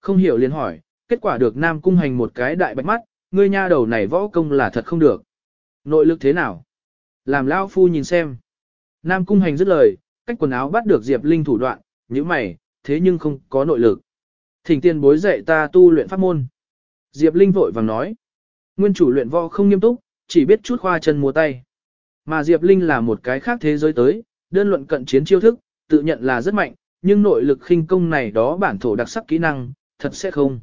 Không hiểu liền hỏi, kết quả được Nam Cung Hành một cái đại bạch mắt, ngươi nha đầu này võ công là thật không được. Nội lực thế nào? Làm Lao Phu nhìn xem. Nam Cung Hành dứt lời, cách quần áo bắt được Diệp Linh thủ đoạn, như mày, thế nhưng không có nội lực. Thỉnh tiên bối dạy ta tu luyện pháp môn. Diệp Linh vội vàng nói. Nguyên chủ luyện võ không nghiêm túc, chỉ biết chút khoa chân múa tay. Mà Diệp Linh là một cái khác thế giới tới, đơn luận cận chiến chiêu thức, tự nhận là rất mạnh, nhưng nội lực khinh công này đó bản thổ đặc sắc kỹ năng, thật sẽ không.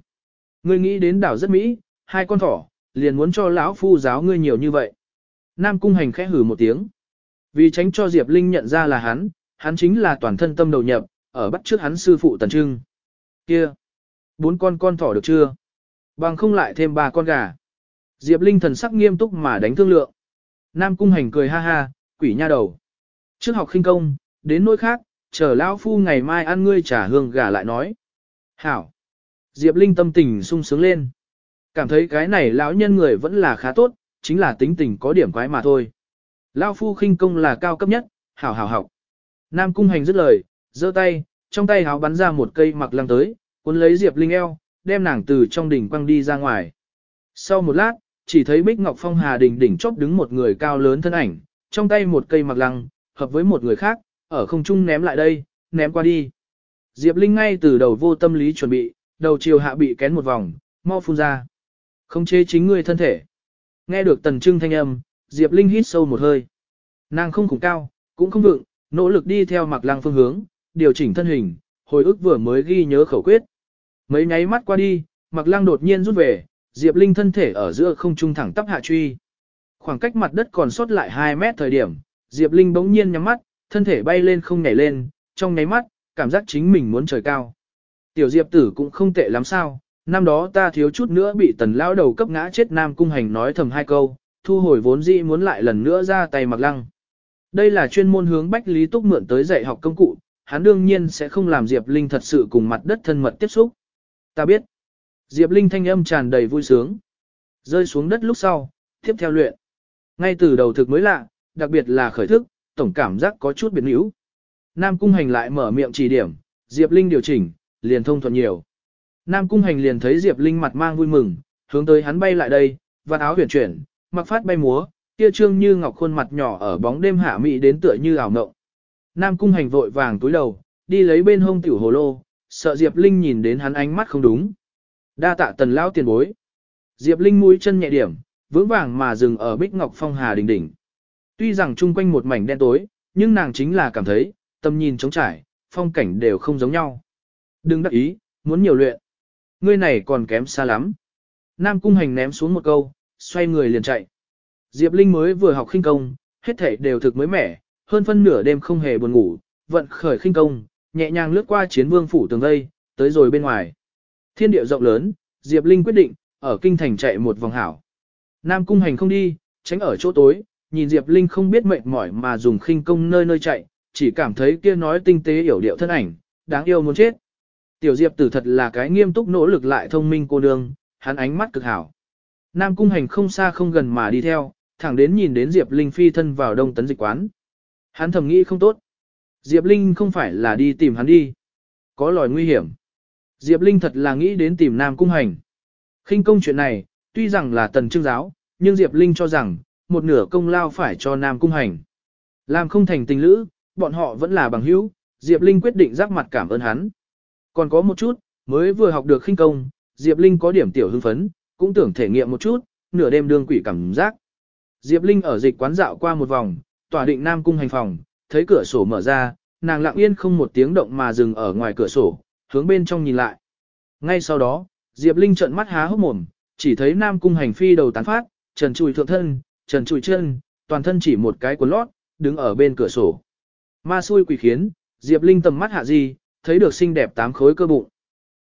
Ngươi nghĩ đến đảo rất mỹ, hai con thỏ, liền muốn cho lão phu giáo ngươi nhiều như vậy. Nam cung hành khẽ hử một tiếng. Vì tránh cho Diệp Linh nhận ra là hắn, hắn chính là toàn thân tâm đầu nhập, ở bắt trước hắn sư phụ Tần Trưng. Kia! Bốn con con thỏ được chưa? Bằng không lại thêm ba con gà. Diệp Linh thần sắc nghiêm túc mà đánh thương lượng. Nam cung hành cười ha ha, quỷ nha đầu. Trước học khinh công, đến nỗi khác, chờ lão phu ngày mai ăn ngươi trả hương gà lại nói. Hảo! Diệp Linh tâm tình sung sướng lên. Cảm thấy cái này lão nhân người vẫn là khá tốt, chính là tính tình có điểm quái mà thôi. Lão phu khinh công là cao cấp nhất, hảo hảo học. Nam cung hành dứt lời, giơ tay, trong tay háo bắn ra một cây mặc lăng tới, cuốn lấy Diệp Linh eo, đem nàng từ trong đỉnh quăng đi ra ngoài. Sau một lát, chỉ thấy Bích Ngọc Phong Hà đỉnh đỉnh chóp đứng một người cao lớn thân ảnh, trong tay một cây mặc lăng, hợp với một người khác, ở không trung ném lại đây, ném qua đi. Diệp Linh ngay từ đầu vô tâm lý chuẩn bị, đầu chiều hạ bị kén một vòng, mau phun ra. Không chế chính người thân thể. Nghe được tần trưng thanh âm, Diệp Linh hít sâu một hơi. Nàng không khủng cao, cũng không vượng, nỗ lực đi theo mặc lăng phương hướng, điều chỉnh thân hình, hồi ức vừa mới ghi nhớ khẩu quyết. Mấy nháy mắt qua đi, mặc lăng đột nhiên rút về, Diệp Linh thân thể ở giữa không trung thẳng tắp hạ truy. Khoảng cách mặt đất còn sót lại 2 mét thời điểm, Diệp Linh bỗng nhiên nhắm mắt, thân thể bay lên không nhảy lên, trong nháy mắt, cảm giác chính mình muốn trời cao. Tiểu Diệp tử cũng không tệ lắm sao, năm đó ta thiếu chút nữa bị tần lão đầu cấp ngã chết Nam Cung Hành nói thầm hai câu, thu hồi vốn dĩ muốn lại lần nữa ra tay mặc lăng. Đây là chuyên môn hướng Bách Lý Túc mượn tới dạy học công cụ, hắn đương nhiên sẽ không làm Diệp Linh thật sự cùng mặt đất thân mật tiếp xúc. Ta biết. Diệp Linh thanh âm tràn đầy vui sướng. Rơi xuống đất lúc sau, tiếp theo luyện. Ngay từ đầu thực mới lạ, đặc biệt là khởi thức, tổng cảm giác có chút biến yếu. Nam Cung Hành lại mở miệng chỉ điểm, Diệp Linh điều chỉnh, liền thông thuận nhiều. Nam Cung Hành liền thấy Diệp Linh mặt mang vui mừng, hướng tới hắn bay lại đây, vạt áo huyền chuyển, mặc phát bay múa, kia trương như ngọc khuôn mặt nhỏ ở bóng đêm hạ mị đến tựa như ảo ngộng. Nam Cung Hành vội vàng túi đầu, đi lấy bên hông tiểu hồ lô, sợ Diệp Linh nhìn đến hắn ánh mắt không đúng. Đa tạ tần lão tiền bối. Diệp Linh mũi chân nhẹ điểm, vững vàng mà dừng ở Bích Ngọc Phong Hà đỉnh đỉnh. Tuy rằng chung quanh một mảnh đen tối, nhưng nàng chính là cảm thấy, tầm nhìn trống trải, phong cảnh đều không giống nhau. Đừng đắc ý, muốn nhiều luyện. Ngươi này còn kém xa lắm. Nam Cung Hành ném xuống một câu, xoay người liền chạy. Diệp Linh mới vừa học khinh công, hết thảy đều thực mới mẻ, hơn phân nửa đêm không hề buồn ngủ, vận khởi khinh công, nhẹ nhàng lướt qua chiến vương phủ tường vây, tới rồi bên ngoài. Thiên địa rộng lớn, Diệp Linh quyết định, ở kinh thành chạy một vòng hảo. Nam Cung Hành không đi, tránh ở chỗ tối, nhìn Diệp Linh không biết mệt mỏi mà dùng khinh công nơi nơi chạy, chỉ cảm thấy kia nói tinh tế hiểu điệu thân ảnh, đáng yêu muốn chết. Tiểu Diệp tử thật là cái nghiêm túc nỗ lực lại thông minh cô nương, hắn ánh mắt cực hảo. Nam Cung Hành không xa không gần mà đi theo, thẳng đến nhìn đến Diệp Linh phi thân vào đông tấn dịch quán. Hắn thầm nghĩ không tốt. Diệp Linh không phải là đi tìm hắn đi. Có lòi nguy hiểm. Diệp Linh thật là nghĩ đến tìm Nam Cung Hành. khinh công chuyện này, tuy rằng là tần trương giáo, nhưng Diệp Linh cho rằng, một nửa công lao phải cho Nam Cung Hành. Làm không thành tình lữ, bọn họ vẫn là bằng hữu, Diệp Linh quyết định rắc mặt cảm ơn hắn. Còn có một chút, mới vừa học được khinh công, Diệp Linh có điểm tiểu hưng phấn, cũng tưởng thể nghiệm một chút, nửa đêm đương quỷ cảm giác. Diệp Linh ở dịch quán dạo qua một vòng, tỏa định Nam Cung hành phòng, thấy cửa sổ mở ra, nàng lặng yên không một tiếng động mà dừng ở ngoài cửa sổ, hướng bên trong nhìn lại. Ngay sau đó, Diệp Linh trợn mắt há hốc mồm, chỉ thấy Nam Cung hành phi đầu tán phát, trần trụi thượng thân, trần trụi chân, toàn thân chỉ một cái quần lót, đứng ở bên cửa sổ. Ma xui quỷ khiến, Diệp Linh tầm mắt hạ gì, thấy được xinh đẹp tám khối cơ bụng.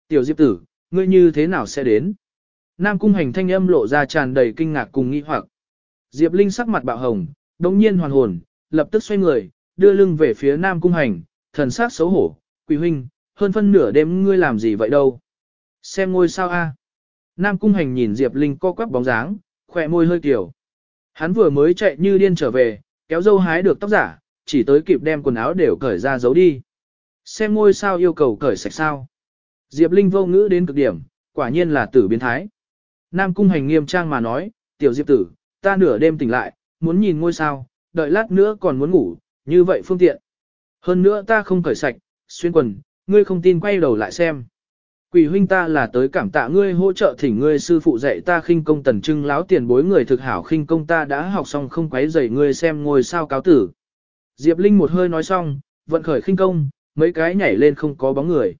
Tiểu Diệp tử, ngươi như thế nào sẽ đến? Nam cung hành thanh âm lộ ra tràn đầy kinh ngạc cùng nghi hoặc. Diệp Linh sắc mặt bạo hồng, đống nhiên hoàn hồn, lập tức xoay người, đưa lưng về phía Nam cung hành, thần sắc xấu hổ, quỷ huynh, hơn phân nửa đêm ngươi làm gì vậy đâu? Xem ngôi sao a? Nam cung hành nhìn Diệp Linh co quắp bóng dáng, khỏe môi hơi kiểu. Hắn vừa mới chạy như điên trở về, kéo dâu hái được tóc giả, chỉ tới kịp đem quần áo đều cởi ra giấu đi. Xem ngôi sao yêu cầu cởi sạch sao. Diệp Linh vô ngữ đến cực điểm, quả nhiên là tử biến thái. Nam Cung Hành nghiêm trang mà nói, tiểu Diệp tử, ta nửa đêm tỉnh lại, muốn nhìn ngôi sao, đợi lát nữa còn muốn ngủ, như vậy phương tiện. Hơn nữa ta không cởi sạch, xuyên quần, ngươi không tin quay đầu lại xem. Quỷ huynh ta là tới cảm tạ ngươi hỗ trợ thỉnh ngươi sư phụ dạy ta khinh công tần trưng láo tiền bối người thực hảo khinh công ta đã học xong không quấy rầy ngươi xem ngôi sao cáo tử. Diệp Linh một hơi nói xong, vận khởi khinh công, mấy cái nhảy lên không có bóng người.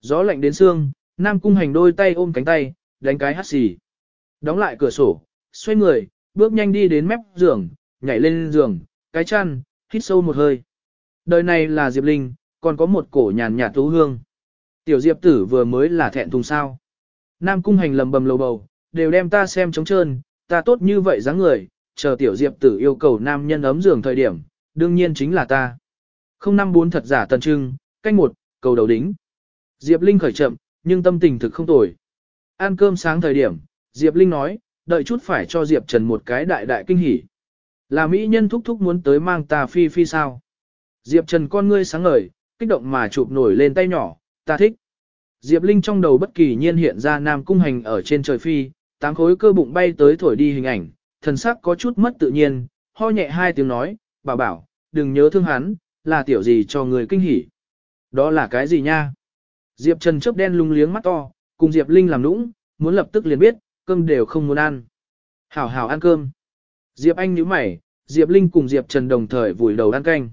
Gió lạnh đến xương, Nam Cung Hành đôi tay ôm cánh tay, đánh cái hắt xì. Đóng lại cửa sổ, xoay người, bước nhanh đi đến mép giường, nhảy lên giường, cái chăn, hít sâu một hơi. Đời này là Diệp Linh, còn có một cổ nhàn nhạt thú hương. Tiểu Diệp tử vừa mới là thẹn thùng sao. Nam cung hành lầm bầm lầu bầu, đều đem ta xem trống trơn, ta tốt như vậy dáng người, chờ tiểu Diệp tử yêu cầu nam nhân ấm giường thời điểm, đương nhiên chính là ta. Không năm bốn thật giả tần trưng, canh một, cầu đầu đính. Diệp Linh khởi chậm, nhưng tâm tình thực không tồi. Ăn cơm sáng thời điểm, Diệp Linh nói, đợi chút phải cho Diệp Trần một cái đại đại kinh hỉ. Là mỹ nhân thúc thúc muốn tới mang ta phi phi sao. Diệp Trần con ngươi sáng ngời, kích động mà chụp nổi lên tay nhỏ, ta thích. Diệp Linh trong đầu bất kỳ nhiên hiện ra nam cung hành ở trên trời phi, tám khối cơ bụng bay tới thổi đi hình ảnh, thần sắc có chút mất tự nhiên, ho nhẹ hai tiếng nói, bảo bảo, đừng nhớ thương hắn, là tiểu gì cho người kinh hỉ. Đó là cái gì nha? Diệp Trần chớp đen lung liếng mắt to, cùng Diệp Linh làm nũng, muốn lập tức liền biết, cơm đều không muốn ăn. Hảo hảo ăn cơm. Diệp Anh nhíu mày, Diệp Linh cùng Diệp Trần đồng thời vùi đầu ăn canh.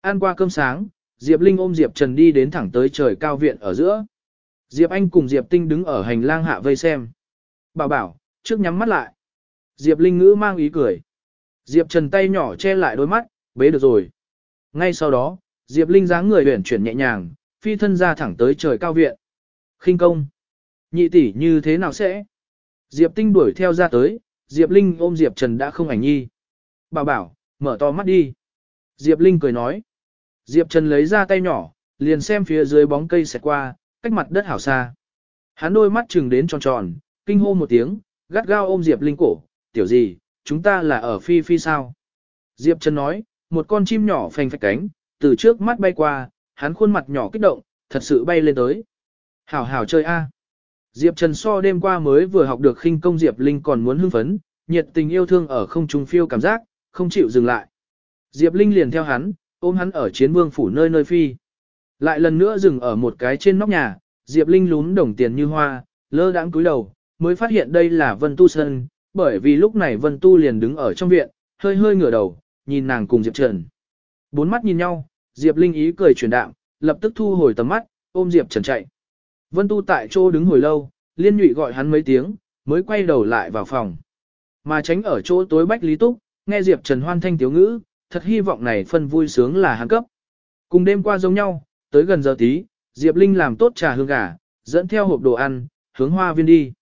Ăn qua cơm sáng, Diệp Linh ôm Diệp Trần đi đến thẳng tới trời cao viện ở giữa. Diệp Anh cùng Diệp Tinh đứng ở hành lang hạ vây xem. Bảo bảo, trước nhắm mắt lại. Diệp Linh ngữ mang ý cười. Diệp Trần tay nhỏ che lại đôi mắt, bế được rồi. Ngay sau đó, Diệp Linh dáng người uyển chuyển nhẹ nhàng, phi thân ra thẳng tới trời cao viện. khinh công. Nhị tỷ như thế nào sẽ? Diệp Tinh đuổi theo ra tới, Diệp Linh ôm Diệp Trần đã không ảnh nhi. Bảo bảo, mở to mắt đi. Diệp Linh cười nói. Diệp Trần lấy ra tay nhỏ, liền xem phía dưới bóng cây xẹt qua, cách mặt đất hảo xa. Hắn đôi mắt chừng đến tròn tròn, kinh hô một tiếng, gắt gao ôm Diệp Linh cổ, tiểu gì, chúng ta là ở phi phi sao. Diệp Trần nói, một con chim nhỏ phành phạch cánh, từ trước mắt bay qua, hắn khuôn mặt nhỏ kích động, thật sự bay lên tới. Hảo hảo chơi a. Diệp Trần so đêm qua mới vừa học được khinh công Diệp Linh còn muốn hưng phấn, nhiệt tình yêu thương ở không trung phiêu cảm giác, không chịu dừng lại. Diệp Linh liền theo hắn, ôm hắn ở chiến vương phủ nơi nơi phi. Lại lần nữa dừng ở một cái trên nóc nhà, Diệp Linh lún đồng tiền như hoa, lơ đãng cúi đầu, mới phát hiện đây là Vân Tu Sơn, bởi vì lúc này Vân Tu liền đứng ở trong viện, hơi hơi ngửa đầu, nhìn nàng cùng Diệp Trần. Bốn mắt nhìn nhau, Diệp Linh ý cười chuyển đạm, lập tức thu hồi tầm mắt, ôm Diệp Trần chạy. Vân Tu tại chỗ đứng hồi lâu, liên nhụy gọi hắn mấy tiếng, mới quay đầu lại vào phòng. Mà tránh ở chỗ tối bách Lý Túc, nghe Diệp Trần hoan thanh tiếu ngữ, thật hy vọng này phân vui sướng là hắn cấp. Cùng đêm qua giống nhau, tới gần giờ tí, Diệp Linh làm tốt trà hương gà, dẫn theo hộp đồ ăn, hướng hoa viên đi.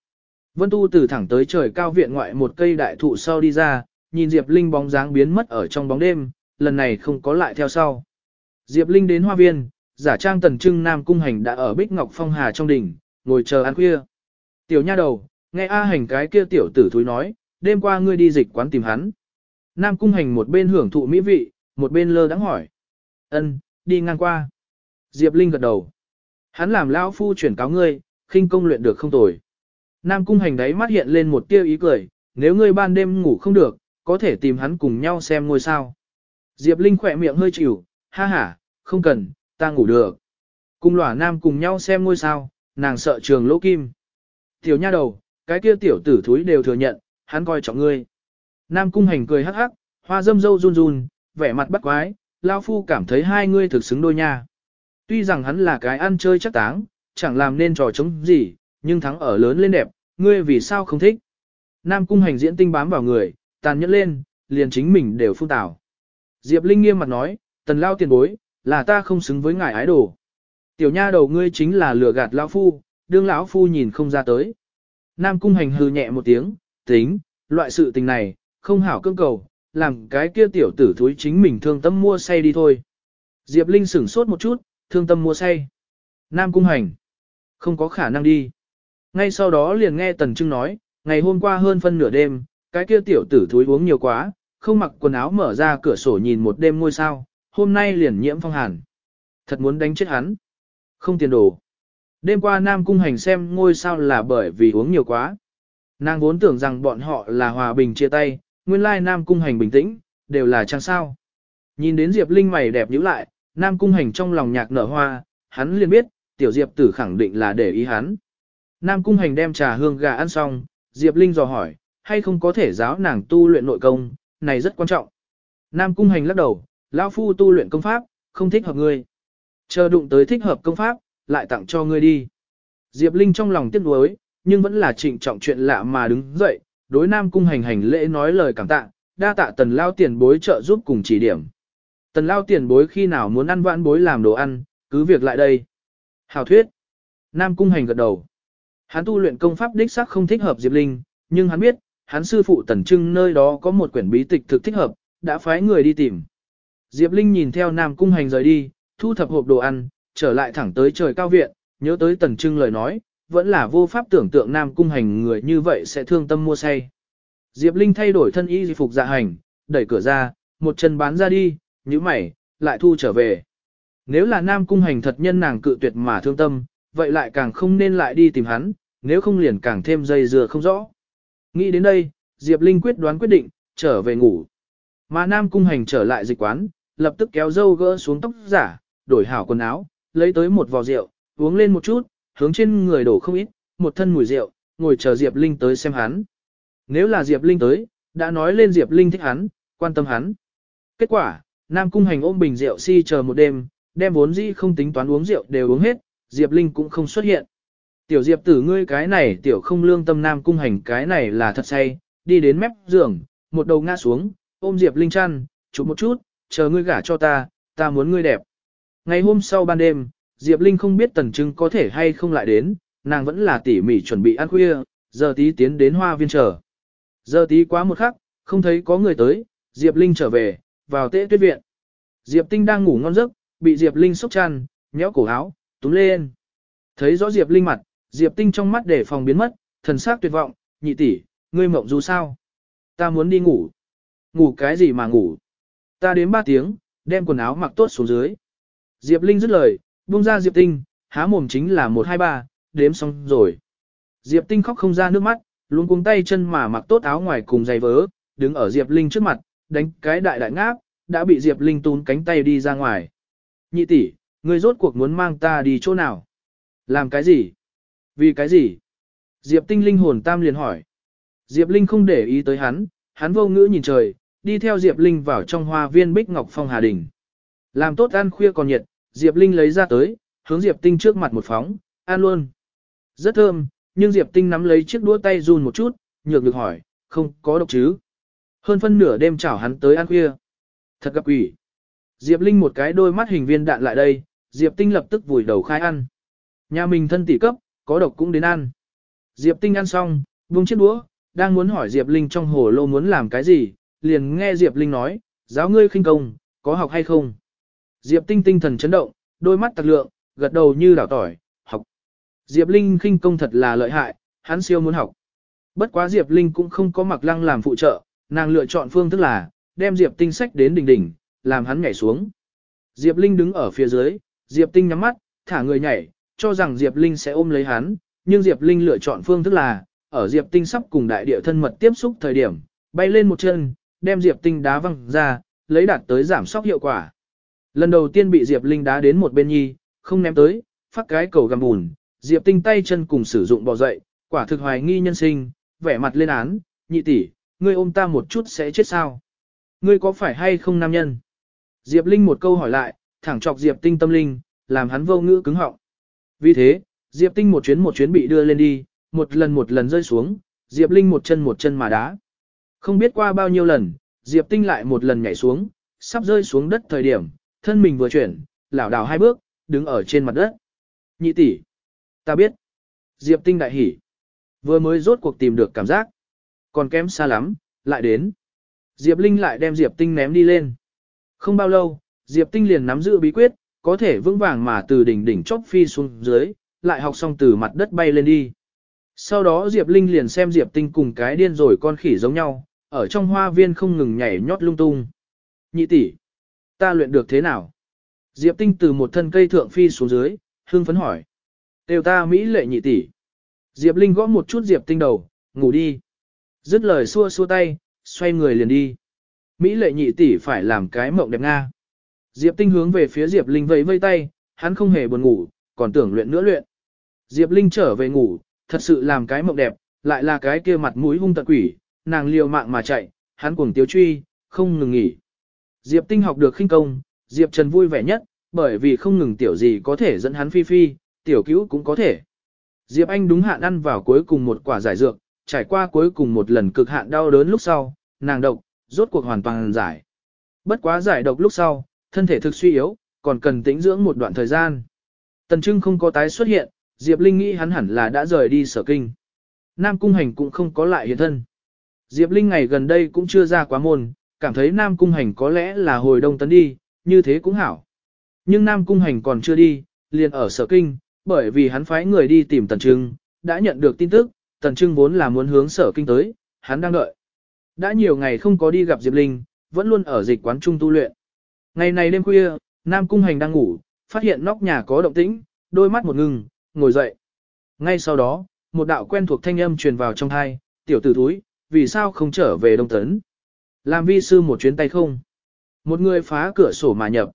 Vân Tu từ thẳng tới trời cao viện ngoại một cây đại thụ sau đi ra, nhìn Diệp Linh bóng dáng biến mất ở trong bóng đêm, lần này không có lại theo sau. Diệp Linh đến hoa viên, giả trang tần trưng nam cung hành đã ở Bích Ngọc Phong Hà trong đỉnh, ngồi chờ ăn khuya. Tiểu nha đầu, nghe A hành cái kia tiểu tử thúi nói, đêm qua ngươi đi dịch quán tìm hắn. Nam cung hành một bên hưởng thụ mỹ vị, một bên lơ đắng hỏi. ân đi ngang qua. Diệp Linh gật đầu. Hắn làm lão phu chuyển cáo ngươi, khinh công luyện được không tồi. Nam cung hành đấy mắt hiện lên một tia ý cười, nếu ngươi ban đêm ngủ không được, có thể tìm hắn cùng nhau xem ngôi sao. Diệp Linh khỏe miệng hơi chịu, ha ha, không cần, ta ngủ được. Cùng lỏa nam cùng nhau xem ngôi sao, nàng sợ trường lỗ kim. Tiểu nha đầu, cái kia tiểu tử thúi đều thừa nhận, hắn coi trọng ngươi. Nam cung hành cười hắc hắc, hoa dâm dâu run run, vẻ mặt bắt quái, lao phu cảm thấy hai ngươi thực xứng đôi nha. Tuy rằng hắn là cái ăn chơi chắc táng, chẳng làm nên trò chống gì, nhưng thắng ở lớn lên đẹp, ngươi vì sao không thích. Nam cung hành diễn tinh bám vào người, tàn nhẫn lên, liền chính mình đều phun tảo. Diệp Linh nghiêm mặt nói, tần lao tiền bối, là ta không xứng với ngài ái đồ. Tiểu nha đầu ngươi chính là lừa gạt lão phu, đương lão phu nhìn không ra tới. Nam cung hành hư nhẹ một tiếng, tính, loại sự tình này, không hảo cương cầu, làm cái kia tiểu tử thúi chính mình thương tâm mua say đi thôi. Diệp Linh sửng sốt một chút, thương tâm mua say. Nam cung hành, không có khả năng đi. Ngay sau đó liền nghe Tần Trưng nói, ngày hôm qua hơn phân nửa đêm, cái kia tiểu tử thúi uống nhiều quá, không mặc quần áo mở ra cửa sổ nhìn một đêm ngôi sao, hôm nay liền nhiễm phong hàn. Thật muốn đánh chết hắn. Không tiền đồ. Đêm qua Nam Cung Hành xem ngôi sao là bởi vì uống nhiều quá. Nàng vốn tưởng rằng bọn họ là hòa bình chia tay, nguyên lai Nam Cung Hành bình tĩnh, đều là chăng sao. Nhìn đến Diệp Linh mày đẹp nhíu lại, Nam Cung Hành trong lòng nhạc nở hoa, hắn liền biết, tiểu Diệp tử khẳng định là để ý hắn. Nam Cung Hành đem trà hương gà ăn xong, Diệp Linh dò hỏi, hay không có thể giáo nàng tu luyện nội công, này rất quan trọng. Nam Cung Hành lắc đầu, lão phu tu luyện công pháp, không thích hợp ngươi. Chờ đụng tới thích hợp công pháp, lại tặng cho ngươi đi. Diệp Linh trong lòng tiếc nuối, nhưng vẫn là trịnh trọng chuyện lạ mà đứng dậy, đối Nam Cung Hành hành lễ nói lời cảm tạ, đa tạ tần lao tiền bối trợ giúp cùng chỉ điểm. Tần lao tiền bối khi nào muốn ăn vãn bối làm đồ ăn, cứ việc lại đây. Hảo thuyết. Nam Cung Hành gật đầu. Hắn tu luyện công pháp đích xác không thích hợp Diệp Linh, nhưng hắn biết, hắn sư phụ Tần Trưng nơi đó có một quyển bí tịch thực thích hợp, đã phái người đi tìm. Diệp Linh nhìn theo Nam Cung Hành rời đi, thu thập hộp đồ ăn, trở lại thẳng tới trời cao viện, nhớ tới Tần Trưng lời nói, vẫn là vô pháp tưởng tượng Nam Cung Hành người như vậy sẽ thương tâm mua say. Diệp Linh thay đổi thân y phục dạ hành, đẩy cửa ra, một chân bán ra đi, như mày, lại thu trở về. Nếu là Nam Cung Hành thật nhân nàng cự tuyệt mà thương tâm, vậy lại càng không nên lại đi tìm hắn, nếu không liền càng thêm dây dừa không rõ. Nghĩ đến đây, Diệp Linh quyết đoán quyết định, trở về ngủ. Mà Nam Cung Hành trở lại dịch quán, lập tức kéo dâu gỡ xuống tóc giả, đổi hảo quần áo, lấy tới một vò rượu, uống lên một chút, hướng trên người đổ không ít, một thân mùi rượu, ngồi chờ Diệp Linh tới xem hắn. Nếu là Diệp Linh tới, đã nói lên Diệp Linh thích hắn, quan tâm hắn. Kết quả, Nam Cung Hành ôm bình rượu si chờ một đêm, đem vốn dĩ không tính toán uống rượu đều uống hết, Diệp Linh cũng không xuất hiện. Tiểu Diệp tử ngươi cái này tiểu không lương tâm Nam Cung Hành cái này là thật say, đi đến mép giường, một đầu ngã xuống, ôm Diệp Linh chăn, chụp một chút, chờ ngươi gả cho ta, ta muốn ngươi đẹp. Ngày hôm sau ban đêm, Diệp Linh không biết Tần Trưng có thể hay không lại đến, nàng vẫn là tỉ mỉ chuẩn bị ăn khuya, giờ tí tiến đến hoa viên chờ. Giờ tí quá một khắc, không thấy có người tới, Diệp Linh trở về, vào tế tuyết viện. Diệp Tinh đang ngủ ngon giấc, bị Diệp Linh sốc chăn, nhéo cổ áo, túm lên. Thấy rõ Diệp Linh mặt, Diệp Tinh trong mắt để phòng biến mất, thần sắc tuyệt vọng, nhị tỷ, ngươi mộng dù sao? Ta muốn đi ngủ. Ngủ cái gì mà ngủ? Ta đến ba tiếng, đem quần áo mặc tốt xuống dưới. Diệp Linh dứt lời, buông ra Diệp Tinh, há mồm chính là một hai ba, đếm xong rồi. Diệp Tinh khóc không ra nước mắt, luôn cuống tay chân mà mặc tốt áo ngoài cùng giày vớ, đứng ở Diệp Linh trước mặt, đánh cái đại đại ngáp, đã bị Diệp Linh tún cánh tay đi ra ngoài. Nhị tỷ, ngươi rốt cuộc muốn mang ta đi chỗ nào? Làm cái gì? Vì cái gì? Diệp Tinh linh hồn tam liền hỏi. Diệp Linh không để ý tới hắn, hắn vô ngữ nhìn trời, đi theo Diệp Linh vào trong hoa viên Bích Ngọc Phong Hà Đình. Làm tốt ăn khuya còn nhiệt, Diệp Linh lấy ra tới, hướng Diệp Tinh trước mặt một phóng, ăn luôn. Rất thơm, nhưng Diệp Tinh nắm lấy chiếc đũa tay run một chút, nhược được hỏi, không có độc chứ. Hơn phân nửa đêm chảo hắn tới ăn khuya. Thật gặp quỷ. Diệp Linh một cái đôi mắt hình viên đạn lại đây, Diệp Tinh lập tức vùi đầu khai ăn. Nhà mình thân tỷ cấp, có độc cũng đến ăn. Diệp Tinh ăn xong, buông chiếc đũa, đang muốn hỏi Diệp Linh trong hồ lô muốn làm cái gì, liền nghe Diệp Linh nói, giáo ngươi khinh công, có học hay không? Diệp Tinh tinh thần chấn động, đôi mắt tạc lượng, gật đầu như đảo tỏi, học. Diệp Linh khinh công thật là lợi hại, hắn siêu muốn học. Bất quá Diệp Linh cũng không có mặc lăng làm phụ trợ, nàng lựa chọn phương thức là, đem Diệp Tinh sách đến đỉnh đỉnh, làm hắn nhảy xuống. Diệp Linh đứng ở phía dưới, Diệp Tinh nhắm mắt, thả người nhảy, cho rằng Diệp Linh sẽ ôm lấy hắn, nhưng Diệp Linh lựa chọn phương thức là, ở Diệp Tinh sắp cùng đại địa thân mật tiếp xúc thời điểm, bay lên một chân, đem Diệp Tinh đá văng ra, lấy đạt tới giảm sóc hiệu quả. Lần đầu tiên bị Diệp Linh đá đến một bên nhi, không ném tới, phát cái cầu gầm bùn, Diệp Tinh tay chân cùng sử dụng bò dậy, quả thực hoài nghi nhân sinh, vẻ mặt lên án, nhị tỷ, ngươi ôm ta một chút sẽ chết sao? Ngươi có phải hay không nam nhân? Diệp Linh một câu hỏi lại, thẳng chọc Diệp Tinh tâm linh, làm hắn vô ngữ cứng họng. Vì thế, Diệp Tinh một chuyến một chuyến bị đưa lên đi, một lần một lần rơi xuống, Diệp Linh một chân một chân mà đá. Không biết qua bao nhiêu lần, Diệp Tinh lại một lần nhảy xuống, sắp rơi xuống đất thời điểm, thân mình vừa chuyển, lảo đảo hai bước, đứng ở trên mặt đất. Nhị tỷ, ta biết. Diệp Tinh đại hỉ. Vừa mới rốt cuộc tìm được cảm giác. Còn kém xa lắm, lại đến. Diệp Linh lại đem Diệp Tinh ném đi lên. Không bao lâu, Diệp Tinh liền nắm giữ bí quyết, có thể vững vàng mà từ đỉnh đỉnh chóp phi xuống dưới, lại học xong từ mặt đất bay lên đi. Sau đó Diệp Linh liền xem Diệp Tinh cùng cái điên rồi con khỉ giống nhau, ở trong hoa viên không ngừng nhảy nhót lung tung. Nhị tỷ, ta luyện được thế nào? Diệp Tinh từ một thân cây thượng phi xuống dưới, hương phấn hỏi. Tiêu ta Mỹ lệ nhị tỷ. Diệp Linh gõ một chút Diệp Tinh đầu, ngủ đi. Dứt lời xua xua tay, xoay người liền đi. Mỹ lệ nhị tỷ phải làm cái mộng đẹp Nga. Diệp Tinh hướng về phía Diệp Linh vẫy vây tay, hắn không hề buồn ngủ, còn tưởng luyện nữa luyện. Diệp Linh trở về ngủ, thật sự làm cái mộng đẹp, lại là cái kia mặt mũi hung tận quỷ, nàng liều mạng mà chạy, hắn cuồng tiếu truy, không ngừng nghỉ. Diệp Tinh học được khinh công, Diệp Trần vui vẻ nhất, bởi vì không ngừng tiểu gì có thể dẫn hắn phi phi, tiểu cứu cũng có thể. Diệp Anh đúng hạn ăn vào cuối cùng một quả giải dược, trải qua cuối cùng một lần cực hạn đau đớn lúc sau, nàng độc, rốt cuộc hoàn toàn giải. Bất quá giải độc lúc sau, thân thể thực suy yếu, còn cần tĩnh dưỡng một đoạn thời gian. Tần Trưng không có tái xuất hiện, Diệp Linh nghĩ hắn hẳn là đã rời đi sở kinh. Nam Cung Hành cũng không có lại hiện thân. Diệp Linh ngày gần đây cũng chưa ra quá môn, cảm thấy Nam Cung Hành có lẽ là hồi đông tấn đi, như thế cũng hảo. Nhưng Nam Cung Hành còn chưa đi, liền ở sở kinh, bởi vì hắn phái người đi tìm Tần Trưng, đã nhận được tin tức, Tần Trưng vốn là muốn hướng sở kinh tới, hắn đang đợi. Đã nhiều ngày không có đi gặp Diệp Linh, vẫn luôn ở dịch quán trung tu luyện. Ngày này đêm khuya, Nam Cung Hành đang ngủ, phát hiện nóc nhà có động tĩnh, đôi mắt một ngừng, ngồi dậy. Ngay sau đó, một đạo quen thuộc thanh âm truyền vào trong thai, tiểu tử thúi, vì sao không trở về Đông Tấn? Làm vi sư một chuyến tay không? Một người phá cửa sổ mà nhập.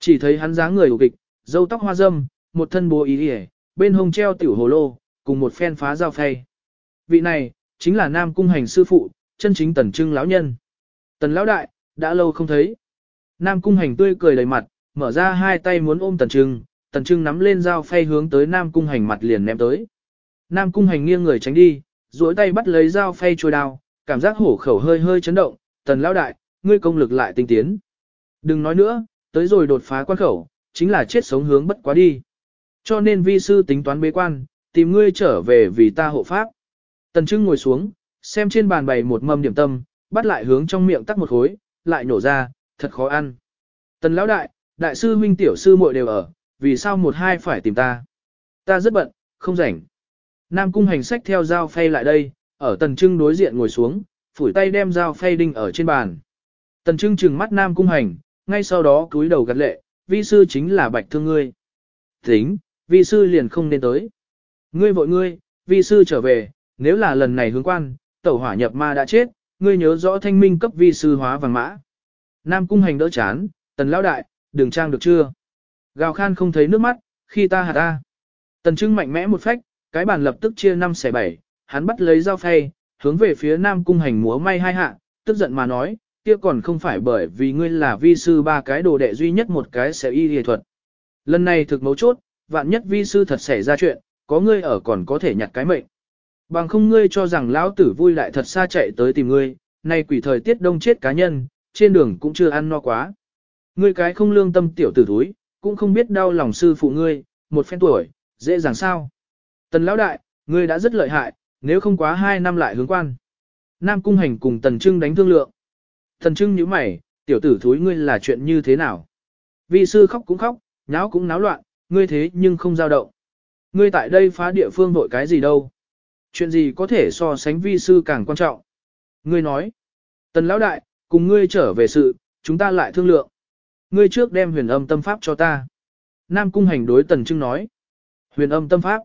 Chỉ thấy hắn dáng người ủ kịch, dâu tóc hoa dâm, một thân bố ý hề, bên hông treo tiểu hồ lô, cùng một phen phá dao phay. Vị này, chính là Nam Cung Hành sư phụ, chân chính tần trưng lão nhân. Tần lão đại, đã lâu không thấy. Nam Cung Hành tươi cười đầy mặt, mở ra hai tay muốn ôm tần trưng, tần trưng nắm lên dao phay hướng tới Nam Cung Hành mặt liền ném tới. Nam Cung Hành nghiêng người tránh đi, duỗi tay bắt lấy dao phay chùi đao, cảm giác hổ khẩu hơi hơi chấn động, tần lão đại, ngươi công lực lại tinh tiến. Đừng nói nữa, tới rồi đột phá quan khẩu, chính là chết sống hướng bất quá đi. Cho nên vi sư tính toán bế quan, tìm ngươi trở về vì ta hộ pháp. Tần Trưng ngồi xuống, xem trên bàn bày một mâm điểm tâm, bắt lại hướng trong miệng tắt một khối, lại nổ ra, thật khó ăn. Tần lão đại, đại sư huynh tiểu sư muội đều ở, vì sao một hai phải tìm ta? Ta rất bận, không rảnh. Nam cung hành sách theo dao phay lại đây, ở tần trưng đối diện ngồi xuống, phủi tay đem dao phay đinh ở trên bàn. Tần trưng trừng mắt nam cung hành, ngay sau đó cúi đầu gật lệ, vi sư chính là bạch thương ngươi. Tính, vi sư liền không nên tới. Ngươi vội ngươi, vi sư trở về, nếu là lần này hướng quan, tẩu hỏa nhập ma đã chết, ngươi nhớ rõ thanh minh cấp vi sư hóa vàng mã. Nam cung hành đỡ chán, tần lão đại, đường trang được chưa? Gào khan không thấy nước mắt, khi ta hạ ta. Tần trưng mạnh mẽ một phách, cái bàn lập tức chia năm xẻ bảy, hắn bắt lấy dao phay, hướng về phía nam cung hành múa may hai hạ, tức giận mà nói, kia còn không phải bởi vì ngươi là vi sư ba cái đồ đệ duy nhất một cái sẽ y y thuật. Lần này thực mấu chốt, vạn nhất vi sư thật xảy ra chuyện, có ngươi ở còn có thể nhặt cái mệnh. Bằng không ngươi cho rằng lão tử vui lại thật xa chạy tới tìm ngươi, nay quỷ thời tiết đông chết cá nhân, trên đường cũng chưa ăn no quá. Ngươi cái không lương tâm tiểu tử thúi, cũng không biết đau lòng sư phụ ngươi, một phen tuổi, dễ dàng sao. Tần lão đại, ngươi đã rất lợi hại, nếu không quá hai năm lại hướng quan. Nam cung hành cùng tần trưng đánh thương lượng. Tần trưng nhíu mày, tiểu tử thúi ngươi là chuyện như thế nào? Vi sư khóc cũng khóc, nháo cũng náo loạn, ngươi thế nhưng không giao động. Ngươi tại đây phá địa phương vội cái gì đâu? Chuyện gì có thể so sánh vi sư càng quan trọng? Ngươi nói, tần lão đại, cùng ngươi trở về sự, chúng ta lại thương lượng. Ngươi trước đem huyền âm tâm pháp cho ta. Nam cung hành đối tần trưng nói. Huyền âm tâm pháp.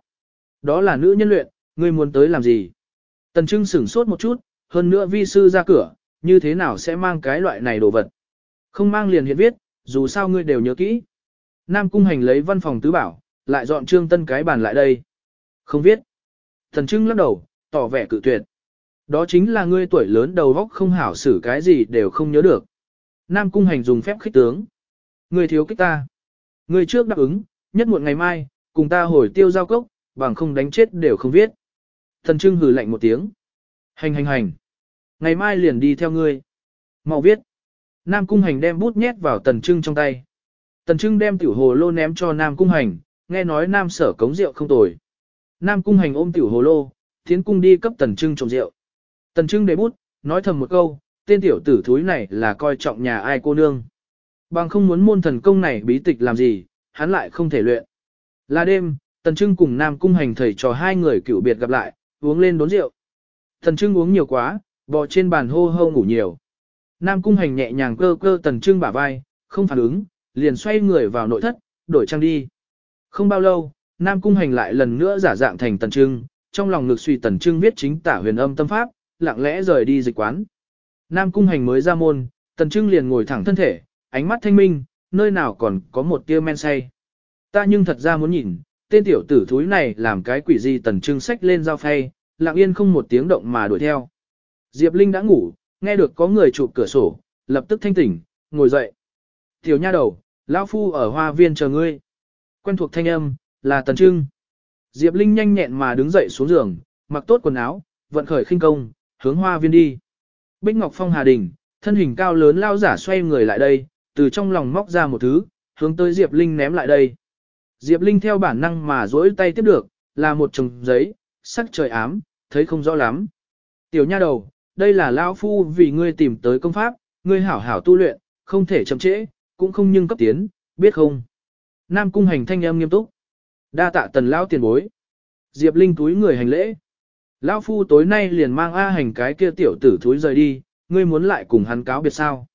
Đó là nữ nhân luyện, ngươi muốn tới làm gì? Tần trưng sửng sốt một chút, hơn nữa vi sư ra cửa, như thế nào sẽ mang cái loại này đồ vật? Không mang liền hiện viết, dù sao ngươi đều nhớ kỹ. Nam cung hành lấy văn phòng tứ bảo, lại dọn trương tân cái bàn lại đây. Không viết. tần trưng lắc đầu, tỏ vẻ cự tuyệt. Đó chính là ngươi tuổi lớn đầu óc không hảo xử cái gì đều không nhớ được. Nam cung hành dùng phép khích tướng. Ngươi thiếu kích ta. Ngươi trước đáp ứng, nhất muộn ngày mai, cùng ta hồi tiêu giao cốc, bằng không đánh chết đều không viết. Thần trưng hừ lạnh một tiếng. Hành hành hành. Ngày mai liền đi theo ngươi. Mau viết. Nam cung hành đem bút nhét vào tần trưng trong tay. Tần trưng đem tiểu hồ lô ném cho Nam cung hành, nghe nói Nam sở cống rượu không tồi. Nam cung hành ôm tiểu hồ lô, tiến cung đi cấp tần trưng trồng rượu. Tần trưng để bút, nói thầm một câu, tên tiểu tử thúi này là coi trọng nhà ai cô nương. Bằng không muốn môn thần công này bí tịch làm gì, hắn lại không thể luyện. Là đêm, tần trưng cùng Nam cung hành thầy trò hai người cựu biệt gặp lại, uống lên đốn rượu. Tần trưng uống nhiều quá, bò trên bàn hô hô ngủ nhiều. Nam cung hành nhẹ nhàng cơ cơ tần trưng bả vai, không phản ứng, liền xoay người vào nội thất, đổi trang đi. Không bao lâu, Nam Cung Hành lại lần nữa giả dạng thành Tần Trưng, trong lòng ngực suy Tần Trưng viết chính tả huyền âm tâm pháp, lặng lẽ rời đi dịch quán. Nam Cung Hành mới ra môn, Tần Trưng liền ngồi thẳng thân thể, ánh mắt thanh minh, nơi nào còn có một tia men say. Ta nhưng thật ra muốn nhìn, tên tiểu tử thúi này làm cái quỷ gì Tần Trưng xách lên dao phay, lặng yên không một tiếng động mà đuổi theo. Diệp Linh đã ngủ, nghe được có người chụp cửa sổ, lập tức thanh tỉnh, ngồi dậy. Tiểu nha đầu, lão phu ở hoa viên chờ ngươi. Quen thuộc thanh âm, là Tần Trưng. Diệp Linh nhanh nhẹn mà đứng dậy xuống giường, mặc tốt quần áo, vận khởi khinh công, hướng hoa viên đi. Bích Ngọc Phong Hà Đình, thân hình cao lớn lao giả xoay người lại đây, từ trong lòng móc ra một thứ, hướng tới Diệp Linh ném lại đây. Diệp Linh theo bản năng mà duỗi tay tiếp được, là một chồng giấy, sắc trời ám, thấy không rõ lắm. Tiểu nha đầu, đây là lão phu vì ngươi tìm tới công pháp, ngươi hảo hảo tu luyện, không thể chậm trễ, cũng không nhưng cấp tiến, biết không? Nam cung hành thanh âm nghiêm túc. Đa tạ tần lão tiền bối. Diệp Linh túi người hành lễ. Lão phu tối nay liền mang A hành cái kia tiểu tử thúi rời đi, ngươi muốn lại cùng hắn cáo biệt sao?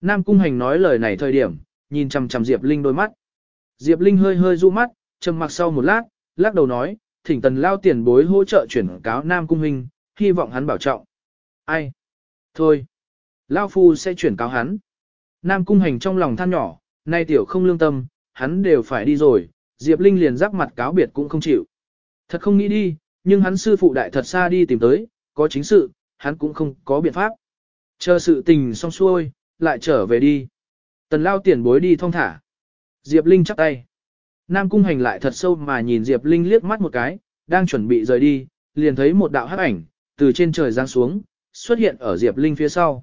Nam cung hành nói lời này thời điểm, nhìn chằm chằm Diệp Linh đôi mắt. Diệp Linh hơi hơi du mắt, trầm mặc sau một lát, lắc đầu nói, thỉnh tần lao tiền bối hỗ trợ chuyển cáo Nam cung hình, hy vọng hắn bảo trọng. Ai? Thôi. Lao phu sẽ chuyển cáo hắn. Nam cung hành trong lòng than nhỏ, nay tiểu không lương tâm, hắn đều phải đi rồi, Diệp Linh liền rắc mặt cáo biệt cũng không chịu. Thật không nghĩ đi, nhưng hắn sư phụ đại thật xa đi tìm tới, có chính sự, hắn cũng không có biện pháp. Chờ sự tình xong xuôi, lại trở về đi. Tần lao tiền bối đi thong thả. Diệp Linh chắp tay. Nam cung hành lại thật sâu mà nhìn Diệp Linh liếc mắt một cái, đang chuẩn bị rời đi, liền thấy một đạo hắc ảnh, từ trên trời giáng xuống, xuất hiện ở Diệp Linh phía sau.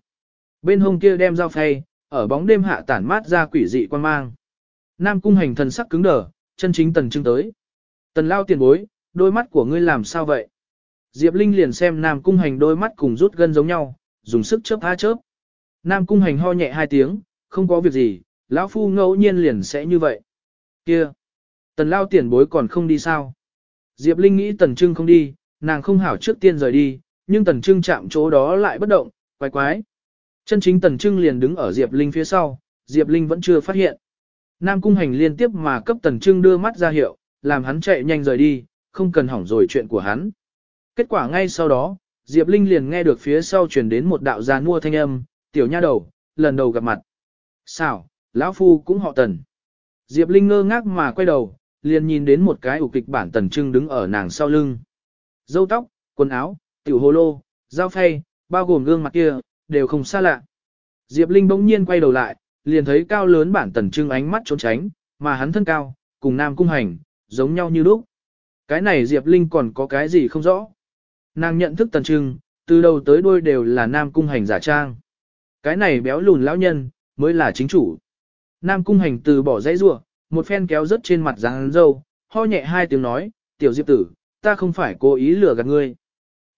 Bên hông kia đem dao phay, ở bóng đêm hạ tản mát ra quỷ dị quan mang. Nam cung hành thần sắc cứng đờ, chân chính tần trưng tới. Tần lao tiền bối, đôi mắt của ngươi làm sao vậy? Diệp Linh liền xem Nam cung hành đôi mắt cùng rút gân giống nhau, dùng sức chớp tha chớp. Nam cung hành ho nhẹ hai tiếng, không có việc gì, lão phu ngẫu nhiên liền sẽ như vậy. Kia, tần lao tiền bối còn không đi sao? Diệp Linh nghĩ tần trưng không đi, nàng không hảo trước tiên rời đi, nhưng tần trưng chạm chỗ đó lại bất động, quái quái. Chân chính tần trưng liền đứng ở Diệp Linh phía sau, Diệp Linh vẫn chưa phát hiện. Nam cung hành liên tiếp mà cấp tần trưng đưa mắt ra hiệu, làm hắn chạy nhanh rời đi, không cần hỏng rồi chuyện của hắn. Kết quả ngay sau đó, Diệp Linh liền nghe được phía sau truyền đến một đạo già mua thanh âm, tiểu nha đầu, lần đầu gặp mặt. Xảo, lão phu cũng họ tần. Diệp Linh ngơ ngác mà quay đầu, liền nhìn đến một cái ủ kịch bản tần trưng đứng ở nàng sau lưng. Dâu tóc, quần áo, tiểu hồ lô, dao phay, bao gồm gương mặt kia, đều không xa lạ. Diệp Linh bỗng nhiên quay đầu lại, liền thấy cao lớn bản tần trưng ánh mắt trốn tránh, mà hắn thân cao, cùng nam cung hành, giống nhau như lúc. Cái này Diệp Linh còn có cái gì không rõ. Nàng nhận thức tần trưng, từ đầu tới đuôi đều là nam cung hành giả trang. Cái này béo lùn lão nhân, mới là chính chủ. Nam cung hành từ bỏ dãy rua, một phen kéo rớt trên mặt dáng dâu, ho nhẹ hai tiếng nói, tiểu diệp tử, ta không phải cố ý lừa gạt ngươi.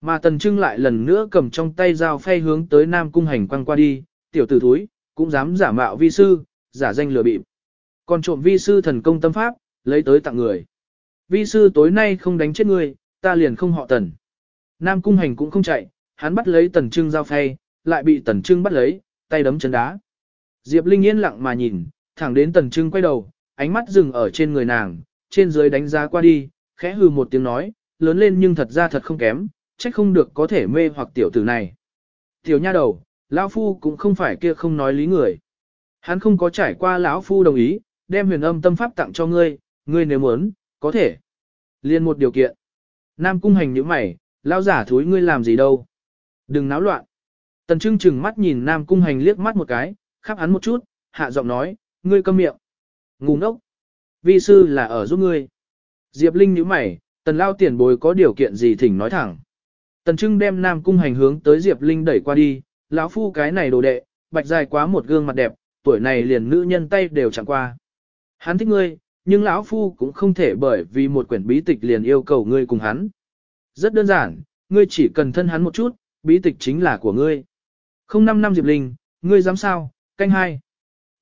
Mà tần trưng lại lần nữa cầm trong tay dao phay hướng tới nam cung hành quăng qua đi, tiểu tử thúi, cũng dám giả mạo vi sư, giả danh lừa bịp. Còn trộm vi sư thần công tâm pháp, lấy tới tặng người. Vi sư tối nay không đánh chết ngươi, ta liền không họ tần. Nam cung hành cũng không chạy, hắn bắt lấy tần trưng giao phay, lại bị tần trưng bắt lấy, tay đấm chân đá. Diệp Linh yên lặng mà nhìn, thẳng đến tần trưng quay đầu, ánh mắt dừng ở trên người nàng, trên dưới đánh giá qua đi, khẽ hừ một tiếng nói, lớn lên nhưng thật ra thật không kém, trách không được có thể mê hoặc tiểu tử này. Tiểu nha đầu, lão phu cũng không phải kia không nói lý người. Hắn không có trải qua lão phu đồng ý, đem huyền âm tâm pháp tặng cho ngươi, ngươi nếu muốn, có thể. Liên một điều kiện. Nam cung hành những mày, lão giả thúi ngươi làm gì đâu. Đừng náo loạn. Tần Trưng chừng mắt nhìn Nam cung hành liếc mắt một cái, khắp hắn một chút, hạ giọng nói, ngươi câm miệng. Ngu ngốc. Vi sư là ở giúp ngươi. Diệp Linh nhíu mày, tần lao tiền bối có điều kiện gì thỉnh nói thẳng. Tần Trưng đem Nam cung hành hướng tới Diệp Linh đẩy qua đi, lão phu cái này đồ đệ, bạch dài quá một gương mặt đẹp, tuổi này liền nữ nhân tay đều chẳng qua. Hắn thích ngươi, nhưng lão phu cũng không thể bởi vì một quyển bí tịch liền yêu cầu ngươi cùng hắn. Rất đơn giản, ngươi chỉ cần thân hắn một chút, bí tịch chính là của ngươi. Không năm năm Diệp Linh, ngươi dám sao, canh hai.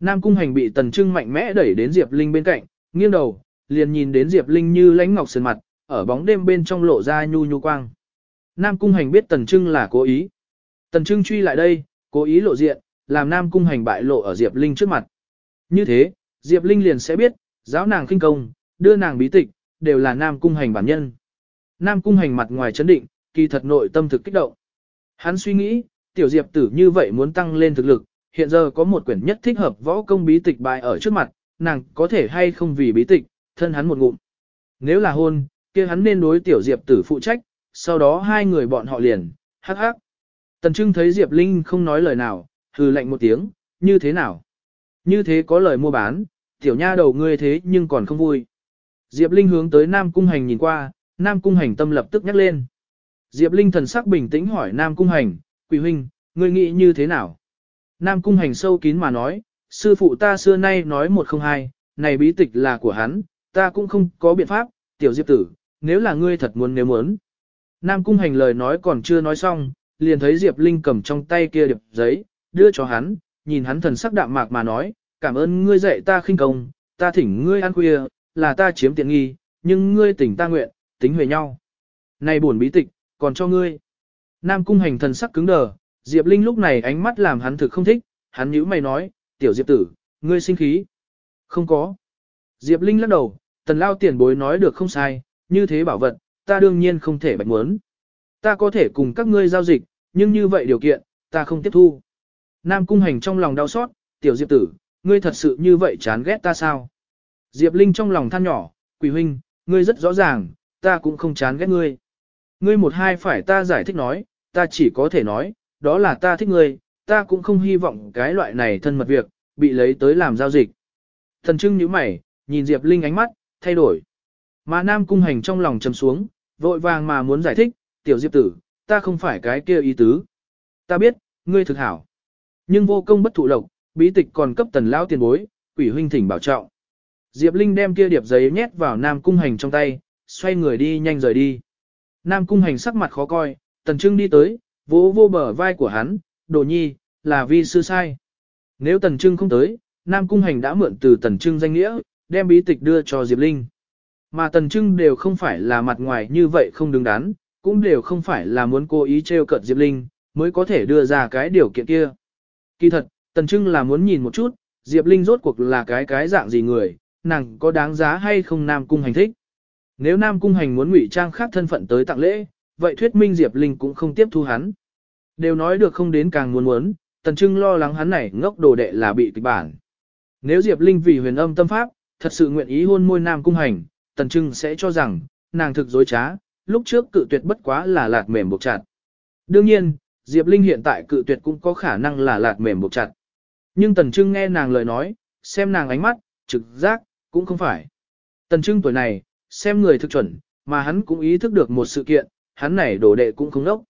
Nam Cung Hành bị Tần Trưng mạnh mẽ đẩy đến Diệp Linh bên cạnh, nghiêng đầu, liền nhìn đến Diệp Linh như lánh ngọc sườn mặt, ở bóng đêm bên trong lộ ra nhu nhu quang. Nam Cung Hành biết Tần Trưng là cố ý. Tần Trưng truy lại đây, cố ý lộ diện, làm Nam Cung Hành bại lộ ở Diệp Linh trước mặt. Như thế, Diệp Linh liền sẽ biết, giáo nàng khinh công, đưa nàng bí tịch, đều là Nam Cung Hành bản nhân. Nam Cung Hành mặt ngoài chấn định, kỳ thật nội tâm thực kích động. Hắn suy nghĩ, tiểu diệp tử như vậy muốn tăng lên thực lực, hiện giờ có một quyển nhất thích hợp võ công bí tịch bài ở trước mặt, nàng có thể hay không vì bí tịch, thân hắn một ngụm. Nếu là hôn, kia hắn nên đối tiểu diệp tử phụ trách, sau đó hai người bọn họ liền, hắc hắc. Tần Trưng thấy Diệp Linh không nói lời nào, hừ lạnh một tiếng, như thế nào? Như thế có lời mua bán, tiểu nha đầu ngươi thế nhưng còn không vui. Diệp Linh hướng tới Nam Cung Hành nhìn qua, Nam Cung Hành tâm lập tức nhắc lên. Diệp Linh thần sắc bình tĩnh hỏi Nam Cung Hành, quỷ huynh, ngươi nghĩ như thế nào? Nam Cung Hành sâu kín mà nói, sư phụ ta xưa nay nói một không hai, này bí tịch là của hắn, ta cũng không có biện pháp, tiểu Diệp tử, nếu là ngươi thật muốn nếu muốn. Nam Cung Hành lời nói còn chưa nói xong, liền thấy Diệp Linh cầm trong tay kia điệp giấy, đưa cho hắn, nhìn hắn thần sắc đạm mạc mà nói, cảm ơn ngươi dạy ta khinh công, ta thỉnh ngươi ăn khuya, là ta chiếm tiện nghi, nhưng ngươi tỉnh ta nguyện, tính về nhau. Này buồn bí tịch, còn cho ngươi. Nam cung hành thần sắc cứng đờ, Diệp Linh lúc này ánh mắt làm hắn thực không thích, hắn nhíu mày nói, tiểu Diệp tử, ngươi sinh khí. Không có. Diệp Linh lắc đầu, tần lao tiền bối nói được không sai, như thế bảo vật, ta đương nhiên không thể bạch muốn. Ta có thể cùng các ngươi giao dịch, nhưng như vậy điều kiện, ta không tiếp thu. Nam cung hành trong lòng đau xót, tiểu Diệp tử, ngươi thật sự như vậy chán ghét ta sao? Diệp Linh trong lòng than nhỏ, quỷ huynh, ngươi rất rõ ràng, ta cũng không chán ghét ngươi. Ngươi một hai phải ta giải thích nói, ta chỉ có thể nói, đó là ta thích ngươi, ta cũng không hy vọng cái loại này thân mật việc, bị lấy tới làm giao dịch. Thần trưng nhíu mày, nhìn Diệp Linh ánh mắt, thay đổi. Mà Nam Cung Hành trong lòng trầm xuống, vội vàng mà muốn giải thích, tiểu Diệp tử, ta không phải cái kia ý tứ. Ta biết, ngươi thực hảo. Nhưng vô công bất thụ lộc, bí tịch còn cấp tần lão tiền bối, quỷ huynh thỉnh bảo trọng. Diệp Linh đem kia điệp giấy nhét vào Nam Cung Hành trong tay, xoay người đi nhanh rời đi. Nam Cung Hành sắc mặt khó coi, Tần Trưng đi tới, vỗ vô bờ vai của hắn, đồ nhi, là vi sư sai. Nếu Tần Trưng không tới, Nam Cung Hành đã mượn từ Tần Trưng danh nghĩa, đem bí tịch đưa cho Diệp Linh. Mà Tần Trưng đều không phải là mặt ngoài như vậy không đứng đắn, cũng đều không phải là muốn cố ý trêu cợt Diệp Linh, mới có thể đưa ra cái điều kiện kia. Kỳ thật, Tần Trưng là muốn nhìn một chút, Diệp Linh rốt cuộc là cái cái dạng gì người, nàng có đáng giá hay không Nam Cung Hành thích. Nếu Nam Cung Hành muốn ngụy trang khác thân phận tới tặng lễ, vậy thuyết minh Diệp Linh cũng không tiếp thu hắn. Đều nói được không đến càng muốn muốn, Tần Trưng lo lắng hắn này ngốc đồ đệ là bị kịch bản. Nếu Diệp Linh vì huyền âm tâm pháp, thật sự nguyện ý hôn môi Nam Cung Hành, Tần Trưng sẽ cho rằng, nàng thực dối trá, lúc trước cự tuyệt bất quá là lạt mềm buộc chặt. Đương nhiên, Diệp Linh hiện tại cự tuyệt cũng có khả năng là lạt mềm buộc chặt. Nhưng Tần Trưng nghe nàng lời nói, xem nàng ánh mắt, trực giác, cũng không phải. Tần Trưng tuổi này, xem người thực chuẩn, mà hắn cũng ý thức được một sự kiện, hắn này đổ đệ cũng không đốc.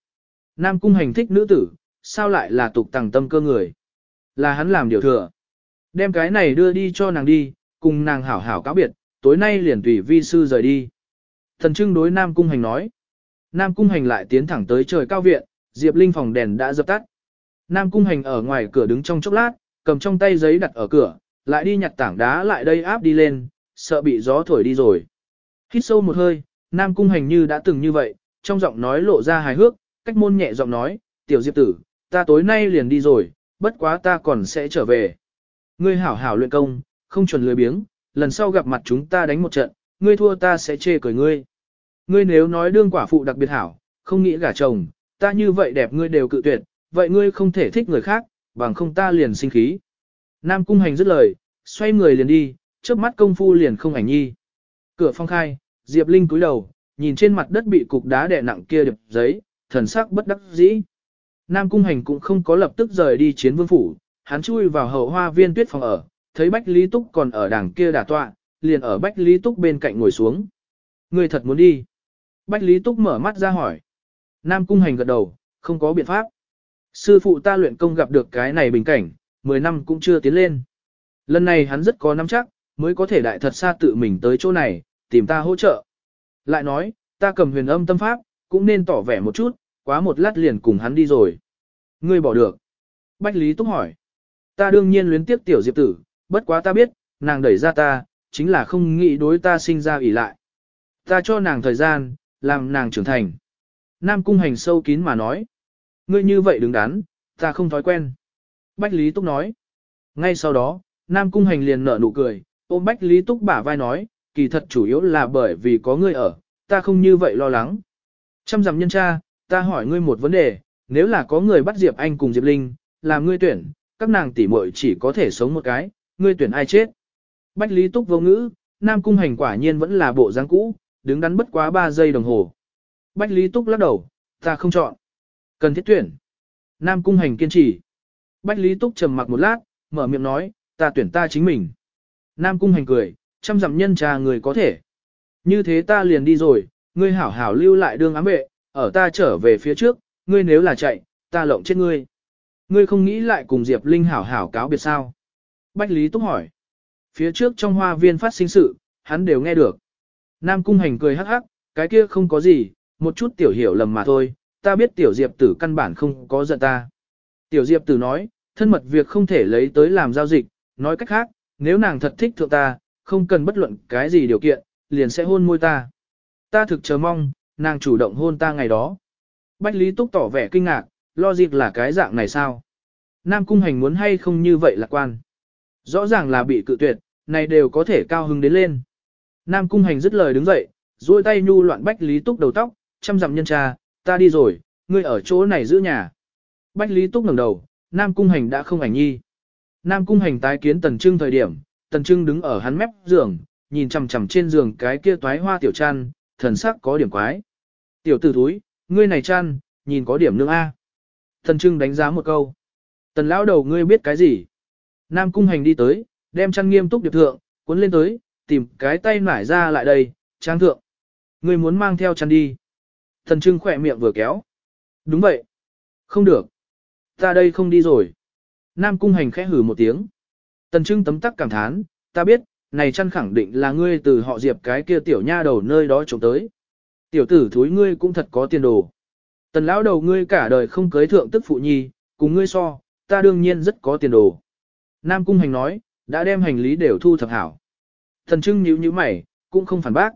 Nam cung hành thích nữ tử, sao lại là tục tàng tâm cơ người? Là hắn làm điều thừa. Đem cái này đưa đi cho nàng đi, cùng nàng hảo hảo cáo biệt, tối nay liền tùy vi sư rời đi. Thần trưng đối Nam cung hành nói. Nam cung hành lại tiến thẳng tới trời cao viện, Diệp Linh phòng đèn đã dập tắt. Nam cung hành ở ngoài cửa đứng trong chốc lát, cầm trong tay giấy đặt ở cửa, lại đi nhặt tảng đá lại đây áp đi lên, sợ bị gió thổi đi rồi. Hít sâu một hơi, Nam Cung Hành như đã từng như vậy, trong giọng nói lộ ra hài hước, cách môn nhẹ giọng nói, tiểu diệp tử, ta tối nay liền đi rồi, bất quá ta còn sẽ trở về. Ngươi hảo hảo luyện công, không chuẩn lười biếng, lần sau gặp mặt chúng ta đánh một trận, ngươi thua ta sẽ chê cười ngươi. Ngươi nếu nói đương quả phụ đặc biệt hảo, không nghĩ gả chồng, ta như vậy đẹp ngươi đều cự tuyệt, vậy ngươi không thể thích người khác, bằng không ta liền sinh khí. Nam Cung Hành dứt lời, xoay người liền đi, trước mắt công phu liền không ảnh nhi. Cửa phong khai, Diệp Linh cúi đầu, nhìn trên mặt đất bị cục đá đè nặng kia đập giấy, thần sắc bất đắc dĩ. Nam Cung Hành cũng không có lập tức rời đi chiến vương phủ, hắn chui vào hậu hoa viên tuyết phòng ở, thấy Bách Lý Túc còn ở đằng kia đả tọa, liền ở Bách Lý Túc bên cạnh ngồi xuống. Người thật muốn đi. Bách Lý Túc mở mắt ra hỏi. Nam Cung Hành gật đầu, không có biện pháp. Sư phụ ta luyện công gặp được cái này bình cảnh, 10 năm cũng chưa tiến lên. Lần này hắn rất có nắm chắc, mới có thể đại thật xa tự mình tới chỗ này, tìm ta hỗ trợ. Lại nói, ta cầm huyền âm tâm pháp, cũng nên tỏ vẻ một chút, quá một lát liền cùng hắn đi rồi. Ngươi bỏ được. Bách Lý Túc hỏi. Ta đương nhiên luyến tiếp tiểu diệp tử, bất quá ta biết, nàng đẩy ra ta, chính là không nghĩ đối ta sinh ra ủy lại. Ta cho nàng thời gian, làm nàng trưởng thành. Nam cung hành sâu kín mà nói. Ngươi như vậy đứng đắn, ta không thói quen. Bách Lý Túc nói. Ngay sau đó, Nam cung hành liền nở nụ cười, ôm Bách Lý Túc bả vai nói, kỳ thật chủ yếu là bởi vì có ngươi ở, ta không như vậy lo lắng. Trăm dặm nhân cha, ta hỏi ngươi một vấn đề, nếu là có người bắt Diệp Anh cùng Diệp Linh, làm ngươi tuyển, các nàng tỷ muội chỉ có thể sống một cái, ngươi tuyển ai chết. Bách Lý Túc vô ngữ, Nam Cung Hành quả nhiên vẫn là bộ dáng cũ, đứng đắn bất quá 3 giây đồng hồ. Bách Lý Túc lắc đầu, ta không chọn. Cần thiết tuyển. Nam Cung Hành kiên trì. Bách Lý Túc trầm mặc một lát, mở miệng nói, ta tuyển ta chính mình. Nam Cung Hành cười, trăm dặm nhân trà người có thể. Như thế ta liền đi rồi, ngươi hảo hảo lưu lại đường ám vệ, ở ta trở về phía trước, ngươi nếu là chạy, ta lộng chết ngươi. Ngươi không nghĩ lại cùng Diệp Linh hảo hảo cáo biệt sao? Bách Lý Túc hỏi. Phía trước trong hoa viên phát sinh sự, hắn đều nghe được. Nam Cung Hành cười hắc hắc, cái kia không có gì, một chút tiểu hiểu lầm mà thôi, ta biết tiểu Diệp tử căn bản không có giận ta. Tiểu Diệp tử nói, thân mật việc không thể lấy tới làm giao dịch, nói cách khác, nếu nàng thật thích thượng ta, không cần bất luận cái gì điều kiện, liền sẽ hôn môi ta. Ta thực chờ mong, nàng chủ động hôn ta ngày đó. Bách Lý Túc tỏ vẻ kinh ngạc, lo dịp là cái dạng này sao? Nam Cung Hành muốn hay không như vậy lạc quan. Rõ ràng là bị cự tuyệt, này đều có thể cao hứng đến lên. Nam Cung Hành dứt lời đứng dậy, duỗi tay nhu loạn Bách Lý Túc đầu tóc, chăm dặm nhân trà ta đi rồi, ngươi ở chỗ này giữ nhà. Bách Lý Túc ngẩng đầu, Nam Cung Hành đã không ảnh nhi. Nam Cung Hành tái kiến Tần Trưng thời điểm, Tần Trưng đứng ở hắn mép giường, nhìn chằm chằm trên giường cái kia toái hoa tiểu chăn, thần sắc có điểm quái. Tiểu tử thúi, ngươi này chăn, nhìn có điểm nương A. Tần Trưng đánh giá một câu. Tần lão đầu ngươi biết cái gì? Nam Cung Hành đi tới, đem chăn nghiêm túc điệp thượng, cuốn lên tới, tìm cái tay nải ra lại đây, trang thượng. Ngươi muốn mang theo chăn đi. Thần Trưng khỏe miệng vừa kéo. Đúng vậy. Không được. Ta đây không đi rồi. Nam Cung Hành khẽ hử một tiếng. Tần Trưng tấm tắc cảm thán, ta biết, này chăn khẳng định là ngươi từ họ diệp cái kia tiểu nha đầu nơi đó trộm tới. Tiểu tử thúi ngươi cũng thật có tiền đồ. Tần lão đầu ngươi cả đời không cưới thượng tức phụ nhi, cùng ngươi so, ta đương nhiên rất có tiền đồ. Nam Cung Hành nói, đã đem hành lý đều thu thập hảo. Thần Trưng nhíu nhíu mày, cũng không phản bác.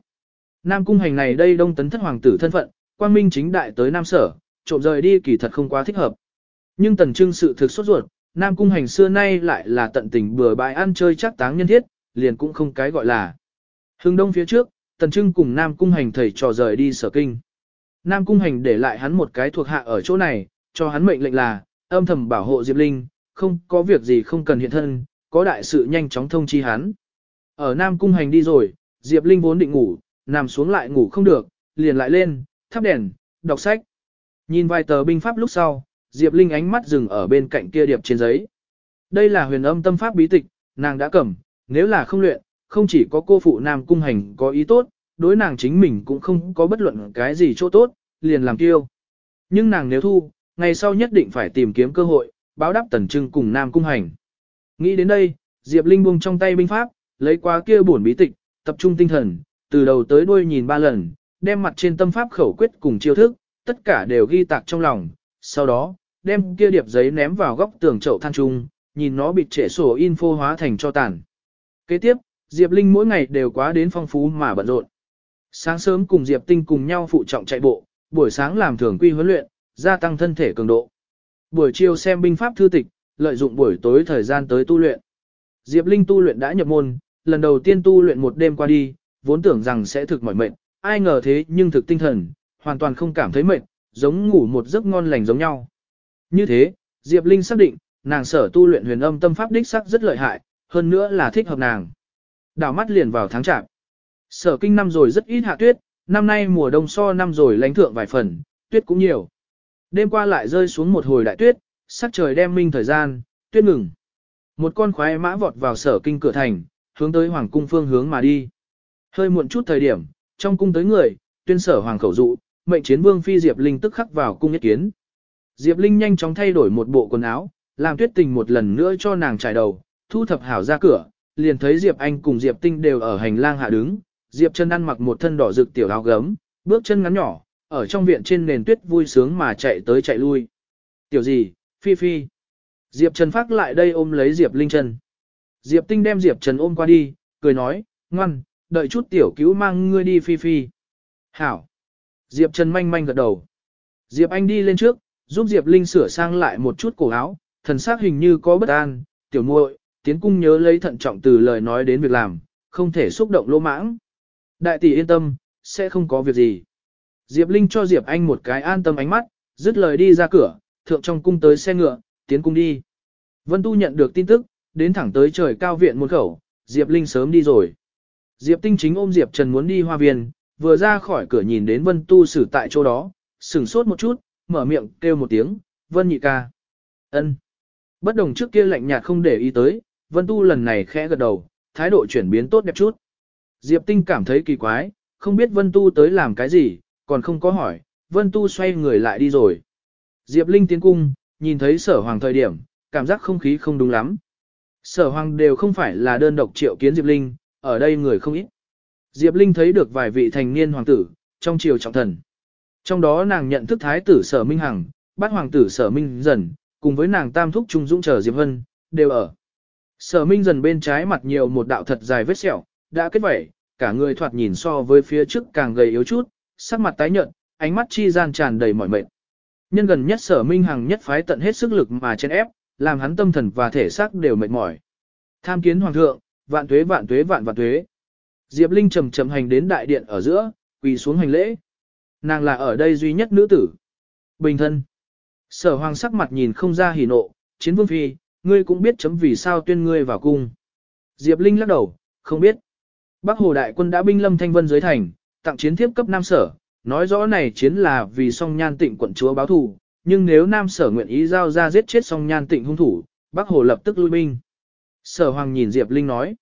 Nam Cung Hành này đây đông tấn thất hoàng tử thân phận, quang minh chính đại tới Nam Sở, trộm rời đi kỳ thật không quá thích hợp. Nhưng Tần Trưng sự thực sốt ruột, Nam Cung Hành xưa nay lại là tận tình bừa bãi ăn chơi chắc táng nhân thiết, liền cũng không cái gọi là. Hưng đông phía trước, Tần Trưng cùng Nam Cung Hành thầy trò rời đi sở kinh. Nam Cung Hành để lại hắn một cái thuộc hạ ở chỗ này, cho hắn mệnh lệnh là, âm thầm bảo hộ Diệp Linh, không có việc gì không cần hiện thân, có đại sự nhanh chóng thông chi hắn. Ở Nam Cung Hành đi rồi, Diệp Linh vốn định ngủ, nằm xuống lại ngủ không được, liền lại lên, thắp đèn, đọc sách. Nhìn vài tờ binh pháp lúc sau, Diệp Linh ánh mắt dừng ở bên cạnh kia điệp trên giấy. Đây là huyền âm tâm pháp bí tịch, nàng đã cầm, nếu là không luyện, không chỉ có cô phụ Nam Cung Hành có ý tốt, đối nàng chính mình cũng không có bất luận cái gì chỗ tốt, liền làm kiêu. Nhưng nàng nếu thu, ngày sau nhất định phải tìm kiếm cơ hội, báo đáp tần trưng cùng Nam Cung Hành. Nghĩ đến đây, Diệp Linh buông trong tay binh pháp, lấy qua kia bổn bí tịch, tập trung tinh thần, từ đầu tới đuôi nhìn ba lần, đem mặt trên tâm pháp khẩu quyết cùng chiêu thức, tất cả đều ghi tạc trong lòng, sau đó, đem kia điệp giấy ném vào góc tường chậu than trung, nhìn nó bị trễ sổ info hóa thành cho tàn. Kế tiếp, Diệp Linh mỗi ngày đều quá đến phong phú mà bận rộn. Sáng sớm cùng Diệp Tinh cùng nhau phụ trọng chạy bộ, buổi sáng làm thường quy huấn luyện, gia tăng thân thể cường độ. Buổi chiều xem binh pháp thư tịch, lợi dụng buổi tối thời gian tới tu luyện. Diệp Linh tu luyện đã nhập môn, lần đầu tiên tu luyện một đêm qua đi, vốn tưởng rằng sẽ thực mỏi mệt, ai ngờ thế nhưng thực tinh thần, hoàn toàn không cảm thấy mệt, giống ngủ một giấc ngon lành giống nhau. Như thế, Diệp Linh xác định, nàng sở tu luyện huyền âm tâm pháp đích sắc rất lợi hại, hơn nữa là thích hợp nàng. Đảo mắt liền vào tháng chạp. Sở kinh năm rồi rất ít hạ tuyết, năm nay mùa đông so năm rồi lánh thượng vài phần, tuyết cũng nhiều. Đêm qua lại rơi xuống một hồi đại tuyết, sắc trời đem minh thời gian, tuyết ngừng. Một con khoái mã vọt vào sở kinh cửa thành, hướng tới hoàng cung phương hướng mà đi. Hơi muộn chút thời điểm, trong cung tới người, tuyên sở hoàng khẩu dụ, mệnh chiến vương phi Diệp Linh tức khắc vào cung nhất kiến. Diệp Linh nhanh chóng thay đổi một bộ quần áo, làm tuyết tình một lần nữa cho nàng trải đầu, thu thập hảo ra cửa, liền thấy Diệp Anh cùng Diệp Tinh đều ở hành lang hạ đứng, Diệp chân ăn mặc một thân đỏ rực tiểu áo gấm, bước chân ngắn nhỏ, ở trong viện trên nền tuyết vui sướng mà chạy tới chạy lui. Tiểu gì, Phi Phi. Diệp Trần phát lại đây ôm lấy Diệp Linh chân. Diệp Tinh đem Diệp Trần ôm qua đi, cười nói, ngoan, đợi chút tiểu cứu mang ngươi đi Phi Phi. Hảo. Diệp Trần manh manh gật đầu. Diệp Anh đi lên trước, giúp Diệp Linh sửa sang lại một chút cổ áo, thần sắc hình như có bất an, tiểu muội, tiến cung nhớ lấy thận trọng từ lời nói đến việc làm, không thể xúc động lỗ mãng. Đại tỷ yên tâm, sẽ không có việc gì. Diệp Linh cho Diệp Anh một cái an tâm ánh mắt, dứt lời đi ra cửa, thượng trong cung tới xe ngựa, tiến cung đi. Vân Tu nhận được tin tức, đến thẳng tới trời cao viện môn khẩu, Diệp Linh sớm đi rồi. Diệp Tinh chính ôm Diệp Trần muốn đi hoa viên, vừa ra khỏi cửa nhìn đến Vân Tu xử tại chỗ đó, sửng sốt một chút, mở miệng kêu một tiếng, Vân nhị ca. ân. Bất đồng trước kia lạnh nhạt không để ý tới, Vân Tu lần này khẽ gật đầu, thái độ chuyển biến tốt đẹp chút. Diệp Tinh cảm thấy kỳ quái, không biết Vân Tu tới làm cái gì, còn không có hỏi, Vân Tu xoay người lại đi rồi. Diệp Linh tiến cung, nhìn thấy sở hoàng thời điểm, cảm giác không khí không đúng lắm. Sở hoàng đều không phải là đơn độc triệu kiến Diệp Linh, ở đây người không ít. Diệp Linh thấy được vài vị thành niên hoàng tử, trong triều trọng thần. Trong đó nàng nhận thức thái tử sở Minh Hằng, bát hoàng tử sở Minh Dần, cùng với nàng tam thúc trung dũng chờ Diệp Vân, đều ở. Sở Minh Dần bên trái mặt nhiều một đạo thật dài vết sẹo, đã kết vẩy, cả người thoạt nhìn so với phía trước càng gầy yếu chút, sắc mặt tái nhợt, ánh mắt chi gian tràn đầy mỏi mệt. Nhân gần nhất sở Minh Hằng nhất phái tận hết sức lực mà chen ép, làm hắn tâm thần và thể xác đều mệt mỏi. Tham kiến hoàng thượng, vạn tuế vạn tuế vạn vạn tuế. Diệp Linh trầm trầm hành đến đại điện ở giữa, quỳ xuống hành lễ. Nàng là ở đây duy nhất nữ tử. Bình thân. Sở hoàng sắc mặt nhìn không ra hỉ nộ, chiến vương phi, ngươi cũng biết chấm vì sao tuyên ngươi vào cung. Diệp Linh lắc đầu, không biết. Bắc Hồ đại quân đã binh lâm thanh vân dưới thành, tặng chiến thiếp cấp nam sở, nói rõ này chiến là vì song nhan tịnh quận chúa báo thù, nhưng nếu nam sở nguyện ý giao ra giết chết song nhan tịnh hung thủ, Bắc Hồ lập tức lui binh. Sở hoàng nhìn Diệp Linh nói.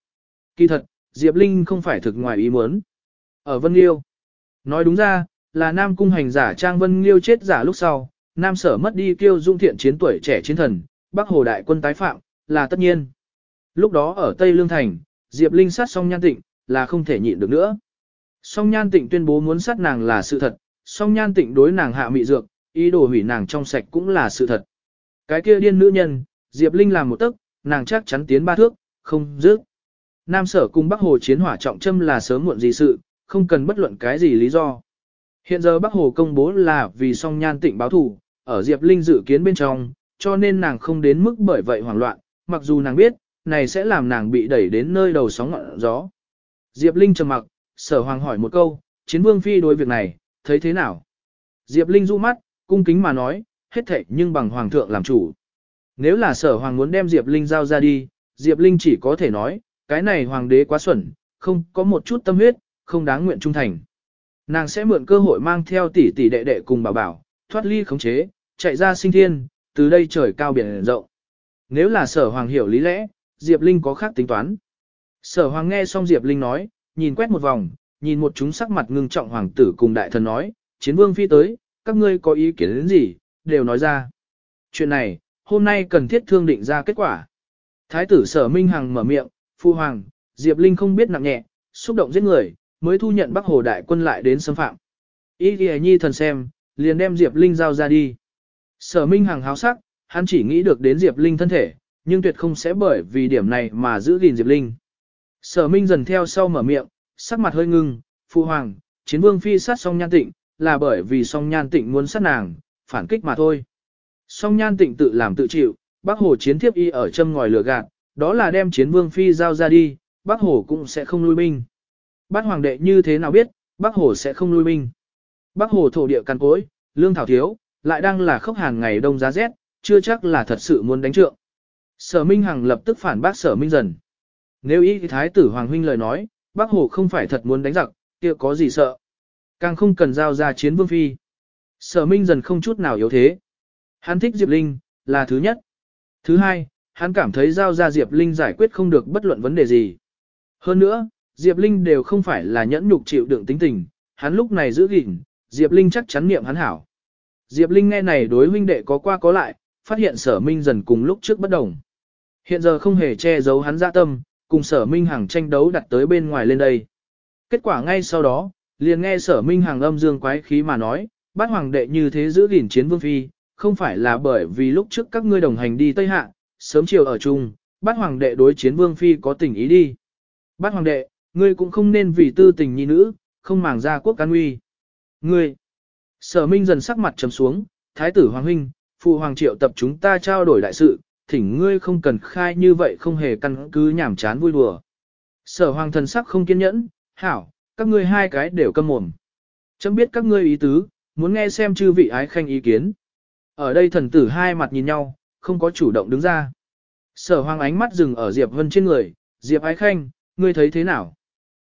Kỳ thật, Diệp Linh không phải thực ngoài ý muốn. Ở Vân Liêu. Nói đúng ra, là Nam cung hành giả Trang Vân Liêu chết giả lúc sau, Nam sở mất đi kiêu dung thiện chiến tuổi trẻ chiến thần, Bắc Hồ đại quân tái phạm, là tất nhiên. Lúc đó ở Tây Lương Thành, Diệp Linh sát song nhan tịnh, là không thể nhịn được nữa. Song nhan tịnh tuyên bố muốn sát nàng là sự thật, song nhan tịnh đối nàng hạ mị dược, ý đồ hủy nàng trong sạch cũng là sự thật. Cái kia điên nữ nhân, Diệp Linh làm một tức nàng chắc chắn tiến ba thước, không dứt. Nam sở cùng Bắc Hồ chiến hỏa trọng châm là sớm muộn gì sự, không cần bất luận cái gì lý do. Hiện giờ Bắc Hồ công bố là vì song nhan tịnh báo thủ, ở Diệp Linh dự kiến bên trong, cho nên nàng không đến mức bởi vậy hoảng loạn, mặc dù nàng biết, này sẽ làm nàng bị đẩy đến nơi đầu sóng ngọn gió. Diệp Linh trầm mặc, sở hoàng hỏi một câu, chiến vương phi đối việc này, thấy thế nào? Diệp Linh du mắt, cung kính mà nói, hết thệ nhưng bằng hoàng thượng làm chủ. Nếu là sở hoàng muốn đem Diệp Linh giao ra đi, Diệp Linh chỉ có thể nói, cái này hoàng đế quá xuẩn, không có một chút tâm huyết, không đáng nguyện trung thành. Nàng sẽ mượn cơ hội mang theo tỷ tỷ đệ đệ cùng bảo bảo, thoát ly khống chế, chạy ra sinh thiên, từ đây trời cao biển rộng. Nếu là sở hoàng hiểu lý lẽ, Diệp Linh có khác tính toán. Sở hoàng nghe xong Diệp Linh nói, nhìn quét một vòng, nhìn một chúng sắc mặt ngưng trọng hoàng tử cùng đại thần nói, chiến vương phi tới, các ngươi có ý kiến đến gì, đều nói ra. Chuyện này, hôm nay cần thiết thương định ra kết quả. Thái tử sở Minh Hằng mở miệng, phu hoàng, Diệp Linh không biết nặng nhẹ, xúc động giết người, mới thu nhận Bắc Hồ đại quân lại đến xâm phạm. Ý ghi nhi thần xem, liền đem Diệp Linh giao ra đi. Sở Minh Hằng háo sắc, hắn chỉ nghĩ được đến Diệp Linh thân thể, nhưng tuyệt không sẽ bởi vì điểm này mà giữ gìn Diệp Linh. Sở Minh dần theo sau mở miệng, sắc mặt hơi ngưng, phu hoàng, chiến vương phi sát song nhan tịnh, là bởi vì song nhan tịnh muốn sát nàng, phản kích mà thôi. Song nhan tịnh tự làm tự chịu, bác hồ chiến thiếp y ở châm ngòi lửa gạt, đó là đem chiến vương phi giao ra đi, bác hồ cũng sẽ không lui binh. Bác hoàng đệ như thế nào biết, bác hồ sẽ không lui binh. Bác hồ thổ địa căn cối, lương thảo thiếu, lại đang là khốc hàng ngày đông giá rét, chưa chắc là thật sự muốn đánh trượng. Sở Minh Hằng lập tức phản bác Sở Minh dần. Nếu ý thái tử Hoàng Huynh lời nói, bác hồ không phải thật muốn đánh giặc, kia có gì sợ. Càng không cần giao ra chiến vương phi. Sở Minh dần không chút nào yếu thế. Hắn thích Diệp Linh, là thứ nhất. Thứ hai, hắn cảm thấy giao ra Diệp Linh giải quyết không được bất luận vấn đề gì. Hơn nữa, Diệp Linh đều không phải là nhẫn nhục chịu đựng tính tình, hắn lúc này giữ gìn, Diệp Linh chắc chắn niệm hắn hảo. Diệp Linh nghe này đối huynh đệ có qua có lại, phát hiện sở minh dần cùng lúc trước bất đồng. Hiện giờ không hề che giấu hắn dạ tâm, cùng sở minh hàng tranh đấu đặt tới bên ngoài lên đây. Kết quả ngay sau đó, liền nghe sở minh hàng âm dương quái khí mà nói, bát hoàng đệ như thế giữ gìn chiến vương phi, không phải là bởi vì lúc trước các ngươi đồng hành đi Tây Hạ, sớm chiều ở chung, bát hoàng đệ đối chiến vương phi có tình ý đi. Bát hoàng đệ, ngươi cũng không nên vì tư tình nhi nữ, không màng ra quốc can uy. Ngươi, sở minh dần sắc mặt trầm xuống, thái tử hoàng huynh, phụ hoàng triệu tập chúng ta trao đổi đại sự, thỉnh ngươi không cần khai như vậy không hề căn cứ nhảm chán vui đùa. Sở hoàng thần sắc không kiên nhẫn, hảo, các ngươi hai cái đều câm mồm. Chấm biết các ngươi ý tứ, muốn nghe xem chư vị ái khanh ý kiến. Ở đây thần tử hai mặt nhìn nhau, không có chủ động đứng ra. Sở hoàng ánh mắt dừng ở Diệp Vân trên người, Diệp ái khanh, ngươi thấy thế nào?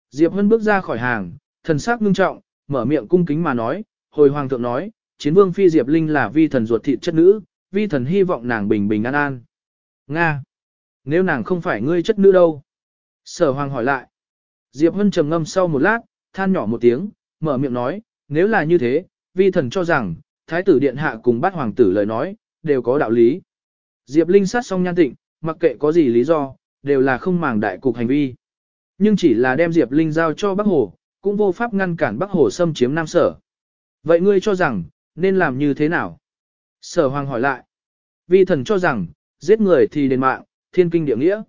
Diệp Vân bước ra khỏi hàng, thần sắc ngưng trọng, mở miệng cung kính mà nói, hồi hoàng thượng nói, chiến vương phi Diệp Linh là vi thần ruột thịt chất nữ, vi thần hy vọng nàng bình bình an an. Nga! Nếu nàng không phải ngươi chất nữ đâu? Sở hoàng hỏi lại. Diệp Vân trầm ngâm sau một lát, than nhỏ một tiếng, mở miệng nói, nếu là như thế, vi thần cho rằng, thái tử điện hạ cùng bát hoàng tử lời nói, đều có đạo lý. Diệp Linh sát xong nhan tịnh, mặc kệ có gì lý do, đều là không màng đại cục hành vi. Nhưng chỉ là đem Diệp Linh giao cho Bắc Hồ, cũng vô pháp ngăn cản Bắc Hồ xâm chiếm Nam Sở. Vậy ngươi cho rằng, nên làm như thế nào? Sở Hoàng hỏi lại. Vi thần cho rằng, giết người thì đền mạng, thiên kinh địa nghĩa.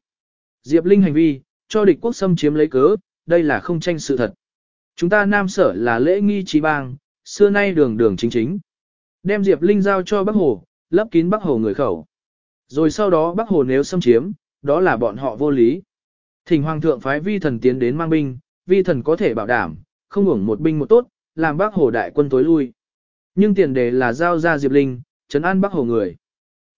Diệp Linh hành vi, cho địch quốc xâm chiếm lấy cớ, đây là không tranh sự thật. Chúng ta Nam Sở là lễ nghi trí bang, xưa nay đường đường chính chính. Đem Diệp Linh giao cho Bắc Hồ, lấp kín Bắc Hồ người khẩu. Rồi sau đó Bắc Hồ nếu xâm chiếm, đó là bọn họ vô lý. Thỉnh Hoàng thượng phái vi thần tiến đến mang binh, vi thần có thể bảo đảm, không hưởng một binh một tốt, làm Bắc Hồ đại quân tối lui. Nhưng tiền đề là giao ra Diệp Linh, trấn an Bắc Hồ người.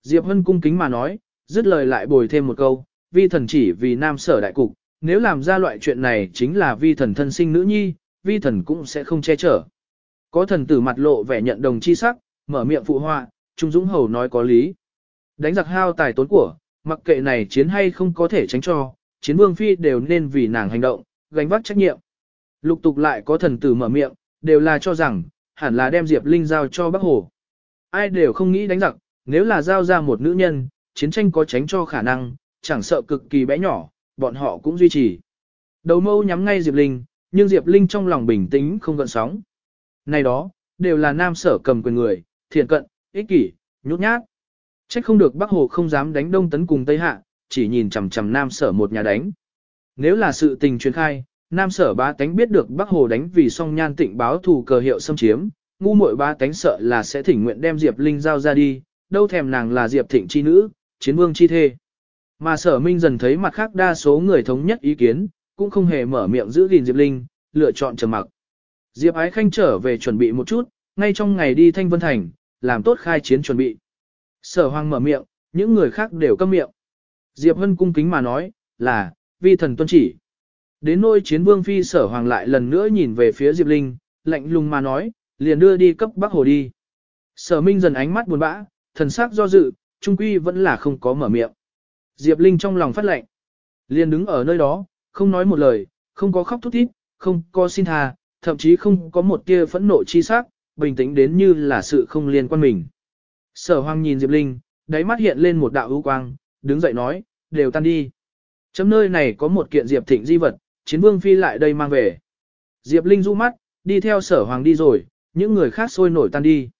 Diệp Hân cung kính mà nói, dứt lời lại bồi thêm một câu, vi thần chỉ vì nam sở đại cục, nếu làm ra loại chuyện này chính là vi thần thân sinh nữ nhi, vi thần cũng sẽ không che chở. Có thần tử mặt lộ vẻ nhận đồng chi sắc, mở miệng phụ họa, Trung Dũng Hầu nói có lý. Đánh giặc hao tài tốn của, mặc kệ này chiến hay không có thể tránh cho, chiến vương phi đều nên vì nàng hành động, gánh vác trách nhiệm. Lục tục lại có thần tử mở miệng, đều là cho rằng, hẳn là đem Diệp Linh giao cho Bắc Hồ. Ai đều không nghĩ đánh giặc, nếu là giao ra một nữ nhân, chiến tranh có tránh cho khả năng, chẳng sợ cực kỳ bé nhỏ, bọn họ cũng duy trì. Đầu mâu nhắm ngay Diệp Linh, nhưng Diệp Linh trong lòng bình tĩnh không gợn sóng. Này đó, đều là nam sở cầm quyền người, thiện cận, ích kỷ, nhút nhát. Trách không được Bắc Hồ không dám đánh Đông Tấn cùng Tây Hạ, chỉ nhìn chằm chằm nam sở một nhà đánh. Nếu là sự tình truyền khai, nam sở ba tánh biết được Bắc Hồ đánh vì song nhan tịnh báo thù cờ hiệu xâm chiếm, ngu muội ba tánh sợ là sẽ thỉnh nguyện đem Diệp Linh giao ra đi, đâu thèm nàng là Diệp Thịnh chi nữ, chiến vương chi thê. Mà sở minh dần thấy mặt khác đa số người thống nhất ý kiến, cũng không hề mở miệng giữ gìn Diệp Linh, lựa chọn trầm mặc. Diệp Ái Khanh trở về chuẩn bị một chút, ngay trong ngày đi Thanh Vân Thành, làm tốt khai chiến chuẩn bị. Sở Hoàng mở miệng, những người khác đều câm miệng. Diệp Hân cung kính mà nói, là, vi thần tuân chỉ. Đến nôi chiến vương phi sở Hoàng lại lần nữa nhìn về phía Diệp Linh, lạnh lùng mà nói, liền đưa đi cấp Bắc Hồ đi. Sở Minh dần ánh mắt buồn bã, thần sắc do dự, trung quy vẫn là không có mở miệng. Diệp Linh trong lòng phát lệnh, liền đứng ở nơi đó, không nói một lời, không có khóc thút thít, không có xin tha, thậm chí không có một tia phẫn nộ chi sắc, bình tĩnh đến như là sự không liên quan mình. Sở Hoang nhìn Diệp Linh, đáy mắt hiện lên một đạo ưu quang, đứng dậy nói, đều tan đi. Chấm nơi này có một kiện Diệp Thịnh di vật, chiến vương phi lại đây mang về. Diệp Linh du mắt, đi theo sở hoàng đi rồi, những người khác sôi nổi tan đi.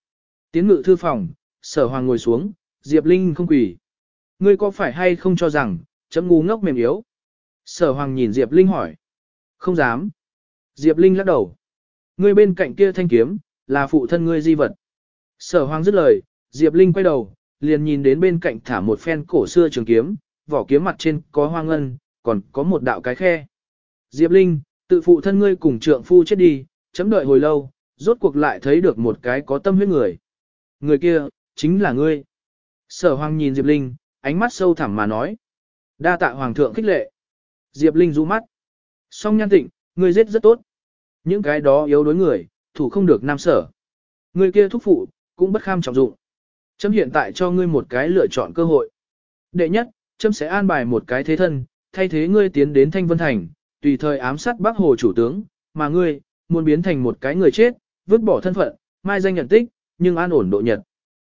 Tiến ngự thư phòng, sở hoàng ngồi xuống, Diệp Linh không quỳ. Ngươi có phải hay không cho rằng, chấm ngu ngốc mềm yếu? Sở hoàng nhìn Diệp Linh hỏi. Không dám. Diệp Linh lắc đầu. Ngươi bên cạnh kia thanh kiếm, là phụ thân ngươi di vật. Sở hoàng dứt lời, Diệp Linh quay đầu, liền nhìn đến bên cạnh thả một phen cổ xưa trường kiếm, vỏ kiếm mặt trên có hoa ngân, còn có một đạo cái khe. Diệp Linh, tự phụ thân ngươi cùng trượng phu chết đi, chấm đợi hồi lâu, rốt cuộc lại thấy được một cái có tâm huyết người. Người kia, chính là ngươi. Sở hoàng nhìn Diệp Linh, ánh mắt sâu thẳm mà nói. Đa tạ hoàng thượng khích lệ. Diệp Linh rũ mắt. Song nhan tịnh, ngươi giết rất tốt. Những cái đó yếu đối người, thủ không được nam sở. Người kia thúc phụ, cũng bất kham trọng dụng. Chấm hiện tại cho ngươi một cái lựa chọn cơ hội. Đệ nhất, chấm sẽ an bài một cái thế thân, thay thế ngươi tiến đến Thanh Vân Thành, tùy thời ám sát Bắc Hồ chủ tướng, mà ngươi, muốn biến thành một cái người chết, vứt bỏ thân phận, mai danh nhận tích, nhưng an ổn độ nhật.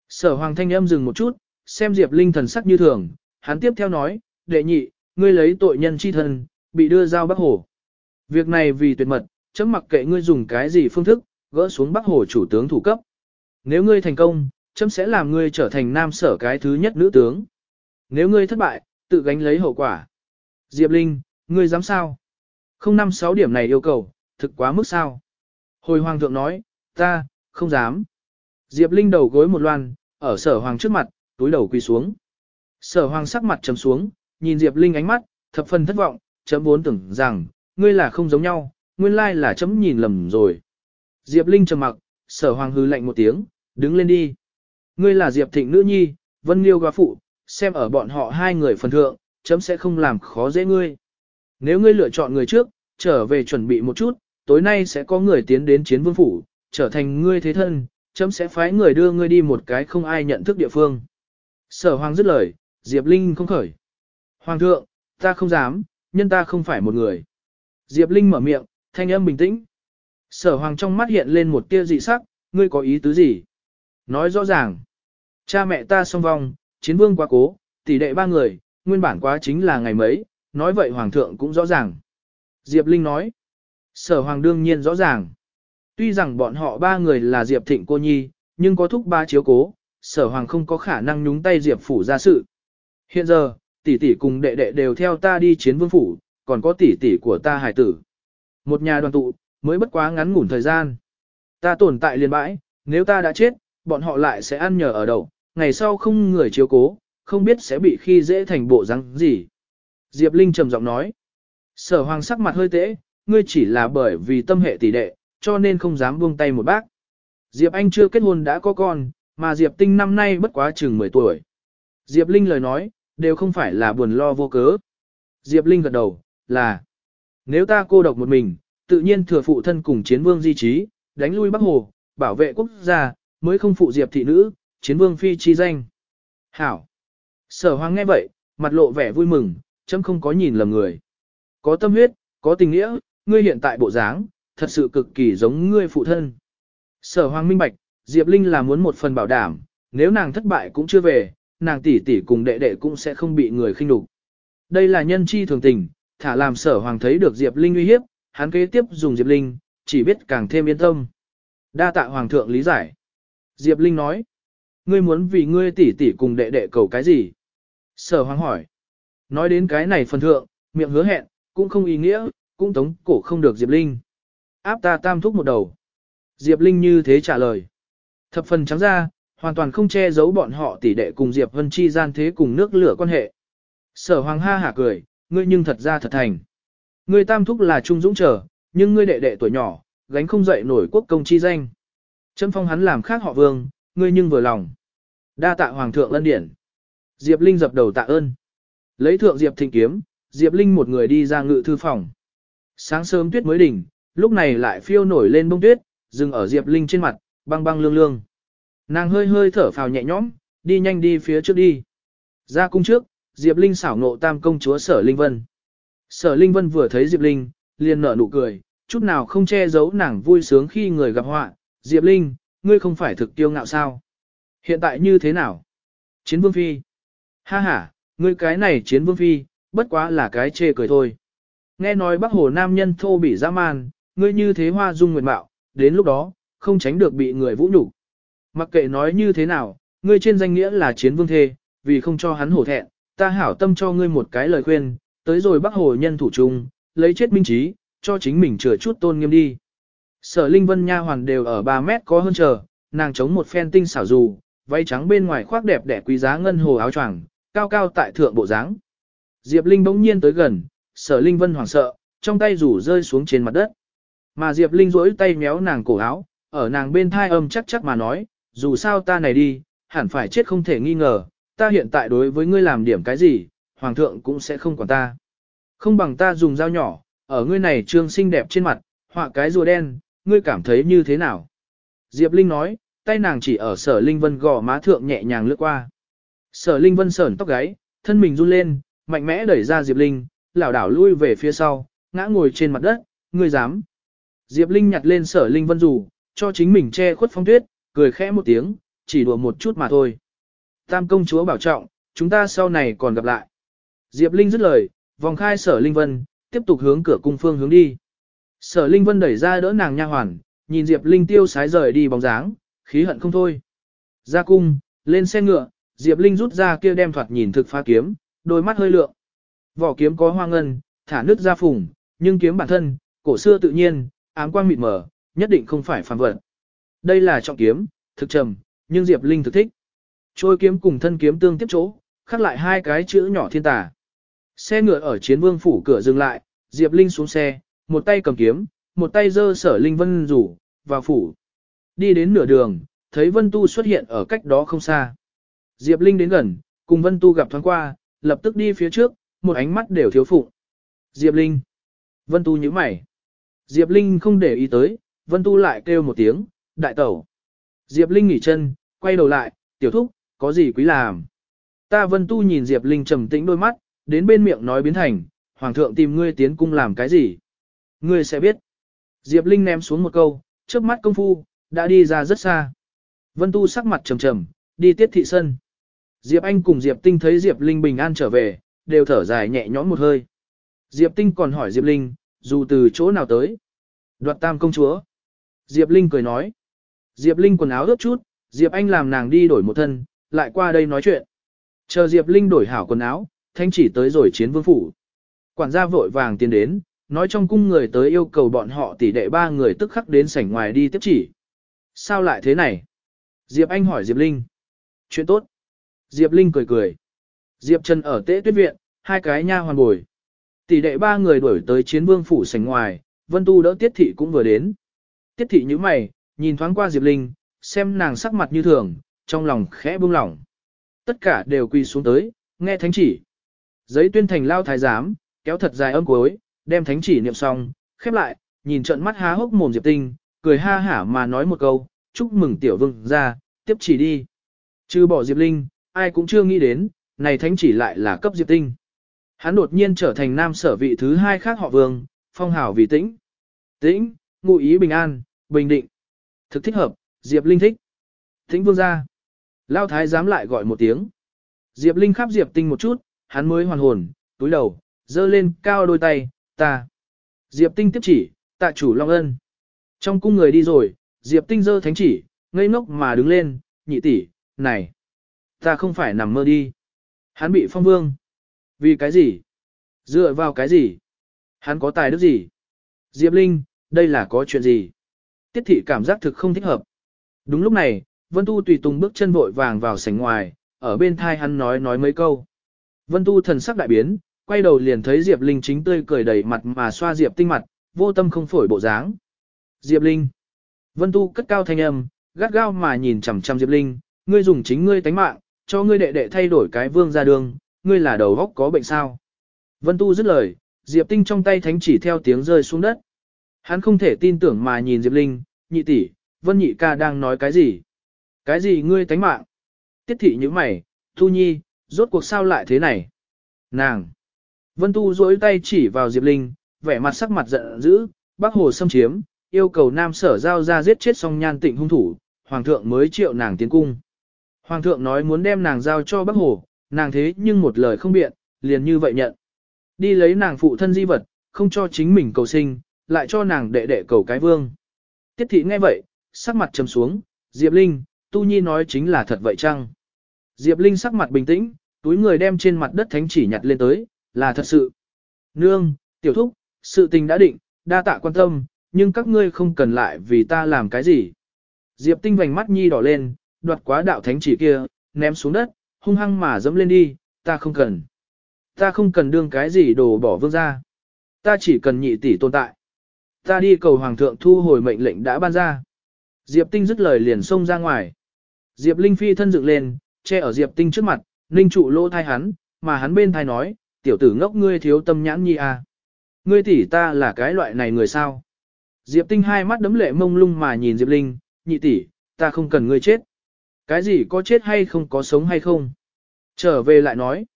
Sở Hoàng Thanh âm dừng một chút, xem Diệp Linh thần sắc như thường, hắn tiếp theo nói, đệ nhị, ngươi lấy tội nhân chi thân, bị đưa giao Bắc Hồ. Việc này vì tuyệt mật, chấm mặc kệ ngươi dùng cái gì phương thức, gỡ xuống Bắc Hồ chủ tướng thủ cấp. Nếu ngươi thành công, chấm sẽ làm ngươi trở thành nam sở cái thứ nhất nữ tướng. Nếu ngươi thất bại, tự gánh lấy hậu quả. Diệp Linh, ngươi dám sao? Không năm sáu điểm này yêu cầu, thực quá mức sao? Hồi hoàng thượng nói, ta, không dám. Diệp Linh đầu gối một loan, ở sở hoàng trước mặt, túi đầu quỳ xuống. Sở hoàng sắc mặt trầm xuống, nhìn Diệp Linh ánh mắt, thập phần thất vọng, chấm vốn tưởng rằng, ngươi là không giống nhau, nguyên lai là chấm nhìn lầm rồi. Diệp Linh trầm mặc, sở hoàng hư lạnh một tiếng, đứng lên đi. Ngươi là Diệp Thịnh nữ nhi, Vân Liêu góa phụ, xem ở bọn họ hai người phần thượng, chấm sẽ không làm khó dễ ngươi. Nếu ngươi lựa chọn người trước, trở về chuẩn bị một chút, tối nay sẽ có người tiến đến chiến vương phủ, trở thành ngươi thế thân, chấm sẽ phái người đưa ngươi đi một cái không ai nhận thức địa phương. Sở hoàng dứt lời, Diệp Linh không khởi. Hoàng thượng, ta không dám, nhân ta không phải một người. Diệp Linh mở miệng, thanh âm bình tĩnh. Sở hoàng trong mắt hiện lên một tia dị sắc, ngươi có ý tứ gì? Nói rõ ràng. Cha mẹ ta song vong, chiến vương quá cố, tỷ đệ ba người, nguyên bản quá chính là ngày mấy, nói vậy hoàng thượng cũng rõ ràng. Diệp Linh nói. Sở hoàng đương nhiên rõ ràng. Tuy rằng bọn họ ba người là Diệp Thịnh cô nhi, nhưng có thúc ba chiếu cố, sở hoàng không có khả năng nhúng tay Diệp phủ ra sự. Hiện giờ, tỷ tỷ cùng đệ đệ đều theo ta đi chiến vương phủ, còn có tỷ tỷ của ta hải tử. Một nhà đoàn tụ, mới bất quá ngắn ngủn thời gian. Ta tồn tại liền bãi, nếu ta đã chết, bọn họ lại sẽ ăn nhờ ở đậu, ngày sau không người chiếu cố, không biết sẽ bị khi dễ thành bộ răng gì. Diệp Linh trầm giọng nói. Sở hoàng sắc mặt hơi tễ, ngươi chỉ là bởi vì tâm hệ tỷ đệ, cho nên không dám buông tay một bác. Diệp Anh chưa kết hôn đã có con, mà Diệp Tinh năm nay bất quá chừng 10 tuổi. Diệp Linh lời nói, đều không phải là buồn lo vô cớ. Diệp Linh gật đầu, là nếu ta cô độc một mình, tự nhiên thừa phụ thân cùng chiến vương di trí, đánh lui Bắc Hồ, bảo vệ quốc gia, mới không phụ Diệp thị nữ, chiến vương phi chi danh. Hảo! Sở hoàng nghe vậy, mặt lộ vẻ vui mừng, chấm không có nhìn lầm người. Có tâm huyết, có tình nghĩa, ngươi hiện tại bộ dáng, thật sự cực kỳ giống ngươi phụ thân. Sở hoàng minh bạch, Diệp Linh là muốn một phần bảo đảm, nếu nàng thất bại cũng chưa về, nàng tỷ tỷ cùng đệ đệ cũng sẽ không bị người khinh đục. Đây là nhân chi thường tình, thả làm sở hoàng thấy được Diệp Linh uy hiếp, hắn kế tiếp dùng Diệp Linh, chỉ biết càng thêm yên tâm. Đa tạ hoàng thượng lý giải. Diệp Linh nói, ngươi muốn vì ngươi tỷ tỷ cùng đệ đệ cầu cái gì? Sở hoàng hỏi. Nói đến cái này phần thượng, miệng hứa hẹn, cũng không ý nghĩa, cũng tống cổ không được Diệp Linh. Áp ta tam thúc một đầu. Diệp Linh như thế trả lời. Thập phần trắng ra, hoàn toàn không che giấu bọn họ tỷ đệ cùng Diệp Vân Chi gian thế cùng nước lửa quan hệ. Sở hoàng ha hả cười, ngươi nhưng thật ra thật thành. Ngươi tam thúc là trung dũng trở, nhưng ngươi đệ đệ tuổi nhỏ, gánh không dậy nổi quốc công chi danh. Trâm phong hắn làm khác họ vương, ngươi nhưng vừa lòng. Đa tạ hoàng thượng lân điển. Diệp Linh dập đầu tạ ơn. Lấy thượng Diệp thịnh kiếm, Diệp Linh một người đi ra ngự thư phòng. Sáng sớm tuyết mới đỉnh, lúc này lại phiêu nổi lên bông tuyết, dừng ở Diệp Linh trên mặt, băng băng lương lương. Nàng hơi hơi thở phào nhẹ nhõm, đi nhanh đi phía trước đi. Ra cung trước, Diệp Linh xảo nộ tam công chúa Sở Linh Vân. Sở Linh Vân vừa thấy Diệp Linh, liền nở nụ cười, chút nào không che giấu nàng vui sướng khi người gặp họa. Diệp Linh, ngươi không phải thực tiêu ngạo sao? Hiện tại như thế nào? Chiến vương phi. Ha ha, ngươi cái này chiến vương phi, bất quá là cái chê cười thôi. Nghe nói bác hồ nam nhân thô bị dã man, ngươi như thế hoa dung nguyện bạo, đến lúc đó, không tránh được bị người vũ nhục. Mặc kệ nói như thế nào, ngươi trên danh nghĩa là chiến vương thê, vì không cho hắn hổ thẹn, ta hảo tâm cho ngươi một cái lời khuyên, tới rồi bác hồ nhân thủ chung, lấy chết minh trí, cho chính mình chừa chút tôn nghiêm đi. Sở Linh Vân nha hoàn đều ở 3 mét có hơn chờ, nàng chống một phen tinh xảo dù, váy trắng bên ngoài khoác đẹp đẽ quý giá ngân hồ áo choàng, cao cao tại thượng bộ dáng. Diệp Linh bỗng nhiên tới gần, Sở Linh Vân hoảng sợ, trong tay rủ rơi xuống trên mặt đất. Mà Diệp Linh rỗi tay méo nàng cổ áo, ở nàng bên thai âm chắc chắc mà nói, dù sao ta này đi, hẳn phải chết không thể nghi ngờ, ta hiện tại đối với ngươi làm điểm cái gì, hoàng thượng cũng sẽ không quản ta. Không bằng ta dùng dao nhỏ, ở ngươi này trương xinh đẹp trên mặt, họa cái rùa đen, ngươi cảm thấy như thế nào? Diệp Linh nói, tay nàng chỉ ở sở Linh Vân gò má thượng nhẹ nhàng lướt qua. Sở Linh Vân sởn tóc gáy, thân mình run lên, mạnh mẽ đẩy ra Diệp Linh, lảo đảo lui về phía sau, ngã ngồi trên mặt đất, ngươi dám. Diệp Linh nhặt lên sở Linh Vân rủ, cho chính mình che khuất phong tuyết, cười khẽ một tiếng, chỉ đùa một chút mà thôi. Tam công chúa bảo trọng, chúng ta sau này còn gặp lại. Diệp Linh dứt lời, vòng khai sở Linh Vân, tiếp tục hướng cửa cung phương hướng đi. Sở Linh Vân đẩy ra đỡ nàng nha hoàn, nhìn Diệp Linh tiêu sái rời đi bóng dáng, khí hận không thôi. Ra cung, lên xe ngựa, Diệp Linh rút ra kia đem thoạt nhìn thực phá kiếm, đôi mắt hơi lượng. Vỏ kiếm có hoa ngân, thả nước ra phùng, nhưng kiếm bản thân, cổ xưa tự nhiên, ám quang mịt mờ, nhất định không phải phàm vật. Đây là trọng kiếm, thực trầm, nhưng Diệp Linh thực thích. Trôi kiếm cùng thân kiếm tương tiếp chỗ, khắc lại hai cái chữ nhỏ thiên tà. Xe ngựa ở chiến vương phủ cửa dừng lại, Diệp Linh xuống xe, một tay cầm kiếm, một tay giơ sở Linh Vân rủ, vào phủ. Đi đến nửa đường, thấy Vân Tu xuất hiện ở cách đó không xa. Diệp Linh đến gần, cùng Vân Tu gặp thoáng qua, lập tức đi phía trước, một ánh mắt đều thiếu phụ. Diệp Linh. Vân Tu nhíu mày. Diệp Linh không để ý tới, Vân Tu lại kêu một tiếng, đại tẩu. Diệp Linh nghỉ chân, quay đầu lại, tiểu thúc, có gì quý làm. Ta Vân Tu nhìn Diệp Linh trầm tĩnh đôi mắt, đến bên miệng nói biến thành, Hoàng thượng tìm ngươi tiến cung làm cái gì. Ngươi sẽ biết. Diệp Linh ném xuống một câu, trước mắt công phu, đã đi ra rất xa. Vân Tu sắc mặt trầm trầm, đi tiết thị sân. Diệp Anh cùng Diệp Tinh thấy Diệp Linh bình an trở về, đều thở dài nhẹ nhõm một hơi. Diệp Tinh còn hỏi Diệp Linh, dù từ chỗ nào tới. Đoạt tam công chúa. Diệp Linh cười nói. Diệp Linh quần áo ướt chút, Diệp Anh làm nàng đi đổi một thân, lại qua đây nói chuyện. Chờ Diệp Linh đổi hảo quần áo, thanh chỉ tới rồi chiến vương phủ. Quản gia vội vàng tiến đến, nói trong cung người tới yêu cầu bọn họ tỷ đệ ba người tức khắc đến sảnh ngoài đi tiếp chỉ. Sao lại thế này? Diệp Anh hỏi Diệp Linh. Chuyện tốt. Diệp Linh cười cười. Diệp Trần ở tế tuyết viện, hai cái nha hoàn bồi. Tỷ đệ ba người đuổi tới chiến vương phủ sảnh ngoài, Vân Tu đỡ Tiết Thị cũng vừa đến. Tiết Thị như mày, nhìn thoáng qua Diệp Linh, xem nàng sắc mặt như thường, trong lòng khẽ buông lỏng. Tất cả đều quỳ xuống tới, nghe thánh chỉ. Giấy tuyên thành lao thái giám, kéo thật dài âm cuối, đem thánh chỉ niệm xong, khép lại, nhìn trận mắt há hốc mồm Diệp Tinh, cười ha hả mà nói một câu, chúc mừng tiểu vương ra, tiếp chỉ đi. Trừ bỏ Diệp Linh, ai cũng chưa nghĩ đến, này thánh chỉ lại là cấp Diệp Tinh. Hắn đột nhiên trở thành nam sở vị thứ hai khác họ vương, phong hào vì tĩnh. Tĩnh, ngụ ý bình an, bình định. Thực thích hợp, Diệp Linh thích. Tĩnh vương ra. Lao thái dám lại gọi một tiếng. Diệp Linh khắp Diệp Tinh một chút, hắn mới hoàn hồn, túi đầu, dơ lên cao đôi tay, ta. Diệp Tinh tiếp chỉ, tạ chủ Long Ân. Trong cung người đi rồi, Diệp Tinh dơ thánh chỉ, ngây ngốc mà đứng lên, nhị tỷ, này. Ta không phải nằm mơ đi. Hắn bị phong vương. Vì cái gì? Dựa vào cái gì? Hắn có tài đức gì? Diệp Linh, đây là có chuyện gì? Tiết thị cảm giác thực không thích hợp. Đúng lúc này, Vân Tu tùy tùng bước chân vội vàng vào sảnh ngoài, ở bên thai hắn nói nói mấy câu. Vân Tu thần sắc đại biến, quay đầu liền thấy Diệp Linh chính tươi cười đầy mặt mà xoa Diệp Tinh mặt, vô tâm không phổi bộ dáng. Diệp Linh. Vân Tu cất cao thanh âm, gắt gao mà nhìn chằm chằm Diệp Linh, ngươi dùng chính ngươi tánh mạng, cho ngươi đệ đệ thay đổi cái vương ra đường, ngươi là đầu góc có bệnh sao. Vân Tu dứt lời, Diệp Tinh trong tay thánh chỉ theo tiếng rơi xuống đất. Hắn không thể tin tưởng mà nhìn Diệp Linh, nhị tỷ, Vân nhị ca đang nói cái gì? Cái gì ngươi tánh mạng? Tiết thị như mày, Thu Nhi, rốt cuộc sao lại thế này? Nàng! Vân Tu duỗi tay chỉ vào Diệp Linh, vẻ mặt sắc mặt giận dữ, bác hồ xâm chiếm, yêu cầu nam sở giao ra giết chết song nhan tịnh hung thủ, hoàng thượng mới triệu nàng tiến cung. Hoàng thượng nói muốn đem nàng giao cho bác hồ, nàng thế nhưng một lời không biện, liền như vậy nhận. Đi lấy nàng phụ thân di vật, không cho chính mình cầu sinh, lại cho nàng đệ đệ cầu cái vương. Tiết thị nghe vậy, sắc mặt trầm xuống, Diệp Linh, Tu Nhi nói chính là thật vậy chăng? Diệp Linh sắc mặt bình tĩnh, túi người đem trên mặt đất thánh chỉ nhặt lên tới, là thật sự. Nương, tiểu thúc, sự tình đã định, đa tạ quan tâm, nhưng các ngươi không cần lại vì ta làm cái gì. Diệp Tinh vành mắt nhi đỏ lên, đoạt quá đạo thánh chỉ kia, ném xuống đất, hung hăng mà dẫm lên đi, ta không cần. Ta không cần đương cái gì đồ bỏ vương ra. Ta chỉ cần nhị tỷ tồn tại. Ta đi cầu hoàng thượng thu hồi mệnh lệnh đã ban ra. Diệp Tinh dứt lời liền xông ra ngoài. Diệp Linh phi thân dựng lên, che ở Diệp Tinh trước mặt, ninh trụ lỗ thai hắn, mà hắn bên thai nói, tiểu tử ngốc ngươi thiếu tâm nhãn nhi à. Ngươi tỷ ta là cái loại này người sao? Diệp Tinh hai mắt đấm lệ mông lung mà nhìn Diệp Linh, nhị tỷ, ta không cần ngươi chết. Cái gì có chết hay không có sống hay không? Trở về lại nói.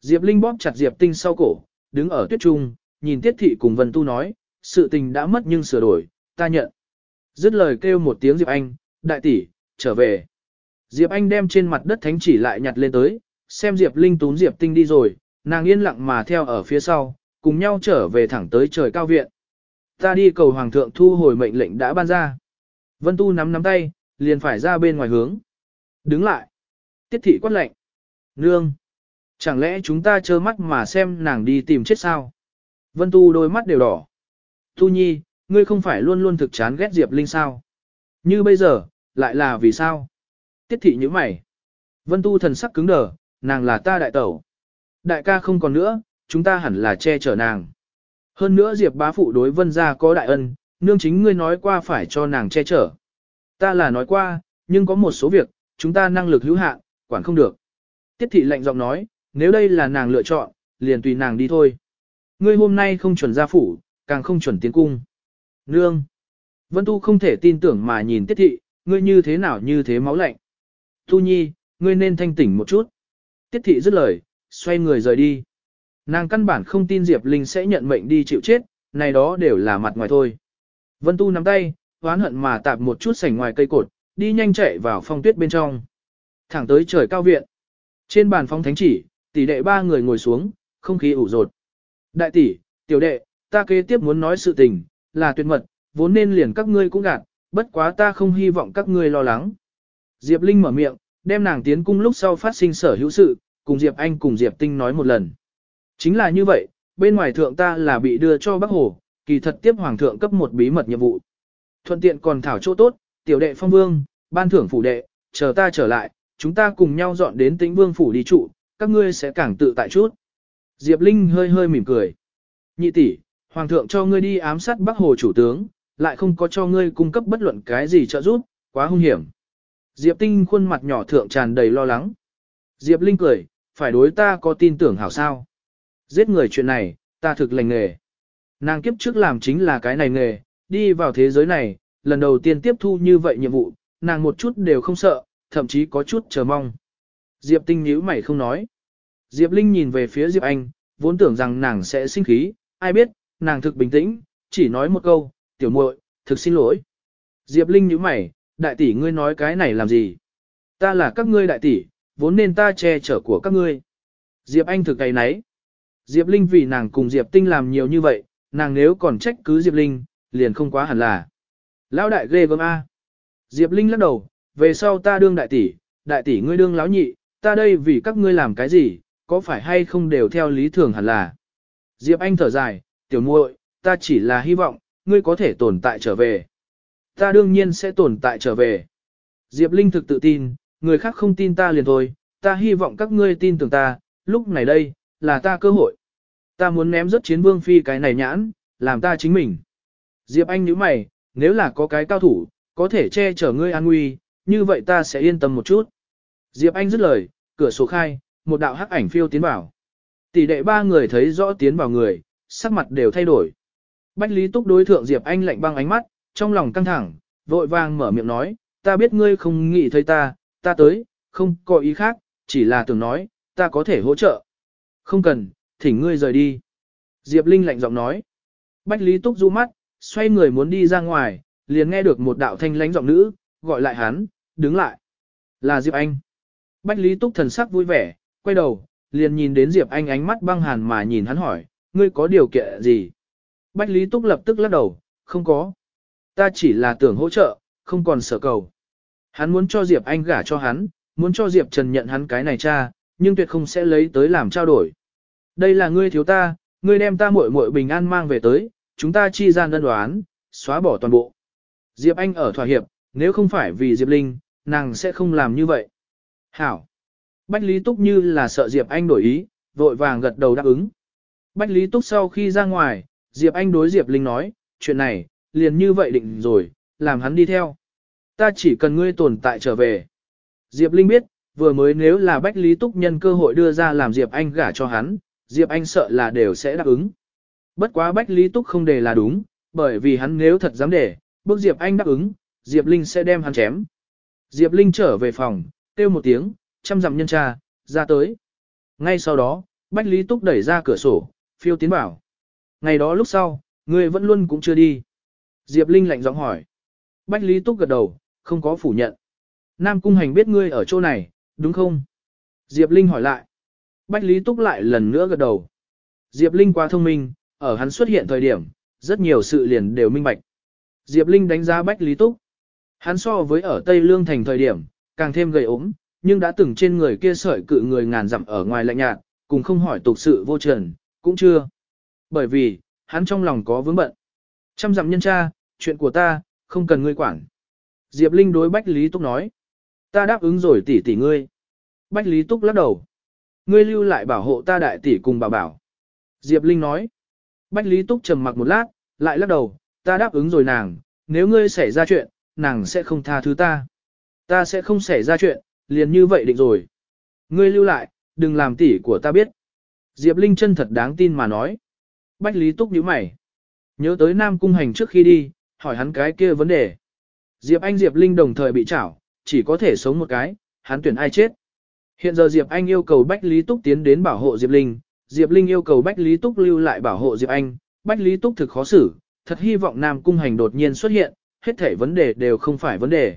Diệp Linh bóp chặt Diệp Tinh sau cổ, đứng ở tuyết trung, nhìn Tiết Thị cùng Vân Tu nói, sự tình đã mất nhưng sửa đổi, ta nhận. Dứt lời kêu một tiếng Diệp Anh, đại tỷ, trở về. Diệp Anh đem trên mặt đất thánh chỉ lại nhặt lên tới, xem Diệp Linh tún Diệp Tinh đi rồi, nàng yên lặng mà theo ở phía sau, cùng nhau trở về thẳng tới trời cao viện. Ta đi cầu Hoàng thượng thu hồi mệnh lệnh đã ban ra. Vân Tu nắm nắm tay, liền phải ra bên ngoài hướng. Đứng lại. Tiết thị quát lệnh. Nương. Chẳng lẽ chúng ta trơ mắt mà xem nàng đi tìm chết sao? Vân Tu đôi mắt đều đỏ. Tu Nhi, ngươi không phải luôn luôn thực chán ghét Diệp Linh sao? Như bây giờ, lại là vì sao? Tiết thị như mày. Vân Tu thần sắc cứng đờ, nàng là ta đại tẩu. Đại ca không còn nữa, chúng ta hẳn là che chở nàng. Hơn nữa Diệp bá phụ đối vân gia có đại ân, Nương chính ngươi nói qua phải cho nàng che chở. Ta là nói qua, nhưng có một số việc, chúng ta năng lực hữu hạn, quản không được. Tiết thị lạnh giọng nói, nếu đây là nàng lựa chọn, liền tùy nàng đi thôi. Ngươi hôm nay không chuẩn gia phủ, càng không chuẩn tiến cung. Nương! Vân Tu không thể tin tưởng mà nhìn tiết thị, ngươi như thế nào như thế máu lạnh. Tu Nhi, ngươi nên thanh tỉnh một chút. Tiết thị dứt lời, xoay người rời đi. Nàng căn bản không tin Diệp Linh sẽ nhận mệnh đi chịu chết, này đó đều là mặt ngoài thôi. Vân Tu nắm tay, oán hận mà tạp một chút sảnh ngoài cây cột, đi nhanh chạy vào phong tuyết bên trong. Thẳng tới trời cao viện. Trên bàn phong thánh chỉ, tỷ đệ ba người ngồi xuống, không khí ủ rột. Đại tỷ, tiểu đệ, ta kế tiếp muốn nói sự tình, là tuyệt mật, vốn nên liền các ngươi cũng gạt, bất quá ta không hy vọng các ngươi lo lắng. Diệp Linh mở miệng, đem nàng tiến cung lúc sau phát sinh sở hữu sự, cùng Diệp Anh cùng Diệp Tinh nói một lần. Chính là như vậy, bên ngoài thượng ta là bị đưa cho Bắc Hồ, kỳ thật tiếp hoàng thượng cấp một bí mật nhiệm vụ. Thuận tiện còn thảo chỗ tốt, tiểu đệ phong vương, ban thưởng phủ đệ, chờ ta trở lại, chúng ta cùng nhau dọn đến tĩnh vương phủ đi trụ, các ngươi sẽ càng tự tại chút. Diệp Linh hơi hơi mỉm cười. Nhị tỷ, hoàng thượng cho ngươi đi ám sát Bắc Hồ chủ tướng, lại không có cho ngươi cung cấp bất luận cái gì trợ giúp, quá hung hiểm. Diệp Tinh khuôn mặt nhỏ thượng tràn đầy lo lắng. Diệp Linh cười, phải đối ta có tin tưởng hảo sao. Giết người chuyện này, ta thực lành nghề. Nàng kiếp trước làm chính là cái này nghề, đi vào thế giới này, lần đầu tiên tiếp thu như vậy nhiệm vụ, nàng một chút đều không sợ, thậm chí có chút chờ mong. Diệp Tinh nhíu mày không nói. Diệp Linh nhìn về phía Diệp Anh, vốn tưởng rằng nàng sẽ sinh khí, ai biết, nàng thực bình tĩnh, chỉ nói một câu, tiểu muội, thực xin lỗi. Diệp Linh nhíu mày, đại tỷ ngươi nói cái này làm gì? Ta là các ngươi đại tỷ, vốn nên ta che chở của các ngươi. Diệp Anh thực cái nấy. Diệp Linh vì nàng cùng Diệp Tinh làm nhiều như vậy, nàng nếu còn trách cứ Diệp Linh, liền không quá hẳn là. Lão đại ghê gớm A. Diệp Linh lắc đầu, về sau ta đương đại tỷ, đại tỷ ngươi đương lão nhị, ta đây vì các ngươi làm cái gì, có phải hay không đều theo lý thường hẳn là. Diệp Anh thở dài, tiểu muội, ta chỉ là hy vọng, ngươi có thể tồn tại trở về. Ta đương nhiên sẽ tồn tại trở về. Diệp Linh thực tự tin, người khác không tin ta liền thôi, ta hy vọng các ngươi tin tưởng ta, lúc này đây, là ta cơ hội. Ta muốn ném rất chiến vương phi cái này nhãn, làm ta chính mình. Diệp Anh nhíu mày, nếu là có cái cao thủ, có thể che chở ngươi an nguy, như vậy ta sẽ yên tâm một chút. Diệp Anh dứt lời, cửa sổ khai, một đạo hắc ảnh phiêu tiến vào. Tỷ đệ ba người thấy rõ tiến vào người, sắc mặt đều thay đổi. Bách Lý Túc đối thượng Diệp Anh lạnh băng ánh mắt, trong lòng căng thẳng, vội vàng mở miệng nói, ta biết ngươi không nghĩ thấy ta, ta tới, không có ý khác, chỉ là tưởng nói, ta có thể hỗ trợ. Không cần, thỉnh ngươi rời đi. Diệp Linh lạnh giọng nói. Bách Lý Túc du mắt, xoay người muốn đi ra ngoài, liền nghe được một đạo thanh lãnh giọng nữ, gọi lại hắn, đứng lại. Là Diệp Anh. Bách Lý Túc thần sắc vui vẻ, quay đầu, liền nhìn đến Diệp Anh ánh mắt băng hàn mà nhìn hắn hỏi, ngươi có điều kiện gì? Bách Lý Túc lập tức lắc đầu, không có. Ta chỉ là tưởng hỗ trợ, không còn sợ cầu. Hắn muốn cho Diệp Anh gả cho hắn, muốn cho Diệp Trần nhận hắn cái này cha, nhưng tuyệt không sẽ lấy tới làm trao đổi. Đây là ngươi thiếu ta, ngươi đem ta muội muội bình an mang về tới, chúng ta chi gian đơn đoán, xóa bỏ toàn bộ. Diệp Anh ở thỏa hiệp, nếu không phải vì Diệp Linh, nàng sẽ không làm như vậy. Hảo. Bách Lý Túc như là sợ Diệp Anh đổi ý, vội vàng gật đầu đáp ứng. Bách Lý Túc sau khi ra ngoài, Diệp Anh đối Diệp Linh nói, chuyện này, liền như vậy định rồi, làm hắn đi theo. Ta chỉ cần ngươi tồn tại trở về. Diệp Linh biết, vừa mới nếu là Bách Lý Túc nhân cơ hội đưa ra làm Diệp Anh gả cho hắn, Diệp Anh sợ là đều sẽ đáp ứng. Bất quá Bách Lý Túc không để là đúng, bởi vì hắn nếu thật dám để, bước Diệp Anh đáp ứng, Diệp Linh sẽ đem hắn chém. Diệp Linh trở về phòng, kêu một tiếng, chăm dặm nhân tra, ra tới. Ngay sau đó, Bách Lý Túc đẩy ra cửa sổ, phiêu tiến bảo. Ngày đó lúc sau, người vẫn luôn cũng chưa đi. Diệp Linh lạnh giọng hỏi. Bách Lý Túc gật đầu, không có phủ nhận. Nam Cung Hành biết ngươi ở chỗ này, đúng không? Diệp Linh hỏi lại. Bách Lý Túc lại lần nữa gật đầu. Diệp Linh quá thông minh, ở hắn xuất hiện thời điểm, rất nhiều sự liền đều minh bạch. Diệp Linh đánh giá Bách Lý Túc. Hắn so với ở Tây Lương thành thời điểm, càng thêm gầy ốm, nhưng đã từng trên người kia sợi cự người ngàn dặm ở ngoài lạnh nhạt, cùng không hỏi tục sự vô trần, cũng chưa. Bởi vì, hắn trong lòng có vướng bận. Trăm dặm nhân cha, chuyện của ta, không cần ngươi quản. Diệp Linh đối Bách Lý Túc nói. Ta đáp ứng rồi tỷ tỷ ngươi. Bách Lý Túc lắc đầu. Ngươi lưu lại bảo hộ ta đại tỷ cùng bảo bảo. Diệp Linh nói. Bách Lý Túc trầm mặc một lát, lại lắc đầu, ta đáp ứng rồi nàng, nếu ngươi xảy ra chuyện, nàng sẽ không tha thứ ta. Ta sẽ không xảy ra chuyện, liền như vậy định rồi. Ngươi lưu lại, đừng làm tỷ của ta biết. Diệp Linh chân thật đáng tin mà nói. Bách Lý Túc nhíu mày. Nhớ tới Nam Cung Hành trước khi đi, hỏi hắn cái kia vấn đề. Diệp Anh Diệp Linh đồng thời bị chảo, chỉ có thể sống một cái, hắn tuyển ai chết. Hiện giờ Diệp Anh yêu cầu Bách Lý Túc tiến đến bảo hộ Diệp Linh, Diệp Linh yêu cầu Bách Lý Túc lưu lại bảo hộ Diệp Anh, Bách Lý Túc thực khó xử, thật hy vọng Nam Cung Hành đột nhiên xuất hiện, hết thảy vấn đề đều không phải vấn đề.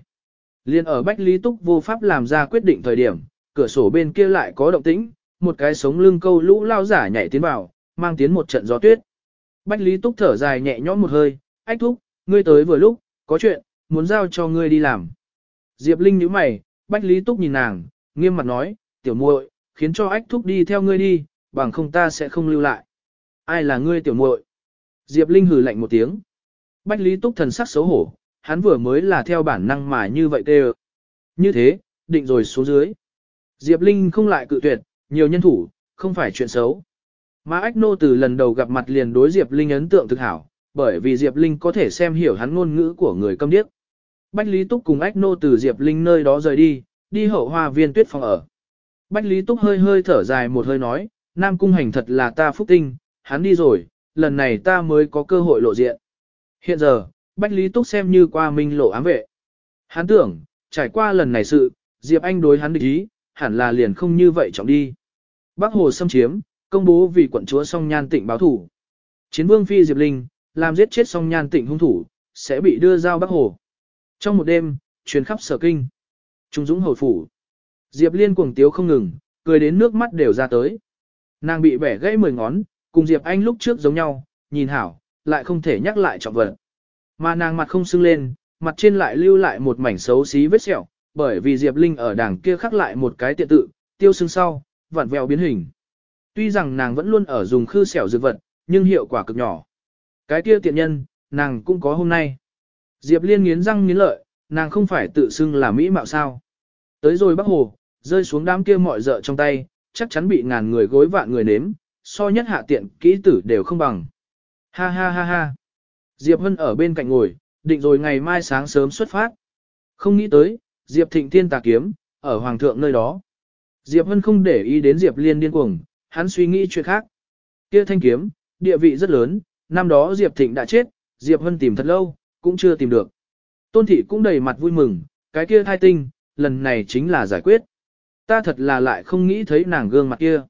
Liên ở Bách Lý Túc vô pháp làm ra quyết định thời điểm, cửa sổ bên kia lại có động tĩnh, một cái sống lưng câu lũ lao giả nhảy tiến vào, mang tiến một trận gió tuyết. Bách Lý Túc thở dài nhẹ nhõm một hơi, ách thúc, ngươi tới vừa lúc, có chuyện, muốn giao cho ngươi đi làm. Diệp Linh nhíu mày, Bách Lý Túc nhìn nàng, nghiêm mặt nói, tiểu muội, khiến cho ách thúc đi theo ngươi đi, bằng không ta sẽ không lưu lại. Ai là ngươi tiểu muội? Diệp Linh hừ lạnh một tiếng. Bách Lý Túc thần sắc xấu hổ, hắn vừa mới là theo bản năng mà như vậy tê Như thế, định rồi xuống dưới. Diệp Linh không lại cự tuyệt, nhiều nhân thủ, không phải chuyện xấu. Mà Ách Nô từ lần đầu gặp mặt liền đối Diệp Linh ấn tượng thực hảo, bởi vì Diệp Linh có thể xem hiểu hắn ngôn ngữ của người câm điếc. Bách Lý Túc cùng Ách Nô từ Diệp Linh nơi đó rời đi, đi hậu hoa viên tuyết phòng ở. Bách Lý Túc hơi hơi thở dài một hơi nói, Nam Cung Hành thật là ta phúc tinh, hắn đi rồi, lần này ta mới có cơ hội lộ diện. Hiện giờ, Bách Lý Túc xem như qua minh lộ ám vệ. Hắn tưởng, trải qua lần này sự, Diệp Anh đối hắn địch ý, hẳn là liền không như vậy trọng đi. Bắc Hồ xâm chiếm, công bố vì quận chúa song nhan tịnh báo thủ. Chiến vương phi Diệp Linh, làm giết chết song nhan tịnh hung thủ, sẽ bị đưa giao Bắc Hồ. Trong một đêm, truyền khắp sở kinh. Trung dũng hồi phủ. Diệp Liên cuồng tiếu không ngừng, cười đến nước mắt đều ra tới. Nàng bị bẻ gãy mười ngón, cùng Diệp Anh lúc trước giống nhau, nhìn hảo, lại không thể nhắc lại trọng vật. Mà nàng mặt không sưng lên, mặt trên lại lưu lại một mảnh xấu xí vết sẹo, bởi vì Diệp Linh ở đằng kia khắc lại một cái tiện tự, tiêu sưng sau, vặn vẹo biến hình. Tuy rằng nàng vẫn luôn ở dùng khư xẻo dược vật, nhưng hiệu quả cực nhỏ. Cái kia tiện nhân, nàng cũng có hôm nay. Diệp Liên nghiến răng nghiến lợi, nàng không phải tự xưng là mỹ mạo sao. Tới rồi Bắc Hồ, rơi xuống đám kia mọi dợ trong tay, chắc chắn bị ngàn người gối vạn người nếm, so nhất hạ tiện kỹ tử đều không bằng. Ha ha ha ha. Diệp Hân ở bên cạnh ngồi, định rồi ngày mai sáng sớm xuất phát. Không nghĩ tới, Diệp Thịnh Thiên tà kiếm, ở Hoàng thượng nơi đó. Diệp Hân không để ý đến Diệp Liên điên cuồng, hắn suy nghĩ chuyện khác. Kia thanh kiếm, địa vị rất lớn, năm đó Diệp Thịnh đã chết, Diệp Hân tìm thật lâu, cũng chưa tìm được. Tôn Thị cũng đầy mặt vui mừng, cái kia thai tinh, lần này chính là giải quyết. Ta thật là lại không nghĩ thấy nàng gương mặt kia.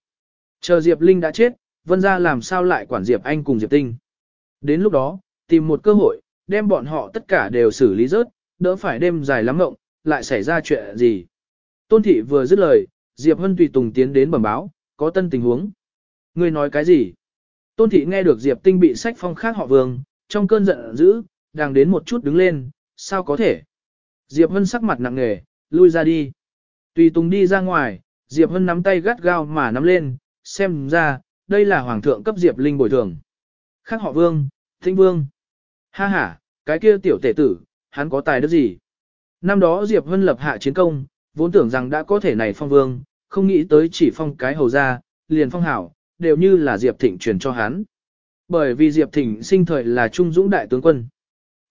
Chờ Diệp Linh đã chết, Vân ra làm sao lại quản Diệp Anh cùng Diệp Tinh. Đến lúc đó, tìm một cơ hội, đem bọn họ tất cả đều xử lý rớt, đỡ phải đêm dài lắm ngộng, lại xảy ra chuyện gì. Tôn thị vừa dứt lời, Diệp Hân tùy tùng tiến đến bẩm báo, có tân tình huống. Ngươi nói cái gì? Tôn thị nghe được Diệp Tinh bị sách phong khác họ vương, trong cơn giận dữ, đang đến một chút đứng lên, sao có thể? Diệp Hân sắc mặt nặng nề, lui ra đi. Tùy tùng đi ra ngoài, Diệp Hân nắm tay gắt gao mà nắm lên, xem ra, đây là hoàng thượng cấp Diệp Linh bồi thường. Khác họ vương, thinh vương. Ha ha, cái kia tiểu tể tử, hắn có tài đức gì? Năm đó Diệp Hân lập hạ chiến công, vốn tưởng rằng đã có thể này phong vương, không nghĩ tới chỉ phong cái hầu ra, liền phong hảo, đều như là Diệp Thịnh truyền cho hắn. Bởi vì Diệp Thịnh sinh thời là trung dũng đại tướng quân.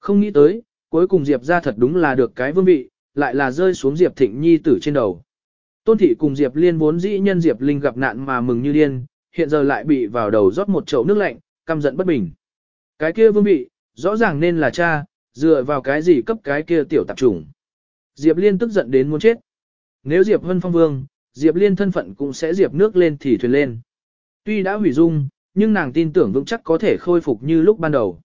Không nghĩ tới, cuối cùng Diệp ra thật đúng là được cái vương vị, lại là rơi xuống Diệp Thịnh nhi tử trên đầu. Tôn thị cùng Diệp Liên vốn dĩ nhân Diệp Linh gặp nạn mà mừng như điên, hiện giờ lại bị vào đầu rót một chậu nước lạnh, căm giận bất bình. Cái kia vương vị, rõ ràng nên là cha, dựa vào cái gì cấp cái kia tiểu tạp chủng. Diệp Liên tức giận đến muốn chết. Nếu Diệp Vân Phong Vương, Diệp Liên thân phận cũng sẽ diệp nước lên thì thuyền lên. Tuy đã hủy dung, nhưng nàng tin tưởng vững chắc có thể khôi phục như lúc ban đầu.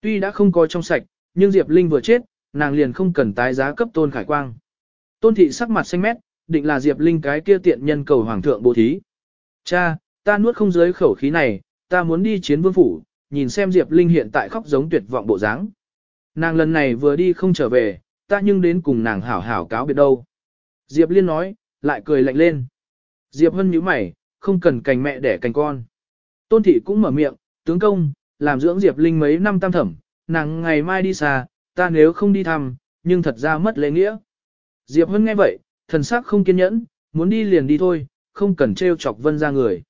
Tuy đã không có trong sạch, nhưng Diệp Linh vừa chết, nàng liền không cần tái giá cấp tôn khải quang. Tôn thị sắc mặt xanh mét, định là Diệp Linh cái kia tiện nhân cầu hoàng thượng bố thí. Cha, ta nuốt không dưới khẩu khí này, ta muốn đi chiến vương phủ, nhìn xem Diệp Linh hiện tại khóc giống tuyệt vọng bộ dáng. Nàng lần này vừa đi không trở về, ta nhưng đến cùng nàng hảo hảo cáo biệt đâu. Diệp Liên nói, lại cười lạnh lên. Diệp Hân nhíu mày, không cần cành mẹ đẻ cành con. Tôn thị cũng mở miệng, tướng công, làm dưỡng Diệp Linh mấy năm tam thẩm, nàng ngày mai đi xa, ta nếu không đi thăm, nhưng thật ra mất lễ nghĩa. Diệp Hân nghe vậy, thần sắc không kiên nhẫn, muốn đi liền đi thôi, không cần trêu chọc vân ra người.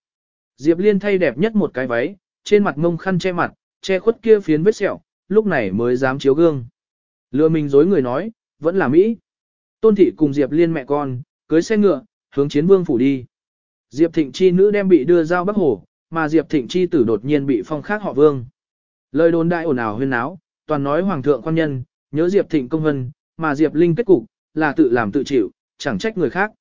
Diệp Liên thay đẹp nhất một cái váy, trên mặt mông khăn che mặt, che khuất kia phiến vết sẹo, lúc này mới dám chiếu gương. Lừa mình dối người nói, vẫn là Mỹ. Tôn thị cùng Diệp Liên mẹ con, cưới xe ngựa, hướng chiến vương phủ đi. Diệp Thịnh Chi nữ đem bị đưa giao Bắc Hồ, mà Diệp Thịnh Chi tử đột nhiên bị phong khác họ vương. Lời đồn đại ồn ào huyên náo, toàn nói hoàng thượng quan nhân, nhớ Diệp Thịnh công vân, mà Diệp Linh kết cục, là tự làm tự chịu, chẳng trách người khác.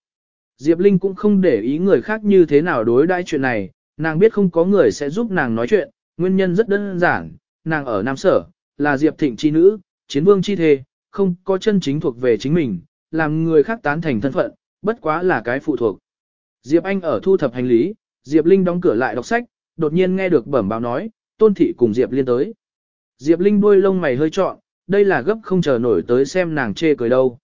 Diệp Linh cũng không để ý người khác như thế nào đối đãi chuyện này, nàng biết không có người sẽ giúp nàng nói chuyện, nguyên nhân rất đơn giản, nàng ở Nam Sở, là Diệp Thịnh chi nữ, chiến vương chi thê, không có chân chính thuộc về chính mình, làm người khác tán thành thân phận, bất quá là cái phụ thuộc. Diệp Anh ở thu thập hành lý, Diệp Linh đóng cửa lại đọc sách, đột nhiên nghe được bẩm báo nói, Tôn Thị cùng Diệp Liên tới. Diệp Linh đuôi lông mày hơi trọn, đây là gấp không chờ nổi tới xem nàng chê cười đâu.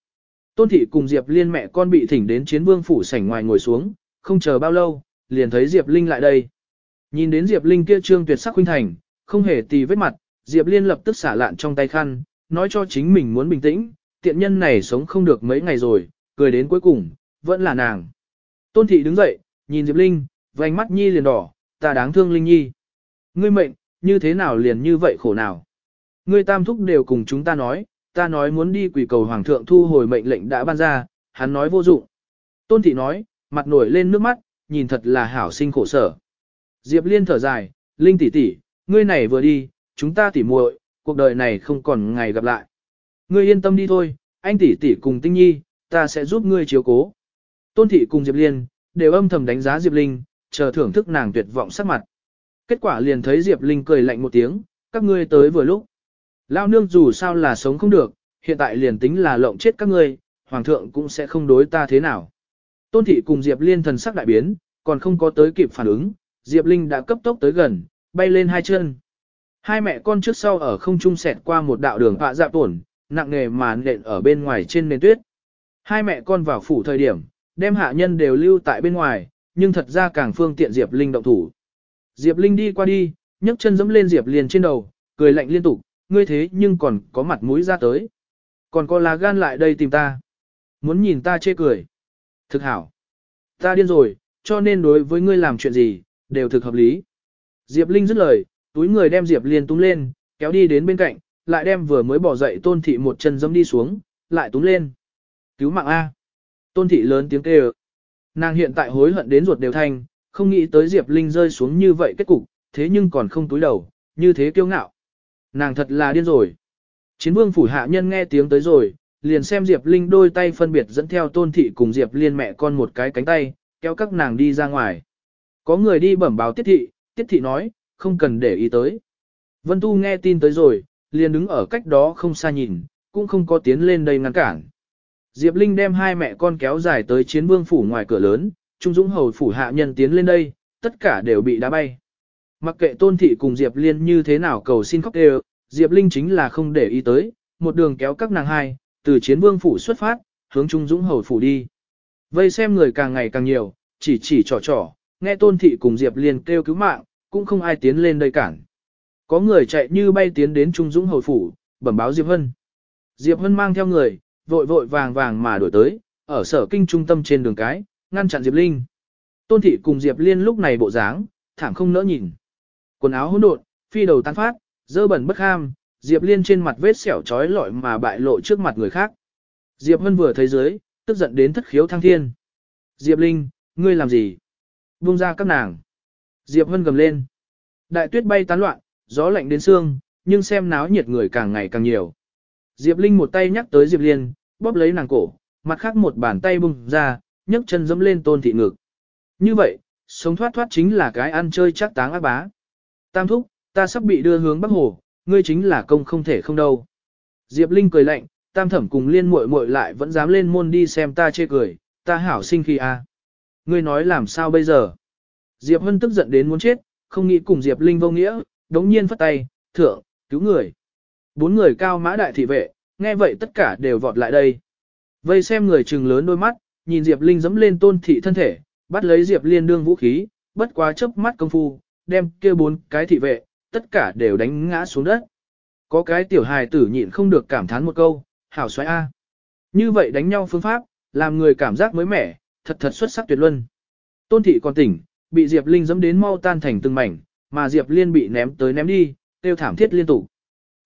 Tôn Thị cùng Diệp Liên mẹ con bị thỉnh đến chiến vương phủ sảnh ngoài ngồi xuống, không chờ bao lâu, liền thấy Diệp Linh lại đây. Nhìn đến Diệp Linh kia trương tuyệt sắc huynh thành, không hề tì vết mặt, Diệp Liên lập tức xả lạn trong tay khăn, nói cho chính mình muốn bình tĩnh, tiện nhân này sống không được mấy ngày rồi, cười đến cuối cùng, vẫn là nàng. Tôn Thị đứng dậy, nhìn Diệp Linh, vành mắt nhi liền đỏ, ta đáng thương Linh nhi. Ngươi mệnh, như thế nào liền như vậy khổ nào. Ngươi tam thúc đều cùng chúng ta nói, ta nói muốn đi quỷ cầu hoàng thượng thu hồi mệnh lệnh đã ban ra, hắn nói vô dụng. Tôn thị nói, mặt nổi lên nước mắt, nhìn thật là hảo sinh khổ sở. Diệp Liên thở dài, Linh tỷ tỷ, ngươi này vừa đi, chúng ta tỉ muội, cuộc đời này không còn ngày gặp lại. Ngươi yên tâm đi thôi, anh tỷ tỷ cùng Tinh Nhi, ta sẽ giúp ngươi chiếu cố. Tôn thị cùng Diệp Liên, đều âm thầm đánh giá Diệp Linh, chờ thưởng thức nàng tuyệt vọng sắc mặt. Kết quả liền thấy Diệp Linh cười lạnh một tiếng, các ngươi tới vừa lúc. Lao nương dù sao là sống không được, hiện tại liền tính là lộng chết các ngươi, hoàng thượng cũng sẽ không đối ta thế nào. Tôn thị cùng Diệp Liên thần sắc đại biến, còn không có tới kịp phản ứng, Diệp Linh đã cấp tốc tới gần, bay lên hai chân. Hai mẹ con trước sau ở không trung xẹt qua một đạo đường họa dạ tổn, nặng nề mà nện ở bên ngoài trên nền tuyết. Hai mẹ con vào phủ thời điểm, đem hạ nhân đều lưu tại bên ngoài, nhưng thật ra càng phương tiện Diệp Linh động thủ. Diệp Linh đi qua đi, nhấc chân dẫm lên Diệp Liên trên đầu, cười lạnh liên tục, ngươi thế nhưng còn có mặt mũi ra tới. Còn có lá gan lại đây tìm ta. Muốn nhìn ta chê cười. Thực hảo. Ta điên rồi, cho nên đối với ngươi làm chuyện gì, đều thực hợp lý. Diệp Linh dứt lời, túi người đem Diệp Liên túm lên, kéo đi đến bên cạnh, lại đem vừa mới bỏ dậy tôn thị một chân dẫm đi xuống, lại túm lên. Cứu mạng A. Tôn thị lớn tiếng kêu. Nàng hiện tại hối hận đến ruột đều thanh, không nghĩ tới Diệp Linh rơi xuống như vậy kết cục, thế nhưng còn không túi đầu, như thế kiêu ngạo. Nàng thật là điên rồi. Chiến vương phủ hạ nhân nghe tiếng tới rồi, liền xem Diệp Linh đôi tay phân biệt dẫn theo tôn thị cùng Diệp Liên mẹ con một cái cánh tay, kéo các nàng đi ra ngoài. Có người đi bẩm báo tiết thị, tiết thị nói, không cần để ý tới. Vân Tu nghe tin tới rồi, liền đứng ở cách đó không xa nhìn, cũng không có tiến lên đây ngăn cản. Diệp Linh đem hai mẹ con kéo dài tới chiến vương phủ ngoài cửa lớn, Trung Dũng hầu phủ hạ nhân tiến lên đây, tất cả đều bị đá bay. Mặc kệ tôn thị cùng Diệp Liên như thế nào cầu xin khóc đều, Diệp Linh chính là không để ý tới, một đường kéo các nàng hai, từ chiến vương phủ xuất phát, hướng Trung Dũng hầu phủ đi. Vây xem người càng ngày càng nhiều, chỉ chỉ trò trò, nghe tôn thị cùng Diệp Liên kêu cứu mạng, cũng không ai tiến lên đây cản. Có người chạy như bay tiến đến Trung Dũng hầu phủ, bẩm báo Diệp Hân. Diệp Hân mang theo người, vội vội vàng vàng mà đổi tới, ở sở kinh trung tâm trên đường cái, ngăn chặn Diệp Linh. Tôn thị cùng Diệp Liên lúc này bộ dáng, thảm không nỡ nhìn. Quần áo hỗn độn, phi đầu tán phát, dơ bẩn bất ham, Diệp Liên trên mặt vết sẹo trói lọi mà bại lộ trước mặt người khác. Diệp Hân vừa thấy dưới, tức giận đến thất khiếu thăng thiên. Diệp Linh, ngươi làm gì? Buông ra các nàng. Diệp Hân gầm lên. Đại tuyết bay tán loạn, gió lạnh đến xương, nhưng xem náo nhiệt người càng ngày càng nhiều. Diệp Linh một tay nhắc tới Diệp Liên, bóp lấy nàng cổ, mặt khác một bàn tay bung ra, nhấc chân dẫm lên tôn thị ngực. Như vậy, sống thoát thoát chính là cái ăn chơi chắc táng ác bá. Tam thúc, ta sắp bị đưa hướng Bắc Hồ, ngươi chính là công không thể không đâu. Diệp Linh cười lạnh, tam thẩm cùng liên muội muội lại vẫn dám lên môn đi xem ta chê cười, ta hảo sinh khi a. Ngươi nói làm sao bây giờ? Diệp Hân tức giận đến muốn chết, không nghĩ cùng Diệp Linh vô nghĩa, đống nhiên phất tay, thượng, cứu người. Bốn người cao mã đại thị vệ, nghe vậy tất cả đều vọt lại đây. Vây xem người trừng lớn đôi mắt, nhìn Diệp Linh dẫm lên tôn thị thân thể, bắt lấy Diệp Liên đương vũ khí, bất quá chớp mắt công phu, đem kia bốn cái thị vệ, tất cả đều đánh ngã xuống đất. Có cái tiểu hài tử nhịn không được cảm thán một câu, hảo xoáy A. Như vậy đánh nhau phương pháp, làm người cảm giác mới mẻ, thật thật xuất sắc tuyệt luân. Tôn thị còn tỉnh, bị Diệp Linh dẫm đến mau tan thành từng mảnh, mà Diệp Liên bị ném tới ném đi, tiêu thảm thiết liên tục.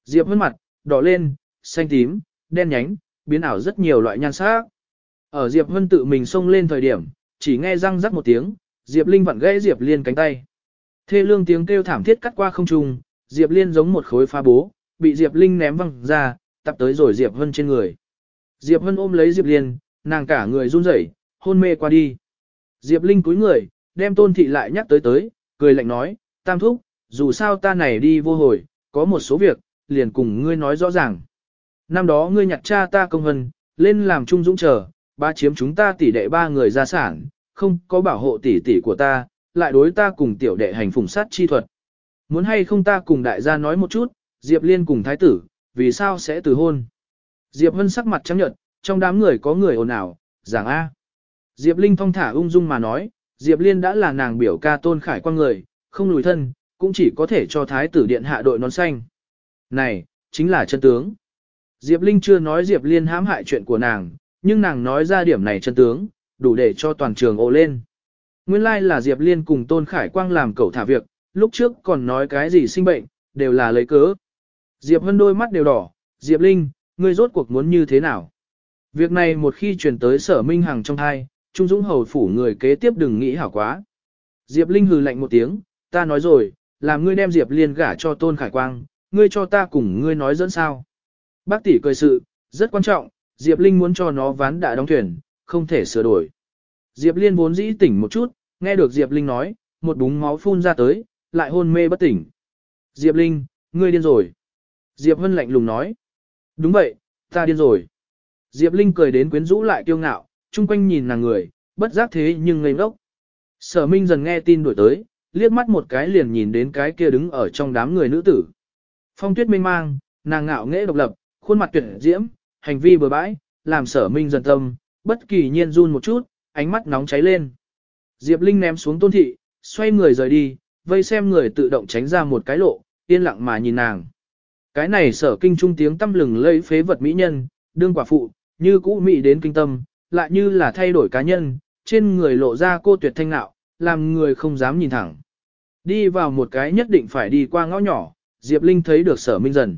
Diệp Hân mặt, đỏ lên, xanh tím, đen nhánh, biến ảo rất nhiều loại nhan sắc. Ở Diệp Hân tự mình xông lên thời điểm, chỉ nghe răng rắc một tiếng, Diệp Linh vặn gãy Diệp Liên cánh tay. Thê lương tiếng kêu thảm thiết cắt qua không trung, Diệp Liên giống một khối phá bố, bị Diệp Linh ném văng ra, tập tới rồi Diệp Hân trên người. Diệp Hân ôm lấy Diệp Liên, nàng cả người run rẩy, hôn mê qua đi. Diệp Linh cúi người, đem tôn thị lại nhắc tới tới, cười lạnh nói, tam thúc, dù sao ta này đi vô hồi, có một số việc, liền cùng ngươi nói rõ ràng. Năm đó ngươi nhặt cha ta công hân, lên làm trung dũng chờ, ba chiếm chúng ta tỷ đệ ba người gia sản, không có bảo hộ tỷ tỷ của ta, lại đối ta cùng tiểu đệ hành phùng sát chi thuật. Muốn hay không ta cùng đại gia nói một chút, Diệp Liên cùng thái tử, vì sao sẽ từ hôn. Diệp Vân sắc mặt trắng nhợt, trong đám người có người ồn ào, giảng A. Diệp Linh thong thả ung dung mà nói, Diệp Liên đã là nàng biểu ca tôn khải quan người, không lùi thân, cũng chỉ có thể cho thái tử điện hạ đội nón xanh. Này, chính là chân tướng. Diệp Linh chưa nói Diệp Liên hãm hại chuyện của nàng, nhưng nàng nói ra điểm này chân tướng, đủ để cho toàn trường ồ lên. Nguyên lai like là Diệp Liên cùng Tôn Khải Quang làm cậu thả việc, lúc trước còn nói cái gì sinh bệnh, đều là lấy cớ. Diệp Vân đôi mắt đều đỏ, Diệp Linh, ngươi rốt cuộc muốn như thế nào? Việc này một khi truyền tới sở minh hằng trong thai, Trung Dũng Hầu phủ người kế tiếp đừng nghĩ hảo quá. Diệp Linh hừ lạnh một tiếng, ta nói rồi, làm ngươi đem Diệp Liên gả cho Tôn Khải Quang, ngươi cho ta cùng ngươi nói dẫn sao. Bác tỷ cười sự, rất quan trọng, Diệp Linh muốn cho nó ván đã đóng thuyền, không thể sửa đổi. Diệp Liên vốn dĩ tỉnh một chút, nghe được Diệp Linh nói, một búng máu phun ra tới, lại hôn mê bất tỉnh. Diệp Linh, ngươi điên rồi. Diệp Vân lạnh lùng nói. Đúng vậy, ta điên rồi. Diệp Linh cười đến quyến rũ lại kiêu ngạo, chung quanh nhìn nàng người, bất giác thế nhưng ngây ngốc. Sở Minh dần nghe tin đuổi tới, liếc mắt một cái liền nhìn đến cái kia đứng ở trong đám người nữ tử. Phong tuyết mênh mang, nàng ngạo nghễ độc lập, khuôn mặt tuyệt diễm, hành vi bừa bãi, làm sở Minh dần tâm, bất kỳ nhiên run một chút, ánh mắt nóng cháy lên. Diệp Linh ném xuống tôn thị, xoay người rời đi, vây xem người tự động tránh ra một cái lộ, yên lặng mà nhìn nàng. Cái này sở kinh trung tiếng tâm lừng lấy phế vật mỹ nhân, đương quả phụ, như cũ mỹ đến kinh tâm, lại như là thay đổi cá nhân, trên người lộ ra cô tuyệt thanh nạo, làm người không dám nhìn thẳng. Đi vào một cái nhất định phải đi qua ngõ nhỏ, Diệp Linh thấy được sở minh dần.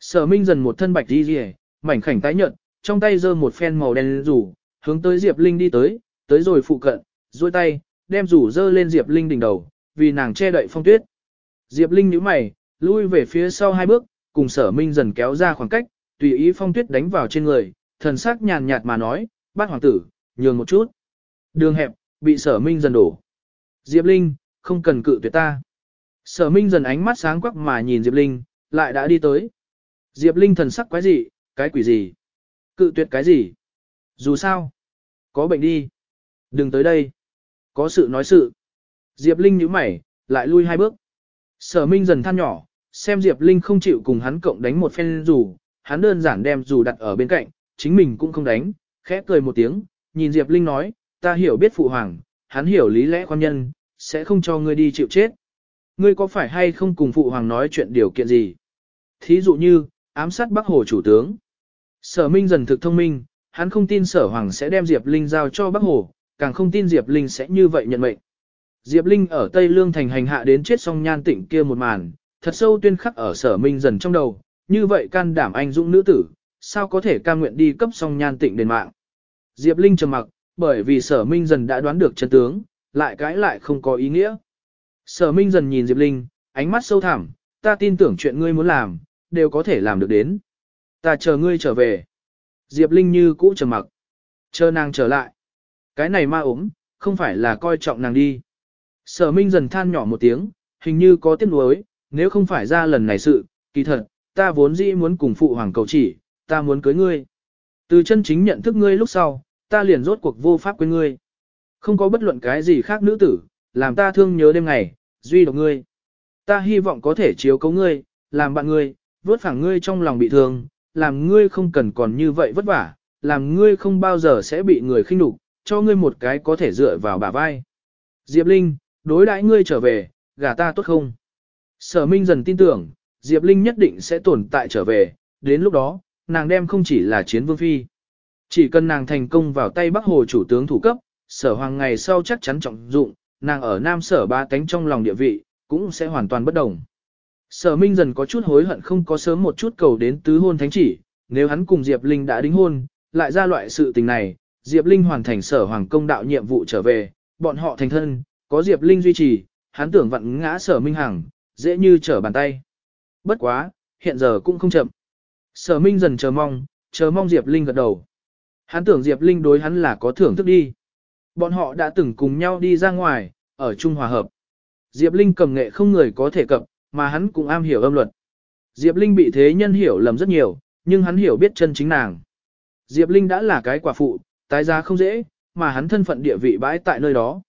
Sở minh dần một thân bạch đi rìa, mảnh khảnh tái nhợt, trong tay giơ một phen màu đen rủ, hướng tới Diệp Linh đi tới, tới rồi phụ cận, duỗi tay, đem rủ giơ lên Diệp Linh đỉnh đầu, vì nàng che đậy phong tuyết. Diệp Linh nhíu mày, lui về phía sau hai bước, cùng sở minh dần kéo ra khoảng cách, tùy ý phong tuyết đánh vào trên người, thần sắc nhàn nhạt mà nói, bát hoàng tử, nhường một chút. Đường hẹp, bị sở minh dần đổ. Diệp Linh, không cần cự tuyệt ta. Sở minh dần ánh mắt sáng quắc mà nhìn Diệp Linh, lại đã đi tới. Diệp Linh thần sắc quái gì, cái quỷ gì? Cự tuyệt cái gì? Dù sao, có bệnh đi. Đừng tới đây. Có sự nói sự. Diệp Linh nhíu mày, lại lui hai bước. Sở Minh dần than nhỏ, xem Diệp Linh không chịu cùng hắn cộng đánh một phen dù, hắn đơn giản đem dù đặt ở bên cạnh, chính mình cũng không đánh, khẽ cười một tiếng, nhìn Diệp Linh nói, ta hiểu biết phụ hoàng, hắn hiểu lý lẽ quan nhân, sẽ không cho ngươi đi chịu chết. Ngươi có phải hay không cùng phụ hoàng nói chuyện điều kiện gì? Thí dụ như, ám sát Bắc Hồ chủ tướng. Sở Minh dần thực thông minh, hắn không tin sở hoàng sẽ đem Diệp Linh giao cho Bắc Hồ, càng không tin Diệp Linh sẽ như vậy nhận mệnh. Diệp Linh ở Tây Lương thành hành hạ đến chết song nhan tịnh kia một màn, thật sâu tuyên khắc ở sở minh dần trong đầu, như vậy can đảm anh dũng nữ tử, sao có thể ca nguyện đi cấp song nhan tịnh đền mạng. Diệp Linh trầm mặc, bởi vì sở minh dần đã đoán được chân tướng, lại cãi lại không có ý nghĩa. Sở minh dần nhìn Diệp Linh, ánh mắt sâu thẳm, ta tin tưởng chuyện ngươi muốn làm, đều có thể làm được đến. Ta chờ ngươi trở về. Diệp Linh như cũ trầm mặc. Chờ nàng trở lại. Cái này ma ốm, không phải là coi trọng nàng đi. Sở Minh dần than nhỏ một tiếng, hình như có tiếc nuối, nếu không phải ra lần này sự, kỳ thật, ta vốn dĩ muốn cùng phụ hoàng cầu chỉ, ta muốn cưới ngươi. Từ chân chính nhận thức ngươi lúc sau, ta liền rốt cuộc vô pháp quên ngươi. Không có bất luận cái gì khác nữ tử, làm ta thương nhớ đêm ngày, duy độc ngươi. Ta hy vọng có thể chiếu cấu ngươi, làm bạn ngươi, vớt phẳng ngươi trong lòng bị thương, làm ngươi không cần còn như vậy vất vả, làm ngươi không bao giờ sẽ bị người khinh nhục, cho ngươi một cái có thể dựa vào bả vai. Diệp Linh, đối đãi ngươi trở về, gả ta tốt không? Sở Minh dần tin tưởng, Diệp Linh nhất định sẽ tồn tại trở về, đến lúc đó, nàng đem không chỉ là chiến vương phi. Chỉ cần nàng thành công vào tay Bắc Hồ chủ tướng thủ cấp, sở hoàng ngày sau chắc chắn trọng dụng, nàng ở Nam sở ba tánh trong lòng địa vị, cũng sẽ hoàn toàn bất đồng. Sở Minh dần có chút hối hận không có sớm một chút cầu đến tứ hôn thánh chỉ, nếu hắn cùng Diệp Linh đã đính hôn, lại ra loại sự tình này, Diệp Linh hoàn thành sở hoàng công đạo nhiệm vụ trở về, bọn họ thành thân, có Diệp Linh duy trì, hắn tưởng vặn ngã sở Minh Hằng, dễ như trở bàn tay. Bất quá, hiện giờ cũng không chậm. Sở Minh dần chờ mong, chờ mong Diệp Linh gật đầu. Hắn tưởng Diệp Linh đối hắn là có thưởng thức đi. Bọn họ đã từng cùng nhau đi ra ngoài, ở Trung Hòa Hợp. Diệp Linh cầm nghệ không người có thể cập, mà hắn cũng am hiểu âm luật. Diệp Linh bị thế nhân hiểu lầm rất nhiều, nhưng hắn hiểu biết chân chính nàng. Diệp Linh đã là cái quả phụ, tái giá không dễ, mà hắn thân phận địa vị bãi tại nơi đó.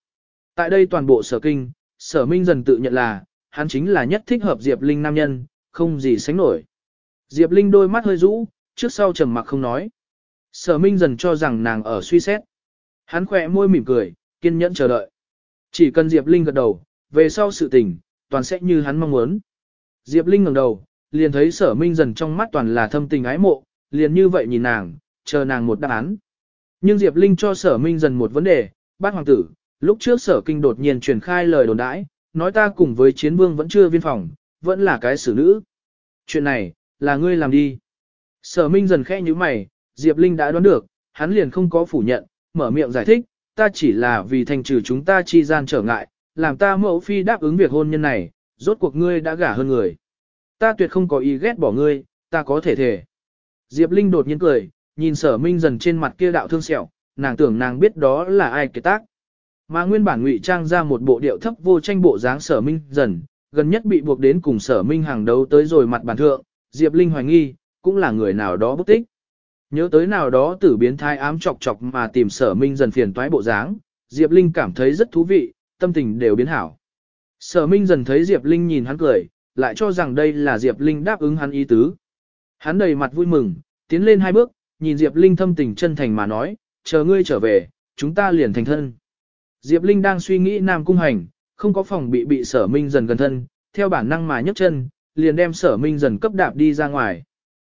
Tại đây toàn bộ sở kinh, sở minh dần tự nhận là, hắn chính là nhất thích hợp Diệp Linh nam nhân, không gì sánh nổi. Diệp Linh đôi mắt hơi rũ, trước sau trầm mặc không nói. Sở minh dần cho rằng nàng ở suy xét. Hắn khỏe môi mỉm cười, kiên nhẫn chờ đợi. Chỉ cần Diệp Linh gật đầu, về sau sự tình, toàn sẽ như hắn mong muốn. Diệp Linh ngẩng đầu, liền thấy sở minh dần trong mắt toàn là thâm tình ái mộ, liền như vậy nhìn nàng, chờ nàng một đáp án. Nhưng Diệp Linh cho sở minh dần một vấn đề, bát hoàng tử, lúc trước sở kinh đột nhiên truyền khai lời đồn đãi, nói ta cùng với chiến vương vẫn chưa viên phòng, vẫn là cái xử nữ. Chuyện này, là ngươi làm đi. Sở minh dần khẽ như mày, Diệp Linh đã đoán được, hắn liền không có phủ nhận, mở miệng giải thích, ta chỉ là vì thành trừ chúng ta chi gian trở ngại, làm ta mẫu phi đáp ứng việc hôn nhân này, rốt cuộc ngươi đã gả hơn người. Ta tuyệt không có ý ghét bỏ ngươi, ta có thể thể. Diệp Linh đột nhiên cười, nhìn sở minh dần trên mặt kia đạo thương sẹo, nàng tưởng nàng biết đó là ai kế tác. Mà nguyên bản ngụy trang ra một bộ điệu thấp vô tranh bộ dáng sở minh dần, gần nhất bị buộc đến cùng sở minh hàng đấu tới rồi mặt bàn thượng, Diệp Linh hoài nghi, cũng là người nào đó bức tích. Nhớ tới nào đó tử biến thai ám chọc chọc mà tìm sở minh dần phiền toái bộ dáng, Diệp Linh cảm thấy rất thú vị, tâm tình đều biến hảo. Sở minh dần thấy Diệp Linh nhìn hắn cười, lại cho rằng đây là Diệp Linh đáp ứng hắn ý tứ. Hắn đầy mặt vui mừng, tiến lên hai bước, nhìn Diệp Linh thâm tình chân thành mà nói, chờ ngươi trở về, chúng ta liền thành thân. Diệp Linh đang suy nghĩ Nam Cung Hành, không có phòng bị bị sở minh dần gần thân, theo bản năng mà nhấc chân, liền đem sở minh dần cấp đạp đi ra ngoài.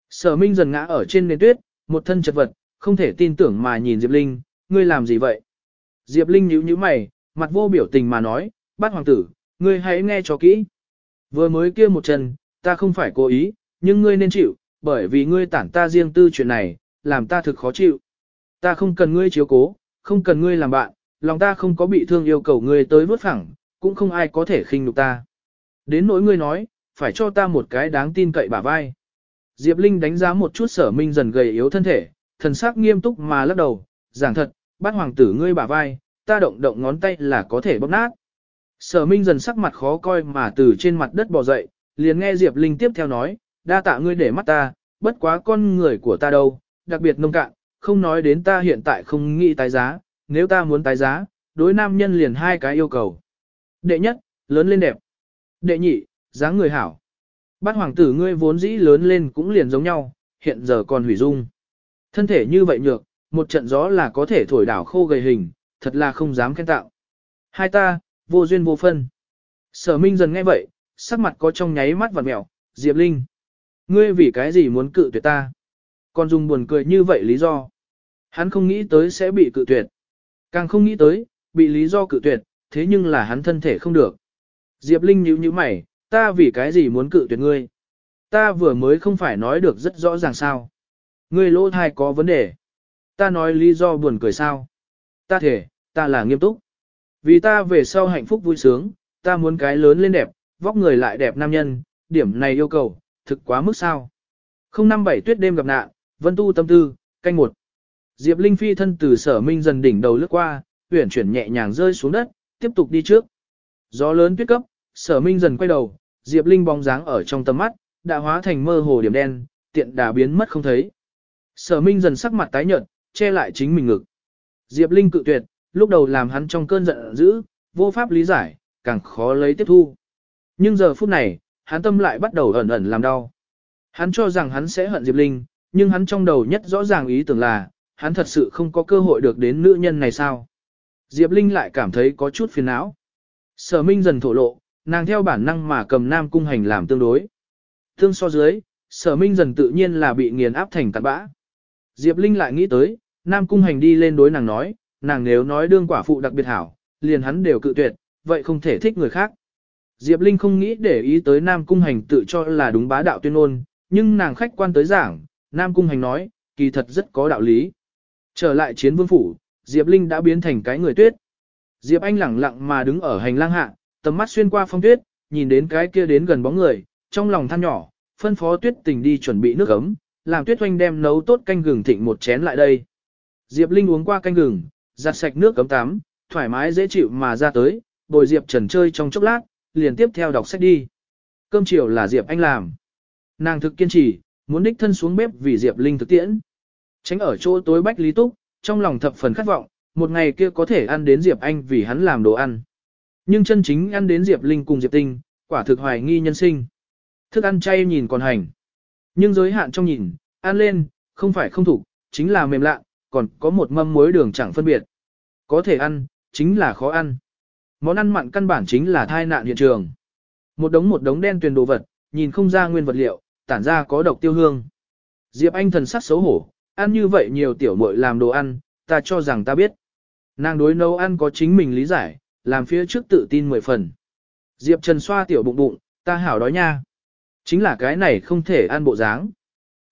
Sở minh dần ngã ở trên nền tuyết, một thân chật vật, không thể tin tưởng mà nhìn Diệp Linh, ngươi làm gì vậy? Diệp Linh nhíu nhíu mày, mặt vô biểu tình mà nói, bát hoàng tử, ngươi hãy nghe cho kỹ. Vừa mới kia một chân, ta không phải cố ý, nhưng ngươi nên chịu, bởi vì ngươi tản ta riêng tư chuyện này, làm ta thực khó chịu. Ta không cần ngươi chiếu cố, không cần ngươi làm bạn, lòng ta không có bị thương yêu cầu ngươi tới vớt phẳng, cũng không ai có thể khinh nhục ta. Đến nỗi ngươi nói, phải cho ta một cái đáng tin cậy bả vai. Diệp Linh đánh giá một chút sở minh dần gầy yếu thân thể, thần sắc nghiêm túc mà lắc đầu, giảng thật, bát hoàng tử ngươi bả vai, ta động động ngón tay là có thể bóp nát. Sở minh dần sắc mặt khó coi mà từ trên mặt đất bò dậy, liền nghe Diệp Linh tiếp theo nói, đa tạ ngươi để mắt ta, bất quá con người của ta đâu, đặc biệt nông cạn, không nói đến ta hiện tại không nghĩ tái giá, nếu ta muốn tái giá, đối nam nhân liền hai cái yêu cầu. Đệ nhất, lớn lên đẹp. Đệ nhị, dáng người hảo. Bát hoàng tử ngươi vốn dĩ lớn lên cũng liền giống nhau, hiện giờ còn hủy dung. Thân thể như vậy nhược, một trận gió là có thể thổi đảo khô gầy hình, thật là không dám khen tạo. Hai ta, vô duyên vô phân. Sở Minh dần nghe vậy, sắc mặt có trong nháy mắt vặn mèo. Diệp Linh. Ngươi vì cái gì muốn cự tuyệt ta? Còn dùng buồn cười như vậy lý do. Hắn không nghĩ tới sẽ bị cự tuyệt. Càng không nghĩ tới, bị lý do cự tuyệt, thế nhưng là hắn thân thể không được. Diệp Linh nhíu nhíu mày, ta vì cái gì muốn cự tuyệt ngươi? Ta vừa mới không phải nói được rất rõ ràng sao. Ngươi lỗ thai có vấn đề. Ta nói lý do buồn cười sao? Ta thể, ta là nghiêm túc. Vì ta về sau hạnh phúc vui sướng, ta muốn cái lớn lên đẹp, vóc người lại đẹp nam nhân, điểm này yêu cầu, thực quá mức sao. 057 tuyết đêm gặp nạn, vân tu tâm tư, canh một. Diệp Linh phi thân từ sở minh dần đỉnh đầu lướt qua, huyển chuyển nhẹ nhàng rơi xuống đất, tiếp tục đi trước. Gió lớn tuyết cấp, sở minh dần quay đầu, Diệp Linh bóng dáng ở trong tầm mắt, đã hóa thành mơ hồ điểm đen, tiện đà biến mất không thấy. Sở minh dần sắc mặt tái nhợt, che lại chính mình ngực. Diệp Linh cự tuyệt, lúc đầu làm hắn trong cơn giận dữ, vô pháp lý giải, càng khó lấy tiếp thu. Nhưng giờ phút này, hắn tâm lại bắt đầu ẩn ẩn làm đau. Hắn cho rằng hắn sẽ hận Diệp Linh, nhưng hắn trong đầu nhất rõ ràng ý tưởng là, hắn thật sự không có cơ hội được đến nữ nhân này sao. Diệp Linh lại cảm thấy có chút phiền não. Sở Minh dần thổ lộ, nàng theo bản năng mà cầm Nam Cung Hành làm tương đối. Tương so dưới, Sở Minh dần tự nhiên là bị nghiền áp thành tạt bã. Diệp Linh lại nghĩ tới, Nam Cung Hành đi lên đối nàng nói, nàng nếu nói đương quả phụ đặc biệt hảo, liền hắn đều cự tuyệt, vậy không thể thích người khác. Diệp Linh không nghĩ để ý tới Nam Cung Hành tự cho là đúng bá đạo tuyên ngôn, nhưng nàng khách quan tới giảng, Nam Cung Hành nói, kỳ thật rất có đạo lý. Trở lại chiến vương phủ, Diệp Linh đã biến thành cái người tuyết. Diệp Anh lẳng lặng mà đứng ở hành lang hạ, tầm mắt xuyên qua phong tuyết, nhìn đến cái kia đến gần bóng người, trong lòng than nhỏ, phân phó tuyết tình đi chuẩn bị nước ấm, làm tuyết oanh đem nấu tốt canh gừng thịnh một chén lại đây. Diệp Linh uống qua canh gừng, giặt sạch nước cấm tắm, thoải mái dễ chịu mà ra tới, bồi Diệp Trần chơi trong chốc lát, liền tiếp theo đọc sách đi. Cơm chiều là Diệp Anh làm. Nàng thực kiên trì, muốn đích thân xuống bếp vì Diệp Linh thực tiễn. Tránh ở chỗ tối bách lý túc, trong lòng thập phần khát vọng, một ngày kia có thể ăn đến Diệp Anh vì hắn làm đồ ăn. Nhưng chân chính ăn đến Diệp Linh cùng Diệp Tinh, quả thực hoài nghi nhân sinh. Thức ăn chay nhìn còn hành. Nhưng giới hạn trong nhìn, ăn lên, không phải không thủ, chính là mềm lạ, còn có một mâm muối đường chẳng phân biệt. Có thể ăn, chính là khó ăn. Món ăn mặn căn bản chính là thai nạn hiện trường. Một đống một đống đen tuyền đồ vật, nhìn không ra nguyên vật liệu, tản ra có độc tiêu hương. Diệp Anh thần sắc xấu hổ, ăn như vậy nhiều tiểu muội làm đồ ăn, ta cho rằng ta biết. Nàng đối nấu ăn có chính mình lý giải, làm phía trước tự tin mười phần. Diệp Trần xoa tiểu bụng bụng, ta hảo đói nha. Chính là cái này không thể ăn bộ dáng.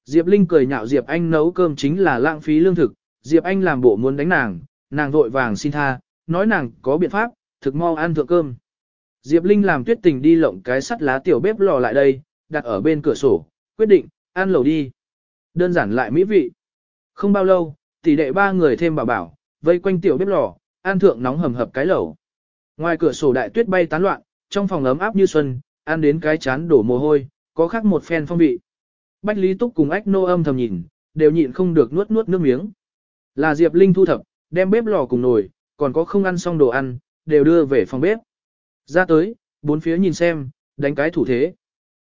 Diệp Linh cười nhạo Diệp Anh nấu cơm chính là lãng phí lương thực, Diệp Anh làm bộ muốn đánh nàng, nàng vội vàng xin tha, nói nàng có biện pháp, thực mau ăn thượng cơm. Diệp Linh làm tuyết tình đi lộng cái sắt lá tiểu bếp lò lại đây, đặt ở bên cửa sổ, quyết định, ăn lẩu đi. Đơn giản lại mỹ vị. Không bao lâu, tỷ đệ ba người thêm bảo bảo, vây quanh tiểu bếp lò, ăn thượng nóng hầm hập cái lẩu. Ngoài cửa sổ đại tuyết bay tán loạn, trong phòng ấm áp như xuân, ăn đến cái chán đổ mồ hôi, có khác một phen phong vị. Bách Lý Túc cùng ách nô âm thầm nhìn, đều nhịn không được nuốt nuốt nước miếng. Là Diệp Linh thu thập, đem bếp lò cùng nồi, còn có không ăn xong đồ ăn, đều đưa về phòng bếp. Ra tới, bốn phía nhìn xem, đánh cái thủ thế.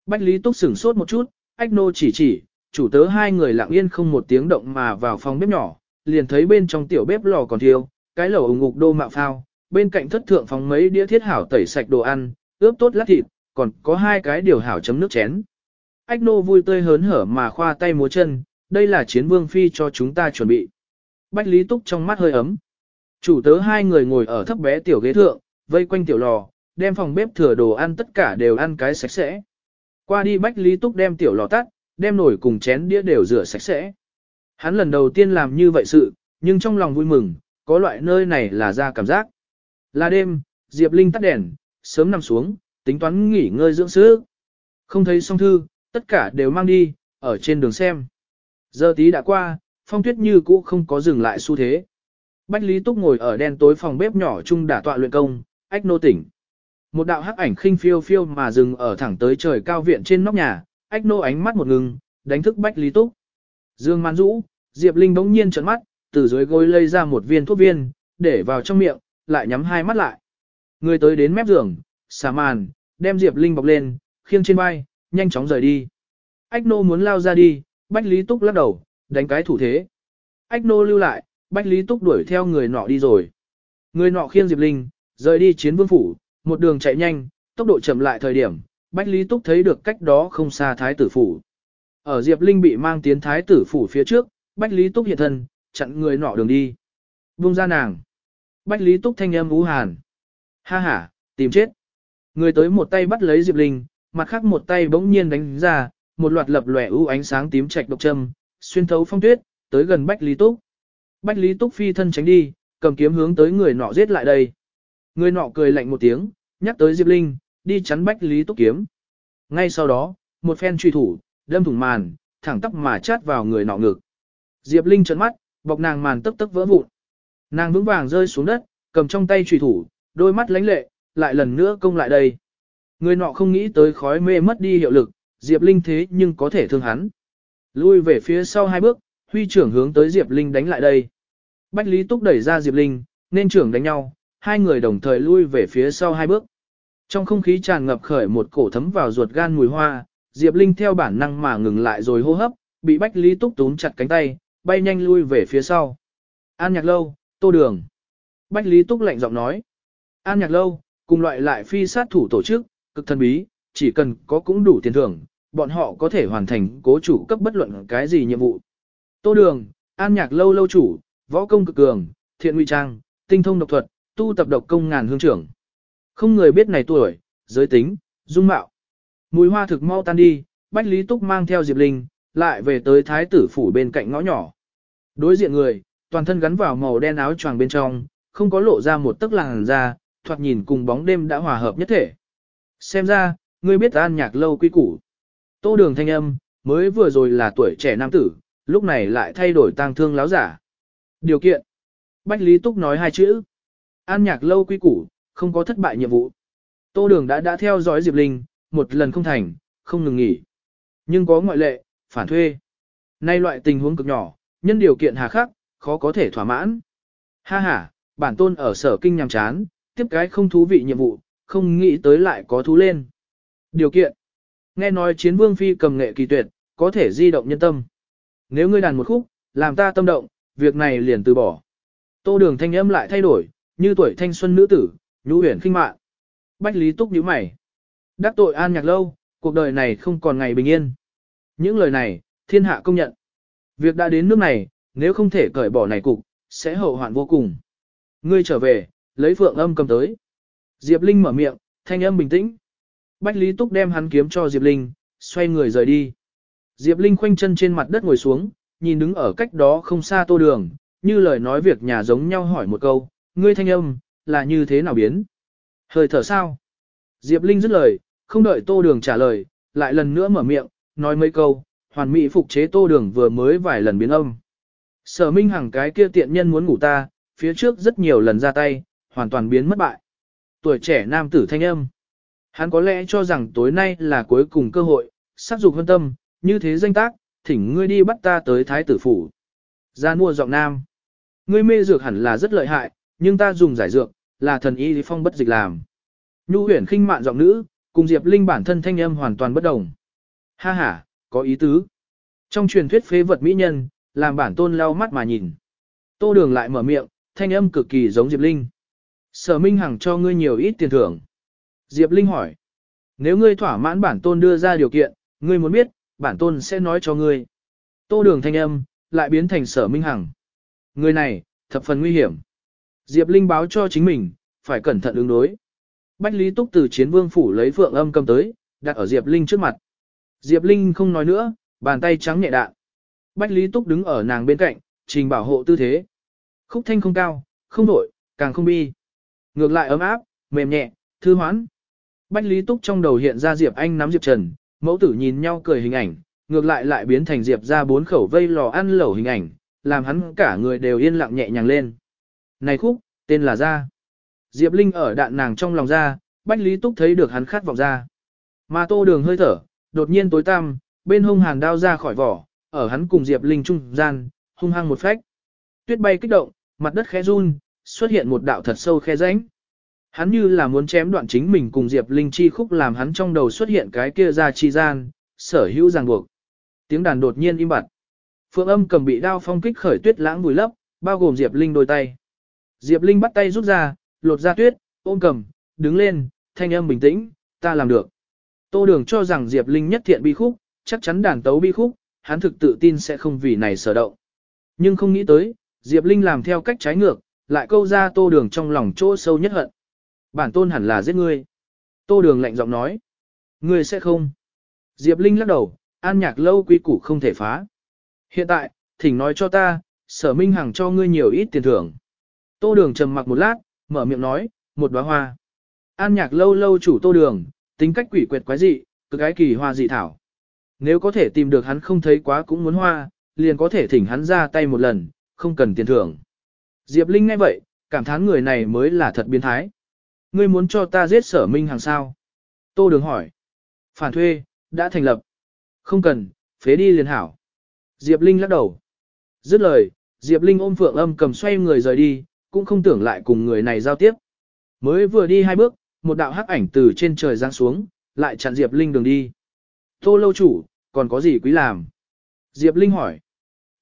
Bách Lý Túc sửng sốt một chút, ách nô chỉ chỉ, chủ tớ hai người lặng yên không một tiếng động mà vào phòng bếp nhỏ, liền thấy bên trong tiểu bếp lò còn thiêu, cái lẩu ngục đô mạo phao, bên cạnh thất thượng phòng mấy đĩa thiết hảo tẩy sạch đồ ăn, ướp tốt lát thịt, còn có hai cái điều hảo chấm nước chén. Ách nô vui tươi hớn hở mà khoa tay múa chân, đây là chiến vương phi cho chúng ta chuẩn bị. Bách Lý Túc trong mắt hơi ấm. Chủ tớ hai người ngồi ở thấp bé tiểu ghế thượng, vây quanh tiểu lò, đem phòng bếp thừa đồ ăn tất cả đều ăn cái sạch sẽ. Qua đi Bách Lý Túc đem tiểu lò tắt, đem nồi cùng chén đĩa đều rửa sạch sẽ. Hắn lần đầu tiên làm như vậy sự, nhưng trong lòng vui mừng, có loại nơi này là ra cảm giác. Là đêm, Diệp Linh tắt đèn, sớm nằm xuống, tính toán nghỉ ngơi dưỡng sức. Không thấy song thư, tất cả đều mang đi, ở trên đường xem. Giờ tí đã qua, phong tuyết như cũ không có dừng lại xu thế. Bách Lý Túc ngồi ở đen tối phòng bếp nhỏ chung đả tọa luyện công, ách nô tỉnh. Một đạo hắc ảnh khinh phiêu phiêu mà dừng ở thẳng tới trời cao viện trên nóc nhà, ách nô ánh mắt một ngừng, đánh thức Bách Lý Túc. Dương man rũ, Diệp Linh bỗng nhiên trợn mắt, từ dưới gối lây ra một viên thuốc viên, để vào trong miệng, lại nhắm hai mắt lại. Người tới đến mép giường, xả màn, đem Diệp Linh bọc lên, khiêng trên vai, nhanh chóng rời đi. Ách nô muốn lao ra đi, Bách Lý Túc lắc đầu, đánh cái thủ thế. Ách nô lưu lại, Bách Lý Túc đuổi theo người nọ đi rồi. Người nọ khiêng Diệp Linh, rời đi chiến vương phủ, một đường chạy nhanh, tốc độ chậm lại thời điểm, Bách Lý Túc thấy được cách đó không xa thái tử phủ. Ở Diệp Linh bị mang tiến thái tử phủ phía trước, Bách Lý Túc hiện thân, chặn người nọ đường đi. Vung ra nàng. Bách Lý Túc thanh âm ú hàn. Ha ha, tìm chết. Người tới một tay bắt lấy Diệp Linh, mặt khác một tay bỗng nhiên đánh ra, một loạt lập lòe ưu ánh sáng tím trạch độc châm, xuyên thấu phong tuyết, tới gần Bách Lý Túc. Bách Lý Túc phi thân tránh đi, cầm kiếm hướng tới người nọ giết lại đây. Người nọ cười lạnh một tiếng, nhắc tới Diệp Linh, đi chắn Bách Lý Túc kiếm. Ngay sau đó, một phen truy thủ, đâm thủng màn, thẳng tóc mà chát vào người nọ ngực. Diệp Linh trợn mắt, bọc nàng màn tức tức vỡ vụn. Nàng vững vàng rơi xuống đất, cầm trong tay truy thủ, đôi mắt lánh lệ, lại lần nữa công lại đây. Người nọ không nghĩ tới khói mê mất đi hiệu lực, Diệp Linh thế nhưng có thể thương hắn. Lui về phía sau hai bước, huy trưởng hướng tới Diệp Linh đánh lại đây. Bách Lý Túc đẩy ra Diệp Linh, nên trưởng đánh nhau, hai người đồng thời lui về phía sau hai bước. Trong không khí tràn ngập khởi một cổ thấm vào ruột gan mùi hoa, Diệp Linh theo bản năng mà ngừng lại rồi hô hấp, bị Bách Lý Túc túm chặt cánh tay, bay nhanh lui về phía sau. An nhạc lâu, tô đường. Bách Lý Túc lạnh giọng nói. An nhạc lâu, cùng loại lại phi sát thủ tổ chức, cực thần bí, chỉ cần có cũng đủ tiền thưởng, bọn họ có thể hoàn thành cố chủ cấp bất luận cái gì nhiệm vụ. Tô đường, an nhạc lâu lâu chủ, võ công cực cường, thiện nguy trang, tinh thông độc thuật, tu tập độc công ngàn hương trưởng. Không người biết này tuổi, giới tính, dung mạo. Mùi hoa thực mau tan đi, Bách Lý Túc mang theo Diệp Linh, lại về tới thái tử phủ bên cạnh ngõ nhỏ. Đối diện người, toàn thân gắn vào màu đen áo choàng bên trong, không có lộ ra một tấc làn da, thoạt nhìn cùng bóng đêm đã hòa hợp nhất thể. Xem ra, ngươi biết an nhạc lâu quy củ. Tô đường thanh âm, mới vừa rồi là tuổi trẻ nam tử, lúc này lại thay đổi tang thương láo giả. Điều kiện. Bách Lý Túc nói hai chữ. An nhạc lâu quy củ, không có thất bại nhiệm vụ. Tô đường đã đã theo dõi Diệp Linh, một lần không thành, không ngừng nghỉ. Nhưng có ngoại lệ, phản thuê. Nay loại tình huống cực nhỏ, nhân điều kiện hà khắc, khó có thể thỏa mãn. Ha ha, bản tôn ở sở kinh nhằm chán, tiếp cái không thú vị nhiệm vụ, không nghĩ tới lại có thú lên. Điều kiện. Nghe nói chiến vương phi cầm nghệ kỳ tuyệt, có thể di động nhân tâm. Nếu ngươi đàn một khúc, làm ta tâm động, việc này liền từ bỏ. Tô đường thanh âm lại thay đổi, như tuổi thanh xuân nữ tử, nhũ huyền khinh mạn. Bách Lý Túc nhíu mày. Đắc tội an nhạc lâu, cuộc đời này không còn ngày bình yên. Những lời này, thiên hạ công nhận. Việc đã đến nước này, nếu không thể cởi bỏ này cục, sẽ hậu hoạn vô cùng. Ngươi trở về, lấy phượng âm cầm tới. Diệp Linh mở miệng, thanh âm bình tĩnh. Bách Lý Túc đem hắn kiếm cho Diệp Linh, xoay người rời đi. Diệp Linh khoanh chân trên mặt đất ngồi xuống, nhìn đứng ở cách đó không xa tô đường, như lời nói việc nhà giống nhau hỏi một câu, ngươi thanh âm, là như thế nào biến? Hơi thở sao? Diệp Linh dứt lời, không đợi tô đường trả lời, lại lần nữa mở miệng, nói mấy câu, hoàn mỹ phục chế tô đường vừa mới vài lần biến âm. Sở Minh Hằng cái kia tiện nhân muốn ngủ ta, phía trước rất nhiều lần ra tay, hoàn toàn biến mất bại. Tuổi trẻ nam tử thanh âm. Hắn có lẽ cho rằng tối nay là cuối cùng cơ hội, sắc dục hơn tâm, như thế danh tác, thỉnh ngươi đi bắt ta tới thái tử phủ. gia mua giọng nam. Ngươi mê dược hẳn là rất lợi hại, nhưng ta dùng giải dược, là thần y phong bất dịch làm. Nhu huyển khinh mạn giọng nữ, cùng Diệp Linh bản thân thanh âm hoàn toàn bất đồng. Ha ha, có ý tứ. Trong truyền thuyết phế vật mỹ nhân, làm bản tôn lau mắt mà nhìn. Tô đường lại mở miệng, thanh âm cực kỳ giống Diệp Linh. Sở Minh Hằng cho ngươi nhiều ít tiền thưởng. Diệp Linh hỏi. Nếu ngươi thỏa mãn bản tôn đưa ra điều kiện, ngươi muốn biết, bản tôn sẽ nói cho ngươi. Tô đường thanh âm, lại biến thành sở Minh Hằng. Người này, thập phần nguy hiểm. Diệp Linh báo cho chính mình, phải cẩn thận ứng đối. Bách Lý Túc từ chiến vương phủ lấy phượng âm cầm tới, đặt ở Diệp Linh trước mặt. Diệp Linh không nói nữa, bàn tay trắng nhẹ đạn. Bách Lý Túc đứng ở nàng bên cạnh, trình bảo hộ tư thế. Khúc thanh không cao, không nổi, càng không bi. Ngược lại ấm áp, mềm nhẹ, thư hoãn. Bách Lý Túc trong đầu hiện ra Diệp Anh nắm Diệp Trần, mẫu tử nhìn nhau cười hình ảnh, ngược lại lại biến thành Diệp ra bốn khẩu vây lò ăn lẩu hình ảnh, làm hắn cả người đều yên lặng nhẹ nhàng lên. Này khúc, tên là ra. Diệp Linh ở đạn nàng trong lòng ra, Bách Lý Túc thấy được hắn khát vọng ra. Mà tô đường hơi thở, đột nhiên tối tăm, bên hông hàn đao ra khỏi vỏ, ở hắn cùng Diệp Linh trung gian, hung hăng một phách. Tuyết bay kích động, mặt đất khẽ run, xuất hiện một đạo thật sâu khe rãnh. Hắn như là muốn chém đoạn chính mình cùng Diệp Linh chi khúc làm hắn trong đầu xuất hiện cái kia ra chi gian, sở hữu ràng buộc. Tiếng đàn đột nhiên im bặt. Phượng âm cầm bị đao phong kích khởi tuyết lãng vùi lấp, bao gồm Diệp Linh đôi tay. Diệp Linh bắt tay rút ra, lột ra tuyết, ôm cầm, đứng lên, thanh âm bình tĩnh, ta làm được. Tô Đường cho rằng Diệp Linh nhất thiện bi khúc, chắc chắn đàn tấu bi khúc, hắn thực tự tin sẽ không vì này sở động. Nhưng không nghĩ tới, Diệp Linh làm theo cách trái ngược, lại câu ra Tô Đường trong lòng chỗ sâu nhất hận. Bản tôn hẳn là giết ngươi. Tô Đường lạnh giọng nói. Ngươi sẽ không. Diệp Linh lắc đầu, an nhạc lâu quy củ không thể phá. Hiện tại, thỉnh nói cho ta, sở minh hằng cho ngươi nhiều ít tiền thưởng. Tô Đường trầm mặc một lát, mở miệng nói, một đóa hoa. An nhạc lâu lâu chủ Tô Đường, tính cách quỷ quyệt quái dị, cực cái kỳ hoa dị thảo. Nếu có thể tìm được hắn không thấy quá cũng muốn hoa, liền có thể thỉnh hắn ra tay một lần, không cần tiền thưởng. Diệp Linh nghe vậy, cảm thán người này mới là thật biến thái. Ngươi muốn cho ta giết sở minh hàng sao? Tô Đường hỏi. Phản thuê, đã thành lập. Không cần, phế đi liền hảo. Diệp Linh lắc đầu. Dứt lời, Diệp Linh ôm Phượng Âm cầm xoay người rời đi, cũng không tưởng lại cùng người này giao tiếp. Mới vừa đi hai bước, một đạo hắc ảnh từ trên trời giáng xuống, lại chặn Diệp Linh đường đi. Tô lâu chủ, còn có gì quý làm? Diệp Linh hỏi.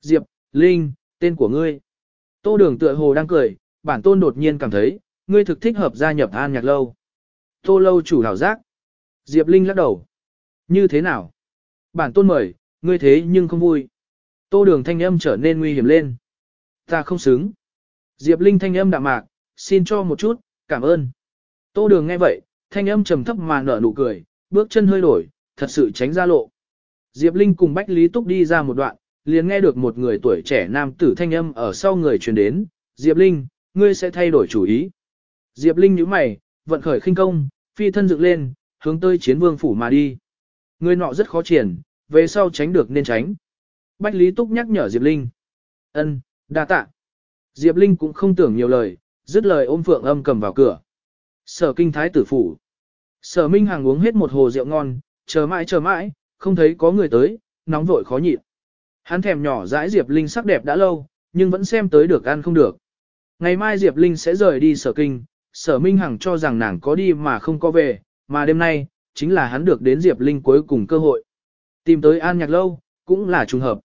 Diệp, Linh, tên của ngươi. Tô đường tựa hồ đang cười, bản tôn đột nhiên cảm thấy, ngươi thực thích hợp gia nhập an nhạc lâu. Tô lâu chủ hảo giác. Diệp Linh lắc đầu. Như thế nào? Bản tôn mời, ngươi thế nhưng không vui. Tô đường thanh âm trở nên nguy hiểm lên. Ta không xứng. Diệp Linh thanh âm đạm mạc, xin cho một chút, cảm ơn. Tô đường nghe vậy, thanh âm trầm thấp mà nở nụ cười, bước chân hơi đổi, thật sự tránh ra lộ. Diệp Linh cùng Bách Lý Túc đi ra một đoạn, liền nghe được một người tuổi trẻ nam tử thanh âm ở sau người truyền đến, Diệp Linh, ngươi sẽ thay đổi chủ ý. Diệp Linh nhíu mày, vận khởi khinh công, phi thân dựng lên, hướng tới chiến vương phủ mà đi. Người nọ rất khó triển, về sau tránh được nên tránh. Bách Lý Túc nhắc nhở Diệp Linh. Ân, đa tạ. Diệp Linh cũng không tưởng nhiều lời, dứt lời ôm Phượng Âm cầm vào cửa. Sở kinh thái tử phủ. Sở Minh Hằng uống hết một hồ rượu ngon, chờ mãi chờ mãi, không thấy có người tới, nóng vội khó nhịn. Hắn thèm nhỏ dãi Diệp Linh sắc đẹp đã lâu, nhưng vẫn xem tới được ăn không được. Ngày mai Diệp Linh sẽ rời đi sở kinh, sở Minh Hằng cho rằng nàng có đi mà không có về, mà đêm nay, chính là hắn được đến Diệp Linh cuối cùng cơ hội. Tìm tới an nhạc lâu, cũng là trùng hợp.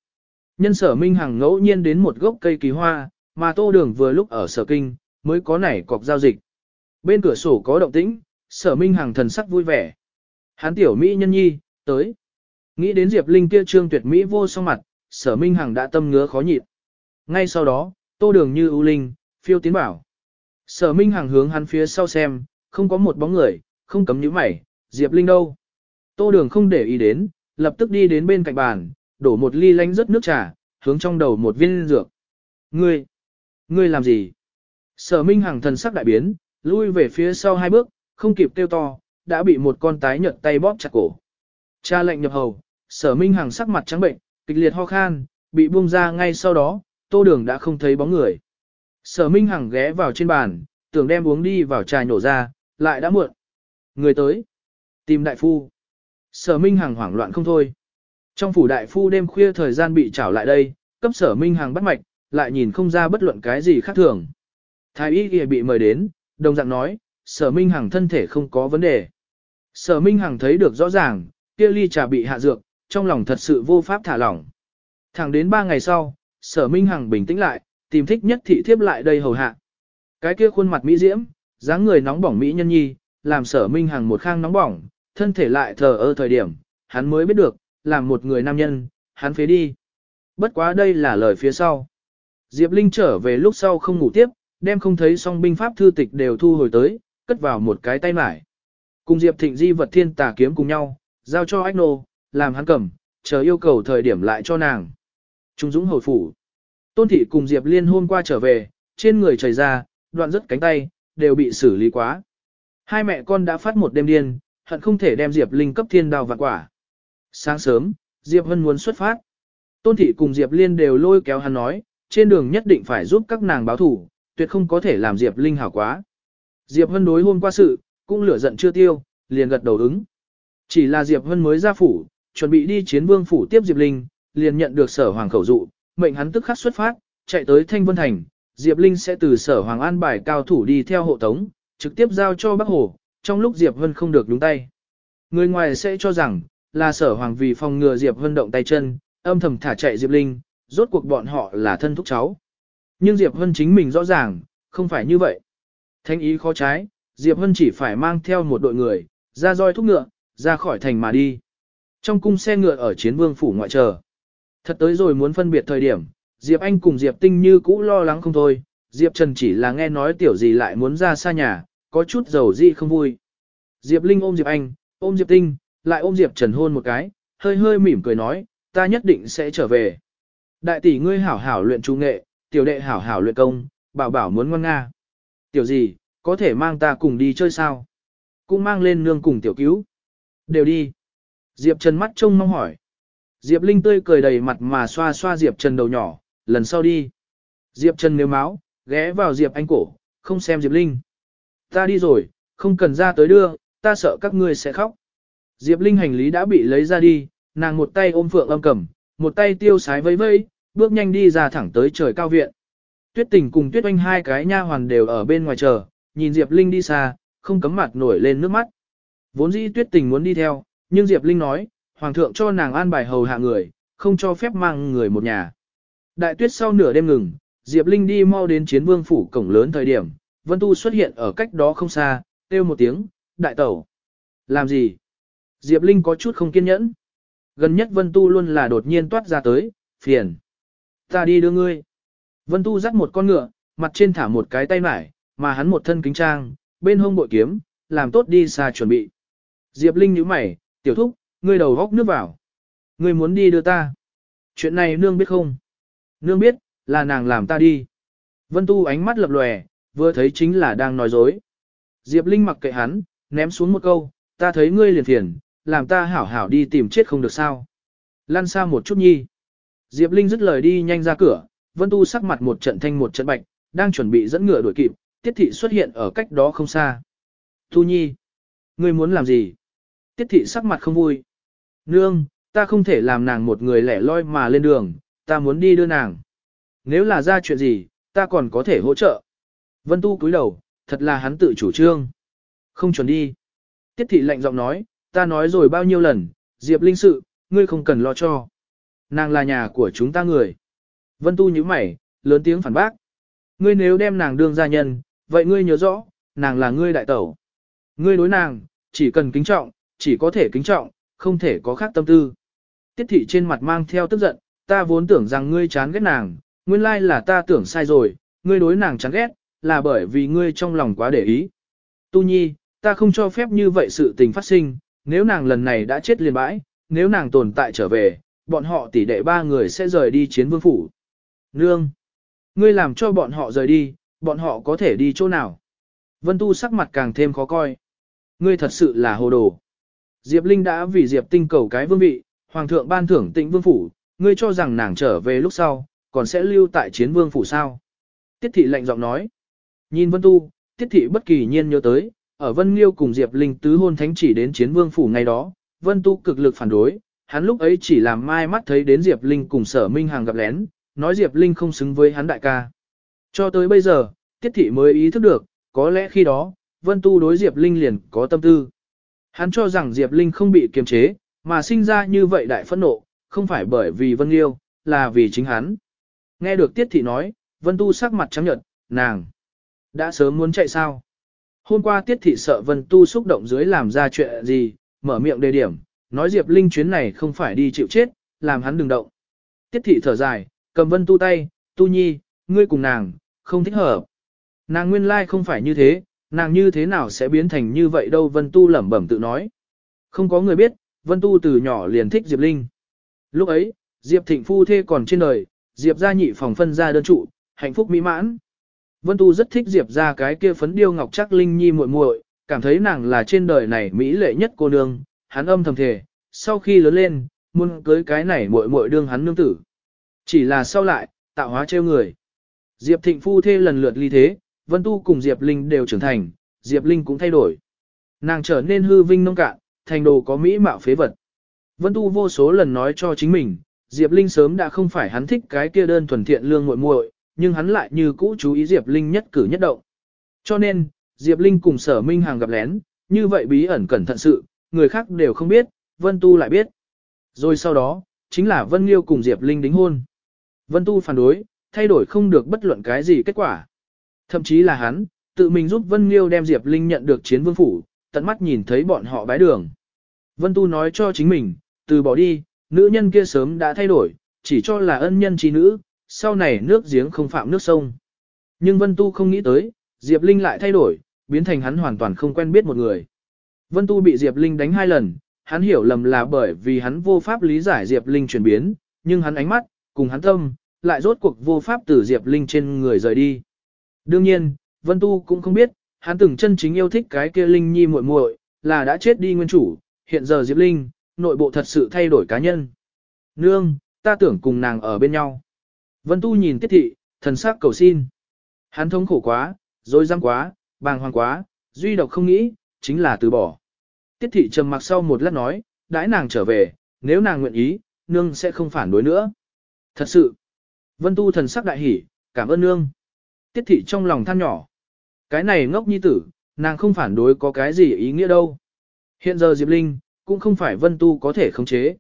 Nhân sở Minh Hằng ngẫu nhiên đến một gốc cây kỳ hoa, mà tô đường vừa lúc ở sở kinh, mới có nảy cọc giao dịch. Bên cửa sổ có động tĩnh, sở Minh Hằng thần sắc vui vẻ. Hán tiểu Mỹ nhân nhi, tới. Nghĩ đến Diệp Linh kia trương tuyệt Mỹ vô song mặt, sở Minh Hằng đã tâm ngứa khó nhịn. Ngay sau đó, tô đường như ưu linh, phiêu tiến bảo. Sở Minh Hằng hướng hắn phía sau xem, không có một bóng người, không cấm nhíu mày, Diệp Linh đâu. Tô đường không để ý đến, lập tức đi đến bên cạnh bàn, đổ một ly lánh rất nước trà, hướng trong đầu một viên dược. Ngươi, ngươi làm gì? Sở Minh Hằng thần sắc đại biến, lui về phía sau hai bước, không kịp kêu to, đã bị một con tái nhợt tay bóp chặt cổ. Cha lệnh nhập hầu, sở Minh Hằng sắc mặt trắng bệnh, kịch liệt ho khan, bị buông ra ngay sau đó, tô đường đã không thấy bóng người. Sở Minh Hằng ghé vào trên bàn, tưởng đem uống đi vào trà nhổ ra, lại đã muộn. Người tới. Tìm đại phu. Sở Minh Hằng hoảng loạn không thôi. Trong phủ đại phu đêm khuya thời gian bị trảo lại đây, cấp sở Minh Hằng bắt mạch, lại nhìn không ra bất luận cái gì khác thường. Thái y kia bị mời đến, đồng dạng nói, sở Minh Hằng thân thể không có vấn đề. Sở Minh Hằng thấy được rõ ràng, kia ly trà bị hạ dược, trong lòng thật sự vô pháp thả lỏng. Thẳng đến ba ngày sau, sở Minh Hằng bình tĩnh lại, tìm thích nhất thị thiếp lại đây hầu hạ. Cái kia khuôn mặt mỹ diễm, dáng người nóng bỏng mỹ nhân nhi, làm sở Minh Hằng một khang nóng bỏng, thân thể lại thờ ơ thời điểm, hắn mới biết được, làm một người nam nhân, hắn phế đi. Bất quá đây là lời phía sau. Diệp Linh trở về lúc sau không ngủ tiếp, đem không thấy song binh pháp thư tịch đều thu hồi tới, cất vào một cái tay mải. Cùng Diệp Thịnh di vật thiên tà kiếm cùng nhau, giao cho Ách Nô, làm hắn cầm, chờ yêu cầu thời điểm lại cho nàng. Trung Dũng hồi phủ. Tôn thị cùng Diệp Liên hôm qua trở về, trên người chảy ra, đoạn rất cánh tay, đều bị xử lý quá. Hai mẹ con đã phát một đêm điên, hận không thể đem Diệp Linh cấp thiên đào vạn quả. Sáng sớm, Diệp Hân muốn xuất phát. Tôn thị cùng Diệp Liên đều lôi kéo hắn nói, trên đường nhất định phải giúp các nàng báo thủ, tuyệt không có thể làm Diệp Linh hảo quá. Diệp Hân đối hôm qua sự, cũng lửa giận chưa tiêu, liền gật đầu ứng. Chỉ là Diệp Hân mới ra phủ, chuẩn bị đi chiến vương phủ tiếp Diệp Linh, liền nhận được sở hoàng khẩu dụ, mệnh hắn tức khắc xuất phát, chạy tới Thanh Vân Thành, Diệp Linh sẽ từ sở hoàng an bài cao thủ đi theo hộ tống, trực tiếp giao cho Bắc Hồ, trong lúc Diệp Hân không được đúng tay. Người ngoài sẽ cho rằng, là sở hoàng vì phòng ngừa Diệp Hân động tay chân, âm thầm thả chạy Diệp Linh, rốt cuộc bọn họ là thân thúc cháu. Nhưng Diệp Hân chính mình rõ ràng, không phải như vậy. Thanh ý khó trái, Diệp Hân chỉ phải mang theo một đội người, ra roi thúc ngựa, ra khỏi thành mà đi. Trong cung xe ngựa ở chiến vương phủ ngoại chờ. Thật tới rồi muốn phân biệt thời điểm, Diệp Anh cùng Diệp Tinh như cũ lo lắng không thôi, Diệp Trần chỉ là nghe nói tiểu gì lại muốn ra xa nhà, có chút dầu dị không vui. Diệp Linh ôm Diệp Anh, ôm Diệp Tinh, lại ôm Diệp Trần hôn một cái, hơi hơi mỉm cười nói, ta nhất định sẽ trở về. Đại tỷ ngươi hảo hảo luyện trung nghệ, tiểu đệ hảo hảo luyện công, bảo bảo muốn ngoan nga. Tiểu gì, có thể mang ta cùng đi chơi sao? Cũng mang lên nương cùng tiểu cứu. Đều đi. Diệp Trần mắt trông mong hỏi. Diệp Linh tươi cười đầy mặt mà xoa xoa Diệp Trần đầu nhỏ, lần sau đi. Diệp Trần nếu máu, ghé vào Diệp Anh cổ, không xem Diệp Linh. Ta đi rồi, không cần ra tới đưa, ta sợ các ngươi sẽ khóc. Diệp Linh hành lý đã bị lấy ra đi, nàng một tay ôm phượng âm cầm, một tay tiêu sái vây vây, bước nhanh đi ra thẳng tới trời cao viện. Tuyết tình cùng tuyết oanh hai cái nha hoàn đều ở bên ngoài chờ, nhìn Diệp Linh đi xa, không cấm mặt nổi lên nước mắt. Vốn dĩ tuyết tình muốn đi theo, nhưng Diệp Linh nói, Hoàng thượng cho nàng an bài hầu hạ người, không cho phép mang người một nhà. Đại tuyết sau nửa đêm ngừng, Diệp Linh đi mau đến chiến vương phủ cổng lớn thời điểm, Vân Tu xuất hiện ở cách đó không xa, kêu một tiếng, đại tẩu. Làm gì? Diệp Linh có chút không kiên nhẫn. Gần nhất Vân Tu luôn là đột nhiên toát ra tới, phiền. Ta đi đưa ngươi. Vân Tu dắt một con ngựa, mặt trên thả một cái tay mải, mà hắn một thân kính trang, bên hông bội kiếm, làm tốt đi xa chuẩn bị. Diệp Linh nhíu mày, tiểu thúc, ngươi đầu góc nước vào. Ngươi muốn đi đưa ta. Chuyện này nương biết không? Nương biết, là nàng làm ta đi. Vân Tu ánh mắt lập lòe, vừa thấy chính là đang nói dối. Diệp Linh mặc kệ hắn, ném xuống một câu, ta thấy ngươi liền phiền, làm ta hảo hảo đi tìm chết không được sao. Lăn xa một chút nhi. Diệp Linh dứt lời đi nhanh ra cửa, Vân Tu sắc mặt một trận thanh một trận bạch, đang chuẩn bị dẫn ngựa đuổi kịp, Tiết Thị xuất hiện ở cách đó không xa. Tu Nhi, ngươi muốn làm gì? Tiết Thị sắc mặt không vui. Nương, ta không thể làm nàng một người lẻ loi mà lên đường, ta muốn đi đưa nàng. Nếu là ra chuyện gì, ta còn có thể hỗ trợ. Vân Tu cúi đầu, thật là hắn tự chủ trương. Không chuẩn đi. Tiết Thị lạnh giọng nói, ta nói rồi bao nhiêu lần, Diệp Linh sự, ngươi không cần lo cho. Nàng là nhà của chúng ta người. Vân Tu nhíu mày, lớn tiếng phản bác. Ngươi nếu đem nàng đương gia nhân, vậy ngươi nhớ rõ, nàng là ngươi đại tẩu. Ngươi đối nàng, chỉ cần kính trọng, chỉ có thể kính trọng, không thể có khác tâm tư. Tiết thị trên mặt mang theo tức giận, ta vốn tưởng rằng ngươi chán ghét nàng, nguyên lai là ta tưởng sai rồi, ngươi đối nàng chán ghét, là bởi vì ngươi trong lòng quá để ý. Tu nhi, ta không cho phép như vậy sự tình phát sinh, nếu nàng lần này đã chết liền bãi, nếu nàng tồn tại trở về, bọn họ tỷ đệ ba người sẽ rời đi chiến vương phủ. Nương! Ngươi làm cho bọn họ rời đi, bọn họ có thể đi chỗ nào? Vân Tu sắc mặt càng thêm khó coi. Ngươi thật sự là hồ đồ. Diệp Linh đã vì Diệp Tinh cầu cái vương vị, Hoàng thượng ban thưởng tịnh vương phủ, ngươi cho rằng nàng trở về lúc sau, còn sẽ lưu tại chiến vương phủ sao? Tiết thị lạnh giọng nói. Nhìn Vân Tu, Tiết thị bất kỳ nhiên nhớ tới, ở Vân Liêu cùng Diệp Linh tứ hôn thánh chỉ đến chiến vương phủ ngày đó, Vân Tu cực lực phản đối, hắn lúc ấy chỉ làm mai mắt thấy đến Diệp Linh cùng sở minh hàng gặp lén, nói Diệp Linh không xứng với hắn đại ca. Cho tới bây giờ, Tiết Thị mới ý thức được, có lẽ khi đó, Vân Tu đối Diệp Linh liền có tâm tư. Hắn cho rằng Diệp Linh không bị kiềm chế, mà sinh ra như vậy đại phẫn nộ, không phải bởi vì Vân Liêu, là vì chính hắn. Nghe được Tiết Thị nói, Vân Tu sắc mặt trắng nhợt, nàng đã sớm muốn chạy sao. Hôm qua Tiết Thị sợ Vân Tu xúc động dưới làm ra chuyện gì, mở miệng đề điểm, nói Diệp Linh chuyến này không phải đi chịu chết, làm hắn đừng động. Tiết Thị thở dài, cầm Vân Tu tay, Tu Nhi, ngươi cùng nàng, không thích hợp. Nàng nguyên lai không phải như thế, nàng như thế nào sẽ biến thành như vậy đâu Vân Tu lẩm bẩm tự nói. Không có người biết, Vân Tu từ nhỏ liền thích Diệp Linh. Lúc ấy, Diệp Thịnh Phu thê còn trên đời, Diệp gia nhị phòng phân ra đơn trụ, hạnh phúc mỹ mãn. Vân Tu rất thích Diệp gia cái kia phấn điêu ngọc chắc Linh Nhi muội muội, cảm thấy nàng là trên đời này mỹ lệ nhất cô nương, hắn âm thầm thề, sau khi lớn lên, muốn cưới cái này muội muội đương hắn nương tử. Chỉ là sau lại, tạo hóa trêu người. Diệp Thịnh phu thê lần lượt ly thế, Vân Tu cùng Diệp Linh đều trưởng thành, Diệp Linh cũng thay đổi. Nàng trở nên hư vinh nông cạn, thành đồ có mỹ mạo phế vật. Vân Tu vô số lần nói cho chính mình, Diệp Linh sớm đã không phải hắn thích cái kia đơn thuần thiện lương muội muội, nhưng hắn lại như cũ chú ý Diệp Linh nhất cử nhất động. Cho nên, Diệp Linh cùng Sở Minh Hàng gặp lén, như vậy bí ẩn cẩn thận sự, người khác đều không biết, Vân Tu lại biết. Rồi sau đó, chính là Vân Liêu cùng Diệp Linh đính hôn. Vân Tu phản đối, thay đổi không được bất luận cái gì kết quả. Thậm chí là hắn, tự mình giúp Vân Liêu đem Diệp Linh nhận được chiến vương phủ, tận mắt nhìn thấy bọn họ bái đường. Vân Tu nói cho chính mình, từ bỏ đi, nữ nhân kia sớm đã thay đổi, chỉ cho là ân nhân trí nữ, sau này nước giếng không phạm nước sông. Nhưng Vân Tu không nghĩ tới, Diệp Linh lại thay đổi, biến thành hắn hoàn toàn không quen biết một người. Vân Tu bị Diệp Linh đánh hai lần, hắn hiểu lầm là bởi vì hắn vô pháp lý giải Diệp Linh chuyển biến, nhưng hắn ánh mắt, cùng hắn tâm, lại rốt cuộc vô pháp từ Diệp Linh trên người rời đi. Đương nhiên, Vân Tu cũng không biết, hắn từng chân chính yêu thích cái kia Linh Nhi muội muội, là đã chết đi nguyên chủ, hiện giờ Diệp Linh, nội bộ thật sự thay đổi cá nhân. Nương, ta tưởng cùng nàng ở bên nhau. Vân Tu nhìn Tiết Thị, thần sắc cầu xin. Hắn thống khổ quá, dối răng quá, bàng hoàng quá, duy độc không nghĩ, chính là từ bỏ. Tiết Thị trầm mặc sau một lát nói, đãi nàng trở về, nếu nàng nguyện ý, nương sẽ không phản đối nữa. Thật sự, Vân Tu thần sắc đại hỉ, cảm ơn nương. Tiết thị trong lòng than nhỏ. Cái này ngốc nhi tử, nàng không phản đối có cái gì ý nghĩa đâu. Hiện giờ Diệp Linh, cũng không phải Vân Tu có thể khống chế.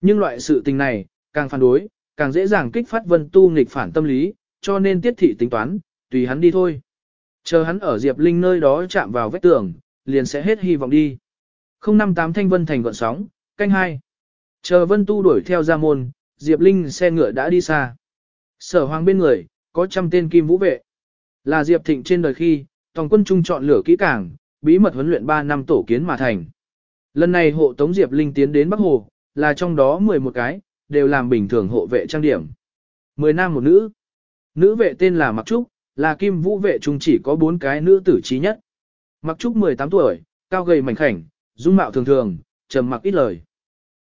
Nhưng loại sự tình này, càng phản đối, càng dễ dàng kích phát Vân Tu nghịch phản tâm lý, cho nên tiết thị tính toán, tùy hắn đi thôi. Chờ hắn ở Diệp Linh nơi đó chạm vào vết tường, liền sẽ hết hy vọng đi. 058 Thanh Vân Thành gọn sóng, canh hai. Chờ Vân Tu đuổi theo ra môn, Diệp Linh xe ngựa đã đi xa. Sở hoàng bên người, có trăm tên kim vũ vệ. Là Diệp Thịnh trên đời khi, toàn quân trung chọn lửa kỹ càng bí mật huấn luyện 3 năm tổ kiến mà thành. Lần này hộ tống Diệp Linh tiến đến Bắc Hồ, là trong đó 11 cái, đều làm bình thường hộ vệ trang điểm. 10 nam một nữ. Nữ vệ tên là Mặc Trúc, là kim vũ vệ trung chỉ có 4 cái nữ tử trí nhất. Mặc Trúc 18 tuổi, cao gầy mảnh khảnh, dung mạo thường thường, trầm mặc ít lời.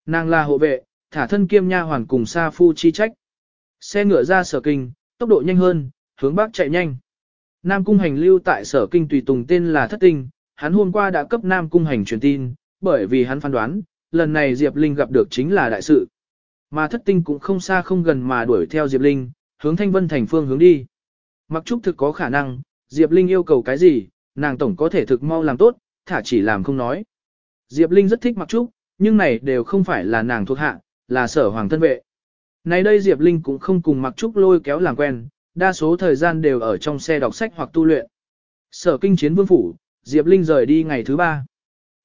Nàng là hộ vệ, thả thân kiêm nha hoàn cùng Sa Phu chi trách. Xe ngựa ra sở kinh, tốc độ nhanh hơn, hướng bắc chạy nhanh. Nam cung hành lưu tại sở kinh tùy tùng tên là Thất Tinh, hắn hôm qua đã cấp Nam cung hành truyền tin, bởi vì hắn phán đoán, lần này Diệp Linh gặp được chính là đại sự. Mà Thất Tinh cũng không xa không gần mà đuổi theo Diệp Linh, hướng Thanh Vân thành phương hướng đi. Mặc trúc thực có khả năng, Diệp Linh yêu cầu cái gì, nàng tổng có thể thực mau làm tốt, thả chỉ làm không nói. Diệp Linh rất thích Mặc trúc, nhưng này đều không phải là nàng thuộc hạ, là sở hoàng thân vệ. Này đây Diệp Linh cũng không cùng Mặc Trúc lôi kéo làm quen, đa số thời gian đều ở trong xe đọc sách hoặc tu luyện. Sở kinh chiến vương phủ, Diệp Linh rời đi ngày thứ ba.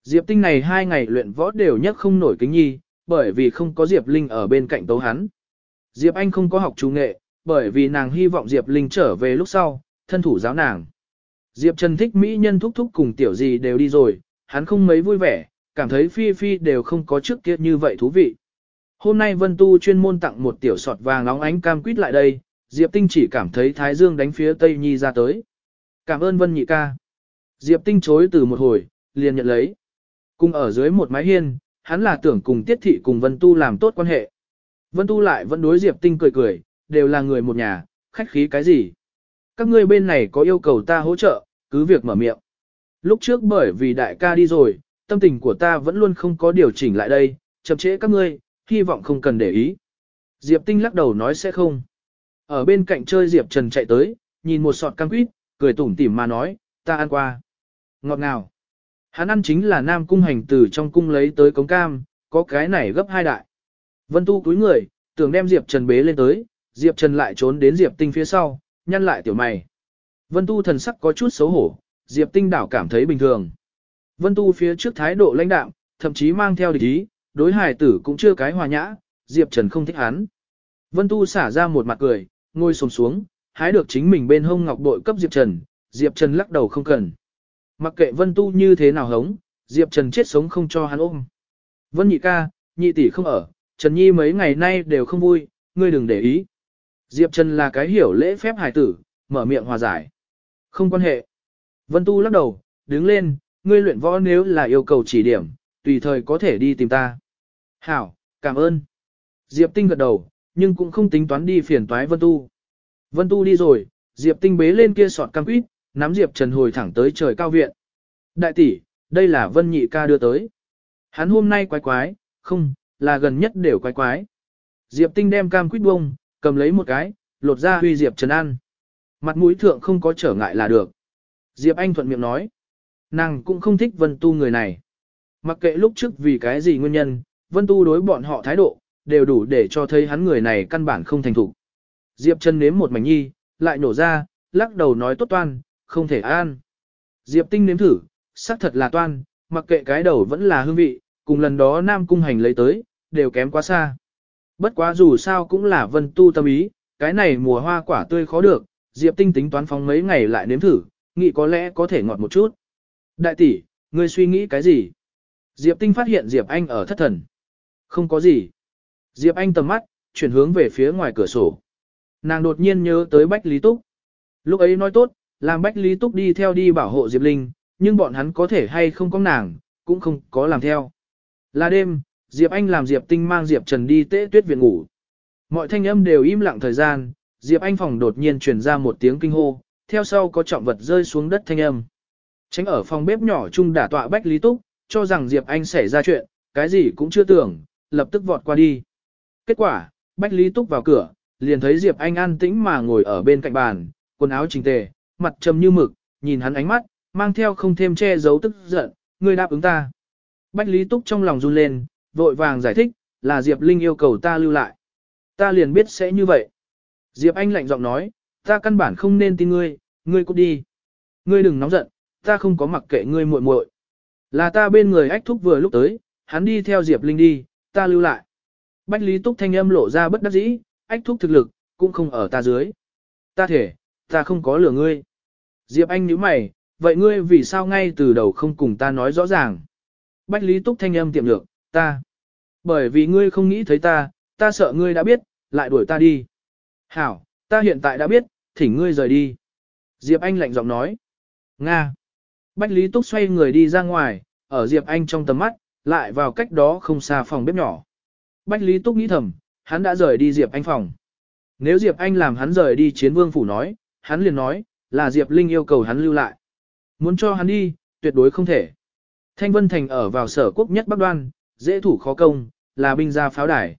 Diệp Tinh này hai ngày luyện võ đều nhất không nổi kính nhi, bởi vì không có Diệp Linh ở bên cạnh tấu hắn. Diệp Anh không có học trung nghệ, bởi vì nàng hy vọng Diệp Linh trở về lúc sau, thân thủ giáo nàng. Diệp Trần thích mỹ nhân thúc thúc cùng tiểu gì đều đi rồi, hắn không mấy vui vẻ, cảm thấy phi phi đều không có trước kia như vậy thú vị. Hôm nay Vân Tu chuyên môn tặng một tiểu sọt vàng nóng ánh cam quýt lại đây, Diệp Tinh chỉ cảm thấy Thái Dương đánh phía Tây Nhi ra tới. Cảm ơn Vân nhị ca. Diệp Tinh chối từ một hồi, liền nhận lấy. Cùng ở dưới một mái hiên, hắn là tưởng cùng Tiết Thị cùng Vân Tu làm tốt quan hệ. Vân Tu lại vẫn đối Diệp Tinh cười cười, đều là người một nhà, khách khí cái gì. Các ngươi bên này có yêu cầu ta hỗ trợ, cứ việc mở miệng. Lúc trước bởi vì đại ca đi rồi, tâm tình của ta vẫn luôn không có điều chỉnh lại đây, chậm trễ các ngươi, hy vọng không cần để ý. Diệp Tinh lắc đầu nói sẽ không. Ở bên cạnh chơi Diệp Trần chạy tới, nhìn một sọt cam quýt, cười tủm tỉm mà nói, ta ăn qua. Ngọt ngào. Hắn ăn chính là nam cung hành từ trong cung lấy tới cống cam, có cái này gấp hai đại. Vân Tu cúi người, tưởng đem Diệp Trần bế lên tới, Diệp Trần lại trốn đến Diệp Tinh phía sau, nhăn lại tiểu mày. Vân Tu thần sắc có chút xấu hổ, Diệp Tinh đảo cảm thấy bình thường. Vân Tu phía trước thái độ lãnh đạm, thậm chí mang theo địch ý, đối hài tử cũng chưa cái hòa nhã, Diệp Trần không thích hắn. Vân Tu xả ra một mặt cười, ngồi xổm xuống, hái được chính mình bên hông ngọc bội cấp Diệp Trần, Diệp Trần lắc đầu không cần. Mặc kệ Vân Tu như thế nào hống, Diệp Trần chết sống không cho hắn ôm. Vân nhị ca, nhị tỷ không ở, Trần Nhi mấy ngày nay đều không vui, ngươi đừng để ý. Diệp Trần là cái hiểu lễ phép hài tử, mở miệng hòa giải. Không quan hệ. Vân Tu lắc đầu, đứng lên, ngươi luyện võ nếu là yêu cầu chỉ điểm, tùy thời có thể đi tìm ta. Hảo, cảm ơn. Diệp Tinh gật đầu, nhưng cũng không tính toán đi phiền toái Vân Tu. Vân Tu đi rồi, Diệp Tinh bế lên kia sọt cam quýt, nắm Diệp Trần hồi thẳng tới trời cao viện. Đại tỷ, đây là Vân Nhị ca đưa tới. Hắn hôm nay quái quái, không, là gần nhất đều quái quái. Diệp Tinh đem cam quýt bông, cầm lấy một cái, lột ra huy Diệp Trần ăn. Mặt mũi thượng không có trở ngại là được. Diệp Anh thuận miệng nói. Nàng cũng không thích Vân Tu người này. Mặc kệ lúc trước vì cái gì nguyên nhân, Vân Tu đối bọn họ thái độ, đều đủ để cho thấy hắn người này căn bản không thành thủ. Diệp Trần nếm một mảnh nhi, lại nổ ra, lắc đầu nói tốt toan, không thể an. Diệp Tinh nếm thử, xác thật là toan, mặc kệ cái đầu vẫn là hương vị, cùng lần đó Nam Cung Hành lấy tới, đều kém quá xa. Bất quá dù sao cũng là Vân Tu tâm ý, cái này mùa hoa quả tươi khó được, Diệp Tinh tính toán phóng mấy ngày lại nếm thử, nghĩ có lẽ có thể ngọt một chút. Đại tỷ, ngươi suy nghĩ cái gì? Diệp Tinh phát hiện Diệp Anh ở thất thần. Không có gì. Diệp Anh tầm mắt, chuyển hướng về phía ngoài cửa sổ. Nàng đột nhiên nhớ tới Bách Lý Túc. Lúc ấy nói tốt, làm Bách Lý Túc đi theo đi bảo hộ Diệp Linh, nhưng bọn hắn có thể hay không có nàng, cũng không có làm theo. Là đêm, Diệp Anh làm Diệp Tinh mang Diệp Trần đi tế tuyết viện ngủ. Mọi thanh âm đều im lặng thời gian, Diệp Anh phòng đột nhiên truyền ra một tiếng kinh hô, theo sau có trọng vật rơi xuống đất thanh âm. Tránh ở phòng bếp nhỏ chung đả tọa Bách Lý Túc, cho rằng Diệp Anh xảy ra chuyện, cái gì cũng chưa tưởng, lập tức vọt qua đi. Kết quả, Bách Lý Túc vào cửa, liền thấy Diệp Anh an tĩnh mà ngồi ở bên cạnh bàn, quần áo chỉnh tề, mặt trầm như mực, nhìn hắn ánh mắt, mang theo không thêm che giấu tức giận, ngươi đáp ứng ta. Bách Lý Túc trong lòng run lên, vội vàng giải thích, là Diệp Linh yêu cầu ta lưu lại. Ta liền biết sẽ như vậy. Diệp Anh lạnh giọng nói, ta căn bản không nên tin ngươi, ngươi cút đi. Ngươi đừng nóng giận, ta không có mặc kệ ngươi muội muội. Là ta bên người ách thúc vừa lúc tới, hắn đi theo Diệp Linh đi, ta lưu lại. Bách Lý Túc thanh âm lộ ra bất đắc dĩ, ách thúc thực lực, cũng không ở ta dưới. Ta thể, ta không có lửa ngươi. Diệp Anh nhíu mày, vậy ngươi vì sao ngay từ đầu không cùng ta nói rõ ràng? Bách Lý Túc thanh âm tiệm lược, ta. Bởi vì ngươi không nghĩ thấy ta, ta sợ ngươi đã biết, lại đuổi ta đi. Hảo, ta hiện tại đã biết, thỉnh ngươi rời đi. Diệp Anh lạnh giọng nói. Nga. Bách Lý Túc xoay người đi ra ngoài, ở Diệp Anh trong tầm mắt, lại vào cách đó không xa phòng bếp nhỏ. Bách Lý Túc nghĩ thầm, hắn đã rời đi Diệp Anh phòng. Nếu Diệp Anh làm hắn rời đi chiến vương phủ nói, hắn liền nói, là Diệp Linh yêu cầu hắn lưu lại. Muốn cho hắn đi, tuyệt đối không thể. Thanh Vân Thành ở vào sở quốc nhất Bắc Đoan, dễ thủ khó công, là binh gia pháo đài.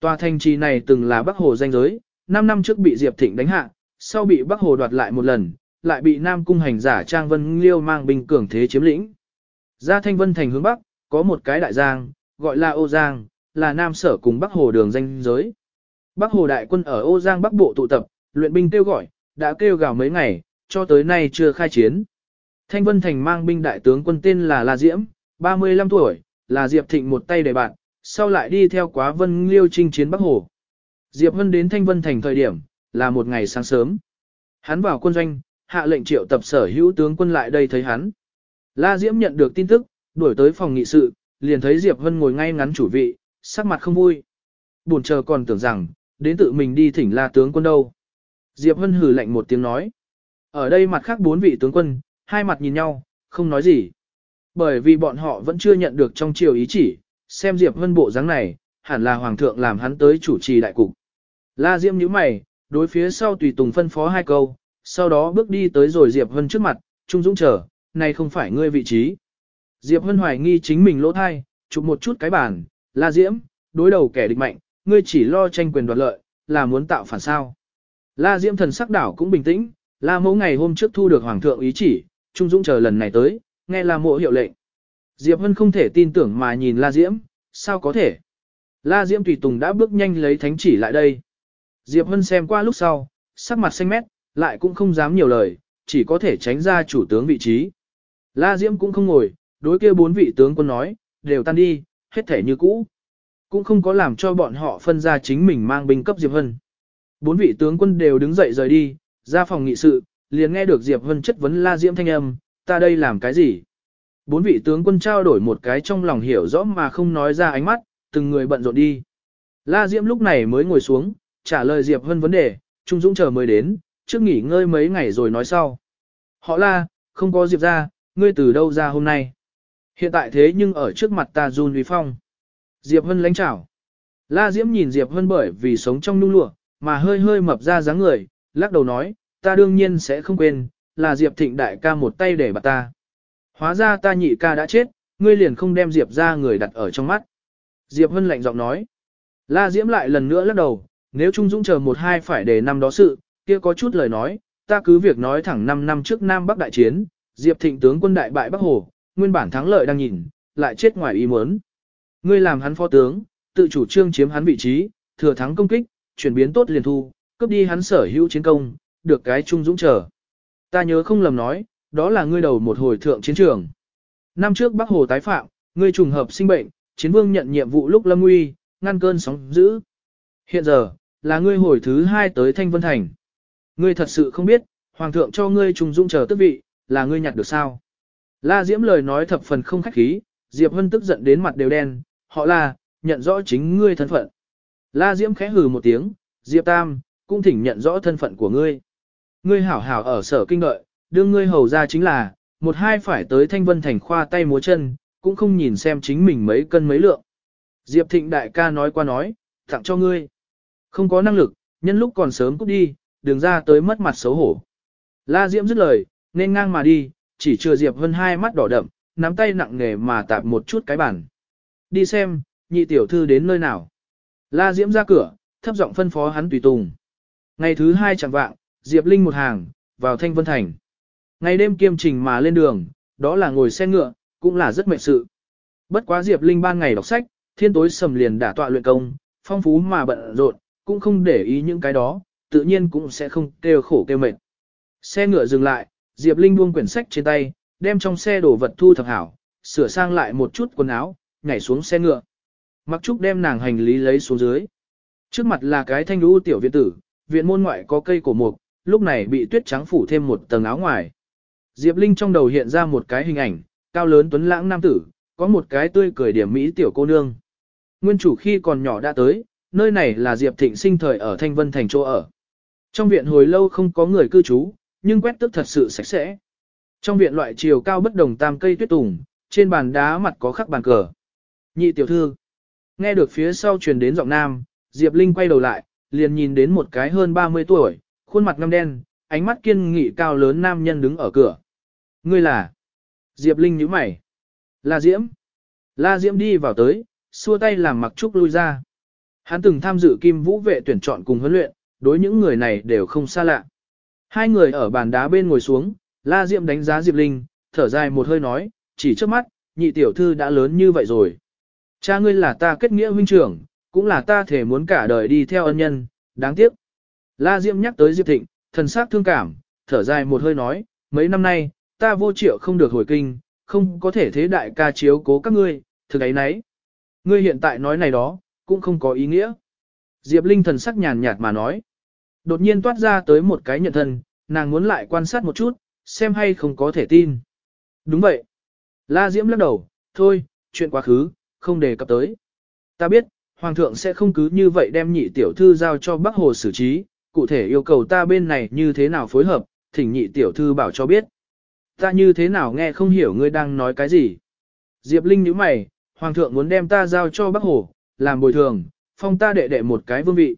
Tòa thành trì này từng là Bắc Hồ danh giới, 5 năm trước bị Diệp Thịnh đánh hạ, sau bị Bắc Hồ đoạt lại một lần, lại bị Nam cung hành giả Trang Vân Liêu mang binh cường thế chiếm lĩnh. Ra Thanh Vân Thành hướng Bắc, có một cái đại giang, gọi là Ô Giang, là Nam sở cùng Bắc Hồ đường danh giới. Bắc Hồ đại quân ở Ô Giang Bắc Bộ tụ tập, luyện binh kêu gọi, đã kêu gào mấy ngày, cho tới nay chưa khai chiến. Thanh Vân Thành mang binh đại tướng quân tên là La Diễm, 35 tuổi, là Diệp Thịnh một tay để bạn, sau lại đi theo quá Vân Liêu chinh chiến Bắc Hồ. Diệp Vân đến Thanh Vân Thành thời điểm, là một ngày sáng sớm. Hắn vào quân doanh, hạ lệnh triệu tập sở hữu tướng quân lại đây thấy hắn. La Diễm nhận được tin tức, đuổi tới phòng nghị sự, liền thấy Diệp Vân ngồi ngay ngắn chủ vị, sắc mặt không vui. Buồn chờ còn tưởng rằng, đến tự mình đi thỉnh La tướng quân đâu. Diệp Vân hừ lạnh một tiếng nói. Ở đây mặt khác bốn vị tướng quân, hai mặt nhìn nhau, không nói gì. Bởi vì bọn họ vẫn chưa nhận được trong triều ý chỉ, xem Diệp Vân bộ dáng này, hẳn là hoàng thượng làm hắn tới chủ trì đại cục. La Diễm nhíu mày, đối phía sau tùy tùng phân phó hai câu, sau đó bước đi tới rồi Diệp Vân trước mặt, Trung Dũng chờ, này không phải ngươi vị trí. Diệp Hân hoài nghi chính mình lỗ thai, chụp một chút cái bản, La Diễm, đối đầu kẻ địch mạnh, ngươi chỉ lo tranh quyền đoạt lợi, là muốn tạo phản sao. La Diễm thần sắc đảo cũng bình tĩnh, La mẫu ngày hôm trước thu được Hoàng thượng ý chỉ, Trung Dũng chờ lần này tới, nghe La mộ hiệu lệnh. Diệp Hân không thể tin tưởng mà nhìn La Diễm, sao có thể. La Diễm tùy tùng đã bước nhanh lấy thánh chỉ lại đây. Diệp Hân xem qua lúc sau, sắc mặt xanh mét, lại cũng không dám nhiều lời, chỉ có thể tránh ra chủ tướng vị trí. La Diễm cũng không ngồi, đối kia bốn vị tướng quân nói, đều tan đi, hết thể như cũ. Cũng không có làm cho bọn họ phân ra chính mình mang binh cấp Diệp Vân. Bốn vị tướng quân đều đứng dậy rời đi, ra phòng nghị sự, liền nghe được Diệp Vân chất vấn La Diễm thanh âm, ta đây làm cái gì? Bốn vị tướng quân trao đổi một cái trong lòng hiểu rõ mà không nói ra ánh mắt, từng người bận rộn đi. La Diễm lúc này mới ngồi xuống, trả lời Diệp Vân vấn đề, Trung Dũng chờ mới đến, trước nghỉ ngơi mấy ngày rồi nói sau. Họ La, không có Diệp ra, ngươi từ đâu ra hôm nay? Hiện tại thế nhưng ở trước mặt ta run uy phong. Diệp Vân lánh chảo. La Diễm nhìn Diệp Vân bởi vì sống trong nung lụa, mà hơi hơi mập ra dáng người, lắc đầu nói, ta đương nhiên sẽ không quên, là Diệp Thịnh đại ca một tay để bà ta. Hóa ra ta nhị ca đã chết, ngươi liền không đem Diệp ra người đặt ở trong mắt. Diệp Vân lạnh giọng nói. La Diễm lại lần nữa lắc đầu, nếu Trung Dũng chờ một hai phải để năm đó sự, kia có chút lời nói, ta cứ việc nói thẳng 5 năm trước Nam Bắc đại chiến, Diệp Thịnh tướng quân đại bại Bắc Hồ, nguyên bản thắng lợi đang nhìn, lại chết ngoài ý muốn. Ngươi làm hắn phó tướng, tự chủ trương chiếm hắn vị trí, thừa thắng công kích, chuyển biến tốt liền thu, cướp đi hắn sở hữu chiến công, được cái Trung Dũng chờ. Ta nhớ không lầm nói, đó là ngươi đầu một hồi thượng chiến trường. Năm trước Bắc Hồ tái phạm, ngươi trùng hợp sinh bệnh, chiến vương nhận nhiệm vụ lúc lâm nguy, ngăn cơn sóng dữ. Hiện giờ, là ngươi hồi thứ hai tới Thanh Vân Thành. Ngươi thật sự không biết, Hoàng thượng cho ngươi trùng dũng chờ tước vị, là ngươi nhặt được sao. La Diễm lời nói thập phần không khách khí, Diệp Hân tức giận đến mặt đều đen, họ là, nhận rõ chính ngươi thân phận. La Diễm khẽ hừ một tiếng, Diệp Tam, cũng thỉnh nhận rõ thân phận của ngươi. Ngươi hảo hảo ở sở kinh đợi, đương ngươi hầu ra chính là, một hai phải tới thanh vân thành khoa tay múa chân, cũng không nhìn xem chính mình mấy cân mấy lượng. Diệp Thịnh đại ca nói qua nói, tặng cho ngươi. Không có năng lực, nhân lúc còn sớm cút đi, đừng ra tới mất mặt xấu hổ. La Diễm dứt lời, nên ngang mà đi, chỉ chưa Diệp Vân hai mắt đỏ đậm, nắm tay nặng nề mà tạp một chút cái bàn. Đi xem, nhị tiểu thư đến nơi nào. La Diễm ra cửa, thấp giọng phân phó hắn tùy tùng. Ngày thứ hai chẳng vạng, Diệp Linh một hàng, vào Thanh Vân Thành. Ngày đêm kiêm trình mà lên đường, đó là ngồi xe ngựa, cũng là rất mệt sự. Bất quá Diệp Linh ban ngày đọc sách, thiên tối sầm liền đả tọa luyện công, phong phú mà bận rộn, cũng không để ý những cái đó, tự nhiên cũng sẽ không kêu khổ kêu mệt. Xe ngựa dừng lại, Diệp Linh buông quyển sách trên tay, đem trong xe đồ vật thu thập hảo, sửa sang lại một chút quần áo, nhảy xuống xe ngựa. Mặc Trúc đem nàng hành lý lấy xuống dưới. Trước mặt là cái thanh lũ tiểu viện tử, viện môn ngoại có cây cổ mục, lúc này bị tuyết trắng phủ thêm một tầng áo ngoài. Diệp Linh trong đầu hiện ra một cái hình ảnh, cao lớn tuấn lãng nam tử, có một cái tươi cười điểm mỹ tiểu cô nương. Nguyên chủ khi còn nhỏ đã tới, nơi này là Diệp Thịnh sinh thời ở Thanh Vân thành chỗ ở. Trong viện hồi lâu không có người cư trú, nhưng quét tức thật sự sạch sẽ. Trong viện loại chiều cao bất đồng tam cây tuyết tùng, trên bàn đá mặt có khắc bàn cờ. Nhị tiểu thư. Nghe được phía sau truyền đến giọng nam, Diệp Linh quay đầu lại, liền nhìn đến một cái hơn 30 tuổi, khuôn mặt ngăm đen, ánh mắt kiên nghị cao lớn nam nhân đứng ở cửa. Ngươi là? Diệp Linh nhíu mày. La Diễm. La Diễm đi vào tới, xua tay làm mặc trúc lui ra. Hắn từng tham dự kim vũ vệ tuyển chọn cùng huấn luyện, đối những người này đều không xa lạ. Hai người ở bàn đá bên ngồi xuống, La Diệm đánh giá Diệp Linh, thở dài một hơi nói, chỉ trước mắt, nhị tiểu thư đã lớn như vậy rồi. Cha ngươi là ta kết nghĩa huynh trưởng, cũng là ta thể muốn cả đời đi theo ân nhân, đáng tiếc. La Diệm nhắc tới Diệp Thịnh, thần sắc thương cảm, thở dài một hơi nói, mấy năm nay, ta vô triệu không được hồi kinh, không có thể thế đại ca chiếu cố các ngươi, thực ấy nấy. Ngươi hiện tại nói này đó, cũng không có ý nghĩa. Diệp Linh thần sắc nhàn nhạt mà nói. Đột nhiên toát ra tới một cái nhận thân, nàng muốn lại quan sát một chút, xem hay không có thể tin. Đúng vậy. La Diễm lắc đầu, thôi, chuyện quá khứ, không đề cập tới. Ta biết, Hoàng thượng sẽ không cứ như vậy đem nhị tiểu thư giao cho Bắc Hồ xử trí, cụ thể yêu cầu ta bên này như thế nào phối hợp, thỉnh nhị tiểu thư bảo cho biết. Ta như thế nào nghe không hiểu ngươi đang nói cái gì. Diệp Linh nhíu mày, Hoàng thượng muốn đem ta giao cho Bắc Hồ, làm bồi thường, phong ta đệ đệ một cái vương vị.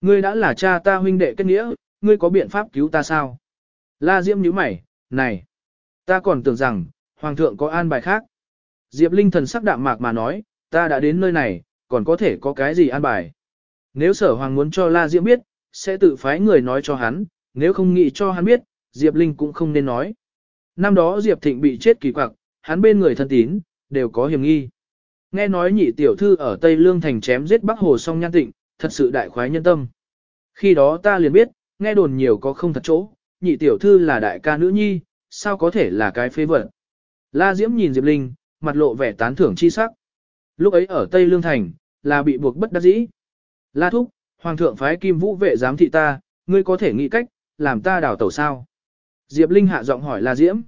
Ngươi đã là cha ta huynh đệ kết nghĩa, ngươi có biện pháp cứu ta sao? La Diễm nhíu mày, này, ta còn tưởng rằng, Hoàng thượng có an bài khác. Diệp Linh thần sắc đạm mạc mà nói, ta đã đến nơi này, còn có thể có cái gì an bài. Nếu sở hoàng muốn cho La Diễm biết, sẽ tự phái người nói cho hắn, nếu không nghĩ cho hắn biết, Diệp Linh cũng không nên nói. Năm đó Diệp Thịnh bị chết kỳ quặc, hắn bên người thân tín, đều có hiểm nghi. Nghe nói nhị tiểu thư ở Tây Lương thành chém giết Bắc Hồ song nhan tịnh, thật sự đại khoái nhân tâm. Khi đó ta liền biết, nghe đồn nhiều có không thật chỗ, nhị tiểu thư là đại ca nữ nhi, sao có thể là cái phế vật. La Diễm nhìn Diệp Linh, mặt lộ vẻ tán thưởng chi sắc. Lúc ấy ở Tây Lương Thành, là bị buộc bất đắc dĩ. La Thúc, Hoàng thượng phái kim vũ vệ giám thị ta, ngươi có thể nghĩ cách, làm ta đào tẩu sao? Diệp Linh hạ giọng hỏi La Diễm.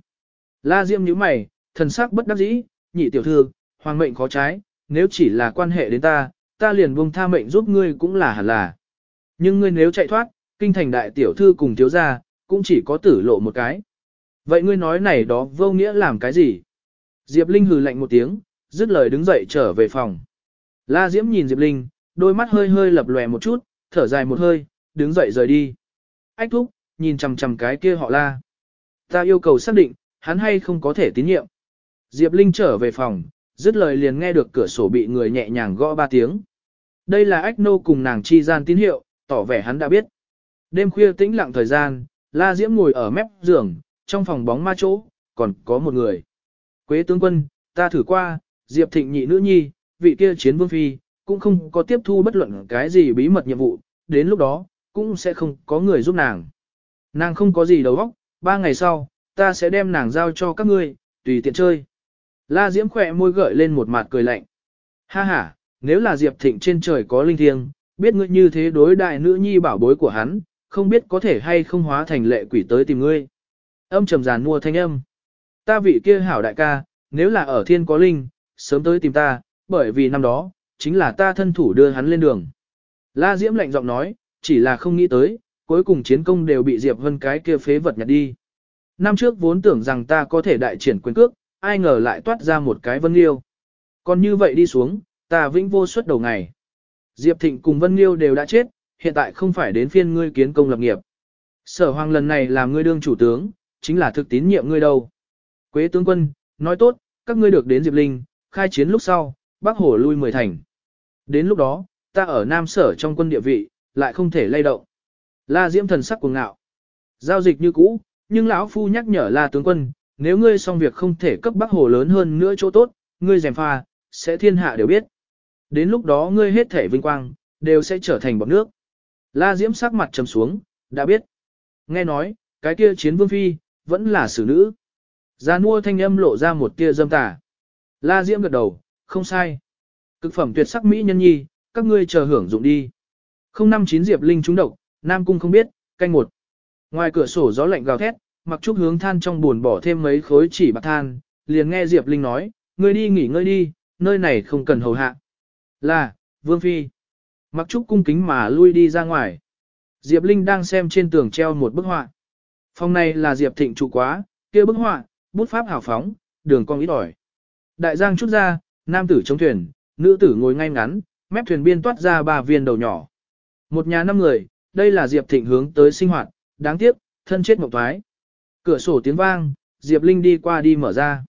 La Diễm nhíu mày, thần sắc bất đắc dĩ, nhị tiểu thư, hoàng mệnh khó trái, nếu chỉ là quan hệ đến ta, ta liền buông tha mệnh giúp ngươi cũng là hẳn là. Nhưng ngươi nếu chạy thoát, kinh thành đại tiểu thư cùng thiếu gia, cũng chỉ có tử lộ một cái. Vậy ngươi nói này đó vô nghĩa làm cái gì? Diệp Linh hừ lạnh một tiếng, dứt lời đứng dậy trở về phòng. La Diễm nhìn Diệp Linh, đôi mắt hơi hơi lập lòe một chút, thở dài một hơi, đứng dậy rời đi. Ách thúc, nhìn chằm chằm cái kia họ La. Ta yêu cầu xác định, hắn hay không có thể tín nhiệm. Diệp Linh trở về phòng, dứt lời liền nghe được cửa sổ bị người nhẹ nhàng gõ ba tiếng. Đây là ách nô cùng nàng chi gian tín hiệu, tỏ vẻ hắn đã biết. Đêm khuya tĩnh lặng thời gian, La Diễm ngồi ở mép giường, trong phòng bóng ma chỗ, còn có một người. Quế tướng quân, ta thử qua, Diệp Thịnh nhị nữ nhi, vị kia chiến vương phi, cũng không có tiếp thu bất luận cái gì bí mật nhiệm vụ, đến lúc đó, cũng sẽ không có người giúp nàng. Nàng không có gì đầu óc, ba ngày sau, ta sẽ đem nàng giao cho các ngươi, tùy tiện chơi. La Diễm khỏe môi gợi lên một mặt cười lạnh. Ha ha, nếu là Diệp Thịnh trên trời có linh thiêng, biết ngươi như thế đối đại nữ nhi bảo bối của hắn, không biết có thể hay không hóa thành lệ quỷ tới tìm ngươi. Âm trầm giàn mua thanh âm. Ta vị kia hảo đại ca, nếu là ở thiên có linh, sớm tới tìm ta, bởi vì năm đó, chính là ta thân thủ đưa hắn lên đường. La Diễm lạnh giọng nói, chỉ là không nghĩ tới, cuối cùng chiến công đều bị Diệp Vân cái kia phế vật nhặt đi. Năm trước vốn tưởng rằng ta có thể đại triển quyền cước, ai ngờ lại toát ra một cái Vân Liêu. Còn như vậy đi xuống, ta vĩnh vô suất đầu ngày. Diệp Thịnh cùng Vân Liêu đều đã chết, hiện tại không phải đến phiên ngươi kiến công lập nghiệp. Sở hoàng lần này làm ngươi đương chủ tướng, chính là thực tín nhiệm ngươi đâu. Quế tướng quân, nói tốt, các ngươi được đến Diệp Linh, khai chiến lúc sau, Bắc Hổ lui mười thành. Đến lúc đó, ta ở Nam Sở trong quân địa vị, lại không thể lay động. La Diễm thần sắc cuồng ngạo. Giao dịch như cũ, nhưng lão phu nhắc nhở La tướng quân, nếu ngươi xong việc không thể cấp Bắc Hồ lớn hơn nữa chỗ tốt, ngươi rèm pha, sẽ thiên hạ đều biết. Đến lúc đó ngươi hết thể vinh quang, đều sẽ trở thành bọt nước. La Diễm sắc mặt trầm xuống, đã biết. Nghe nói, cái kia chiến vương phi, vẫn là xử nữ. Gia mua thanh âm lộ ra một tia dâm tà. La Diễm gật đầu, không sai. Cực phẩm tuyệt sắc mỹ nhân nhi, các ngươi chờ hưởng dụng đi. Không năm chín diệp linh trúng độc, Nam Cung không biết, canh một. Ngoài cửa sổ gió lạnh gào thét, mặc trúc hướng than trong buồn bỏ thêm mấy khối chỉ bạc than, liền nghe Diệp Linh nói, ngươi đi nghỉ ngơi đi, nơi này không cần hầu hạ. Là, Vương Phi. Mặc trúc cung kính mà lui đi ra ngoài. Diệp Linh đang xem trên tường treo một bức họa. Phòng này là Diệp Thịnh trụ quá, kia bức họa, bút pháp hào phóng, đường cong ít ỏi. Đại giang chút ra, nam tử chống thuyền, nữ tử ngồi ngay ngắn, mép thuyền biên toát ra ba viên đầu nhỏ. Một nhà năm người, đây là Diệp Thịnh hướng tới sinh hoạt, đáng tiếc, thân chết ngọc thoái. Cửa sổ tiếng vang, Diệp Linh đi qua đi mở ra.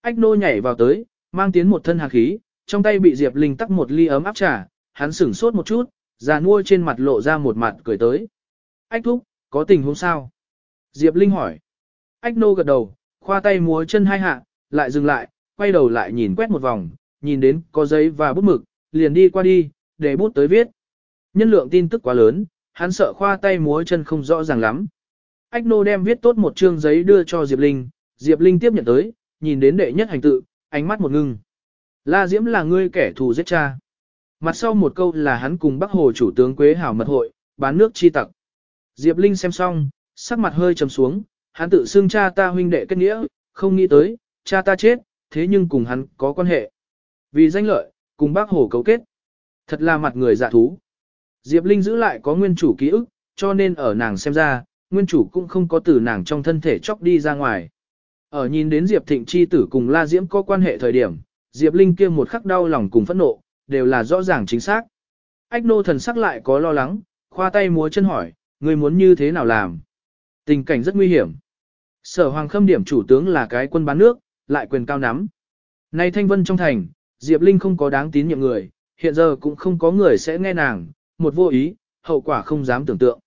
Ách nô nhảy vào tới, mang tiến một thân hạt khí, trong tay bị Diệp Linh tắc một ly ấm áp trà, hắn sửng sốt một chút, già nuôi trên mặt lộ ra một mặt cười tới. Ách thúc, có tình huống sao? Diệp Linh hỏi. Ách nô gật đầu, khoa tay múa chân hai hạ, lại dừng lại, quay đầu lại nhìn quét một vòng, nhìn đến có giấy và bút mực, liền đi qua đi, để bút tới viết. Nhân lượng tin tức quá lớn, hắn sợ khoa tay múa chân không rõ ràng lắm. Ách nô đem viết tốt một chương giấy đưa cho Diệp Linh, Diệp Linh tiếp nhận tới, nhìn đến đệ nhất hành tự, ánh mắt một ngưng. La Diễm là ngươi kẻ thù giết cha. Mặt sau một câu là hắn cùng Bắc Hồ chủ tướng Quế Hảo mật hội, bán nước chi tặc. Diệp Linh xem xong, sắc mặt hơi trầm xuống, hắn tự xưng cha ta huynh đệ kết nghĩa, không nghĩ tới, cha ta chết, thế nhưng cùng hắn có quan hệ. Vì danh lợi, cùng bác hồ cấu kết. Thật là mặt người dạ thú. Diệp Linh giữ lại có nguyên chủ ký ức, cho nên ở nàng xem ra, nguyên chủ cũng không có từ nàng trong thân thể chóc đi ra ngoài. Ở nhìn đến Diệp Thịnh Chi tử cùng La Diễm có quan hệ thời điểm, Diệp Linh kia một khắc đau lòng cùng phẫn nộ, đều là rõ ràng chính xác. Ách nô thần sắc lại có lo lắng, khoa tay múa chân hỏi, người muốn như thế nào làm? Tình cảnh rất nguy hiểm. Sở Hoàng Khâm điểm chủ tướng là cái quân bán nước, lại quyền cao nắm. Nay thanh vân trong thành, Diệp Linh không có đáng tín nhiệm người, hiện giờ cũng không có người sẽ nghe nàng, một vô ý, hậu quả không dám tưởng tượng.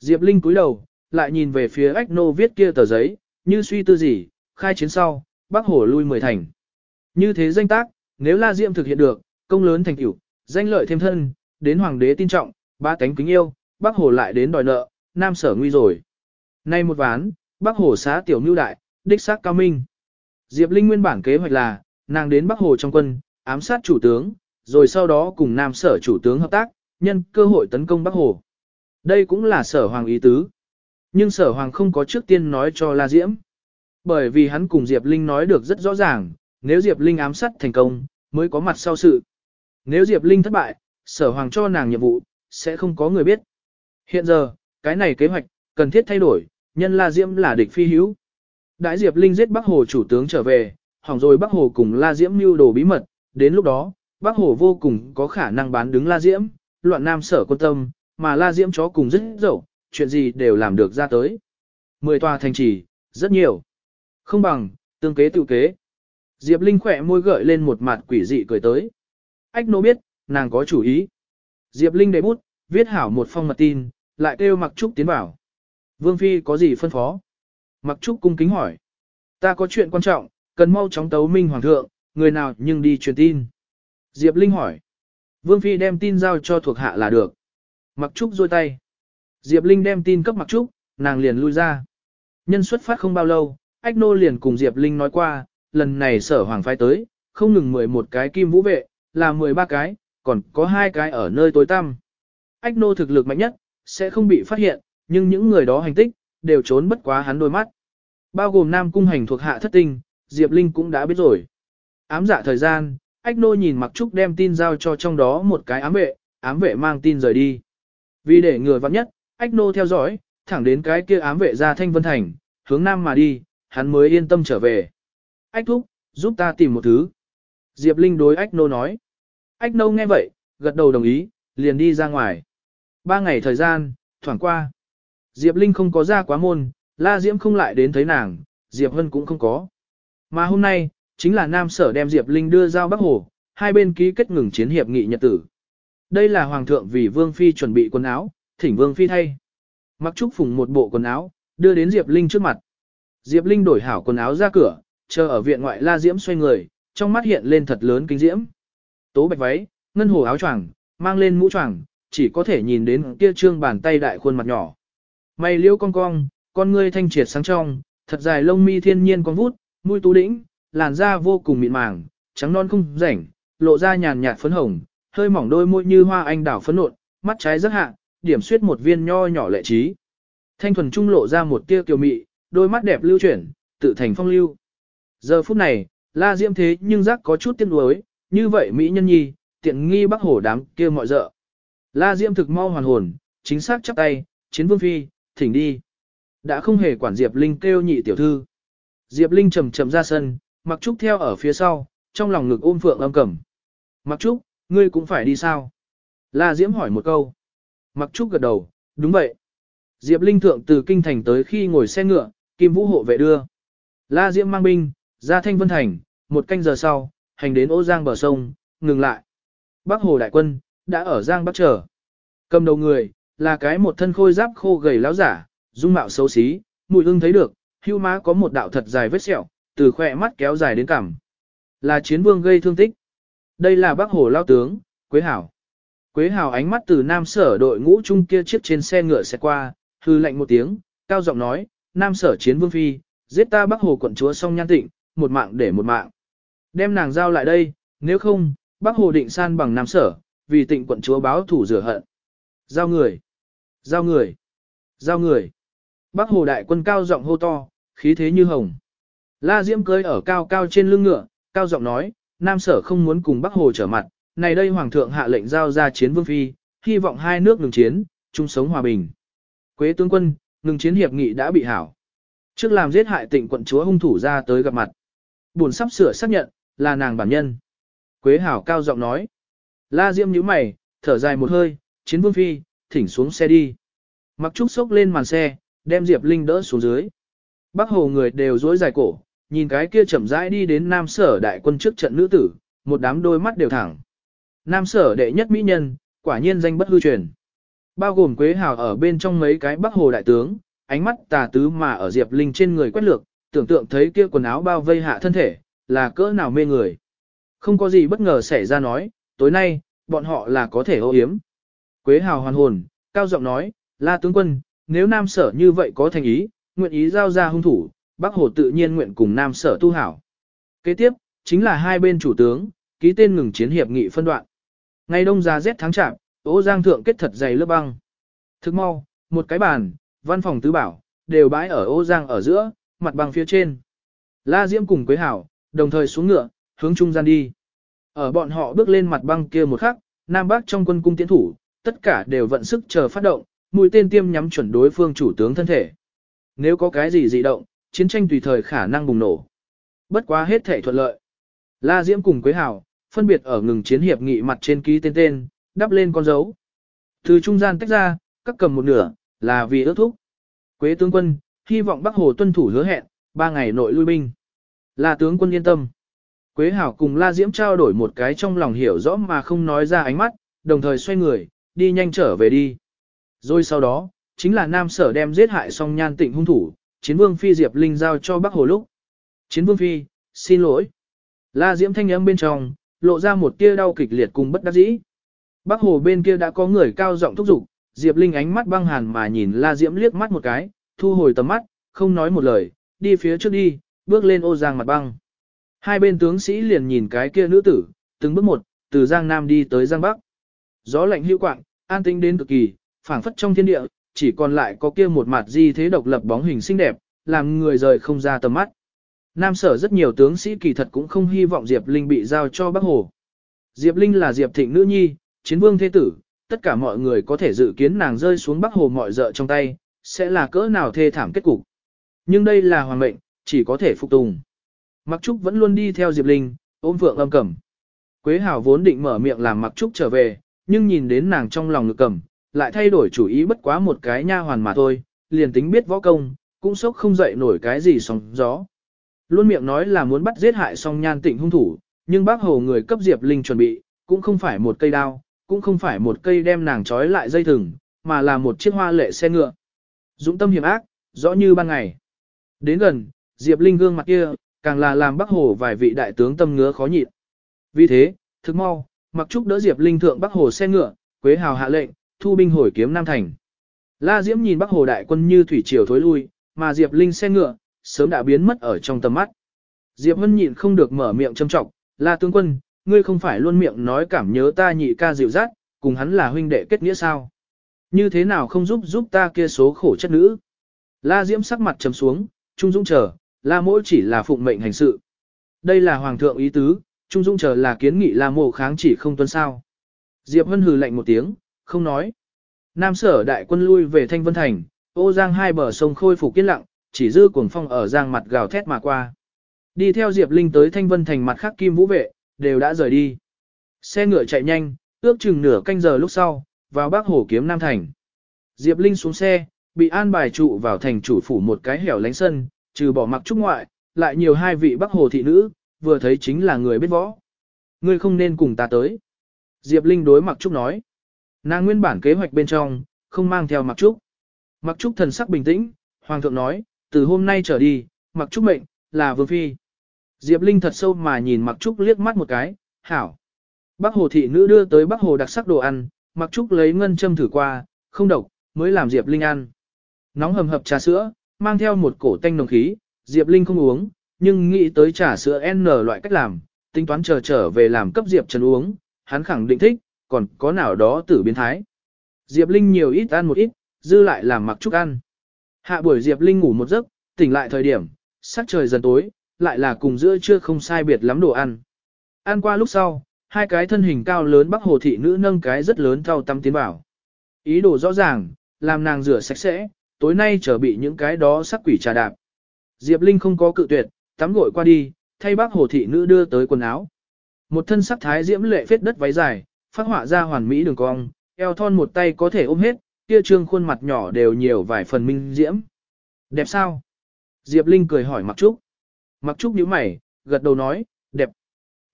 Diệp Linh cúi đầu, lại nhìn về phía ách nô viết kia tờ giấy, như suy tư gì, khai chiến sau, bác hổ lui mười thành. Như thế danh tác, nếu La Diệm thực hiện được, công lớn thành tựu, danh lợi thêm thân, đến hoàng đế tin trọng, ba cánh kính yêu, bác Hồ lại đến đòi nợ, nam sở nguy rồi. Nay một ván, bác Hồ xá tiểu nưu đại, đích xác cao minh. Diệp Linh nguyên bản kế hoạch là, nàng đến Bắc Hồ trong quân, ám sát chủ tướng, rồi sau đó cùng Nam sở chủ tướng hợp tác, nhân cơ hội tấn công Bắc Hồ. Đây cũng là sở hoàng ý tứ. Nhưng sở hoàng không có trước tiên nói cho La Diễm. Bởi vì hắn cùng Diệp Linh nói được rất rõ ràng, nếu Diệp Linh ám sát thành công, mới có mặt sau sự. Nếu Diệp Linh thất bại, sở hoàng cho nàng nhiệm vụ, sẽ không có người biết. Hiện giờ, cái này kế hoạch, cần thiết thay đổi, nhân La Diễm là địch phi hữu. Đại Diệp Linh giết Bắc Hồ chủ tướng trở về, hỏng rồi Bắc Hồ cùng La Diễm mưu đồ bí mật, đến lúc đó, Bắc Hồ vô cùng có khả năng bán đứng La Diễm, loạn nam sở quân tâm, mà La Diễm chó cùng rất dẫu, chuyện gì đều làm được ra tới. Mười tòa thành trì, rất nhiều. Không bằng, tương kế tự kế. Diệp Linh khỏe môi gợi lên một mặt quỷ dị cười tới. Ách nô biết, nàng có chủ ý. Diệp Linh đầy bút, viết hảo một phong mật tin, lại kêu Mặc Trúc tiến vào. Vương Phi có gì phân phó? Mặc Trúc cung kính hỏi. Ta có chuyện quan trọng, cần mau chóng tấu minh hoàng thượng, người nào nhưng đi truyền tin. Diệp Linh hỏi. Vương Phi đem tin giao cho thuộc hạ là được. Mặc Trúc rôi tay. Diệp Linh đem tin cấp Mặc Trúc, nàng liền lui ra. Nhân xuất phát không bao lâu, Ách Nô liền cùng Diệp Linh nói qua, lần này sở hoàng phái tới, không ngừng 11 cái kim vũ vệ, là 13 cái, còn có hai cái ở nơi tối tăm. Ách Nô thực lực mạnh nhất, sẽ không bị phát hiện, nhưng những người đó hành tích, đều trốn bất quá hắn đôi mắt. Bao gồm Nam Cung Hành thuộc hạ thất tinh, Diệp Linh cũng đã biết rồi. Ám dạ thời gian, Ách Nô nhìn Mặc Trúc đem tin giao cho trong đó một cái ám vệ, ám vệ mang tin rời đi. Vì để người vắng nhất, Ách Nô theo dõi, thẳng đến cái kia ám vệ ra Thanh Vân Thành, hướng Nam mà đi, hắn mới yên tâm trở về. Ách Thúc, giúp ta tìm một thứ. Diệp Linh đối Ách Nô nói. Ách Nô nghe vậy, gật đầu đồng ý, liền đi ra ngoài. Ba ngày thời gian, thoảng qua. Diệp Linh không có ra quá môn, La Diễm không lại đến thấy nàng, Diệp Hân cũng không có. Mà hôm nay, chính là Nam Sở đem Diệp Linh đưa giao Bắc Hồ, hai bên ký kết ngừng chiến hiệp nghị nhật tử. Đây là Hoàng thượng vì Vương Phi chuẩn bị quần áo, thỉnh Vương Phi thay. Mặc Trúc phùng một bộ quần áo, đưa đến Diệp Linh trước mặt. Diệp Linh đổi hảo quần áo ra cửa, chờ ở viện ngoại La Diễm xoay người, trong mắt hiện lên thật lớn kinh diễm. Tố bạch váy, ngân hồ áo choàng, mang lên mũ choàng, chỉ có thể nhìn đến kia trương bàn tay đại khuôn mặt nhỏ. Mày liêu cong cong, con ngươi thanh triệt sáng trong, thật dài lông mi thiên nhiên con vút, mũi tú đĩnh, làn da vô cùng mịn màng, trắng non không rảnh, lộ ra nhàn nhạt phấn hồng, hơi mỏng đôi môi như hoa anh đào phấn nộn, mắt trái rất hạ, điểm xuyết một viên nho nhỏ lệ trí. Thanh thuần trung lộ ra một tia kiều mị, đôi mắt đẹp lưu chuyển, tự thành phong lưu. Giờ phút này, La Diễm thế nhưng giác có chút tiếc nuối, như vậy Mỹ nhân nhi, tiện nghi bắc hổ đám kia mọi dợ. La Diễm thực mau hoàn hồn, chính xác chắp tay, chiến vương phi, thỉnh đi. Đã không hề quản Diệp Linh kêu nhị tiểu thư. Diệp Linh chậm chậm ra sân, Mặc Trúc theo ở phía sau, trong lòng ngực ôm phượng âm cầm. Mặc Trúc, ngươi cũng phải đi sao? La Diễm hỏi một câu. Mặc Trúc gật đầu, đúng vậy. Diệp Linh thượng từ kinh thành tới khi ngồi xe ngựa, Kim Vũ hộ vệ đưa. La Diễm mang binh, ra Thanh Vân Thành, một canh giờ sau, hành đến ô giang bờ sông, ngừng lại. Bắc Hồ Đại Quân, đã ở giang bắc chờ. Cầm đầu người, là cái một thân khôi giáp khô gầy láo giả, dung mạo xấu xí, mùi hương thấy được, hưu má có một đạo thật dài vết sẹo, từ khỏe mắt kéo dài đến cằm. Là chiến vương gây thương tích. Đây là bác hồ lao tướng, Quế Hảo. Quế Hảo ánh mắt từ nam sở đội ngũ chung kia chiếc trên xe ngựa xe qua, hư lạnh một tiếng, cao giọng nói, nam sở chiến vương phi, giết ta bác hồ quận chúa song nhan tịnh, một mạng để một mạng. Đem nàng giao lại đây, nếu không, bác hồ định san bằng nam sở, vì tịnh quận chúa báo thủ rửa hận. Giao người, giao người, giao người. Bác hồ đại quân cao giọng hô to, khí thế như hồng. La Diễm cưới ở cao cao trên lưng ngựa, cao giọng nói, Nam Sở không muốn cùng Bắc Hồ trở mặt, này đây Hoàng thượng hạ lệnh giao ra chiến vương phi, hy vọng hai nước ngừng chiến, chung sống hòa bình. Quế tướng quân, ngừng chiến hiệp nghị đã bị hảo. Trước làm giết hại tịnh quận chúa hung thủ ra tới gặp mặt. Buồn sắp sửa xác nhận, là nàng bản nhân. Quế hảo cao giọng nói. La Diêm nhíu mày, thở dài một hơi, chiến vương phi, thỉnh xuống xe đi. Mặc trúc sốc lên màn xe, đem Diệp Linh đỡ xuống dưới. Bắc hồ người đều dối dài cổ, nhìn cái kia chậm rãi đi đến nam sở đại quân trước trận nữ tử, một đám đôi mắt đều thẳng. Nam sở đệ nhất mỹ nhân, quả nhiên danh bất hư truyền. Bao gồm Quế Hào ở bên trong mấy cái Bắc hồ đại tướng, ánh mắt tà tứ mà ở Diệp Linh trên người quét lược, tưởng tượng thấy kia quần áo bao vây hạ thân thể, là cỡ nào mê người. Không có gì bất ngờ xảy ra nói, tối nay, bọn họ là có thể ô hiếm. Quế Hào hoàn hồn, cao giọng nói, la tướng quân, nếu nam sở như vậy có thành ý, nguyện ý giao ra hung thủ, Bắc Hồ tự nhiên nguyện cùng Nam Sở tu hảo. Kế tiếp, chính là hai bên chủ tướng, ký tên ngừng chiến hiệp nghị phân đoạn. Ngày đông ra rét tháng chạp, Ô Giang thượng kết thật dày lớp băng. Thức mau, một cái bàn, văn phòng tứ bảo, đều bãi ở Ô Giang ở giữa, mặt băng phía trên. La Diễm cùng Quế Hảo, đồng thời xuống ngựa, hướng trung gian đi. Ở bọn họ bước lên mặt băng kia một khắc, Nam Bắc trong quân cung tiến thủ, tất cả đều vận sức chờ phát động, mũi tên tiêm nhắm chuẩn đối phương chủ tướng thân thể. Nếu có cái gì dị động, chiến tranh tùy thời khả năng bùng nổ. Bất quá hết thể thuận lợi. La Diễm cùng Quế Hảo, phân biệt ở ngừng chiến hiệp nghị mặt trên ký tên tên, đắp lên con dấu. Từ trung gian tách ra, các cầm một nửa, là vì ước thúc. Quế tướng quân, hy vọng Bắc Hồ tuân thủ hứa hẹn, ba ngày nội lui binh. là tướng quân yên tâm. Quế Hảo cùng La Diễm trao đổi một cái trong lòng hiểu rõ mà không nói ra ánh mắt, đồng thời xoay người, đi nhanh trở về đi. Rồi sau đó, chính là Nam Sở đem giết hại song nhan tịnh hung thủ, chiến vương phi Diệp Linh giao cho Bắc Hồ lúc. Chiến vương phi, xin lỗi. La Diễm thanh âm bên trong, lộ ra một tia đau kịch liệt cùng bất đắc dĩ. Bắc Hồ bên kia đã có người cao giọng thúc giục, Diệp Linh ánh mắt băng hàn mà nhìn La Diễm liếc mắt một cái, thu hồi tầm mắt, không nói một lời, đi phía trước đi, bước lên ô giang mặt băng. Hai bên tướng sĩ liền nhìn cái kia nữ tử, từng bước một, từ Giang Nam đi tới Giang Bắc. Gió lạnh hữu quạng, an tĩnh đến cực kỳ, phảng phất trong thiên địa, chỉ còn lại có kia một mặt di thế độc lập bóng hình xinh đẹp, làm người rời không ra tầm mắt. Nam sở rất nhiều tướng sĩ kỳ thật cũng không hy vọng Diệp Linh bị giao cho Bắc Hồ. Diệp Linh là Diệp Thịnh nữ nhi, chiến vương thế tử, tất cả mọi người có thể dự kiến nàng rơi xuống Bắc Hồ mọi dợ trong tay, sẽ là cỡ nào thê thảm kết cục. Nhưng đây là hoàng mệnh, chỉ có thể phục tùng. Mặc Trúc vẫn luôn đi theo Diệp Linh, ôm vượng âm cầm. Quế Hảo vốn định mở miệng làm Mặc Trúc trở về, nhưng nhìn đến nàng trong lòng ngực cầm, lại thay đổi chủ ý bất quá một cái nha hoàn mà thôi, liền tính biết võ công, cũng sốc không dậy nổi cái gì sóng gió. Luôn miệng nói là muốn bắt giết hại song nhan tịnh hung thủ, nhưng bác hồ người cấp Diệp Linh chuẩn bị, cũng không phải một cây đao, cũng không phải một cây đem nàng trói lại dây thừng, mà là một chiếc hoa lệ xe ngựa. Dũng tâm hiểm ác, rõ như ban ngày. Đến gần, Diệp Linh gương mặt kia, càng là làm Bắc hồ vài vị đại tướng tâm ngứa khó nhịn. Vì thế, thực mau, mặc trúc đỡ Diệp Linh thượng Bắc hồ xe ngựa, Quế Hào hạ lệnh, thu binh hồi kiếm Nam Thành. La Diễm nhìn Bắc Hồ đại quân như thủy triều thối lui, mà Diệp Linh xe ngựa, sớm đã biến mất ở trong tầm mắt. Diệp Hân nhịn không được mở miệng châm trọng, La tướng quân, ngươi không phải luôn miệng nói cảm nhớ ta nhị ca dịu dắt, cùng hắn là huynh đệ kết nghĩa sao? Như thế nào không giúp giúp ta kia số khổ chất nữ? La Diễm sắc mặt trầm xuống, Trung Dũng chờ, La Mỗ chỉ là phụng mệnh hành sự. Đây là hoàng thượng ý tứ, Trung Dũng chờ là kiến nghị La Mỗ kháng chỉ không tuân sao. Diệp Hân hừ lạnh một tiếng, không nói. Nam sở đại quân lui về Thanh Vân Thành, ô giang hai bờ sông khôi phục yên lặng, chỉ dư cuồng phong ở giang mặt gào thét mà qua. Đi theo Diệp Linh tới Thanh Vân Thành mặt khác kim vũ vệ, đều đã rời đi. Xe ngựa chạy nhanh, ước chừng nửa canh giờ lúc sau, vào Bắc Hồ kiếm Nam Thành. Diệp Linh xuống xe, bị an bài trụ vào thành chủ phủ một cái hẻo lánh sân, trừ bỏ mặc trúc ngoại, lại nhiều hai vị Bắc Hồ thị nữ, vừa thấy chính là người biết võ. Ngươi không nên cùng ta tới. Diệp Linh đối mặc trúc nói. Nàng nguyên bản kế hoạch bên trong, không mang theo mặc trúc. Mặc trúc thần sắc bình tĩnh, Hoàng thượng nói, từ hôm nay trở đi, mặc trúc mệnh, là vương phi. Diệp Linh thật sâu mà nhìn mặc trúc liếc mắt một cái, hảo. Bác hồ thị nữ đưa tới bác hồ đặc sắc đồ ăn, mặc trúc lấy ngân châm thử qua, không độc, mới làm Diệp Linh ăn. Nóng hầm hập trà sữa, mang theo một cổ tanh nồng khí, Diệp Linh không uống, nhưng nghĩ tới trà sữa N loại cách làm, tính toán chờ trở về làm cấp Diệp Trần uống, hắn khẳng định thích, còn có nào đó tử biến thái. Diệp Linh nhiều ít ăn một ít, dư lại làm mặc trúc ăn. Hạ buổi Diệp Linh ngủ một giấc, tỉnh lại thời điểm, sắc trời dần tối, lại là cùng giữa trưa không sai biệt lắm đồ ăn. Ăn qua lúc sau, hai cái thân hình cao lớn bắc hồ thị nữ nâng cái rất lớn thau tắm tiến vào. Ý đồ rõ ràng, làm nàng rửa sạch sẽ, tối nay trở bị những cái đó sắc quỷ trà đạp. Diệp Linh không có cự tuyệt, tắm gội qua đi, thay bác hồ thị nữ đưa tới quần áo. Một thân sắc thái diễm lệ phết đất váy dài, phát họa ra hoàn mỹ đường cong, eo thon một tay có thể ôm hết, kia trương khuôn mặt nhỏ đều nhiều vài phần minh diễm. Đẹp sao? Diệp Linh cười hỏi Mặc Trúc. Mặc Trúc nhíu mày, gật đầu nói.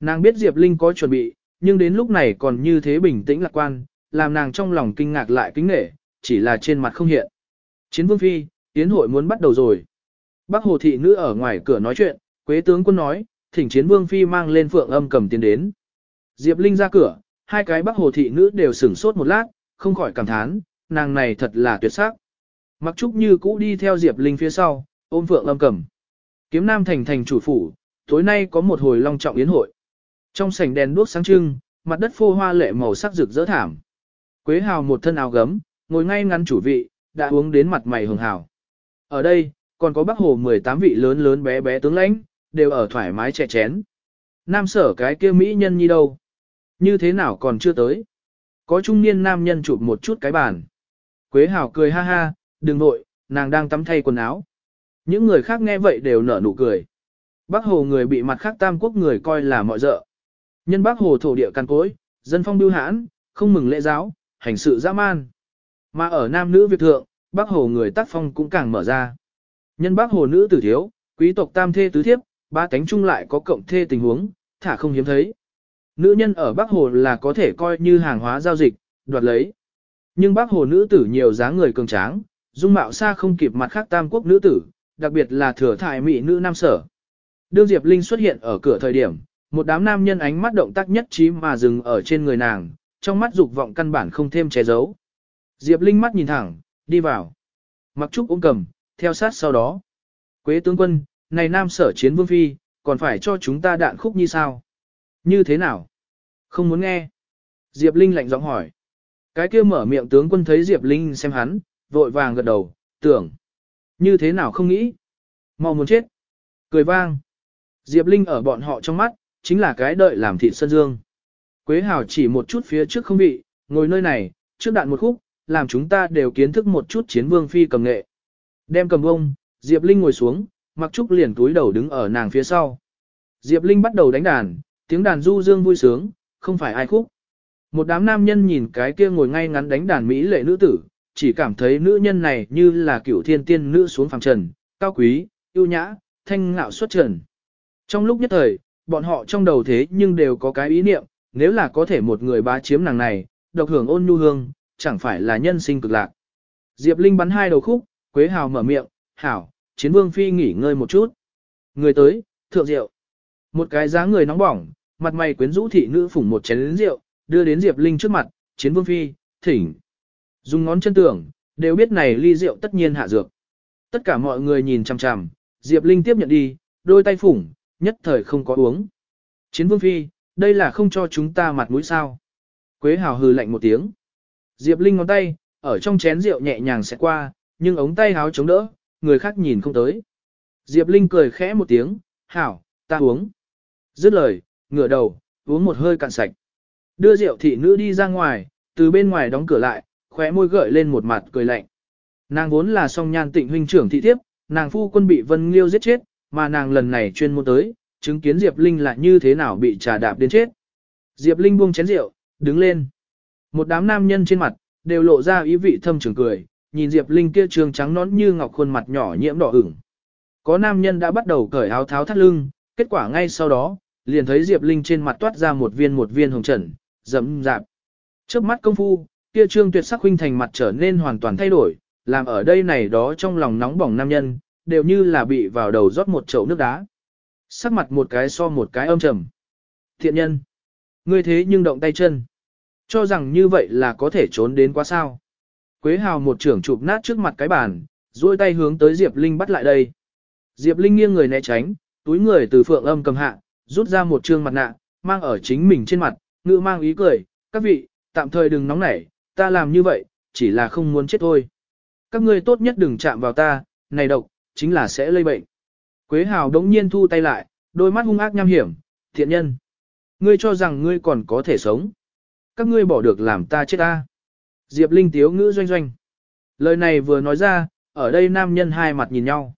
Nàng biết Diệp Linh có chuẩn bị, nhưng đến lúc này còn như thế bình tĩnh lạc quan, làm nàng trong lòng kinh ngạc lại kính nể, chỉ là trên mặt không hiện. Chiến vương phi, tiến hội muốn bắt đầu rồi. Bác hồ thị nữ ở ngoài cửa nói chuyện, quế tướng quân nói, thỉnh chiến vương phi mang lên phượng âm cầm tiến đến. Diệp Linh ra cửa, hai cái bác hồ thị nữ đều sửng sốt một lát, không khỏi cảm thán, nàng này thật là tuyệt sắc. Mặc trúc như cũ đi theo Diệp Linh phía sau, ôm phượng âm cầm. Kiếm Nam thành thành chủ phủ, tối nay có một hồi long trọng yến hội. Trong sảnh đèn đuốc sáng trưng, mặt đất phô hoa lệ màu sắc rực rỡ thảm. Quế Hào một thân áo gấm, ngồi ngay ngắn chủ vị, đã uống đến mặt mày hường hào. Ở đây, còn có bác hồ 18 vị lớn lớn bé bé tướng lãnh, đều ở thoải mái trẻ chén. Nam sở cái kia mỹ nhân như đâu? Như thế nào còn chưa tới? Có trung niên nam nhân chụp một chút cái bàn. Quế Hào cười ha ha, đừng nội, nàng đang tắm thay quần áo. Những người khác nghe vậy đều nở nụ cười. Bác Hồ người bị mặt khác tam quốc người coi là mọi dợ. Nhân Bác Hồ thổ địa căn cối, dân phong biêu hãn, không mừng lễ giáo, hành sự dã man. Mà ở nam nữ Việt thượng, Bác Hồ người tác phong cũng càng mở ra. Nhân Bác Hồ nữ tử thiếu, quý tộc tam thê tứ thiếp, ba cánh chung lại có cộng thê tình huống, thả không hiếm thấy. Nữ nhân ở Bắc Hồ là có thể coi như hàng hóa giao dịch, đoạt lấy. Nhưng Bắc Hồ nữ tử nhiều dáng người cường tráng, dung mạo xa không kịp mặt khác tam quốc nữ tử, đặc biệt là thừa thải mỹ nữ nam sở. Đương Diệp Linh xuất hiện ở cửa thời điểm, một đám nam nhân ánh mắt động tác nhất trí mà dừng ở trên người nàng, trong mắt dục vọng căn bản không thêm che giấu. Diệp Linh mắt nhìn thẳng, đi vào. Mặc trúc ôm cầm, theo sát sau đó. Quế tướng quân, này nam sở chiến vương phi, còn phải cho chúng ta đạn khúc như sao? Như thế nào? Không muốn nghe. Diệp Linh lạnh giọng hỏi. Cái kia mở miệng tướng quân thấy Diệp Linh xem hắn, vội vàng gật đầu, tưởng. Như thế nào không nghĩ? Mau muốn chết. Cười vang. Diệp Linh ở bọn họ trong mắt, chính là cái đợi làm thịt sân dương. Quế Hào chỉ một chút phía trước không vị, ngồi nơi này, trước đạn một khúc, làm chúng ta đều kiến thức một chút chiến vương phi cầm nghệ. Đem cầm bông, Diệp Linh ngồi xuống, mặc trúc liền túi đầu đứng ở nàng phía sau. Diệp Linh bắt đầu đánh đàn, tiếng đàn du dương vui sướng, không phải ai khúc. Một đám nam nhân nhìn cái kia ngồi ngay ngắn đánh đàn mỹ lệ nữ tử, chỉ cảm thấy nữ nhân này như là cựu thiên tiên nữ xuống phàm trần, cao quý, yêu nhã, thanh ngạo xuất trần. Trong lúc nhất thời, bọn họ trong đầu thế nhưng đều có cái ý niệm, nếu là có thể một người bá chiếm nàng này, độc hưởng ôn nhu hương, chẳng phải là nhân sinh cực lạc. Diệp Linh bắn hai đầu khúc, Quế Hào mở miệng, hảo, chiến vương phi nghỉ ngơi một chút. Người tới, thượng rượu. Một cái dáng người nóng bỏng, mặt mày quyến rũ thị nữ phủng một chén rượu, đưa đến Diệp Linh trước mặt, chiến vương phi, thỉnh. Dùng ngón chân tưởng, đều biết này ly rượu tất nhiên hạ dược. Tất cả mọi người nhìn chằm chằm, Diệp Linh tiếp nhận đi, đôi tay phủng, nhất thời không có uống. Chiến vương phi, đây là không cho chúng ta mặt mũi sao. Quế hào hừ lạnh một tiếng. Diệp Linh ngón tay, ở trong chén rượu nhẹ nhàng sẽ qua, nhưng ống tay háo chống đỡ, người khác nhìn không tới. Diệp Linh cười khẽ một tiếng, hảo, ta uống. Dứt lời, ngửa đầu, uống một hơi cạn sạch. Đưa rượu thị nữ đi ra ngoài, từ bên ngoài đóng cửa lại, khóe môi gợi lên một mặt cười lạnh. Nàng vốn là song nhan tịnh huynh trưởng thị thiếp, nàng phu quân bị Vân Liêu giết chết, mà nàng lần này chuyên môn tới, chứng kiến Diệp Linh là như thế nào bị trà đạp đến chết. Diệp Linh buông chén rượu, đứng lên. Một đám nam nhân trên mặt, đều lộ ra ý vị thâm trường cười, nhìn Diệp Linh kia trường trắng nón như ngọc khuôn mặt nhỏ nhiễm đỏ ửng. Có nam nhân đã bắt đầu cởi áo tháo thắt lưng, kết quả ngay sau đó, liền thấy Diệp Linh trên mặt toát ra một viên một viên hồng trần, dẫm dạp. Trước mắt công phu, kia trương tuyệt sắc huynh thành mặt trở nên hoàn toàn thay đổi, làm ở đây này đó trong lòng nóng bỏng nam nhân, đều như là bị vào đầu rót một chậu nước đá. Sắc mặt một cái so một cái âm trầm. Thiện nhân, ngươi thế nhưng động tay chân. Cho rằng như vậy là có thể trốn đến quá sao. Quế hào một trưởng chụp nát trước mặt cái bàn, duỗi tay hướng tới Diệp Linh bắt lại đây. Diệp Linh nghiêng người né tránh, túi người từ phượng âm cầm hạ, rút ra một trương mặt nạ, mang ở chính mình trên mặt, ngữ mang ý cười, các vị, tạm thời đừng nóng nảy, ta làm như vậy, chỉ là không muốn chết thôi. Các ngươi tốt nhất đừng chạm vào ta, này độc, chính là sẽ lây bệnh. Quế hào đống nhiên thu tay lại, đôi mắt hung ác nham hiểm, thiện nhân. Ngươi cho rằng ngươi còn có thể sống. Các ngươi bỏ được làm ta chết ta. Diệp Linh tiếu ngữ doanh doanh. Lời này vừa nói ra, ở đây nam nhân hai mặt nhìn nhau.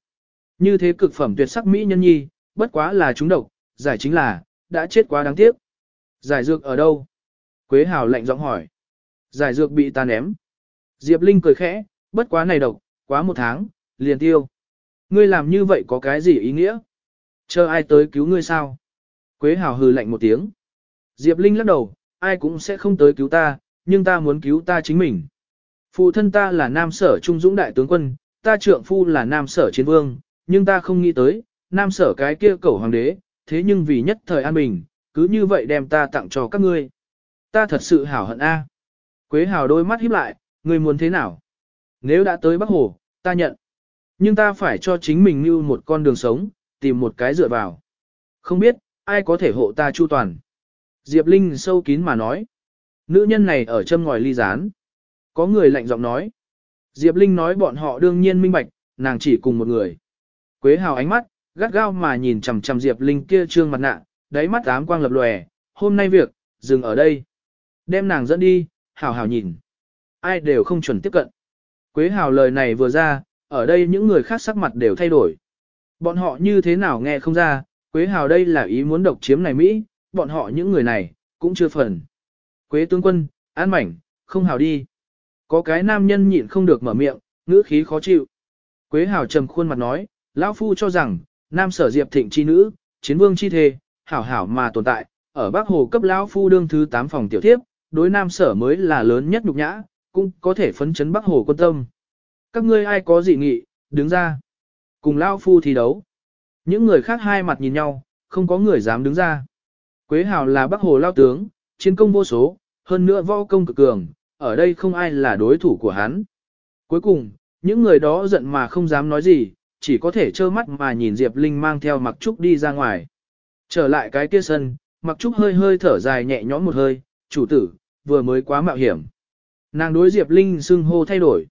Như thế cực phẩm tuyệt sắc mỹ nhân nhi, bất quá là chúng độc, giải chính là, đã chết quá đáng tiếc. Giải dược ở đâu? Quế Hào lạnh giọng hỏi. Giải dược bị ta ném. Diệp Linh cười khẽ, bất quá này độc, quá một tháng, liền tiêu. Ngươi làm như vậy có cái gì ý nghĩa? Chờ ai tới cứu ngươi sao? Quế Hào hừ lạnh một tiếng. Diệp Linh lắc đầu, ai cũng sẽ không tới cứu ta, nhưng ta muốn cứu ta chính mình. Phụ thân ta là nam sở trung dũng đại tướng quân, ta trượng phu là nam sở chiến vương, nhưng ta không nghĩ tới, nam sở cái kia cẩu hoàng đế, thế nhưng vì nhất thời an bình, cứ như vậy đem ta tặng cho các ngươi. Ta thật sự hảo hận a. Quế hào đôi mắt híp lại, ngươi muốn thế nào? Nếu đã tới Bắc Hồ, ta nhận. Nhưng ta phải cho chính mình như một con đường sống, tìm một cái dựa vào. Không biết, ai có thể hộ ta chu toàn. Diệp Linh sâu kín mà nói. Nữ nhân này ở châm ngòi ly gián. Có người lạnh giọng nói. Diệp Linh nói bọn họ đương nhiên minh bạch, nàng chỉ cùng một người. Quế hào ánh mắt, gắt gao mà nhìn chằm chằm Diệp Linh kia trương mặt nạ, đáy mắt ám quang lập lòe, hôm nay việc, dừng ở đây. Đem nàng dẫn đi, hào hào nhìn. Ai đều không chuẩn tiếp cận. Quế hào lời này vừa ra, ở đây những người khác sắc mặt đều thay đổi. Bọn họ như thế nào nghe không ra, Quế hào đây là ý muốn độc chiếm này Mỹ, bọn họ những người này, cũng chưa phần. Quế tướng quân, an mảnh, không hào đi. Có cái nam nhân nhịn không được mở miệng, ngữ khí khó chịu. Quế hào trầm khuôn mặt nói, lão phu cho rằng, nam sở diệp thịnh chi nữ, chiến vương chi thề, hảo hảo mà tồn tại, ở Bắc Hồ cấp lão phu đương thứ 8 phòng tiểu thiếp, đối nam sở mới là lớn nhất nhục nhã, cũng có thể phấn chấn Bắc Hồ quân tâm. Các ngươi ai có dị nghị, đứng ra. Cùng lão phu thi đấu. Những người khác hai mặt nhìn nhau, không có người dám đứng ra. Quế Hào là Bắc Hồ lao tướng, chiến công vô số, hơn nữa võ công cực cường, ở đây không ai là đối thủ của hắn. Cuối cùng, những người đó giận mà không dám nói gì, chỉ có thể trơ mắt mà nhìn Diệp Linh mang theo Mặc Trúc đi ra ngoài. Trở lại cái kia sân, Mặc Trúc hơi hơi thở dài nhẹ nhõm một hơi, chủ tử, vừa mới quá mạo hiểm. Nàng đối Diệp Linh xưng hô thay đổi.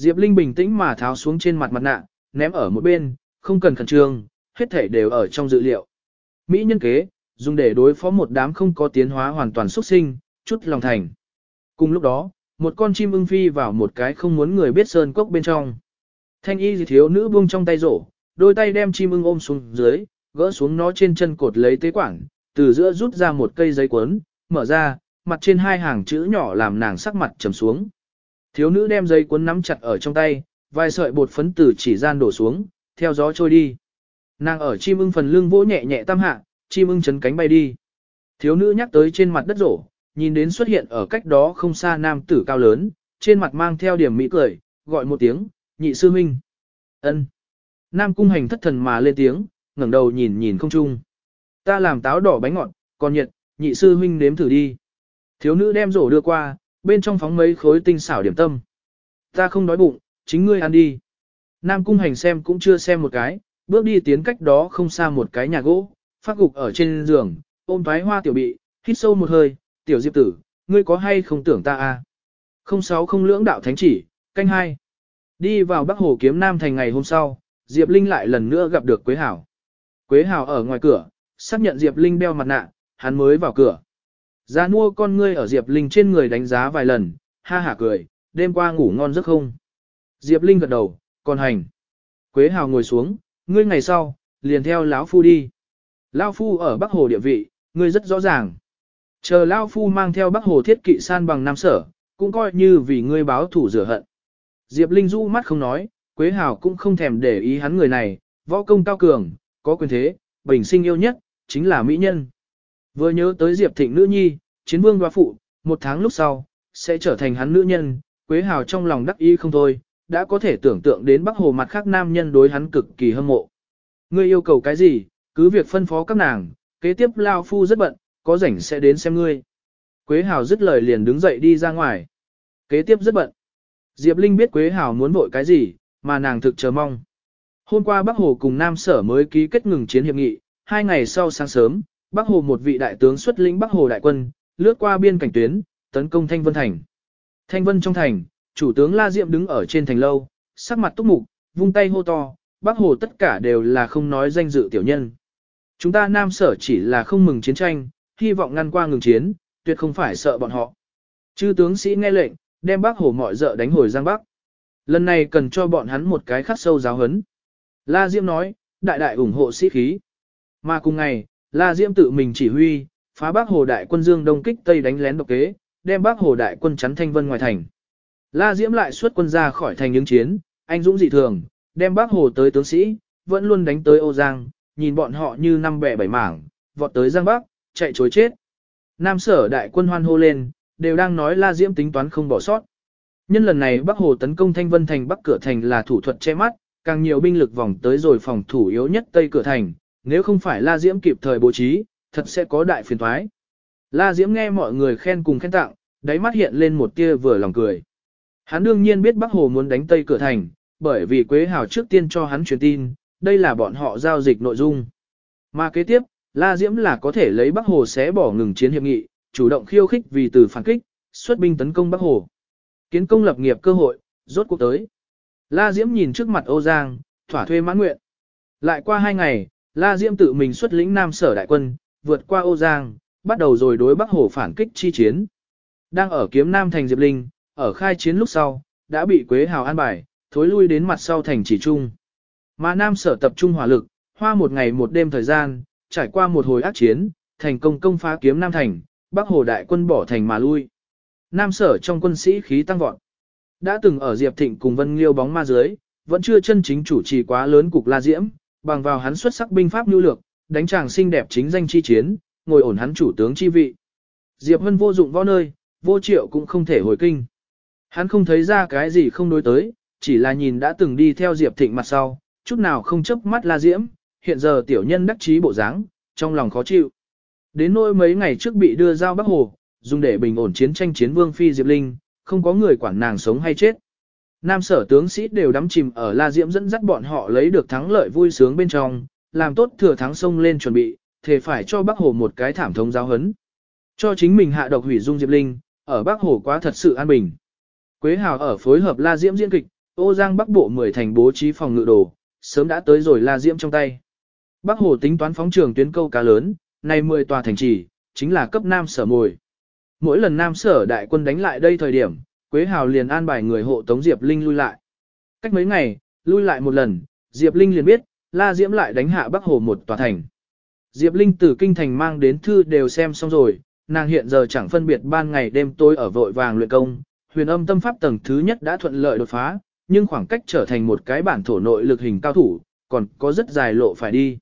Diệp Linh bình tĩnh mà tháo xuống trên mặt mặt nạ, ném ở một bên, không cần khẩn trương, hết thể đều ở trong dự liệu. Mỹ nhân kế, dùng để đối phó một đám không có tiến hóa hoàn toàn xuất sinh, chút lòng thành. Cùng lúc đó, một con chim ưng phi vào một cái không muốn người biết sơn cốc bên trong. Thanh y thiếu nữ buông trong tay rổ, đôi tay đem chim ưng ôm xuống dưới, gỡ xuống nó trên chân cột lấy tế quảng, từ giữa rút ra một cây giấy cuốn, mở ra, mặt trên hai hàng chữ nhỏ làm nàng sắc mặt trầm xuống. Thiếu nữ đem dây cuốn nắm chặt ở trong tay, vài sợi bột phấn từ chỉ gian đổ xuống, theo gió trôi đi. Nàng ở chim ưng phần lưng vỗ nhẹ nhẹ tam hạ, chim ưng chấn cánh bay đi. Thiếu nữ nhắc tới trên mặt đất rổ, nhìn đến xuất hiện ở cách đó không xa nam tử cao lớn, trên mặt mang theo điểm mỹ cười, gọi một tiếng, nhị sư minh. ân. Nam cung hành thất thần mà lên tiếng, ngẩng đầu nhìn nhìn không chung. Ta làm táo đỏ bánh ngọt, còn nhiệt, nhị sư huynh nếm thử đi. Thiếu nữ đem rổ đưa qua, bên trong phóng mấy khối tinh xảo điểm tâm. Ta không đói bụng, chính ngươi ăn đi. Nam cung hành xem cũng chưa xem một cái, bước đi tiến cách đó không xa một cái nhà gỗ, phát gục ở trên giường, ôm thoái hoa tiểu bị, hít sâu một hơi, tiểu diệp tử, ngươi có hay không tưởng ta à? Không sáu không lưỡng đạo thánh chỉ, canh hai. Đi vào Bắc Hồ kiếm Nam thành ngày hôm sau, Diệp Linh lại lần nữa gặp được Quế Hảo. Quế Hảo ở ngoài cửa, xác nhận Diệp Linh đeo mặt nạ, hắn mới vào cửa. Ra mua con ngươi ở Diệp Linh trên người đánh giá vài lần, ha hả cười, đêm qua ngủ ngon giấc không? Diệp Linh gật đầu, còn hành. Quế Hào ngồi xuống, ngươi ngày sau, liền theo lão phu đi. Lão phu ở Bắc Hồ địa vị, ngươi rất rõ ràng. Chờ Lão phu mang theo Bắc Hồ thiết kỵ san bằng Nam Sở, cũng coi như vì ngươi báo thủ rửa hận. Diệp Linh rũ mắt không nói, Quế Hào cũng không thèm để ý hắn người này, võ công cao cường, có quyền thế, bình sinh yêu nhất, chính là mỹ nhân. Vừa nhớ tới Diệp Thịnh nữ nhi, chiến vương đoá phụ, một tháng lúc sau, sẽ trở thành hắn nữ nhân, Quế Hào trong lòng đắc ý không thôi, đã có thể tưởng tượng đến Bắc Hồ mặt khác nam nhân đối hắn cực kỳ hâm mộ. Ngươi yêu cầu cái gì, cứ việc phân phó các nàng, kế tiếp Lao Phu rất bận, có rảnh sẽ đến xem ngươi. Quế Hào dứt lời liền đứng dậy đi ra ngoài. Kế tiếp rất bận. Diệp Linh biết Quế Hào muốn vội cái gì, mà nàng thực chờ mong. Hôm qua Bắc Hồ cùng Nam Sở mới ký kết ngừng chiến hiệp nghị, hai ngày sau sáng sớm, Bắc Hồ một vị đại tướng xuất lĩnh Bắc Hồ đại quân, lướt qua biên cảnh tuyến, tấn công Thanh Vân Thành. Thanh Vân trong thành, chủ tướng La Diệm đứng ở trên thành lâu, sắc mặt túc mục, vung tay hô to, Bắc Hồ tất cả đều là không nói danh dự tiểu nhân. Chúng ta Nam Sở chỉ là không mừng chiến tranh, hy vọng ngăn qua ngừng chiến, tuyệt không phải sợ bọn họ. Chư tướng sĩ nghe lệnh, đem Bắc Hồ mọi dợ đánh hồi Giang Bắc. Lần này cần cho bọn hắn một cái khắc sâu giáo hấn. La Diệm nói, đại đại ủng hộ sĩ khí. Mà cùng ngày, La Diễm tự mình chỉ huy, phá Bắc Hồ đại quân Dương Đông kích Tây đánh lén độc kế, đem Bắc Hồ đại quân chắn Thanh Vân ngoài thành. La Diễm lại xuất quân ra khỏi thành những chiến, anh dũng dị thường, đem Bắc Hồ tới tướng sĩ, vẫn luôn đánh tới Âu Giang, nhìn bọn họ như năm bẻ bảy mảng, vọt tới Giang Bắc, chạy chối chết. Nam sở đại quân hoan hô lên, đều đang nói La Diễm tính toán không bỏ sót. Nhân lần này Bắc Hồ tấn công Thanh Vân thành Bắc cửa thành là thủ thuật che mắt, càng nhiều binh lực vòng tới rồi phòng thủ yếu nhất Tây cửa thành, nếu không phải La Diễm kịp thời bố trí, thật sẽ có đại phiền toái. La Diễm nghe mọi người khen cùng khen tặng, đáy mắt hiện lên một tia vừa lòng cười. Hắn đương nhiên biết Bắc Hồ muốn đánh Tây cửa thành, bởi vì Quế Hào trước tiên cho hắn truyền tin, đây là bọn họ giao dịch nội dung. Mà kế tiếp, La Diễm là có thể lấy Bắc Hồ xé bỏ ngừng chiến hiệp nghị, chủ động khiêu khích vì từ phản kích, xuất binh tấn công Bắc Hồ. Kiến công lập nghiệp cơ hội, rốt cuộc tới. La Diễm nhìn trước mặt Âu Giang, thỏa thuê mãn nguyện. Lại qua hai ngày, La Diễm tự mình xuất lĩnh Nam Sở đại quân, vượt qua Âu Giang, bắt đầu rồi đối Bắc Hồ phản kích chi chiến. Đang ở kiếm Nam thành Diệp Linh, ở khai chiến lúc sau, đã bị Quế Hào an bài, thối lui đến mặt sau thành chỉ trung. Mà Nam sở tập trung hỏa lực, hoa một ngày một đêm thời gian, trải qua một hồi ác chiến, thành công công phá kiếm Nam thành, Bắc Hồ đại quân bỏ thành mà lui. Nam sở trong quân sĩ khí tăng vọt. Đã từng ở Diệp Thịnh cùng Vân Liêu bóng ma dưới, vẫn chưa chân chính chủ trì quá lớn cục La Diễm, bằng vào hắn xuất sắc binh pháp nhu lược, đánh chàng xinh đẹp chính danh chi chiến, ngồi ổn hắn chủ tướng chi vị. Diệp Hân vô dụng võ nơi, vô triệu cũng không thể hồi kinh. Hắn không thấy ra cái gì không đối tới, chỉ là nhìn đã từng đi theo Diệp Thịnh mặt sau, chút nào không chấp mắt la diễm, hiện giờ tiểu nhân đắc chí bộ dáng, trong lòng khó chịu. Đến nỗi mấy ngày trước bị đưa giao Bắc Hồ, dùng để bình ổn chiến tranh chiến vương phi Diệp Linh, không có người quản nàng sống hay chết. Nam sở tướng sĩ đều đắm chìm ở La Diễm dẫn dắt bọn họ lấy được thắng lợi vui sướng bên trong, làm tốt thừa thắng sông lên chuẩn bị, thể phải cho Bắc Hồ một cái thảm thống giáo hấn. Cho chính mình hạ độc hủy dung Diệp Linh, ở Bắc Hồ quá thật sự an bình. Quế Hào ở phối hợp La Diễm diễn kịch, ô giang Bắc Bộ 10 thành bố trí phòng ngự đồ, sớm đã tới rồi La Diễm trong tay. Bắc Hồ tính toán phóng trường tuyến câu cá lớn, này 10 tòa thành trì, chính là cấp Nam sở mồi. Mỗi lần Nam sở đại quân đánh lại đây thời điểm, Quế Hào liền an bài người hộ tống Diệp Linh lui lại. Cách mấy ngày, lui lại một lần, Diệp Linh liền biết, La Diễm lại đánh hạ Bắc Hồ một tòa thành. Diệp Linh từ kinh thành mang đến thư đều xem xong rồi, nàng hiện giờ chẳng phân biệt ban ngày đêm tối ở vội vàng luyện công, huyền âm tâm pháp tầng thứ nhất đã thuận lợi đột phá, nhưng khoảng cách trở thành một cái bản thổ nội lực hình cao thủ, còn có rất dài lộ phải đi.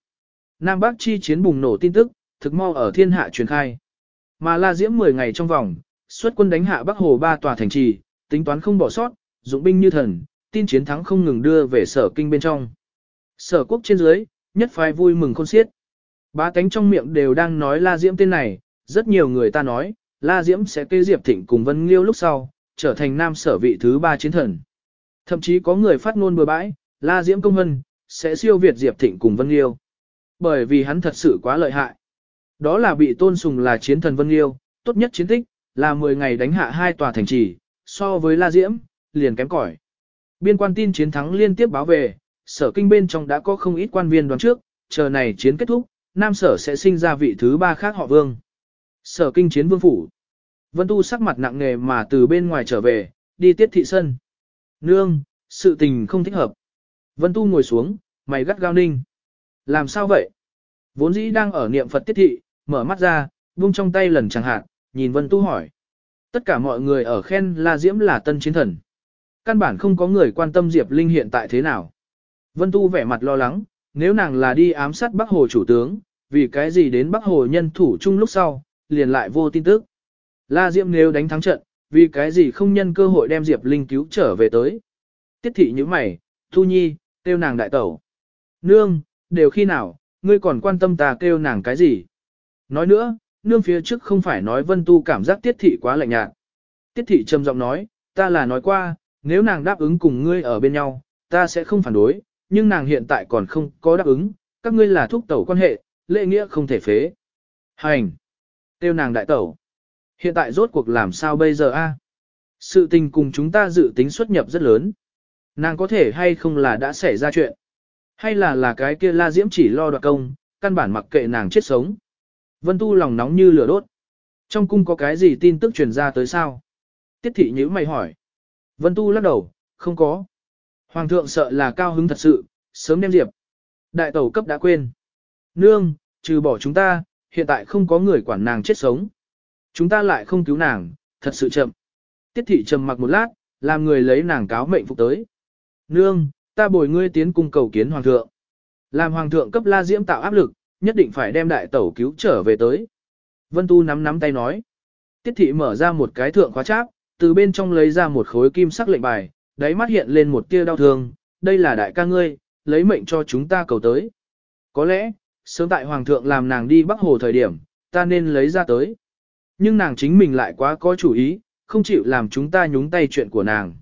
Nam Bắc chi chiến bùng nổ tin tức, thực mau ở thiên hạ truyền khai. Mà La Diễm 10 ngày trong vòng, xuất quân đánh hạ Bắc Hồ ba tòa thành trì, tính toán không bỏ sót, dụng binh như thần, tin chiến thắng không ngừng đưa về sở kinh bên trong. Sở quốc trên dưới, nhất phái vui mừng khôn xiết. Ba cánh trong miệng đều đang nói La Diễm tên này, rất nhiều người ta nói, La Diễm sẽ kê Diệp Thịnh cùng Vân Liêu lúc sau, trở thành nam sở vị thứ ba chiến thần. Thậm chí có người phát ngôn bừa bãi, La Diễm Công Vân, sẽ siêu việt Diệp Thịnh cùng Vân Liêu. Bởi vì hắn thật sự quá lợi hại. Đó là bị tôn sùng là chiến thần Vân Liêu, tốt nhất chiến tích, là 10 ngày đánh hạ hai tòa thành trì, so với La Diễm, liền kém cỏi. Biên quan tin chiến thắng liên tiếp báo về, sở kinh bên trong đã có không ít quan viên đoán trước, chờ này chiến kết thúc, Nam sở sẽ sinh ra vị thứ ba khác họ vương. Sở kinh chiến vương phủ. Vân Tu sắc mặt nặng nề mà từ bên ngoài trở về, đi tiết thị sân. Nương, sự tình không thích hợp. Vân Tu ngồi xuống, mày gắt gao ninh. Làm sao vậy? Vốn dĩ đang ở niệm Phật tiết thị, mở mắt ra, buông trong tay lần chẳng hạn, nhìn Vân Tu hỏi. Tất cả mọi người ở khen La Diễm là tân chiến thần. Căn bản không có người quan tâm Diệp Linh hiện tại thế nào. Vân Tu vẻ mặt lo lắng, nếu nàng là đi ám sát Bắc Hồ chủ tướng, vì cái gì đến Bắc Hồ nhân thủ chung lúc sau, liền lại vô tin tức. La Diễm nếu đánh thắng trận, vì cái gì không nhân cơ hội đem Diệp Linh cứu trở về tới. Tiết thị như mày, Thu Nhi, kêu nàng đại tẩu. Nương, đều khi nào, ngươi còn quan tâm ta kêu nàng cái gì? Nói nữa, nương phía trước không phải nói Vân Tu cảm giác tiết thị quá lạnh nhạt. Tiết thị trầm giọng nói, ta là nói qua, nếu nàng đáp ứng cùng ngươi ở bên nhau, ta sẽ không phản đối, nhưng nàng hiện tại còn không có đáp ứng, các ngươi là thúc tẩu quan hệ, lệ nghĩa không thể phế. Hành! Tiêu nàng đại tẩu. Hiện tại rốt cuộc làm sao bây giờ a? Sự tình cùng chúng ta dự tính xuất nhập rất lớn. Nàng có thể hay không là đã xảy ra chuyện. Hay là là cái kia la diễm chỉ lo đoạt công, căn bản mặc kệ nàng chết sống. Vân Tu lòng nóng như lửa đốt. Trong cung có cái gì tin tức truyền ra tới sao? Tiết thị nhữ mày hỏi. Vân Tu lắc đầu, không có. Hoàng thượng sợ là cao hứng thật sự, sớm đem diệp. Đại tẩu cấp đã quên. Nương, trừ bỏ chúng ta, hiện tại không có người quản nàng chết sống. Chúng ta lại không cứu nàng, thật sự chậm. Tiết thị trầm mặc một lát, làm người lấy nàng cáo mệnh phục tới. Nương, ta bồi ngươi tiến cung cầu kiến hoàng thượng. Làm hoàng thượng cấp la diễm tạo áp lực, nhất định phải đem đại tẩu cứu trở về tới. Vân Tu nắm nắm tay nói. Tiết thị mở ra một cái thượng khóa cháp, từ bên trong lấy ra một khối kim sắc lệnh bài, đáy mắt hiện lên một tia đau thương, đây là đại ca ngươi, lấy mệnh cho chúng ta cầu tới. Có lẽ, sớm tại hoàng thượng làm nàng đi bắc hồ thời điểm, ta nên lấy ra tới. Nhưng nàng chính mình lại quá có chủ ý, không chịu làm chúng ta nhúng tay chuyện của nàng.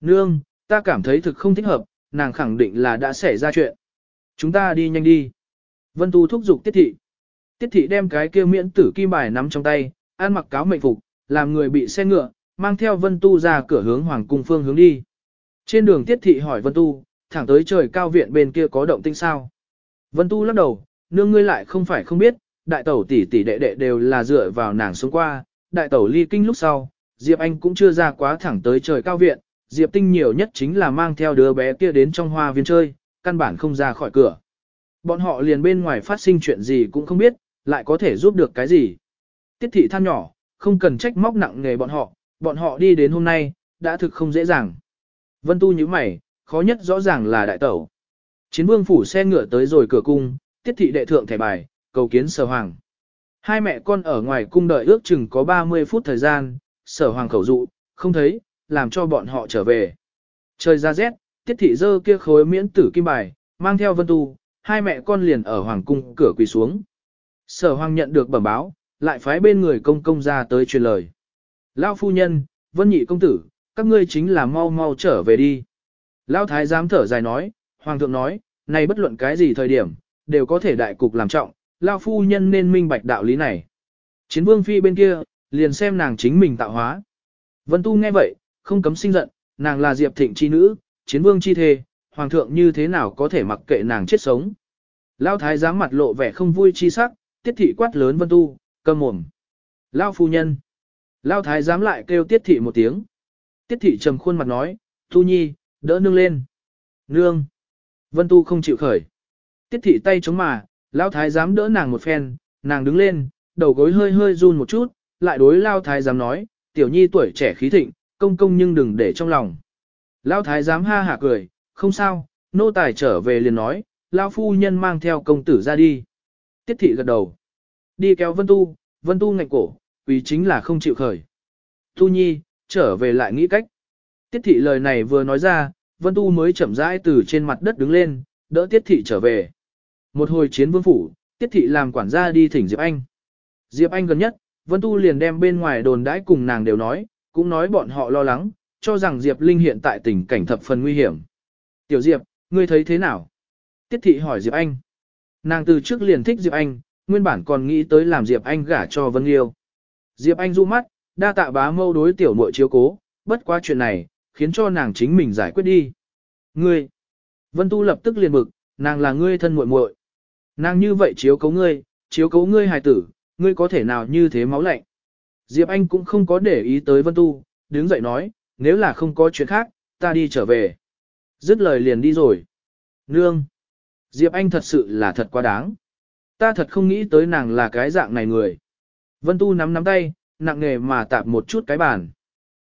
Nương, ta cảm thấy thực không thích hợp, nàng khẳng định là đã xảy ra chuyện. Chúng ta đi nhanh đi. Vân Tu thúc giục tiết thị. Tiết thị đem cái kia miễn tử kim bài nắm trong tay, ăn mặc cáo mệnh phục, làm người bị xe ngựa, mang theo Vân Tu ra cửa hướng Hoàng Cung phương hướng đi. Trên đường tiết thị hỏi Vân Tu, thẳng tới trời cao viện bên kia có động tinh sao. Vân Tu lắc đầu, nương ngươi lại không phải không biết, đại tẩu tỷ tỷ đệ đệ đều là dựa vào nàng xuống qua, đại tẩu ly kinh lúc sau, Diệp Anh cũng chưa ra quá thẳng tới trời cao viện, Diệp Tinh nhiều nhất chính là mang theo đứa bé kia đến trong hoa viên chơi, căn bản không ra khỏi cửa. Bọn họ liền bên ngoài phát sinh chuyện gì cũng không biết, lại có thể giúp được cái gì. Tiết thị than nhỏ, không cần trách móc nặng nghề bọn họ, bọn họ đi đến hôm nay, đã thực không dễ dàng. Vân Tu như mày, khó nhất rõ ràng là đại tẩu. Chiến vương phủ xe ngựa tới rồi cửa cung, tiết thị đệ thượng thẻ bài, cầu kiến sở hoàng. Hai mẹ con ở ngoài cung đợi ước chừng có 30 phút thời gian, sở hoàng khẩu dụ, không thấy, làm cho bọn họ trở về. Trời ra rét, tiết thị dơ kia khối miễn tử kim bài, mang theo vân tu, hai mẹ con liền ở hoàng cung cửa quỳ xuống. Sở hoàng nhận được bẩm báo, lại phái bên người công công ra tới truyền lời. Lao phu nhân, vân nhị công tử, các ngươi chính là mau mau trở về đi. Lao thái giám thở dài nói, hoàng thượng nói, này bất luận cái gì thời điểm, đều có thể đại cục làm trọng, Lao phu nhân nên minh bạch đạo lý này. Chiến vương phi bên kia, liền xem nàng chính mình tạo hóa. Vân tu nghe vậy, không cấm sinh giận, nàng là diệp thịnh chi nữ, chiến vương chi thê, hoàng thượng như thế nào có thể mặc kệ nàng chết sống. Lao thái giám mặt lộ vẻ không vui chi sắc, tiết thị quát lớn vân tu, cầm mồm. Lao phu nhân. Lao thái giám lại kêu tiết thị một tiếng. Tiết thị trầm khuôn mặt nói, tu nhi, đỡ nương lên. Nương. Vân tu không chịu khởi. Tiết thị tay chống mà, Lao thái giám đỡ nàng một phen, nàng đứng lên, đầu gối hơi hơi run một chút, lại đối Lao thái giám nói, tiểu nhi tuổi trẻ khí thịnh, công công nhưng đừng để trong lòng. Lao thái giám ha hả cười, không sao, nô tài trở về liền nói, lão phu nhân mang theo công tử ra đi. Tiết thị gật đầu. Đi kéo Vân Tu, Vân Tu ngạnh cổ, vì chính là không chịu khởi. Tu Nhi, trở về lại nghĩ cách. Tiết thị lời này vừa nói ra, Vân Tu mới chậm rãi từ trên mặt đất đứng lên, đỡ Tiết thị trở về. Một hồi chiến vương phủ, Tiết thị làm quản gia đi thỉnh Diệp Anh. Diệp Anh gần nhất, Vân Tu liền đem bên ngoài đồn đãi cùng nàng đều nói, cũng nói bọn họ lo lắng, cho rằng Diệp Linh hiện tại tình cảnh thập phần nguy hiểm. Tiểu Diệp, ngươi thấy thế nào? Tiết thị hỏi Diệp Anh. Nàng từ trước liền thích Diệp Anh, nguyên bản còn nghĩ tới làm Diệp Anh gả cho Vân Liêu. Diệp Anh du mắt, đa tạ bá mâu đối tiểu muội chiếu cố, bất quá chuyện này, khiến cho nàng chính mình giải quyết đi. Ngươi, Vân Tu lập tức liền bực, nàng là ngươi thân muội muội. Nàng như vậy chiếu cấu ngươi, chiếu cấu ngươi hài tử, ngươi có thể nào như thế máu lạnh. Diệp Anh cũng không có để ý tới Vân Tu, đứng dậy nói, nếu là không có chuyện khác, ta đi trở về. Dứt lời liền đi rồi. Nương! Diệp Anh thật sự là thật quá đáng. Ta thật không nghĩ tới nàng là cái dạng này người. Vân Tu nắm nắm tay, nặng nề mà tạp một chút cái bàn.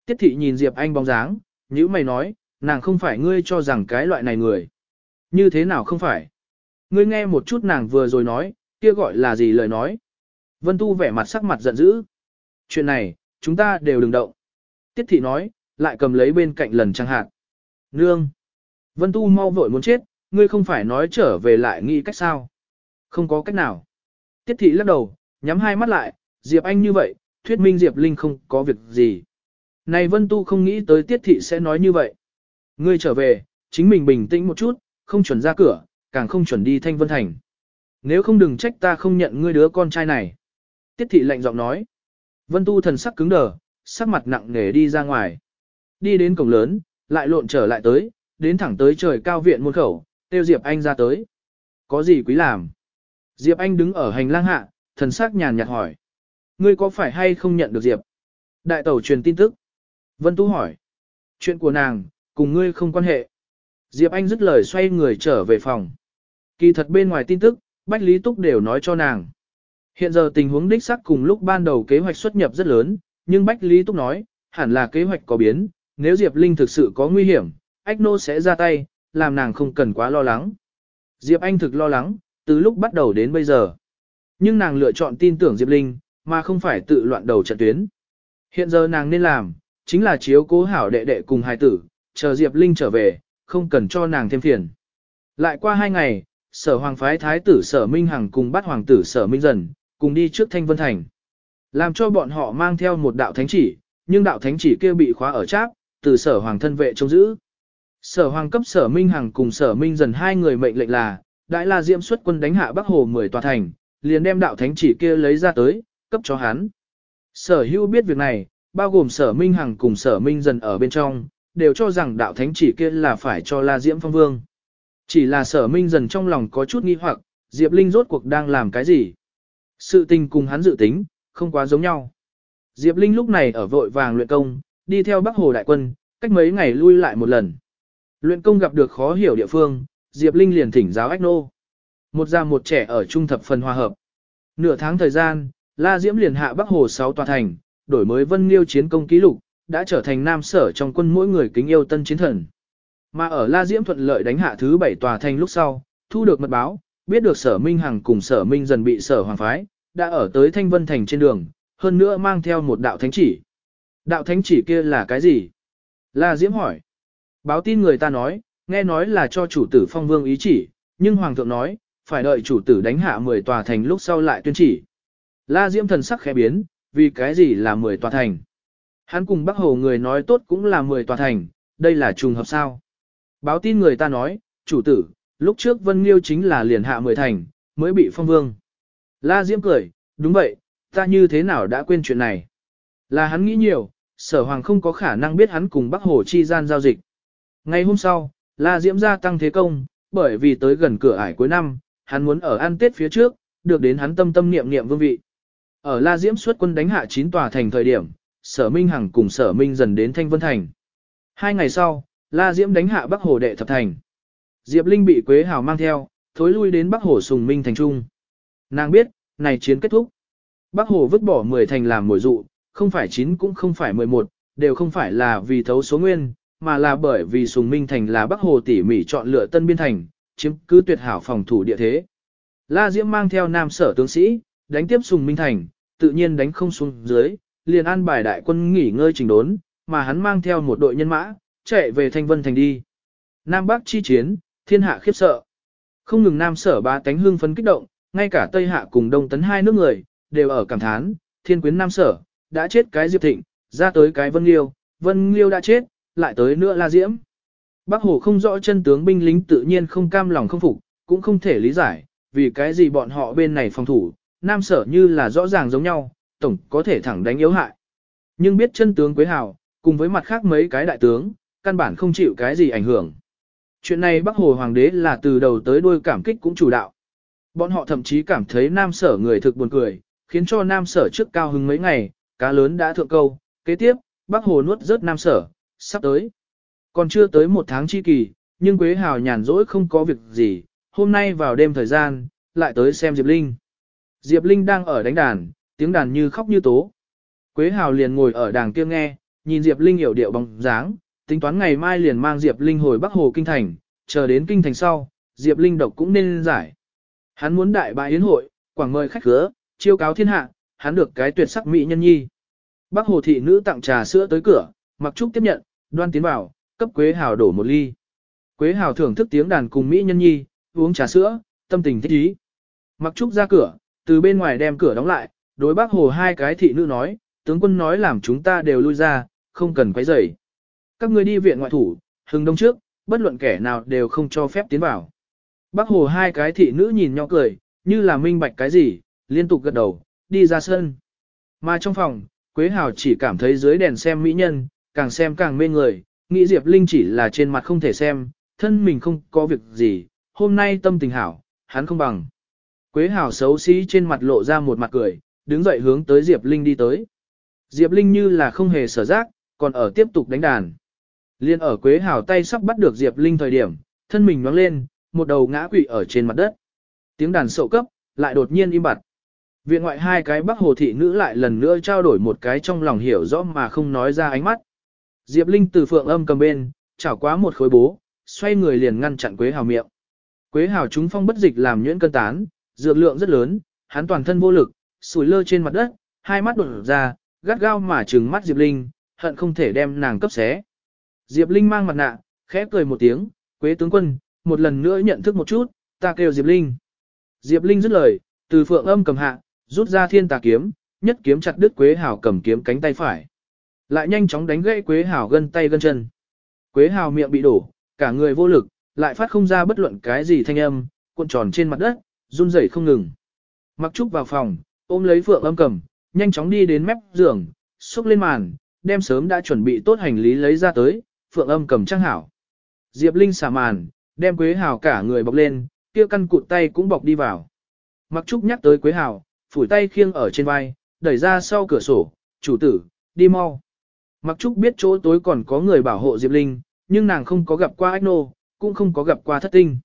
Tiết thị nhìn Diệp Anh bóng dáng, như mày nói, nàng không phải ngươi cho rằng cái loại này người. Như thế nào không phải? Ngươi nghe một chút nàng vừa rồi nói, kia gọi là gì lời nói. Vân Tu vẻ mặt sắc mặt giận dữ. Chuyện này, chúng ta đều đừng động. Tiết thị nói, lại cầm lấy bên cạnh lần trăng hạt. Nương! Vân Tu mau vội muốn chết, ngươi không phải nói trở về lại nghĩ cách sao? Không có cách nào. Tiết thị lắc đầu, nhắm hai mắt lại, Diệp Anh như vậy, thuyết minh Diệp Linh không có việc gì. Này Vân Tu không nghĩ tới Tiết thị sẽ nói như vậy. Ngươi trở về, chính mình bình tĩnh một chút, không chuẩn ra cửa, càng không chuẩn đi Thanh Vân Thành. Nếu không đừng trách ta không nhận ngươi đứa con trai này. Tiết thị lạnh giọng nói. Vân Tu thần sắc cứng đờ, sắc mặt nặng nề đi ra ngoài. Đi đến cổng lớn, lại lộn trở lại tới, đến thẳng tới trời cao viện môn khẩu, tiêu Diệp Anh ra tới. Có gì quý làm? Diệp Anh đứng ở hành lang hạ, thần sắc nhàn nhạt hỏi. Ngươi có phải hay không nhận được Diệp? Đại tẩu truyền tin tức. Vân Tu hỏi. Chuyện của nàng, cùng ngươi không quan hệ. Diệp Anh dứt lời xoay người trở về phòng. Kỳ thật bên ngoài tin tức, Bách Lý Túc đều nói cho nàng. Hiện giờ tình huống đích xác cùng lúc ban đầu kế hoạch xuất nhập rất lớn, nhưng Bách Lý Túc nói, hẳn là kế hoạch có biến, nếu Diệp Linh thực sự có nguy hiểm, Ách Nô sẽ ra tay, làm nàng không cần quá lo lắng. Diệp Anh thực lo lắng, từ lúc bắt đầu đến bây giờ. Nhưng nàng lựa chọn tin tưởng Diệp Linh, mà không phải tự loạn đầu trận tuyến. Hiện giờ nàng nên làm, chính là chiếu cố hảo đệ đệ cùng hài tử, chờ Diệp Linh trở về, không cần cho nàng thêm phiền. Lại qua hai ngày, sở hoàng phái thái tử sở Minh Hằng cùng bắt hoàng tử sở Minh Dần, cùng đi trước Thanh Vân Thành. Làm cho bọn họ mang theo một đạo thánh chỉ, nhưng đạo thánh chỉ kia bị khóa ở cháp, từ sở hoàng thân vệ trông giữ. Sở hoàng cấp sở Minh Hằng cùng sở Minh Dần hai người mệnh lệnh là, đại la diễm xuất quân đánh hạ Bắc Hồ 10 tòa thành, liền đem đạo thánh chỉ kia lấy ra tới, cấp cho hắn. Sở hưu biết việc này, bao gồm sở Minh Hằng cùng sở Minh Dần ở bên trong, đều cho rằng đạo thánh chỉ kia là phải cho la diễm phong vương. Chỉ là sở Minh Dần trong lòng có chút nghi hoặc, Diệp Linh rốt cuộc đang làm cái gì? Sự tình cùng hắn dự tính, không quá giống nhau. Diệp Linh lúc này ở vội vàng luyện công, đi theo Bắc Hồ đại quân, cách mấy ngày lui lại một lần. Luyện công gặp được khó hiểu địa phương, Diệp Linh liền thỉnh giáo ách nô. Một già một trẻ ở trung thập phần hòa hợp. Nửa tháng thời gian, La Diễm liền hạ Bắc Hồ 6 tòa thành, đổi mới Vân Liêu chiến công ký lục, đã trở thành nam sở trong quân mỗi người kính yêu tân chiến thần. Mà ở La Diễm thuận lợi đánh hạ thứ 7 tòa thành lúc sau, thu được mật báo, biết được sở Minh Hằng cùng sở Minh dần bị sở hoàng phái, đã ở tới Thanh Vân Thành trên đường, hơn nữa mang theo một đạo thánh chỉ. Đạo thánh chỉ kia là cái gì? La Diễm hỏi. Báo tin người ta nói, nghe nói là cho chủ tử phong vương ý chỉ, nhưng Hoàng thượng nói, phải đợi chủ tử đánh hạ 10 tòa thành lúc sau lại tuyên chỉ. La Diễm thần sắc khẽ biến, vì cái gì là 10 tòa thành? Hắn cùng Bắc Hồ người nói tốt cũng là 10 tòa thành, đây là trùng hợp sao? Báo tin người ta nói, chủ tử, lúc trước Vân Liêu chính là liền hạ 10 thành, mới bị phong vương. La Diễm cười, đúng vậy, ta như thế nào đã quên chuyện này? Là hắn nghĩ nhiều, sở hoàng không có khả năng biết hắn cùng Bắc Hồ chi gian giao dịch. Ngày hôm sau, La Diễm gia tăng thế công, bởi vì tới gần cửa ải cuối năm, hắn muốn ở ăn Tết phía trước, được đến hắn tâm tâm niệm niệm vương vị. Ở La Diễm xuất quân đánh hạ chín tòa thành thời điểm, sở Minh Hằng cùng sở Minh dần đến Thanh Vân Thành. Hai ngày sau, La Diễm đánh hạ Bắc Hồ đệ thập thành. Diệp Linh bị Quế Hào mang theo, thối lui đến Bắc Hồ Sùng Minh thành trung. Nàng biết, này chiến kết thúc. Bắc Hồ vứt bỏ 10 thành làm mồi dụ, không phải 9 cũng không phải 11, đều không phải là vì thấu số nguyên, mà là bởi vì Sùng Minh thành là Bắc Hồ tỉ mỉ chọn lựa tân biên thành, chiếm cứ tuyệt hảo phòng thủ địa thế. La Diễm mang theo nam sở tướng sĩ, đánh tiếp Sùng Minh thành, tự nhiên đánh không xuống dưới, liền an bài đại quân nghỉ ngơi trình đốn, mà hắn mang theo một đội nhân mã, chạy về Thanh Vân thành đi. Nam Bắc chi chiến, thiên hạ khiếp sợ. Không ngừng nam sở ba tánh hương phấn kích động, ngay cả Tây Hạ cùng Đông Tấn hai nước người, đều ở cảm thán, thiên quyến nam sở, đã chết cái Diệp Thịnh, ra tới cái Vân Liêu, Vân Liêu đã chết, lại tới nữa La Diễm. Bác Hồ không rõ chân tướng binh lính tự nhiên không cam lòng không phục, cũng không thể lý giải, vì cái gì bọn họ bên này phòng thủ, nam sở như là rõ ràng giống nhau, tổng có thể thẳng đánh yếu hại. Nhưng biết chân tướng Quế Hào, cùng với mặt khác mấy cái đại tướng, căn bản không chịu cái gì ảnh hưởng. Chuyện này Bắc Hồ Hoàng đế là từ đầu tới đuôi cảm kích cũng chủ đạo. Bọn họ thậm chí cảm thấy nam sở người thực buồn cười, khiến cho nam sở trước cao hứng mấy ngày, cá lớn đã thượng câu, kế tiếp, Bắc Hồ nuốt rớt nam sở, sắp tới. Còn chưa tới một tháng chi kỳ, nhưng Quế Hào nhàn rỗi không có việc gì, hôm nay vào đêm thời gian, lại tới xem Diệp Linh. Diệp Linh đang ở đánh đàn, tiếng đàn như khóc như tố. Quế Hào liền ngồi ở đàng kia nghe, nhìn Diệp Linh hiểu điệu bóng dáng, tính toán ngày mai liền mang Diệp Linh hồi Bắc Hồ Kinh Thành, chờ đến Kinh Thành sau, Diệp Linh độc cũng nên giải. Hắn muốn đại bại yến hội, quảng mời khách khứa, chiêu cáo thiên hạ, hắn được cái tuyệt sắc mỹ nhân nhi. Bắc Hồ thị nữ tặng trà sữa tới cửa, Mặc Trúc tiếp nhận, đoan tiến vào, cấp Quế Hào đổ một ly. Quế Hào thưởng thức tiếng đàn cùng mỹ nhân nhi, uống trà sữa, tâm tình thích ý. Mặc Trúc ra cửa, từ bên ngoài đem cửa đóng lại, đối Bắc Hồ hai cái thị nữ nói, tướng quân nói làm chúng ta đều lui ra, không cần quấy rầy. Các ngươi đi viện ngoại thủ, hừng đông trước, bất luận kẻ nào đều không cho phép tiến vào. Bác hồ hai cái thị nữ nhìn nhau cười, như là minh bạch cái gì, liên tục gật đầu, đi ra sân. Mà trong phòng, Quế Hào chỉ cảm thấy dưới đèn xem mỹ nhân, càng xem càng mê người, nghĩ Diệp Linh chỉ là trên mặt không thể xem, thân mình không có việc gì, hôm nay tâm tình hảo, hắn không bằng. Quế hảo xấu xí trên mặt lộ ra một mặt cười, đứng dậy hướng tới Diệp Linh đi tới. Diệp Linh như là không hề sở giác, còn ở tiếp tục đánh đàn. Liên ở Quế hảo tay sắp bắt được Diệp Linh thời điểm, thân mình nhoáng lên, một đầu ngã quỵ ở trên mặt đất. Tiếng đàn sậu cấp, lại đột nhiên im bặt. Viện ngoại hai cái bắc hồ thị nữ lại lần nữa trao đổi một cái trong lòng hiểu rõ mà không nói ra ánh mắt. Diệp Linh từ phượng âm cầm bên, chảo quá một khối bố, xoay người liền ngăn chặn Quế Hào miệng. Quế Hào chúng phong bất dịch làm nhuyễn cân tán, dược lượng rất lớn, hắn toàn thân vô lực, sủi lơ trên mặt đất, hai mắt đột ra, gắt gao mà trừng mắt Diệp Linh, hận không thể đem nàng cấp xé. Diệp Linh mang mặt nạ, khẽ cười một tiếng, Quế tướng quân, một lần nữa nhận thức một chút, ta kêu Diệp Linh. Diệp Linh dứt lời, từ phượng âm cầm hạ, rút ra thiên tà kiếm, nhất kiếm chặt đứt Quế Hào cầm kiếm cánh tay phải. Lại nhanh chóng đánh gãy Quế Hào gân tay gân chân. Quế Hào miệng bị đổ, cả người vô lực, lại phát không ra bất luận cái gì thanh âm, cuộn tròn trên mặt đất, run rẩy không ngừng. Mặc Trúc vào phòng, ôm lấy phượng âm cầm, nhanh chóng đi đến mép giường, xúc lên màn, đem sớm đã chuẩn bị tốt hành lý lấy ra tới, phượng âm cầm trang hảo. Diệp Linh xả màn, đem Quế Hào cả người bọc lên, kia căn cụt tay cũng bọc đi vào. Mặc Trúc nhắc tới Quế Hào, phủi tay khiêng ở trên vai, đẩy ra sau cửa sổ, chủ tử, đi mau. Mặc Trúc biết chỗ tối còn có người bảo hộ Diệp Linh, nhưng nàng không có gặp qua Ách Nô, cũng không có gặp qua thất tinh.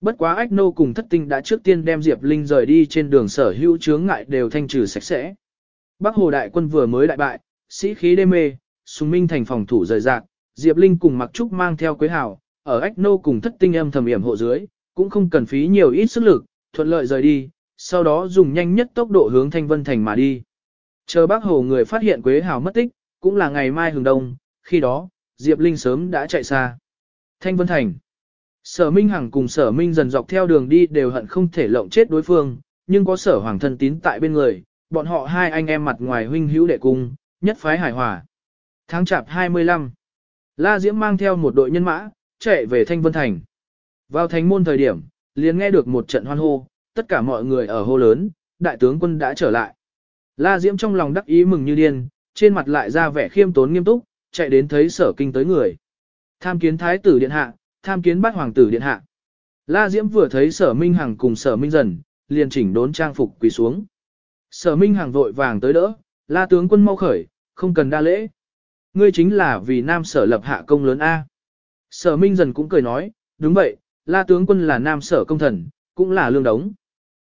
Bất quá Ách Nô cùng thất tinh đã trước tiên đem Diệp Linh rời đi trên đường sở hữu chướng ngại đều thanh trừ sạch sẽ. Bắc Hồ đại quân vừa mới đại bại, sĩ khí đê mê, sùng minh thành phòng thủ rời rạc, Diệp Linh cùng Mặc Trúc mang theo Quế Hảo ở ách nô cùng thất tinh âm thầm yểm hộ dưới, cũng không cần phí nhiều ít sức lực, thuận lợi rời đi, sau đó dùng nhanh nhất tốc độ hướng Thanh Vân Thành mà đi. Chờ bác hồ người phát hiện Quế Hảo mất tích, cũng là ngày mai hừng đông, khi đó, Diệp Linh sớm đã chạy xa. Thanh Vân Thành Sở Minh Hằng cùng Sở Minh dần dọc theo đường đi đều hận không thể lộng chết đối phương, nhưng có Sở Hoàng thân tín tại bên người, bọn họ hai anh em mặt ngoài huynh hữu đệ cung, nhất phái hải hòa. Tháng chạp 25 La Diễm mang theo một đội nhân mã, chạy về Thanh Vân Thành. Vào thành môn thời điểm, liền nghe được một trận hoan hô, tất cả mọi người ở hô lớn, đại tướng quân đã trở lại. La Diễm trong lòng đắc ý mừng như điên, trên mặt lại ra vẻ khiêm tốn nghiêm túc, chạy đến thấy sở kinh tới người. Tham kiến thái tử điện hạ, tham kiến bát hoàng tử điện hạ. La Diễm vừa thấy sở minh hằng cùng sở minh dần, liền chỉnh đốn trang phục quỳ xuống. Sở minh hằng vội vàng tới đỡ, la tướng quân mau khởi, không cần đa lễ. Ngươi chính là vì nam sở lập hạ công lớn A. Sở Minh dần cũng cười nói, đúng vậy, La tướng quân là nam sở công thần, cũng là lương đống.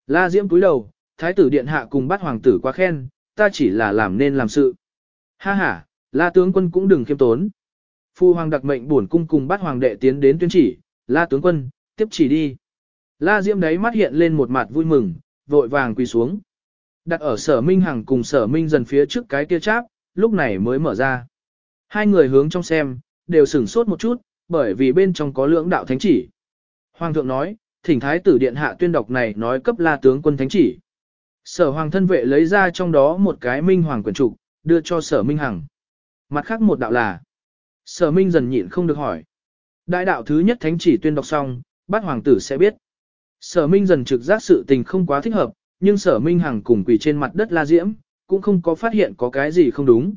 La Diễm cúi đầu, thái tử điện hạ cùng bắt hoàng tử quá khen, ta chỉ là làm nên làm sự. Ha ha, La tướng quân cũng đừng khiêm tốn. Phu hoàng đặc mệnh bổn cung cùng bắt hoàng đệ tiến đến tuyên chỉ, La tướng quân, tiếp chỉ đi. La Diễm đấy mắt hiện lên một mặt vui mừng, vội vàng quỳ xuống. Đặt ở sở Minh Hằng cùng sở Minh dần phía trước cái kia cháp, lúc này mới mở ra. Hai người hướng trong xem, đều sửng sốt một chút, bởi vì bên trong có lưỡng đạo thánh chỉ. Hoàng thượng nói, thỉnh thái tử điện hạ tuyên đọc này nói cấp la tướng quân thánh chỉ. Sở hoàng thân vệ lấy ra trong đó một cái minh hoàng quyền trục, đưa cho sở minh hằng. Mặt khác một đạo là, sở minh dần nhịn không được hỏi. Đại đạo thứ nhất thánh chỉ tuyên đọc xong, bát hoàng tử sẽ biết. Sở minh dần trực giác sự tình không quá thích hợp, nhưng sở minh hằng cùng quỳ trên mặt đất la diễm, cũng không có phát hiện có cái gì không đúng.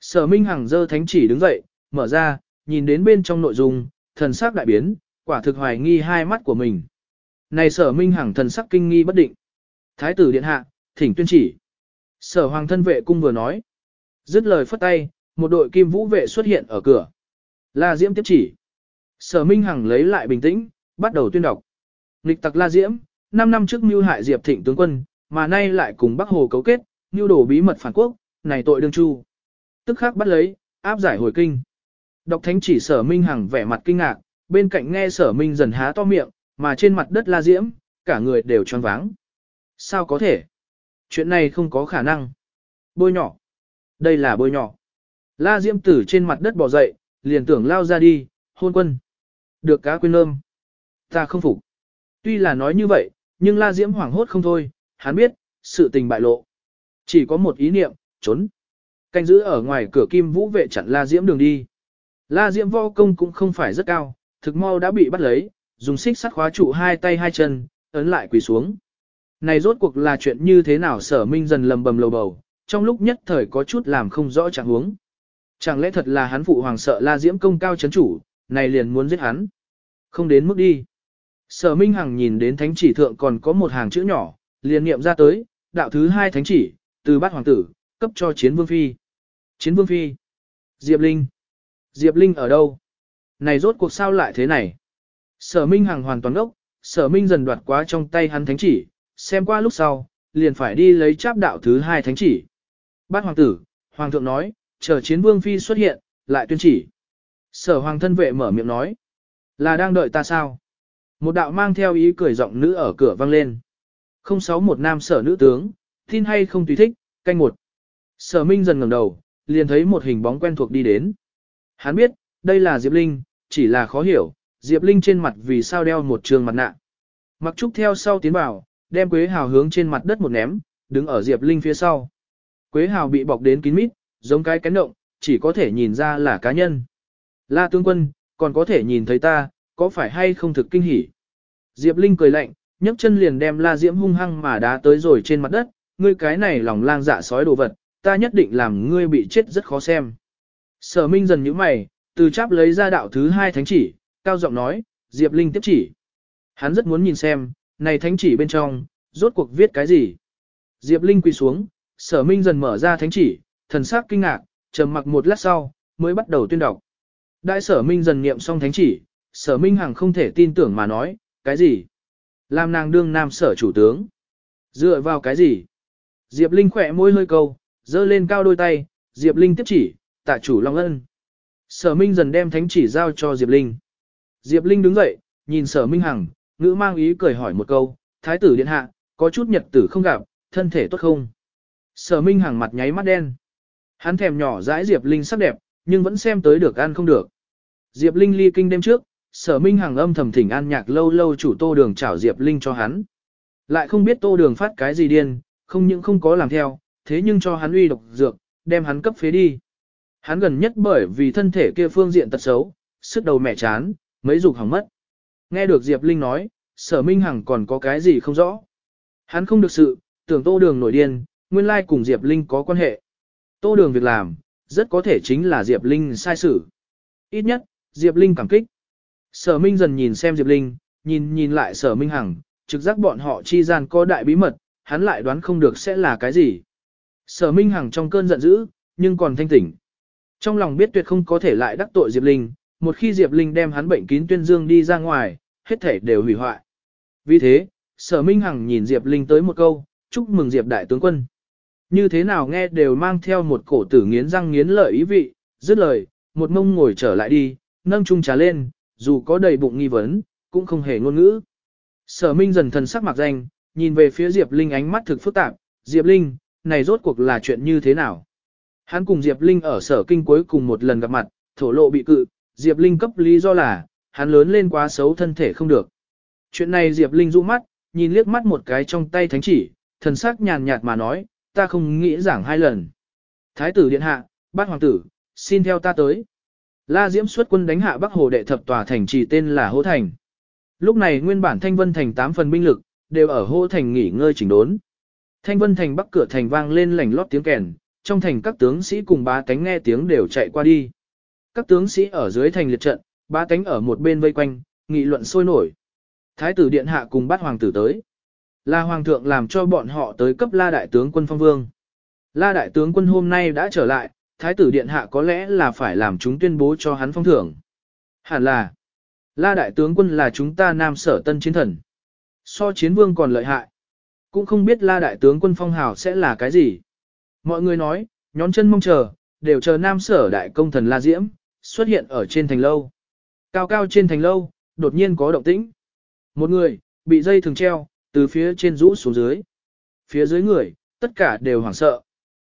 Sở minh hằng dơ thánh chỉ đứng dậy, mở ra, nhìn đến bên trong nội dung, thần sắc đại biến, quả thực hoài nghi hai mắt của mình. Này sở minh hằng thần sắc kinh nghi bất định. Thái tử điện hạ, thỉnh tuyên chỉ. Sở hoàng thân vệ cung vừa nói. Dứt lời phất tay, một đội kim vũ vệ xuất hiện ở cửa. La Diễm tiếp chỉ. Sở Minh Hằng lấy lại bình tĩnh, bắt đầu tuyên đọc. Nghịch tặc La Diễm, 5 năm trước mưu hại Diệp Thịnh tướng quân, mà nay lại cùng Bắc Hồ cấu kết, mưu đồ bí mật phản quốc, này tội đương chu. Tức khắc bắt lấy, áp giải hồi kinh. Đọc thánh chỉ Sở Minh Hằng vẻ mặt kinh ngạc, bên cạnh nghe Sở Minh dần há to miệng, mà trên mặt đất La Diễm, cả người đều choáng váng. Sao có thể? Chuyện này không có khả năng. Bôi nhỏ. Đây là bôi nhỏ. La Diễm tử trên mặt đất bò dậy, liền tưởng lao ra đi, hôn quân. Được cá quên lơm. Ta không phục. Tuy là nói như vậy, nhưng La Diễm hoảng hốt không thôi, hắn biết, sự tình bại lộ. Chỉ có một ý niệm, trốn. Canh giữ ở ngoài cửa kim vũ vệ chặn La Diễm đường đi. La Diễm võ công cũng không phải rất cao, thực mau đã bị bắt lấy, dùng xích sắt khóa trụ hai tay hai chân, ấn lại quỳ xuống. Này rốt cuộc là chuyện như thế nào sở minh dần lầm bầm lầu bầu, trong lúc nhất thời có chút làm không rõ trạng huống. Chẳng lẽ thật là hắn phụ hoàng sợ la diễm công cao chấn chủ, này liền muốn giết hắn. Không đến mức đi. Sở Minh Hằng nhìn đến thánh chỉ thượng còn có một hàng chữ nhỏ, liền niệm ra tới, đạo thứ hai thánh chỉ, từ bát hoàng tử, cấp cho chiến vương phi. Chiến vương phi. Diệp Linh. Diệp Linh ở đâu? Này rốt cuộc sao lại thế này? Sở Minh Hằng hoàn toàn ốc, sở Minh dần đoạt quá trong tay hắn thánh chỉ, xem qua lúc sau, liền phải đi lấy cháp đạo thứ hai thánh chỉ. Bát hoàng tử, hoàng thượng nói, chờ chiến vương phi xuất hiện, lại tuyên chỉ. Sở hoàng thân vệ mở miệng nói, là đang đợi ta sao? Một đạo mang theo ý cười giọng nữ ở cửa vang lên. Không sáu một nam sở nữ tướng, tin hay không tùy thích, canh một. Sở Minh dần ngẩng đầu, liền thấy một hình bóng quen thuộc đi đến. Hắn biết, đây là Diệp Linh, chỉ là khó hiểu, Diệp Linh trên mặt vì sao đeo một trường mặt nạ. Mặc trúc theo sau tiến vào, đem Quế Hào hướng trên mặt đất một ném, đứng ở Diệp Linh phía sau. Quế Hào bị bọc đến kín mít, giống cái cánh động, chỉ có thể nhìn ra là cá nhân. La tướng quân, còn có thể nhìn thấy ta, có phải hay không thực kinh hỉ? Diệp Linh cười lạnh, nhấc chân liền đem La Diễm hung hăng mà đá tới rồi trên mặt đất, ngươi cái này lòng lang dạ sói đồ vật, ta nhất định làm ngươi bị chết rất khó xem. Sở Minh dần nhíu mày, từ cháp lấy ra đạo thứ hai thánh chỉ, cao giọng nói, Diệp Linh tiếp chỉ. Hắn rất muốn nhìn xem, này thánh chỉ bên trong, rốt cuộc viết cái gì. Diệp Linh quỳ xuống, sở minh dần mở ra thánh chỉ, thần sắc kinh ngạc, trầm mặc một lát sau, mới bắt đầu tuyên đọc. Đại sở minh dần niệm xong thánh chỉ, sở minh hằng không thể tin tưởng mà nói, cái gì? Làm nàng đương nam sở chủ tướng. Dựa vào cái gì? Diệp Linh khỏe môi hơi câu, dơ lên cao đôi tay, Diệp Linh tiếp chỉ, tạ chủ Long Ân. Sở Minh dần đem thánh chỉ giao cho Diệp Linh. Diệp Linh đứng dậy, nhìn Sở Minh Hằng, ngữ mang ý cười hỏi một câu, Thái tử điện hạ, có chút nhật tử không gặp, thân thể tốt không? Sở Minh Hằng mặt nháy mắt đen. Hắn thèm nhỏ dãi Diệp Linh sắc đẹp, nhưng vẫn xem tới được ăn không được. Diệp Linh ly kinh đêm trước, Sở Minh Hằng âm thầm thỉnh an nhạc lâu lâu chủ tô đường chảo Diệp Linh cho hắn. Lại không biết tô đường phát cái gì điên, không những không có làm theo, thế nhưng cho hắn uy độc dược, đem hắn cấp phế đi. Hắn gần nhất bởi vì thân thể kia phương diện tật xấu, sức đầu mẹ chán, mấy dục hỏng mất. Nghe được Diệp Linh nói, sở minh hằng còn có cái gì không rõ. Hắn không được sự, tưởng tô đường nổi điên, nguyên lai cùng Diệp Linh có quan hệ. Tô đường việc làm, rất có thể chính là Diệp Linh sai xử. Ít nhất, Diệp Linh cảm kích. Sở Minh dần nhìn xem Diệp Linh, nhìn nhìn lại Sở Minh Hằng, trực giác bọn họ chi gian có đại bí mật, hắn lại đoán không được sẽ là cái gì. Sở Minh Hằng trong cơn giận dữ, nhưng còn thanh tỉnh. Trong lòng biết tuyệt không có thể lại đắc tội Diệp Linh, một khi Diệp Linh đem hắn bệnh kín tuyên dương đi ra ngoài, hết thể đều hủy hoại. Vì thế, Sở Minh Hằng nhìn Diệp Linh tới một câu, chúc mừng Diệp đại tướng quân. Như thế nào nghe đều mang theo một cổ tử nghiến răng nghiến lợi ý vị, dứt lời, một mông ngồi trở lại đi, nâng chung trà lên, dù có đầy bụng nghi vấn, cũng không hề ngôn ngữ. Sở Minh dần thần sắc mặc danh, nhìn về phía Diệp Linh ánh mắt thực phức tạp, Diệp Linh, này rốt cuộc là chuyện như thế nào? Hắn cùng Diệp Linh ở sở kinh cuối cùng một lần gặp mặt, thổ lộ bị cự, Diệp Linh cấp lý do là, hắn lớn lên quá xấu thân thể không được. Chuyện này Diệp Linh rũ mắt, nhìn liếc mắt một cái trong tay thánh chỉ, thần sắc nhàn nhạt mà nói, ta không nghĩ giảng hai lần. Thái tử điện hạ, bát hoàng tử, xin theo ta tới. La Diễm xuất quân đánh hạ Bắc Hồ đệ thập tòa thành trì tên là Hô Thành. Lúc này nguyên bản Thanh Vân Thành 8 phần binh lực, đều ở Hô Thành nghỉ ngơi chỉnh đốn. Thanh Vân Thành Bắc cửa thành vang lên lảnh lót tiếng kèn, trong thành các tướng sĩ cùng bá tánh nghe tiếng đều chạy qua đi. Các tướng sĩ ở dưới thành liệt trận, bá tánh ở một bên vây quanh, nghị luận sôi nổi. Thái tử điện hạ cùng bát hoàng tử tới. La hoàng thượng làm cho bọn họ tới cấp la đại tướng quân phong vương. La đại tướng quân hôm nay đã trở lại, thái tử điện hạ có lẽ là phải làm chúng tuyên bố cho hắn phong thưởng. Hẳn là, la đại tướng quân là chúng ta nam sở tân chiến thần. So chiến vương còn lợi hại. Cũng không biết la đại tướng quân phong hào sẽ là cái gì. Mọi người nói, nhón chân mong chờ, đều chờ nam sở đại công thần la diễm, xuất hiện ở trên thành lâu. Cao cao trên thành lâu, đột nhiên có động tĩnh. Một người, bị dây thường treo, từ phía trên rũ xuống dưới. Phía dưới người, tất cả đều hoảng sợ.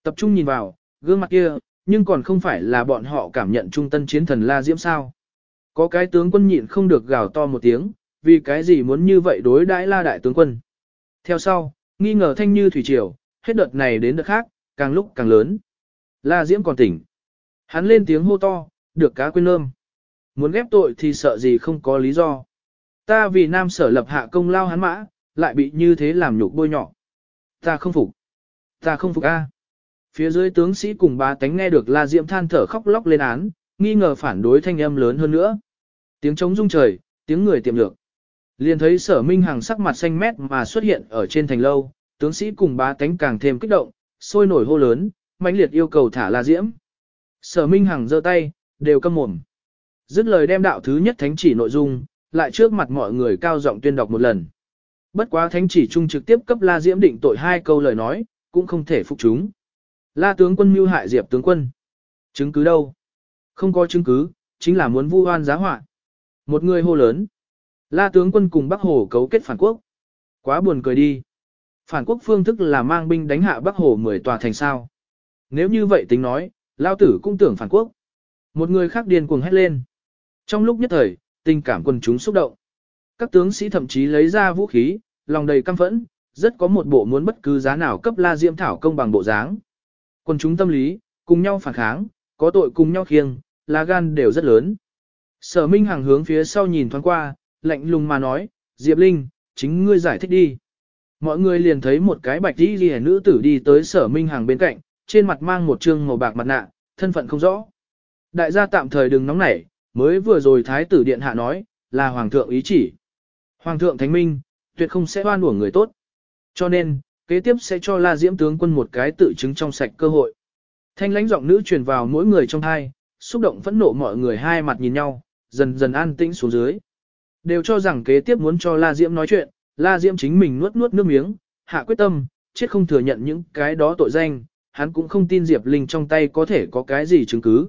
Tập trung nhìn vào, gương mặt kia, nhưng còn không phải là bọn họ cảm nhận trung tân chiến thần La Diễm sao. Có cái tướng quân nhịn không được gào to một tiếng, vì cái gì muốn như vậy đối đãi La Đại tướng quân. Theo sau, nghi ngờ thanh như thủy triều, hết đợt này đến đợt khác, càng lúc càng lớn. La Diễm còn tỉnh. Hắn lên tiếng hô to, được cá quên lơm. Muốn ghép tội thì sợ gì không có lý do. Ta vì nam sở lập hạ công lao hắn mã, lại bị như thế làm nhục bôi nhọ. Ta không phục. Ta không phục a. Phía dưới tướng sĩ cùng ba tánh nghe được La Diệm than thở khóc lóc lên án, nghi ngờ phản đối thanh âm lớn hơn nữa. Tiếng trống rung trời, tiếng người tiệm lược. Liền thấy sở minh hàng sắc mặt xanh mét mà xuất hiện ở trên thành lâu, tướng sĩ cùng ba tánh càng thêm kích động, sôi nổi hô lớn, mãnh liệt yêu cầu thả La Diễm. Sở minh hàng giơ tay, đều câm mồm. Dứt lời đem đạo thứ nhất thánh chỉ nội dung, lại trước mặt mọi người cao giọng tuyên đọc một lần. Bất quá thánh chỉ trung trực tiếp cấp La Diễm định tội hai câu lời nói, cũng không thể phục chúng. La tướng quân mưu hại Diệp tướng quân. Chứng cứ đâu? Không có chứng cứ, chính là muốn vu oan giá họa. Một người hô lớn. La tướng quân cùng Bắc Hồ cấu kết phản quốc. Quá buồn cười đi. Phản quốc phương thức là mang binh đánh hạ Bắc Hồ 10 tòa thành sao. Nếu như vậy tính nói, Lao tử cũng tưởng phản quốc. Một người khác điên cuồng hét lên. Trong lúc nhất thời, tình cảm quân chúng xúc động. Các tướng sĩ thậm chí lấy ra vũ khí, lòng đầy căm phẫn, rất có một bộ muốn bất cứ giá nào cấp La Diễm Thảo công bằng bộ dáng. Quân chúng tâm lý, cùng nhau phản kháng, có tội cùng nhau khiêng, lá gan đều rất lớn. Sở Minh Hằng hướng phía sau nhìn thoáng qua, lạnh lùng mà nói, Diệp Linh, chính ngươi giải thích đi. Mọi người liền thấy một cái bạch đi ghi nữ tử đi tới sở Minh Hằng bên cạnh, trên mặt mang một trương màu bạc mặt nạ, thân phận không rõ. Đại gia tạm thời đừng nóng nảy, mới vừa rồi Thái tử Điện Hạ nói, là Hoàng thượng ý chỉ. Hoàng thượng Thánh Minh, tuyệt không sẽ oan uổng người tốt. Cho nên, kế tiếp sẽ cho La Diễm tướng quân một cái tự chứng trong sạch cơ hội. Thanh lãnh giọng nữ truyền vào mỗi người trong hai, xúc động phẫn nộ mọi người hai mặt nhìn nhau, dần dần an tĩnh xuống dưới. Đều cho rằng kế tiếp muốn cho La Diễm nói chuyện, La Diễm chính mình nuốt nuốt nước miếng, hạ quyết tâm, chết không thừa nhận những cái đó tội danh, hắn cũng không tin Diệp Linh trong tay có thể có cái gì chứng cứ.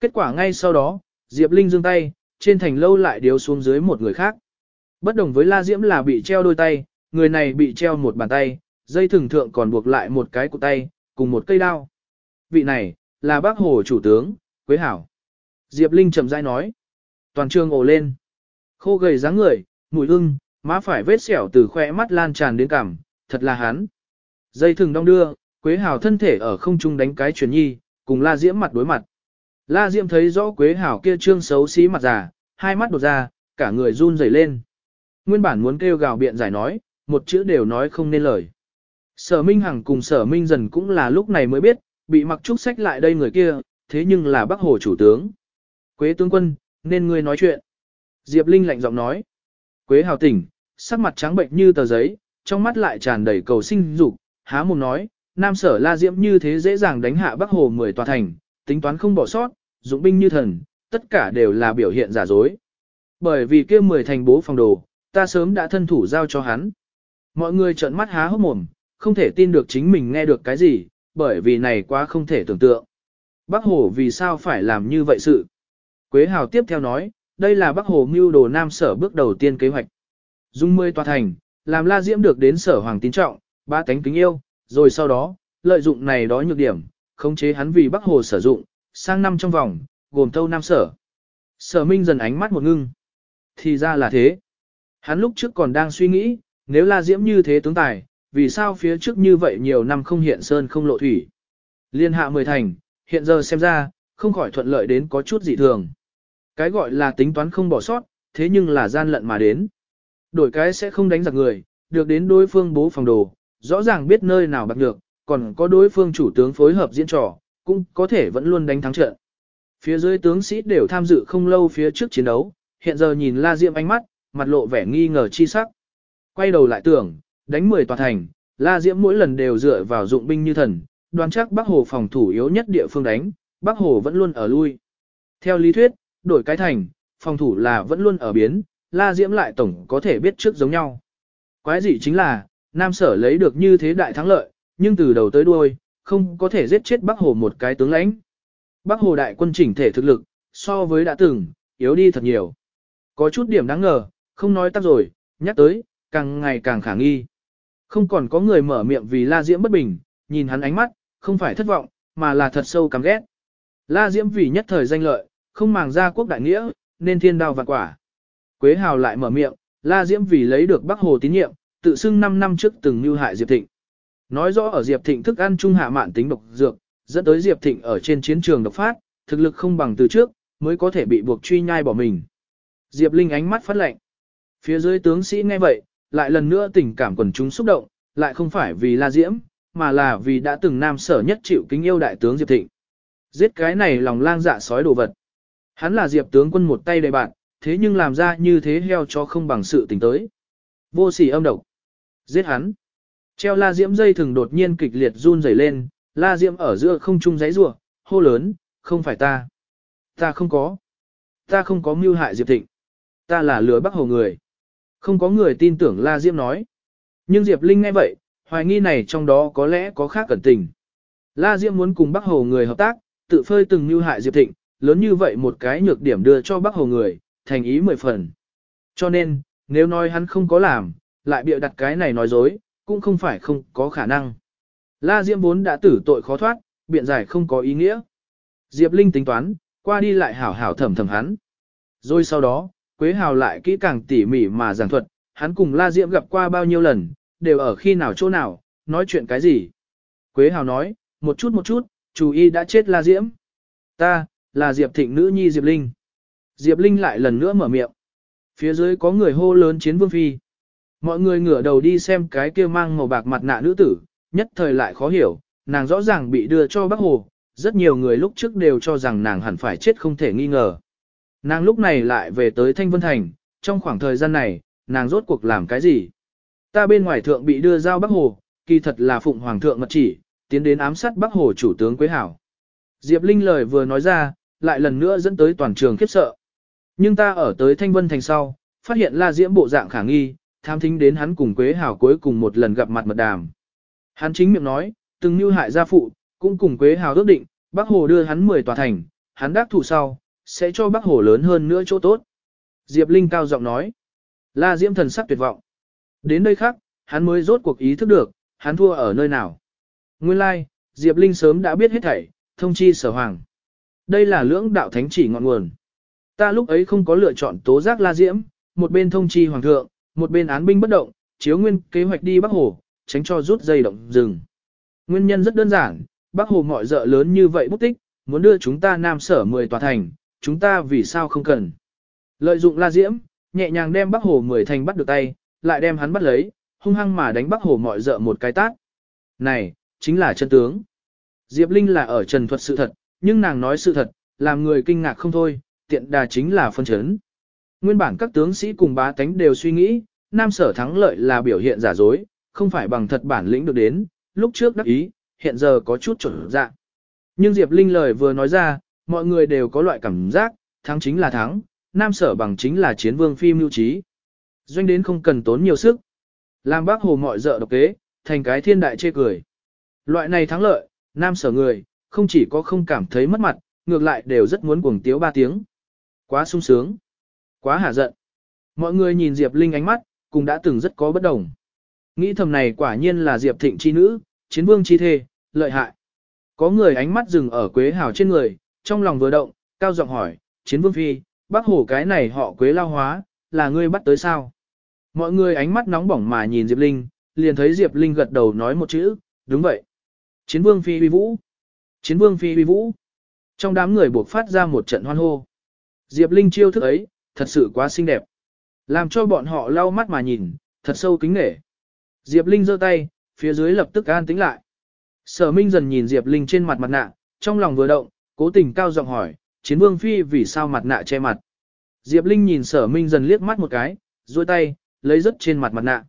Kết quả ngay sau đó, Diệp Linh giương tay, trên thành lâu lại điếu xuống dưới một người khác. Bất đồng với La Diễm là bị treo đôi tay, người này bị treo một bàn tay, dây thừng thượng còn buộc lại một cái cụ tay, cùng một cây đao. Vị này, là bác hồ chủ tướng, Quế Hảo. Diệp Linh chậm rãi nói. Toàn trường ồ lên. Khô gầy dáng người, mùi ưng, má phải vết sẹo từ khoe mắt lan tràn đến cằm, thật là hắn. Dây thừng đong đưa, Quế Hảo thân thể ở không trung đánh cái chuyển nhi, cùng La Diễm mặt đối mặt. La Diễm thấy rõ Quế Hảo kia trương xấu xí mặt già, hai mắt đột ra, cả người run rẩy lên. Nguyên bản muốn kêu gào biện giải nói, một chữ đều nói không nên lời. Sở Minh Hằng cùng Sở Minh Dần cũng là lúc này mới biết, bị mặc trúc sách lại đây người kia, thế nhưng là Bắc Hồ chủ tướng. Quế tướng quân, nên ngươi nói chuyện. Diệp Linh lạnh giọng nói. Quế hào tỉnh, sắc mặt trắng bệnh như tờ giấy, trong mắt lại tràn đầy cầu sinh dục, há mồm nói, Nam Sở La Diễm như thế dễ dàng đánh hạ Bắc Hồ 10 tòa thành, tính toán không bỏ sót, dụng binh như thần, tất cả đều là biểu hiện giả dối. Bởi vì kia 10 thành bố phòng đồ, ta sớm đã thân thủ giao cho hắn. Mọi người trợn mắt há hốc mồm, không thể tin được chính mình nghe được cái gì, bởi vì này quá không thể tưởng tượng. Bác Hồ vì sao phải làm như vậy sự? Quế Hào tiếp theo nói, đây là Bác Hồ mưu đồ Nam Sở bước đầu tiên kế hoạch. Dung mươi tòa thành, làm La Diễm được đến Sở Hoàng tín trọng, ba tánh kính yêu, rồi sau đó, lợi dụng này đó nhược điểm, khống chế hắn vì Bác Hồ sử dụng, sang năm trong vòng, gồm thâu Nam Sở. Sở Minh dần ánh mắt một ngưng. Thì ra là thế. Hắn lúc trước còn đang suy nghĩ, nếu La Diễm như thế tướng tài, vì sao phía trước như vậy nhiều năm không hiện sơn không lộ thủy. Liên hạ mười thành, hiện giờ xem ra, không khỏi thuận lợi đến có chút dị thường. Cái gọi là tính toán không bỏ sót, thế nhưng là gian lận mà đến. Đổi cái sẽ không đánh giặc người, được đến đối phương bố phòng đồ, rõ ràng biết nơi nào bạc được, còn có đối phương chủ tướng phối hợp diễn trò, cũng có thể vẫn luôn đánh thắng trận. Phía dưới tướng sĩ đều tham dự không lâu phía trước chiến đấu, hiện giờ nhìn La Diễm ánh mắt, mặt lộ vẻ nghi ngờ chi sắc. Quay đầu lại tưởng, đánh 10 tòa thành, La Diễm mỗi lần đều dựa vào dụng binh như thần, đoán chắc Bắc Hồ phòng thủ yếu nhất địa phương đánh, Bắc Hồ vẫn luôn ở lui. Theo lý thuyết, đổi cái thành, phòng thủ là vẫn luôn ở biến, La Diễm lại tổng có thể biết trước giống nhau. Quái dị chính là, Nam Sở lấy được như thế đại thắng lợi, nhưng từ đầu tới đuôi, không có thể giết chết Bắc Hồ một cái tướng lãnh. Bắc Hồ đại quân chỉnh thể thực lực, so với đã từng, yếu đi thật nhiều. Có chút điểm đáng ngờ, không nói tắt rồi, nhắc tới, càng ngày càng khả nghi. Không còn có người mở miệng vì La Diễm bất bình, nhìn hắn ánh mắt, không phải thất vọng, mà là thật sâu căm ghét. La Diễm vì nhất thời danh lợi, không màng ra quốc đại nghĩa, nên thiên đao vạn quả. Quế Hào lại mở miệng, La Diễm vì lấy được Bắc Hồ tín nhiệm, tự xưng 5 năm trước từng mưu hại Diệp Thịnh. Nói rõ ở Diệp Thịnh thức ăn trung hạ mạn tính độc dược, dẫn tới Diệp Thịnh ở trên chiến trường độc phát, thực lực không bằng từ trước, mới có thể bị buộc truy nhai bỏ mình. Diệp Linh ánh mắt phát lạnh. Phía dưới tướng sĩ nghe vậy, lại lần nữa tình cảm quần chúng xúc động, lại không phải vì La Diễm, mà là vì đã từng nam sở nhất chịu kính yêu đại tướng Diệp Thịnh. Giết cái này lòng lang dạ sói đồ vật. Hắn là Diệp tướng quân một tay đầy bạn, thế nhưng làm ra như thế heo cho không bằng sự tình tới. Vô sỉ âm độc. Giết hắn. Treo la diễm dây thừng đột nhiên kịch liệt run rẩy lên, la diễm ở giữa không trung giấy rủa, hô lớn, không phải ta. Ta không có. Ta không có mưu hại Diệp Thịnh. Ta là lừa bắc hồ người. Không có người tin tưởng la diễm nói. Nhưng Diệp Linh nghe vậy, hoài nghi này trong đó có lẽ có khác cẩn tình. La Diễm muốn cùng Bắc Hồ người hợp tác, tự phơi từng mưu hại Diệp Thịnh, lớn như vậy một cái nhược điểm đưa cho Bắc Hồ người, thành ý mười phần. Cho nên, nếu nói hắn không có làm, lại bịa đặt cái này nói dối, cũng không phải không có khả năng. La Diễm vốn đã tử tội khó thoát, biện giải không có ý nghĩa. Diệp Linh tính toán, qua đi lại hảo hảo thẩm thẩm hắn. Rồi sau đó, Quế Hào lại kỹ càng tỉ mỉ mà giảng thuật, hắn cùng La Diễm gặp qua bao nhiêu lần, đều ở khi nào chỗ nào, nói chuyện cái gì. Quế Hào nói, một chút một chút, chủ y đã chết La Diễm. Ta, là Diệp Thịnh nữ nhi Diệp Linh. Diệp Linh lại lần nữa mở miệng. Phía dưới có người hô lớn chiến vương phi. Mọi người ngửa đầu đi xem cái kia mang màu bạc mặt nạ nữ tử, nhất thời lại khó hiểu, nàng rõ ràng bị đưa cho bác hồ, rất nhiều người lúc trước đều cho rằng nàng hẳn phải chết không thể nghi ngờ. Nàng lúc này lại về tới Thanh Vân Thành, trong khoảng thời gian này, nàng rốt cuộc làm cái gì? Ta bên ngoài thượng bị đưa giao Bắc Hồ, kỳ thật là phụng hoàng thượng mật chỉ, tiến đến ám sát Bắc Hồ chủ tướng Quế Hảo. Diệp Linh lời vừa nói ra, lại lần nữa dẫn tới toàn trường khiếp sợ. Nhưng ta ở tới Thanh Vân Thành sau, phát hiện La Diễm bộ dạng khả nghi, tham thính đến hắn cùng Quế Hảo cuối cùng một lần gặp mặt mật đàm. Hắn chính miệng nói, từng như hại gia phụ, cũng cùng Quế Hảo ước định, Bắc Hồ đưa hắn 10 tòa thành, hắn đắc thủ sau, sẽ cho Bắc Hồ lớn hơn nữa chỗ tốt. Diệp Linh cao giọng nói, La Diễm thần sắc tuyệt vọng. Đến đây khác, hắn mới rốt cuộc ý thức được, hắn thua ở nơi nào. Nguyên lai, like, Diệp Linh sớm đã biết hết thảy, thông chi sở hoàng. Đây là lưỡng đạo thánh chỉ ngọn nguồn. Ta lúc ấy không có lựa chọn tố giác La Diễm, một bên thông chi hoàng thượng, một bên án binh bất động, chiếu nguyên kế hoạch đi Bắc Hồ, tránh cho rút dây động rừng. Nguyên nhân rất đơn giản, Bắc Hồ mọi dợ lớn như vậy bút tích, muốn đưa chúng ta Nam Sở 10 tòa thành, chúng ta vì sao không cần. Lợi dụng La Diễm, nhẹ nhàng đem Bắc Hồ 10 thành bắt được tay, lại đem hắn bắt lấy, hung hăng mà đánh Bắc Hồ mọi dợ một cái tát. Này, chính là chân tướng. Diệp Linh là ở trần thuật sự thật, nhưng nàng nói sự thật, làm người kinh ngạc không thôi, tiện đà chính là phân chấn. Nguyên bản các tướng sĩ cùng bá tánh đều suy nghĩ, Nam Sở thắng lợi là biểu hiện giả dối, không phải bằng thật bản lĩnh được đến, lúc trước đắc ý, hiện giờ có chút chuẩn dạng. Nhưng Diệp Linh lời vừa nói ra, mọi người đều có loại cảm giác, thắng chính là thắng, Nam Sở bằng chính là chiến vương phi mưu trí. Doanh đến không cần tốn nhiều sức. Làm bác hồ mọi dợ độc kế, thành cái thiên đại chê cười. Loại này thắng lợi, Nam Sở người, không chỉ có không cảm thấy mất mặt, ngược lại đều rất muốn cuồng tiếu ba tiếng. Quá sung sướng. Quá hả giận. Mọi người nhìn Diệp Linh ánh mắt, cũng đã từng rất có bất đồng. Nghĩ thầm này quả nhiên là Diệp Thịnh chi nữ, chiến vương chi thê, lợi hại. Có người ánh mắt dừng ở Quế Hào trên người, trong lòng vừa động, cao giọng hỏi, chiến vương phi, bác hổ cái này họ Quế lao hóa, là ngươi bắt tới sao? Mọi người ánh mắt nóng bỏng mà nhìn Diệp Linh, liền thấy Diệp Linh gật đầu nói một chữ, đúng vậy. Chiến vương phi uy vũ. Chiến vương phi uy vũ. Trong đám người buộc phát ra một trận hoan hô. Diệp Linh chiêu thức ấy, thật sự quá xinh đẹp. Làm cho bọn họ lau mắt mà nhìn, thật sâu kính nể. Diệp Linh giơ tay, phía dưới lập tức an tĩnh lại. Sở Minh dần nhìn Diệp Linh trên mặt mặt nạ, trong lòng vừa động, cố tình cao giọng hỏi, chiến vương phi vì sao mặt nạ che mặt. Diệp Linh nhìn sở minh dần liếc mắt một cái, duỗi tay, lấy rất trên mặt mặt nạ.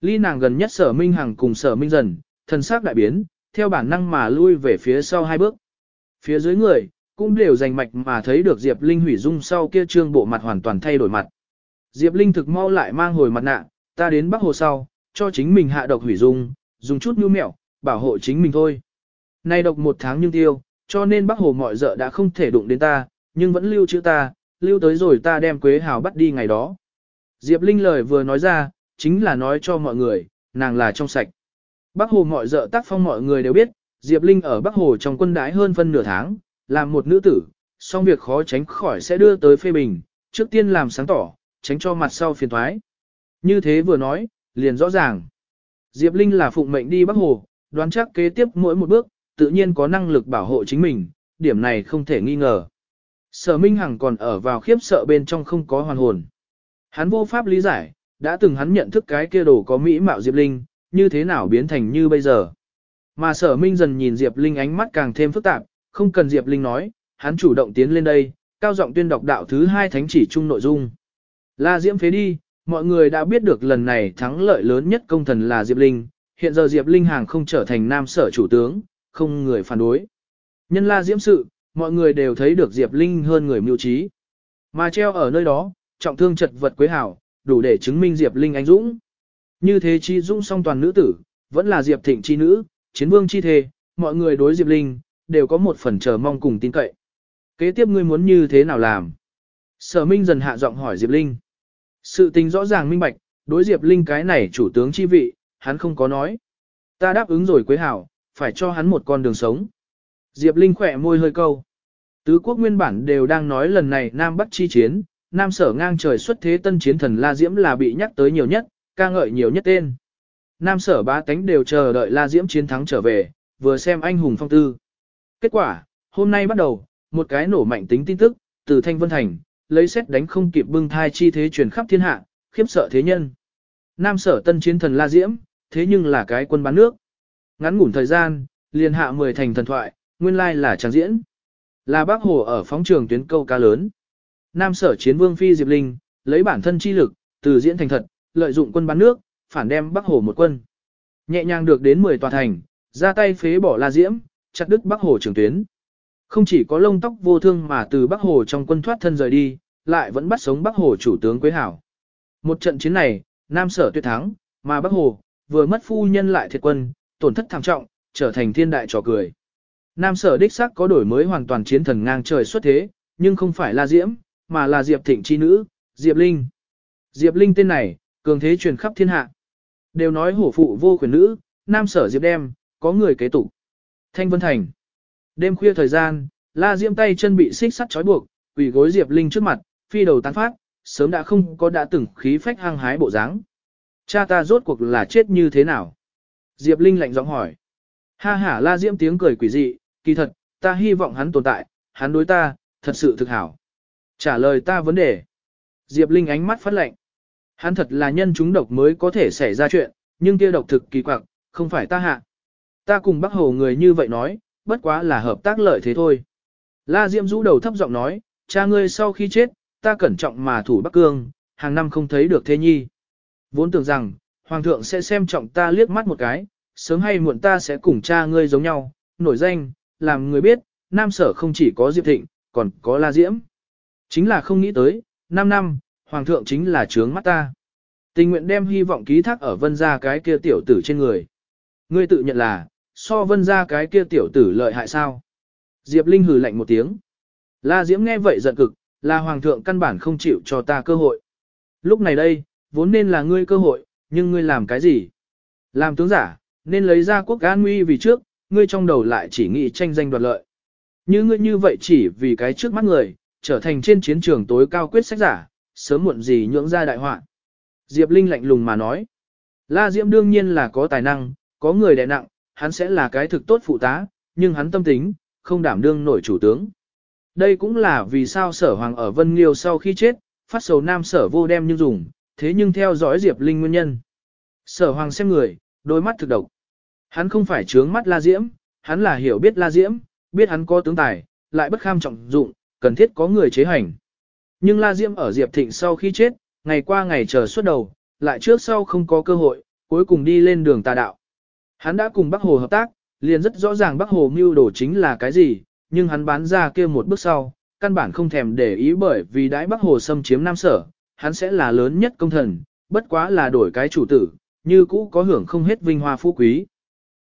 Ly nàng gần nhất sở minh hằng cùng sở minh dần, thần sắc đại biến, theo bản năng mà lui về phía sau hai bước. Phía dưới người, cũng đều rành mạch mà thấy được Diệp Linh hủy dung sau kia trương bộ mặt hoàn toàn thay đổi mặt. Diệp Linh thực mau lại mang hồi mặt nạ, ta đến Bắc Hồ sau, cho chính mình hạ độc hủy dung, dùng chút nhu mẹo, bảo hộ chính mình thôi. Nay độc một tháng nhưng tiêu, cho nên Bắc Hồ mọi dợ đã không thể đụng đến ta, nhưng vẫn lưu chữ ta, lưu tới rồi ta đem Quế Hào bắt đi ngày đó. Diệp Linh lời vừa nói ra, chính là nói cho mọi người, nàng là trong sạch. Bắc Hồ mọi dợ tác phong mọi người đều biết, Diệp Linh ở Bắc Hồ trong quân đái hơn phân nửa tháng, làm một nữ tử, song việc khó tránh khỏi sẽ đưa tới phê bình, trước tiên làm sáng tỏ, tránh cho mặt sau phiền thoái. Như thế vừa nói, liền rõ ràng. Diệp Linh là phụng mệnh đi Bắc Hồ, đoán chắc kế tiếp mỗi một bước, tự nhiên có năng lực bảo hộ chính mình, điểm này không thể nghi ngờ. Sở Minh Hằng còn ở vào khiếp sợ bên trong không có hoàn hồn. Hắn vô pháp lý giải, đã từng hắn nhận thức cái kia đồ có mỹ mạo Diệp Linh, như thế nào biến thành như bây giờ. Mà sở Minh dần nhìn Diệp Linh ánh mắt càng thêm phức tạp, không cần Diệp Linh nói, hắn chủ động tiến lên đây, cao giọng tuyên đọc đạo thứ hai thánh chỉ chung nội dung. La Diễm phế đi, mọi người đã biết được lần này thắng lợi lớn nhất công thần là Diệp Linh, hiện giờ Diệp Linh hàng không trở thành nam sở chủ tướng, không người phản đối. Nhân La Diễm sự, mọi người đều thấy được Diệp Linh hơn người mưu trí. Mà treo ở nơi đó, trọng thương chật vật quế hảo, đủ để chứng minh Diệp Linh anh dũng. Như thế chi dũng song toàn nữ tử, vẫn là Diệp Thịnh chi nữ, chiến vương chi thề, mọi người đối Diệp Linh, đều có một phần chờ mong cùng tin cậy. Kế tiếp ngươi muốn như thế nào làm? Sở Minh dần hạ giọng hỏi Diệp Linh. Sự tình rõ ràng minh bạch, đối Diệp Linh cái này chủ tướng chi vị, hắn không có nói. Ta đáp ứng rồi Quế Hảo, phải cho hắn một con đường sống. Diệp Linh khỏe môi hơi câu. Tứ quốc nguyên bản đều đang nói lần này Nam Bắc chi chiến, Nam sở ngang trời xuất thế tân chiến thần La Diễm là bị nhắc tới nhiều nhất, ca ngợi nhiều nhất tên. Nam sở ba tánh đều chờ đợi La Diễm chiến thắng trở về, vừa xem anh hùng phong tư. Kết quả, hôm nay bắt đầu, một cái nổ mạnh tính tin tức, từ Thanh Vân Thành, lấy xét đánh không kịp bưng thai chi thế truyền khắp thiên hạ, khiếp sợ thế nhân. Nam sở tân chiến thần La Diễm, thế nhưng là cái quân bán nước. Ngắn ngủn thời gian, liền hạ 10 thành thần thoại, nguyên lai là trang diễn. Là bác hồ ở phóng trường tuyến câu ca lớn. Nam sở chiến vương phi Diệp Linh, lấy bản thân chi lực, từ diễn thành thật, lợi dụng quân bán nước, phản đem Bắc Hồ một quân. Nhẹ nhàng được đến 10 tòa thành, ra tay phế bỏ La Diễm, chặt đứt Bắc Hồ trường tuyến. Không chỉ có lông tóc vô thương mà từ Bắc Hồ trong quân thoát thân rời đi, lại vẫn bắt sống Bắc Hồ chủ tướng Quế Hảo. Một trận chiến này, Nam sở tuyệt thắng, mà Bắc Hồ, vừa mất phu nhân lại thiệt quân, tổn thất thảm trọng, trở thành thiên đại trò cười. Nam sở đích xác có đổi mới hoàn toàn chiến thần ngang trời xuất thế, nhưng không phải là Diễm, mà là Diệp Thịnh chi nữ, Diệp Linh. Diệp Linh tên này, cường thế truyền khắp thiên hạ. Đều nói hổ phụ vô quyền nữ, Nam sở Diệp đem, có người kế tục. Thanh Vân Thành. Đêm khuya thời gian, La Diễm tay chân bị xích sắt trói buộc, quỳ gối Diệp Linh trước mặt, phi đầu tán phát, sớm đã không có đã từng khí phách hăng hái bộ dáng. Cha ta rốt cuộc là chết như thế nào? Diệp Linh lạnh giọng hỏi. Ha ha La Diễm tiếng cười quỷ dị, kỳ thật, ta hy vọng hắn tồn tại, hắn đối ta, thật sự thực hảo. Trả lời ta vấn đề. Diệp Linh ánh mắt phát lạnh. Hắn thật là nhân chúng độc mới có thể xảy ra chuyện, nhưng kia độc thực kỳ quặc, không phải ta hạ. Ta cùng bác hồ người như vậy nói, bất quá là hợp tác lợi thế thôi. La Diệm rũ đầu thấp giọng nói, cha ngươi sau khi chết, ta cẩn trọng mà thủ Bắc Cương, hàng năm không thấy được thế nhi. Vốn tưởng rằng, Hoàng thượng sẽ xem trọng ta liếc mắt một cái, sớm hay muộn ta sẽ cùng cha ngươi giống nhau, nổi danh, làm người biết, Nam Sở không chỉ có Diệp Thịnh, còn có La Diễm. Chính là không nghĩ tới, 5 năm, Hoàng thượng chính là trướng mắt ta. Tình nguyện đem hy vọng ký thác ở vân gia cái kia tiểu tử trên người. Ngươi tự nhận là, so vân gia cái kia tiểu tử lợi hại sao? Diệp Linh hừ lạnh một tiếng. La Diễm nghe vậy giận cực, là hoàng thượng căn bản không chịu cho ta cơ hội. Lúc này đây, vốn nên là ngươi cơ hội, nhưng ngươi làm cái gì? Làm tướng giả, nên lấy ra quốc an nguy vì trước, ngươi trong đầu lại chỉ nghĩ tranh danh đoạt lợi. Như ngươi như vậy chỉ vì cái trước mắt người, trở thành trên chiến trường tối cao quyết sách giả, sớm muộn gì nhưỡng ra đại họa. Diệp Linh lạnh lùng mà nói. La Diễm đương nhiên là có tài năng, có người đè nặng, hắn sẽ là cái thực tốt phụ tá, nhưng hắn tâm tính, không đảm đương nổi chủ tướng. Đây cũng là vì sao sở hoàng ở Vân Liêu sau khi chết, phát sầu nam sở vô đem như dùng, thế nhưng theo dõi Diệp Linh nguyên nhân. Sở hoàng xem người, đôi mắt thực độc. Hắn không phải trướng mắt La Diễm, hắn là hiểu biết La Diễm, biết hắn có tướng tài, lại bất kham trọng dụng, cần thiết có người chế hành. Nhưng La Diễm ở Diệp Thịnh sau khi chết, ngày qua ngày chờ suốt đầu, lại trước sau không có cơ hội, cuối cùng đi lên đường tà đạo. Hắn đã cùng Bắc Hồ hợp tác, liền rất rõ ràng Bắc Hồ mưu đồ chính là cái gì, nhưng hắn bán ra kia một bước sau, căn bản không thèm để ý bởi vì đãi Bắc Hồ xâm chiếm Nam Sở, hắn sẽ là lớn nhất công thần, bất quá là đổi cái chủ tử, như cũ có hưởng không hết vinh hoa phú quý.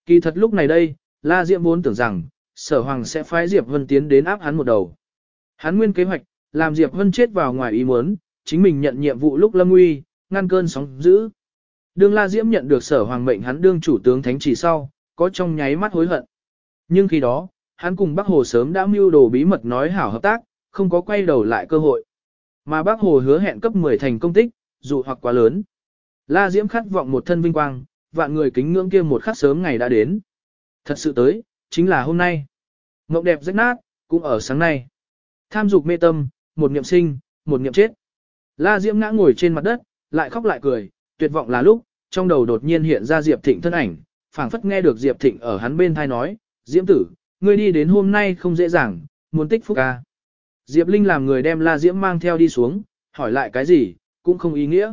Kỳ thật lúc này đây, La Diệm vốn tưởng rằng, Sở Hoàng sẽ phái Diệp Vân tiến đến áp hắn một đầu. Hắn nguyên kế hoạch, làm Diệp Vân chết vào ngoài ý muốn, chính mình nhận nhiệm vụ lúc lâm nguy, ngăn cơn sóng dữ. Đương La Diễm nhận được Sở Hoàng mệnh hắn đương chủ tướng thánh chỉ sau, có trong nháy mắt hối hận. Nhưng khi đó, hắn cùng Bắc Hồ sớm đã mưu đồ bí mật nói hảo hợp tác, không có quay đầu lại cơ hội. Mà bác Hồ hứa hẹn cấp 10 thành công tích, dù hoặc quá lớn. La Diễm khát vọng một thân vinh quang, vạn người kính ngưỡng kia một khắc sớm ngày đã đến. Thật sự tới, chính là hôm nay. Mộng đẹp rách nát, cũng ở sáng nay. Tham dục mê tâm, một niệm sinh, một niệm chết. La Diễm ngã ngồi trên mặt đất, lại khóc lại cười, tuyệt vọng là lúc, trong đầu đột nhiên hiện ra Diệp Thịnh thân ảnh, phảng phất nghe được Diệp Thịnh ở hắn bên thai nói, Diễm tử, ngươi đi đến hôm nay không dễ dàng, muốn tích phúc ca. Diệp Linh làm người đem La Diễm mang theo đi xuống, hỏi lại cái gì, cũng không ý nghĩa.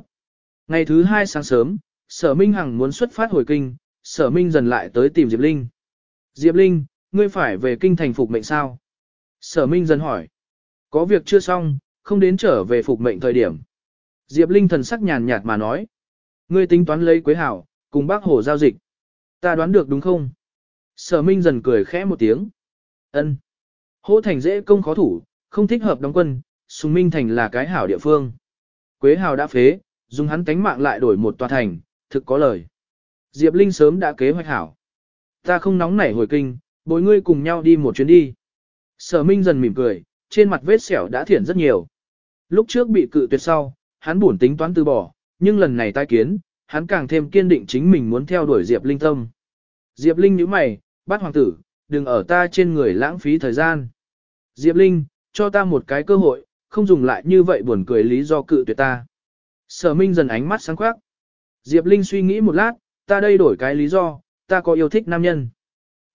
Ngày thứ hai sáng sớm, Sở Minh Hằng muốn xuất phát hồi kinh, Sở Minh dần lại tới tìm Diệp Linh. Diệp Linh, ngươi phải về kinh thành phục mệnh sao? Sở Minh dần hỏi. Có việc chưa xong, không đến trở về phục mệnh thời điểm. Diệp Linh thần sắc nhàn nhạt mà nói. Ngươi tính toán lấy Quế Hảo, cùng bác Hồ giao dịch. Ta đoán được đúng không? Sở Minh dần cười khẽ một tiếng. Ân. Hỗ thành dễ công khó thủ, không thích hợp đóng quân, Sùng Minh Thành là cái hảo địa phương. Quế Hào đã phế, dùng hắn tánh mạng lại đổi một tòa thành, thực có lời. Diệp Linh sớm đã kế hoạch hảo. Ta không nóng nảy hồi kinh, bồi ngươi cùng nhau đi một chuyến đi. Sở Minh dần mỉm cười, trên mặt vết sẹo đã thiển rất nhiều. Lúc trước bị cự tuyệt sau, hắn buồn tính toán từ bỏ, nhưng lần này tai kiến, hắn càng thêm kiên định chính mình muốn theo đuổi Diệp Linh tâm. Diệp Linh nhíu mày, bắt hoàng tử, đừng ở ta trên người lãng phí thời gian. Diệp Linh, cho ta một cái cơ hội, không dùng lại như vậy buồn cười lý do cự tuyệt ta. Sở Minh dần ánh mắt sáng quắc. Diệp Linh suy nghĩ một lát, ta đây đổi cái lý do, ta có yêu thích nam nhân.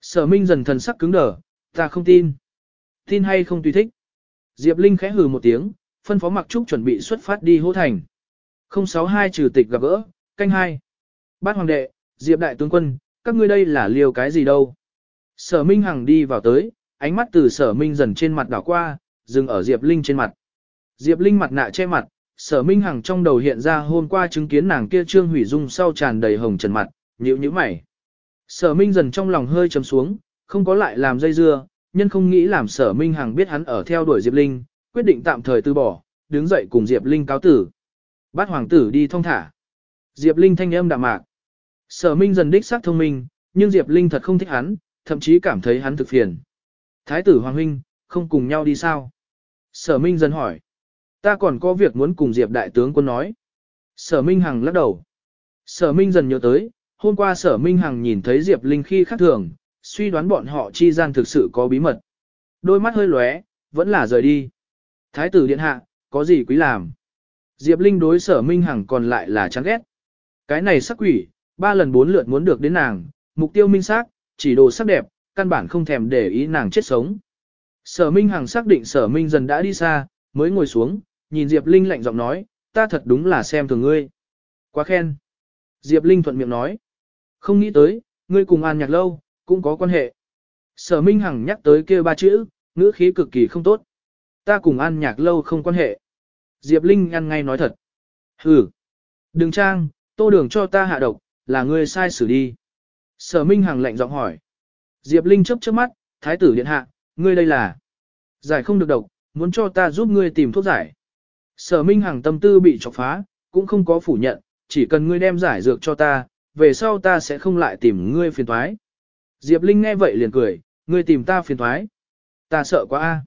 Sở Minh dần thần sắc cứng đờ, ta không tin. Tin hay không tùy thích. Diệp Linh khẽ hừ một tiếng, phân phó Mặc Trúc chuẩn bị xuất phát đi hô thành. 062 trừ tịch gặp gỡ, canh hai. Bát hoàng đệ, Diệp đại tướng quân, các ngươi đây là liều cái gì đâu. Sở Minh Hằng đi vào tới, ánh mắt từ sở Minh dần trên mặt đảo qua, dừng ở Diệp Linh trên mặt. Diệp Linh mặt nạ che mặt, sở Minh Hằng trong đầu hiện ra hôm qua chứng kiến nàng kia trương hủy dung sau tràn đầy hồng trần mặt, nhíu nhíu mày. Sở Minh dần trong lòng hơi chấm xuống, không có lại làm dây dưa, nhân không nghĩ làm sở Minh Hằng biết hắn ở theo đuổi Diệp Linh, quyết định tạm thời từ bỏ, đứng dậy cùng Diệp Linh cáo tử. Bắt hoàng tử đi thông thả. Diệp Linh thanh âm đạm mạc. Sở Minh dần đích xác thông minh, nhưng Diệp Linh thật không thích hắn, thậm chí cảm thấy hắn thực phiền. Thái tử Hoàng Huynh, không cùng nhau đi sao? Sở Minh dần hỏi. Ta còn có việc muốn cùng Diệp đại tướng quân nói. Sở Minh Hằng lắc đầu. Sở Minh dần nhớ tới, hôm qua Sở Minh Hằng nhìn thấy Diệp Linh khi khác thường, suy đoán bọn họ chi gian thực sự có bí mật. Đôi mắt hơi lóe, vẫn là rời đi. Thái tử điện hạ, có gì quý làm? Diệp Linh đối Sở Minh Hằng còn lại là chán ghét. Cái này sắc quỷ, ba lần bốn lượt muốn được đến nàng, mục tiêu minh xác, chỉ đồ sắc đẹp, căn bản không thèm để ý nàng chết sống. Sở Minh Hằng xác định Sở Minh dần đã đi xa, mới ngồi xuống, nhìn Diệp Linh lạnh giọng nói, ta thật đúng là xem thường ngươi. Quá khen. Diệp Linh thuận miệng nói. Không nghĩ tới, ngươi cùng An Nhạc Lâu, cũng có quan hệ. Sở Minh Hằng nhắc tới kia ba chữ, ngữ khí cực kỳ không tốt. Ta cùng An Nhạc Lâu không quan hệ. Diệp Linh ăn ngay nói thật. Hừ. Đừng trang, tô đường cho ta hạ độc, là ngươi sai xử đi. Sở Minh Hằng lạnh giọng hỏi. Diệp Linh chớp chớp mắt, thái tử điện hạ, ngươi đây là. Giải không được độc, muốn cho ta giúp ngươi tìm thuốc giải. Sở Minh Hằng tâm tư bị chọc phá, cũng không có phủ nhận, chỉ cần ngươi đem giải dược cho ta, về sau ta sẽ không lại tìm ngươi phiền toái. Diệp Linh nghe vậy liền cười, ngươi tìm ta phiền toái, Ta sợ quá a.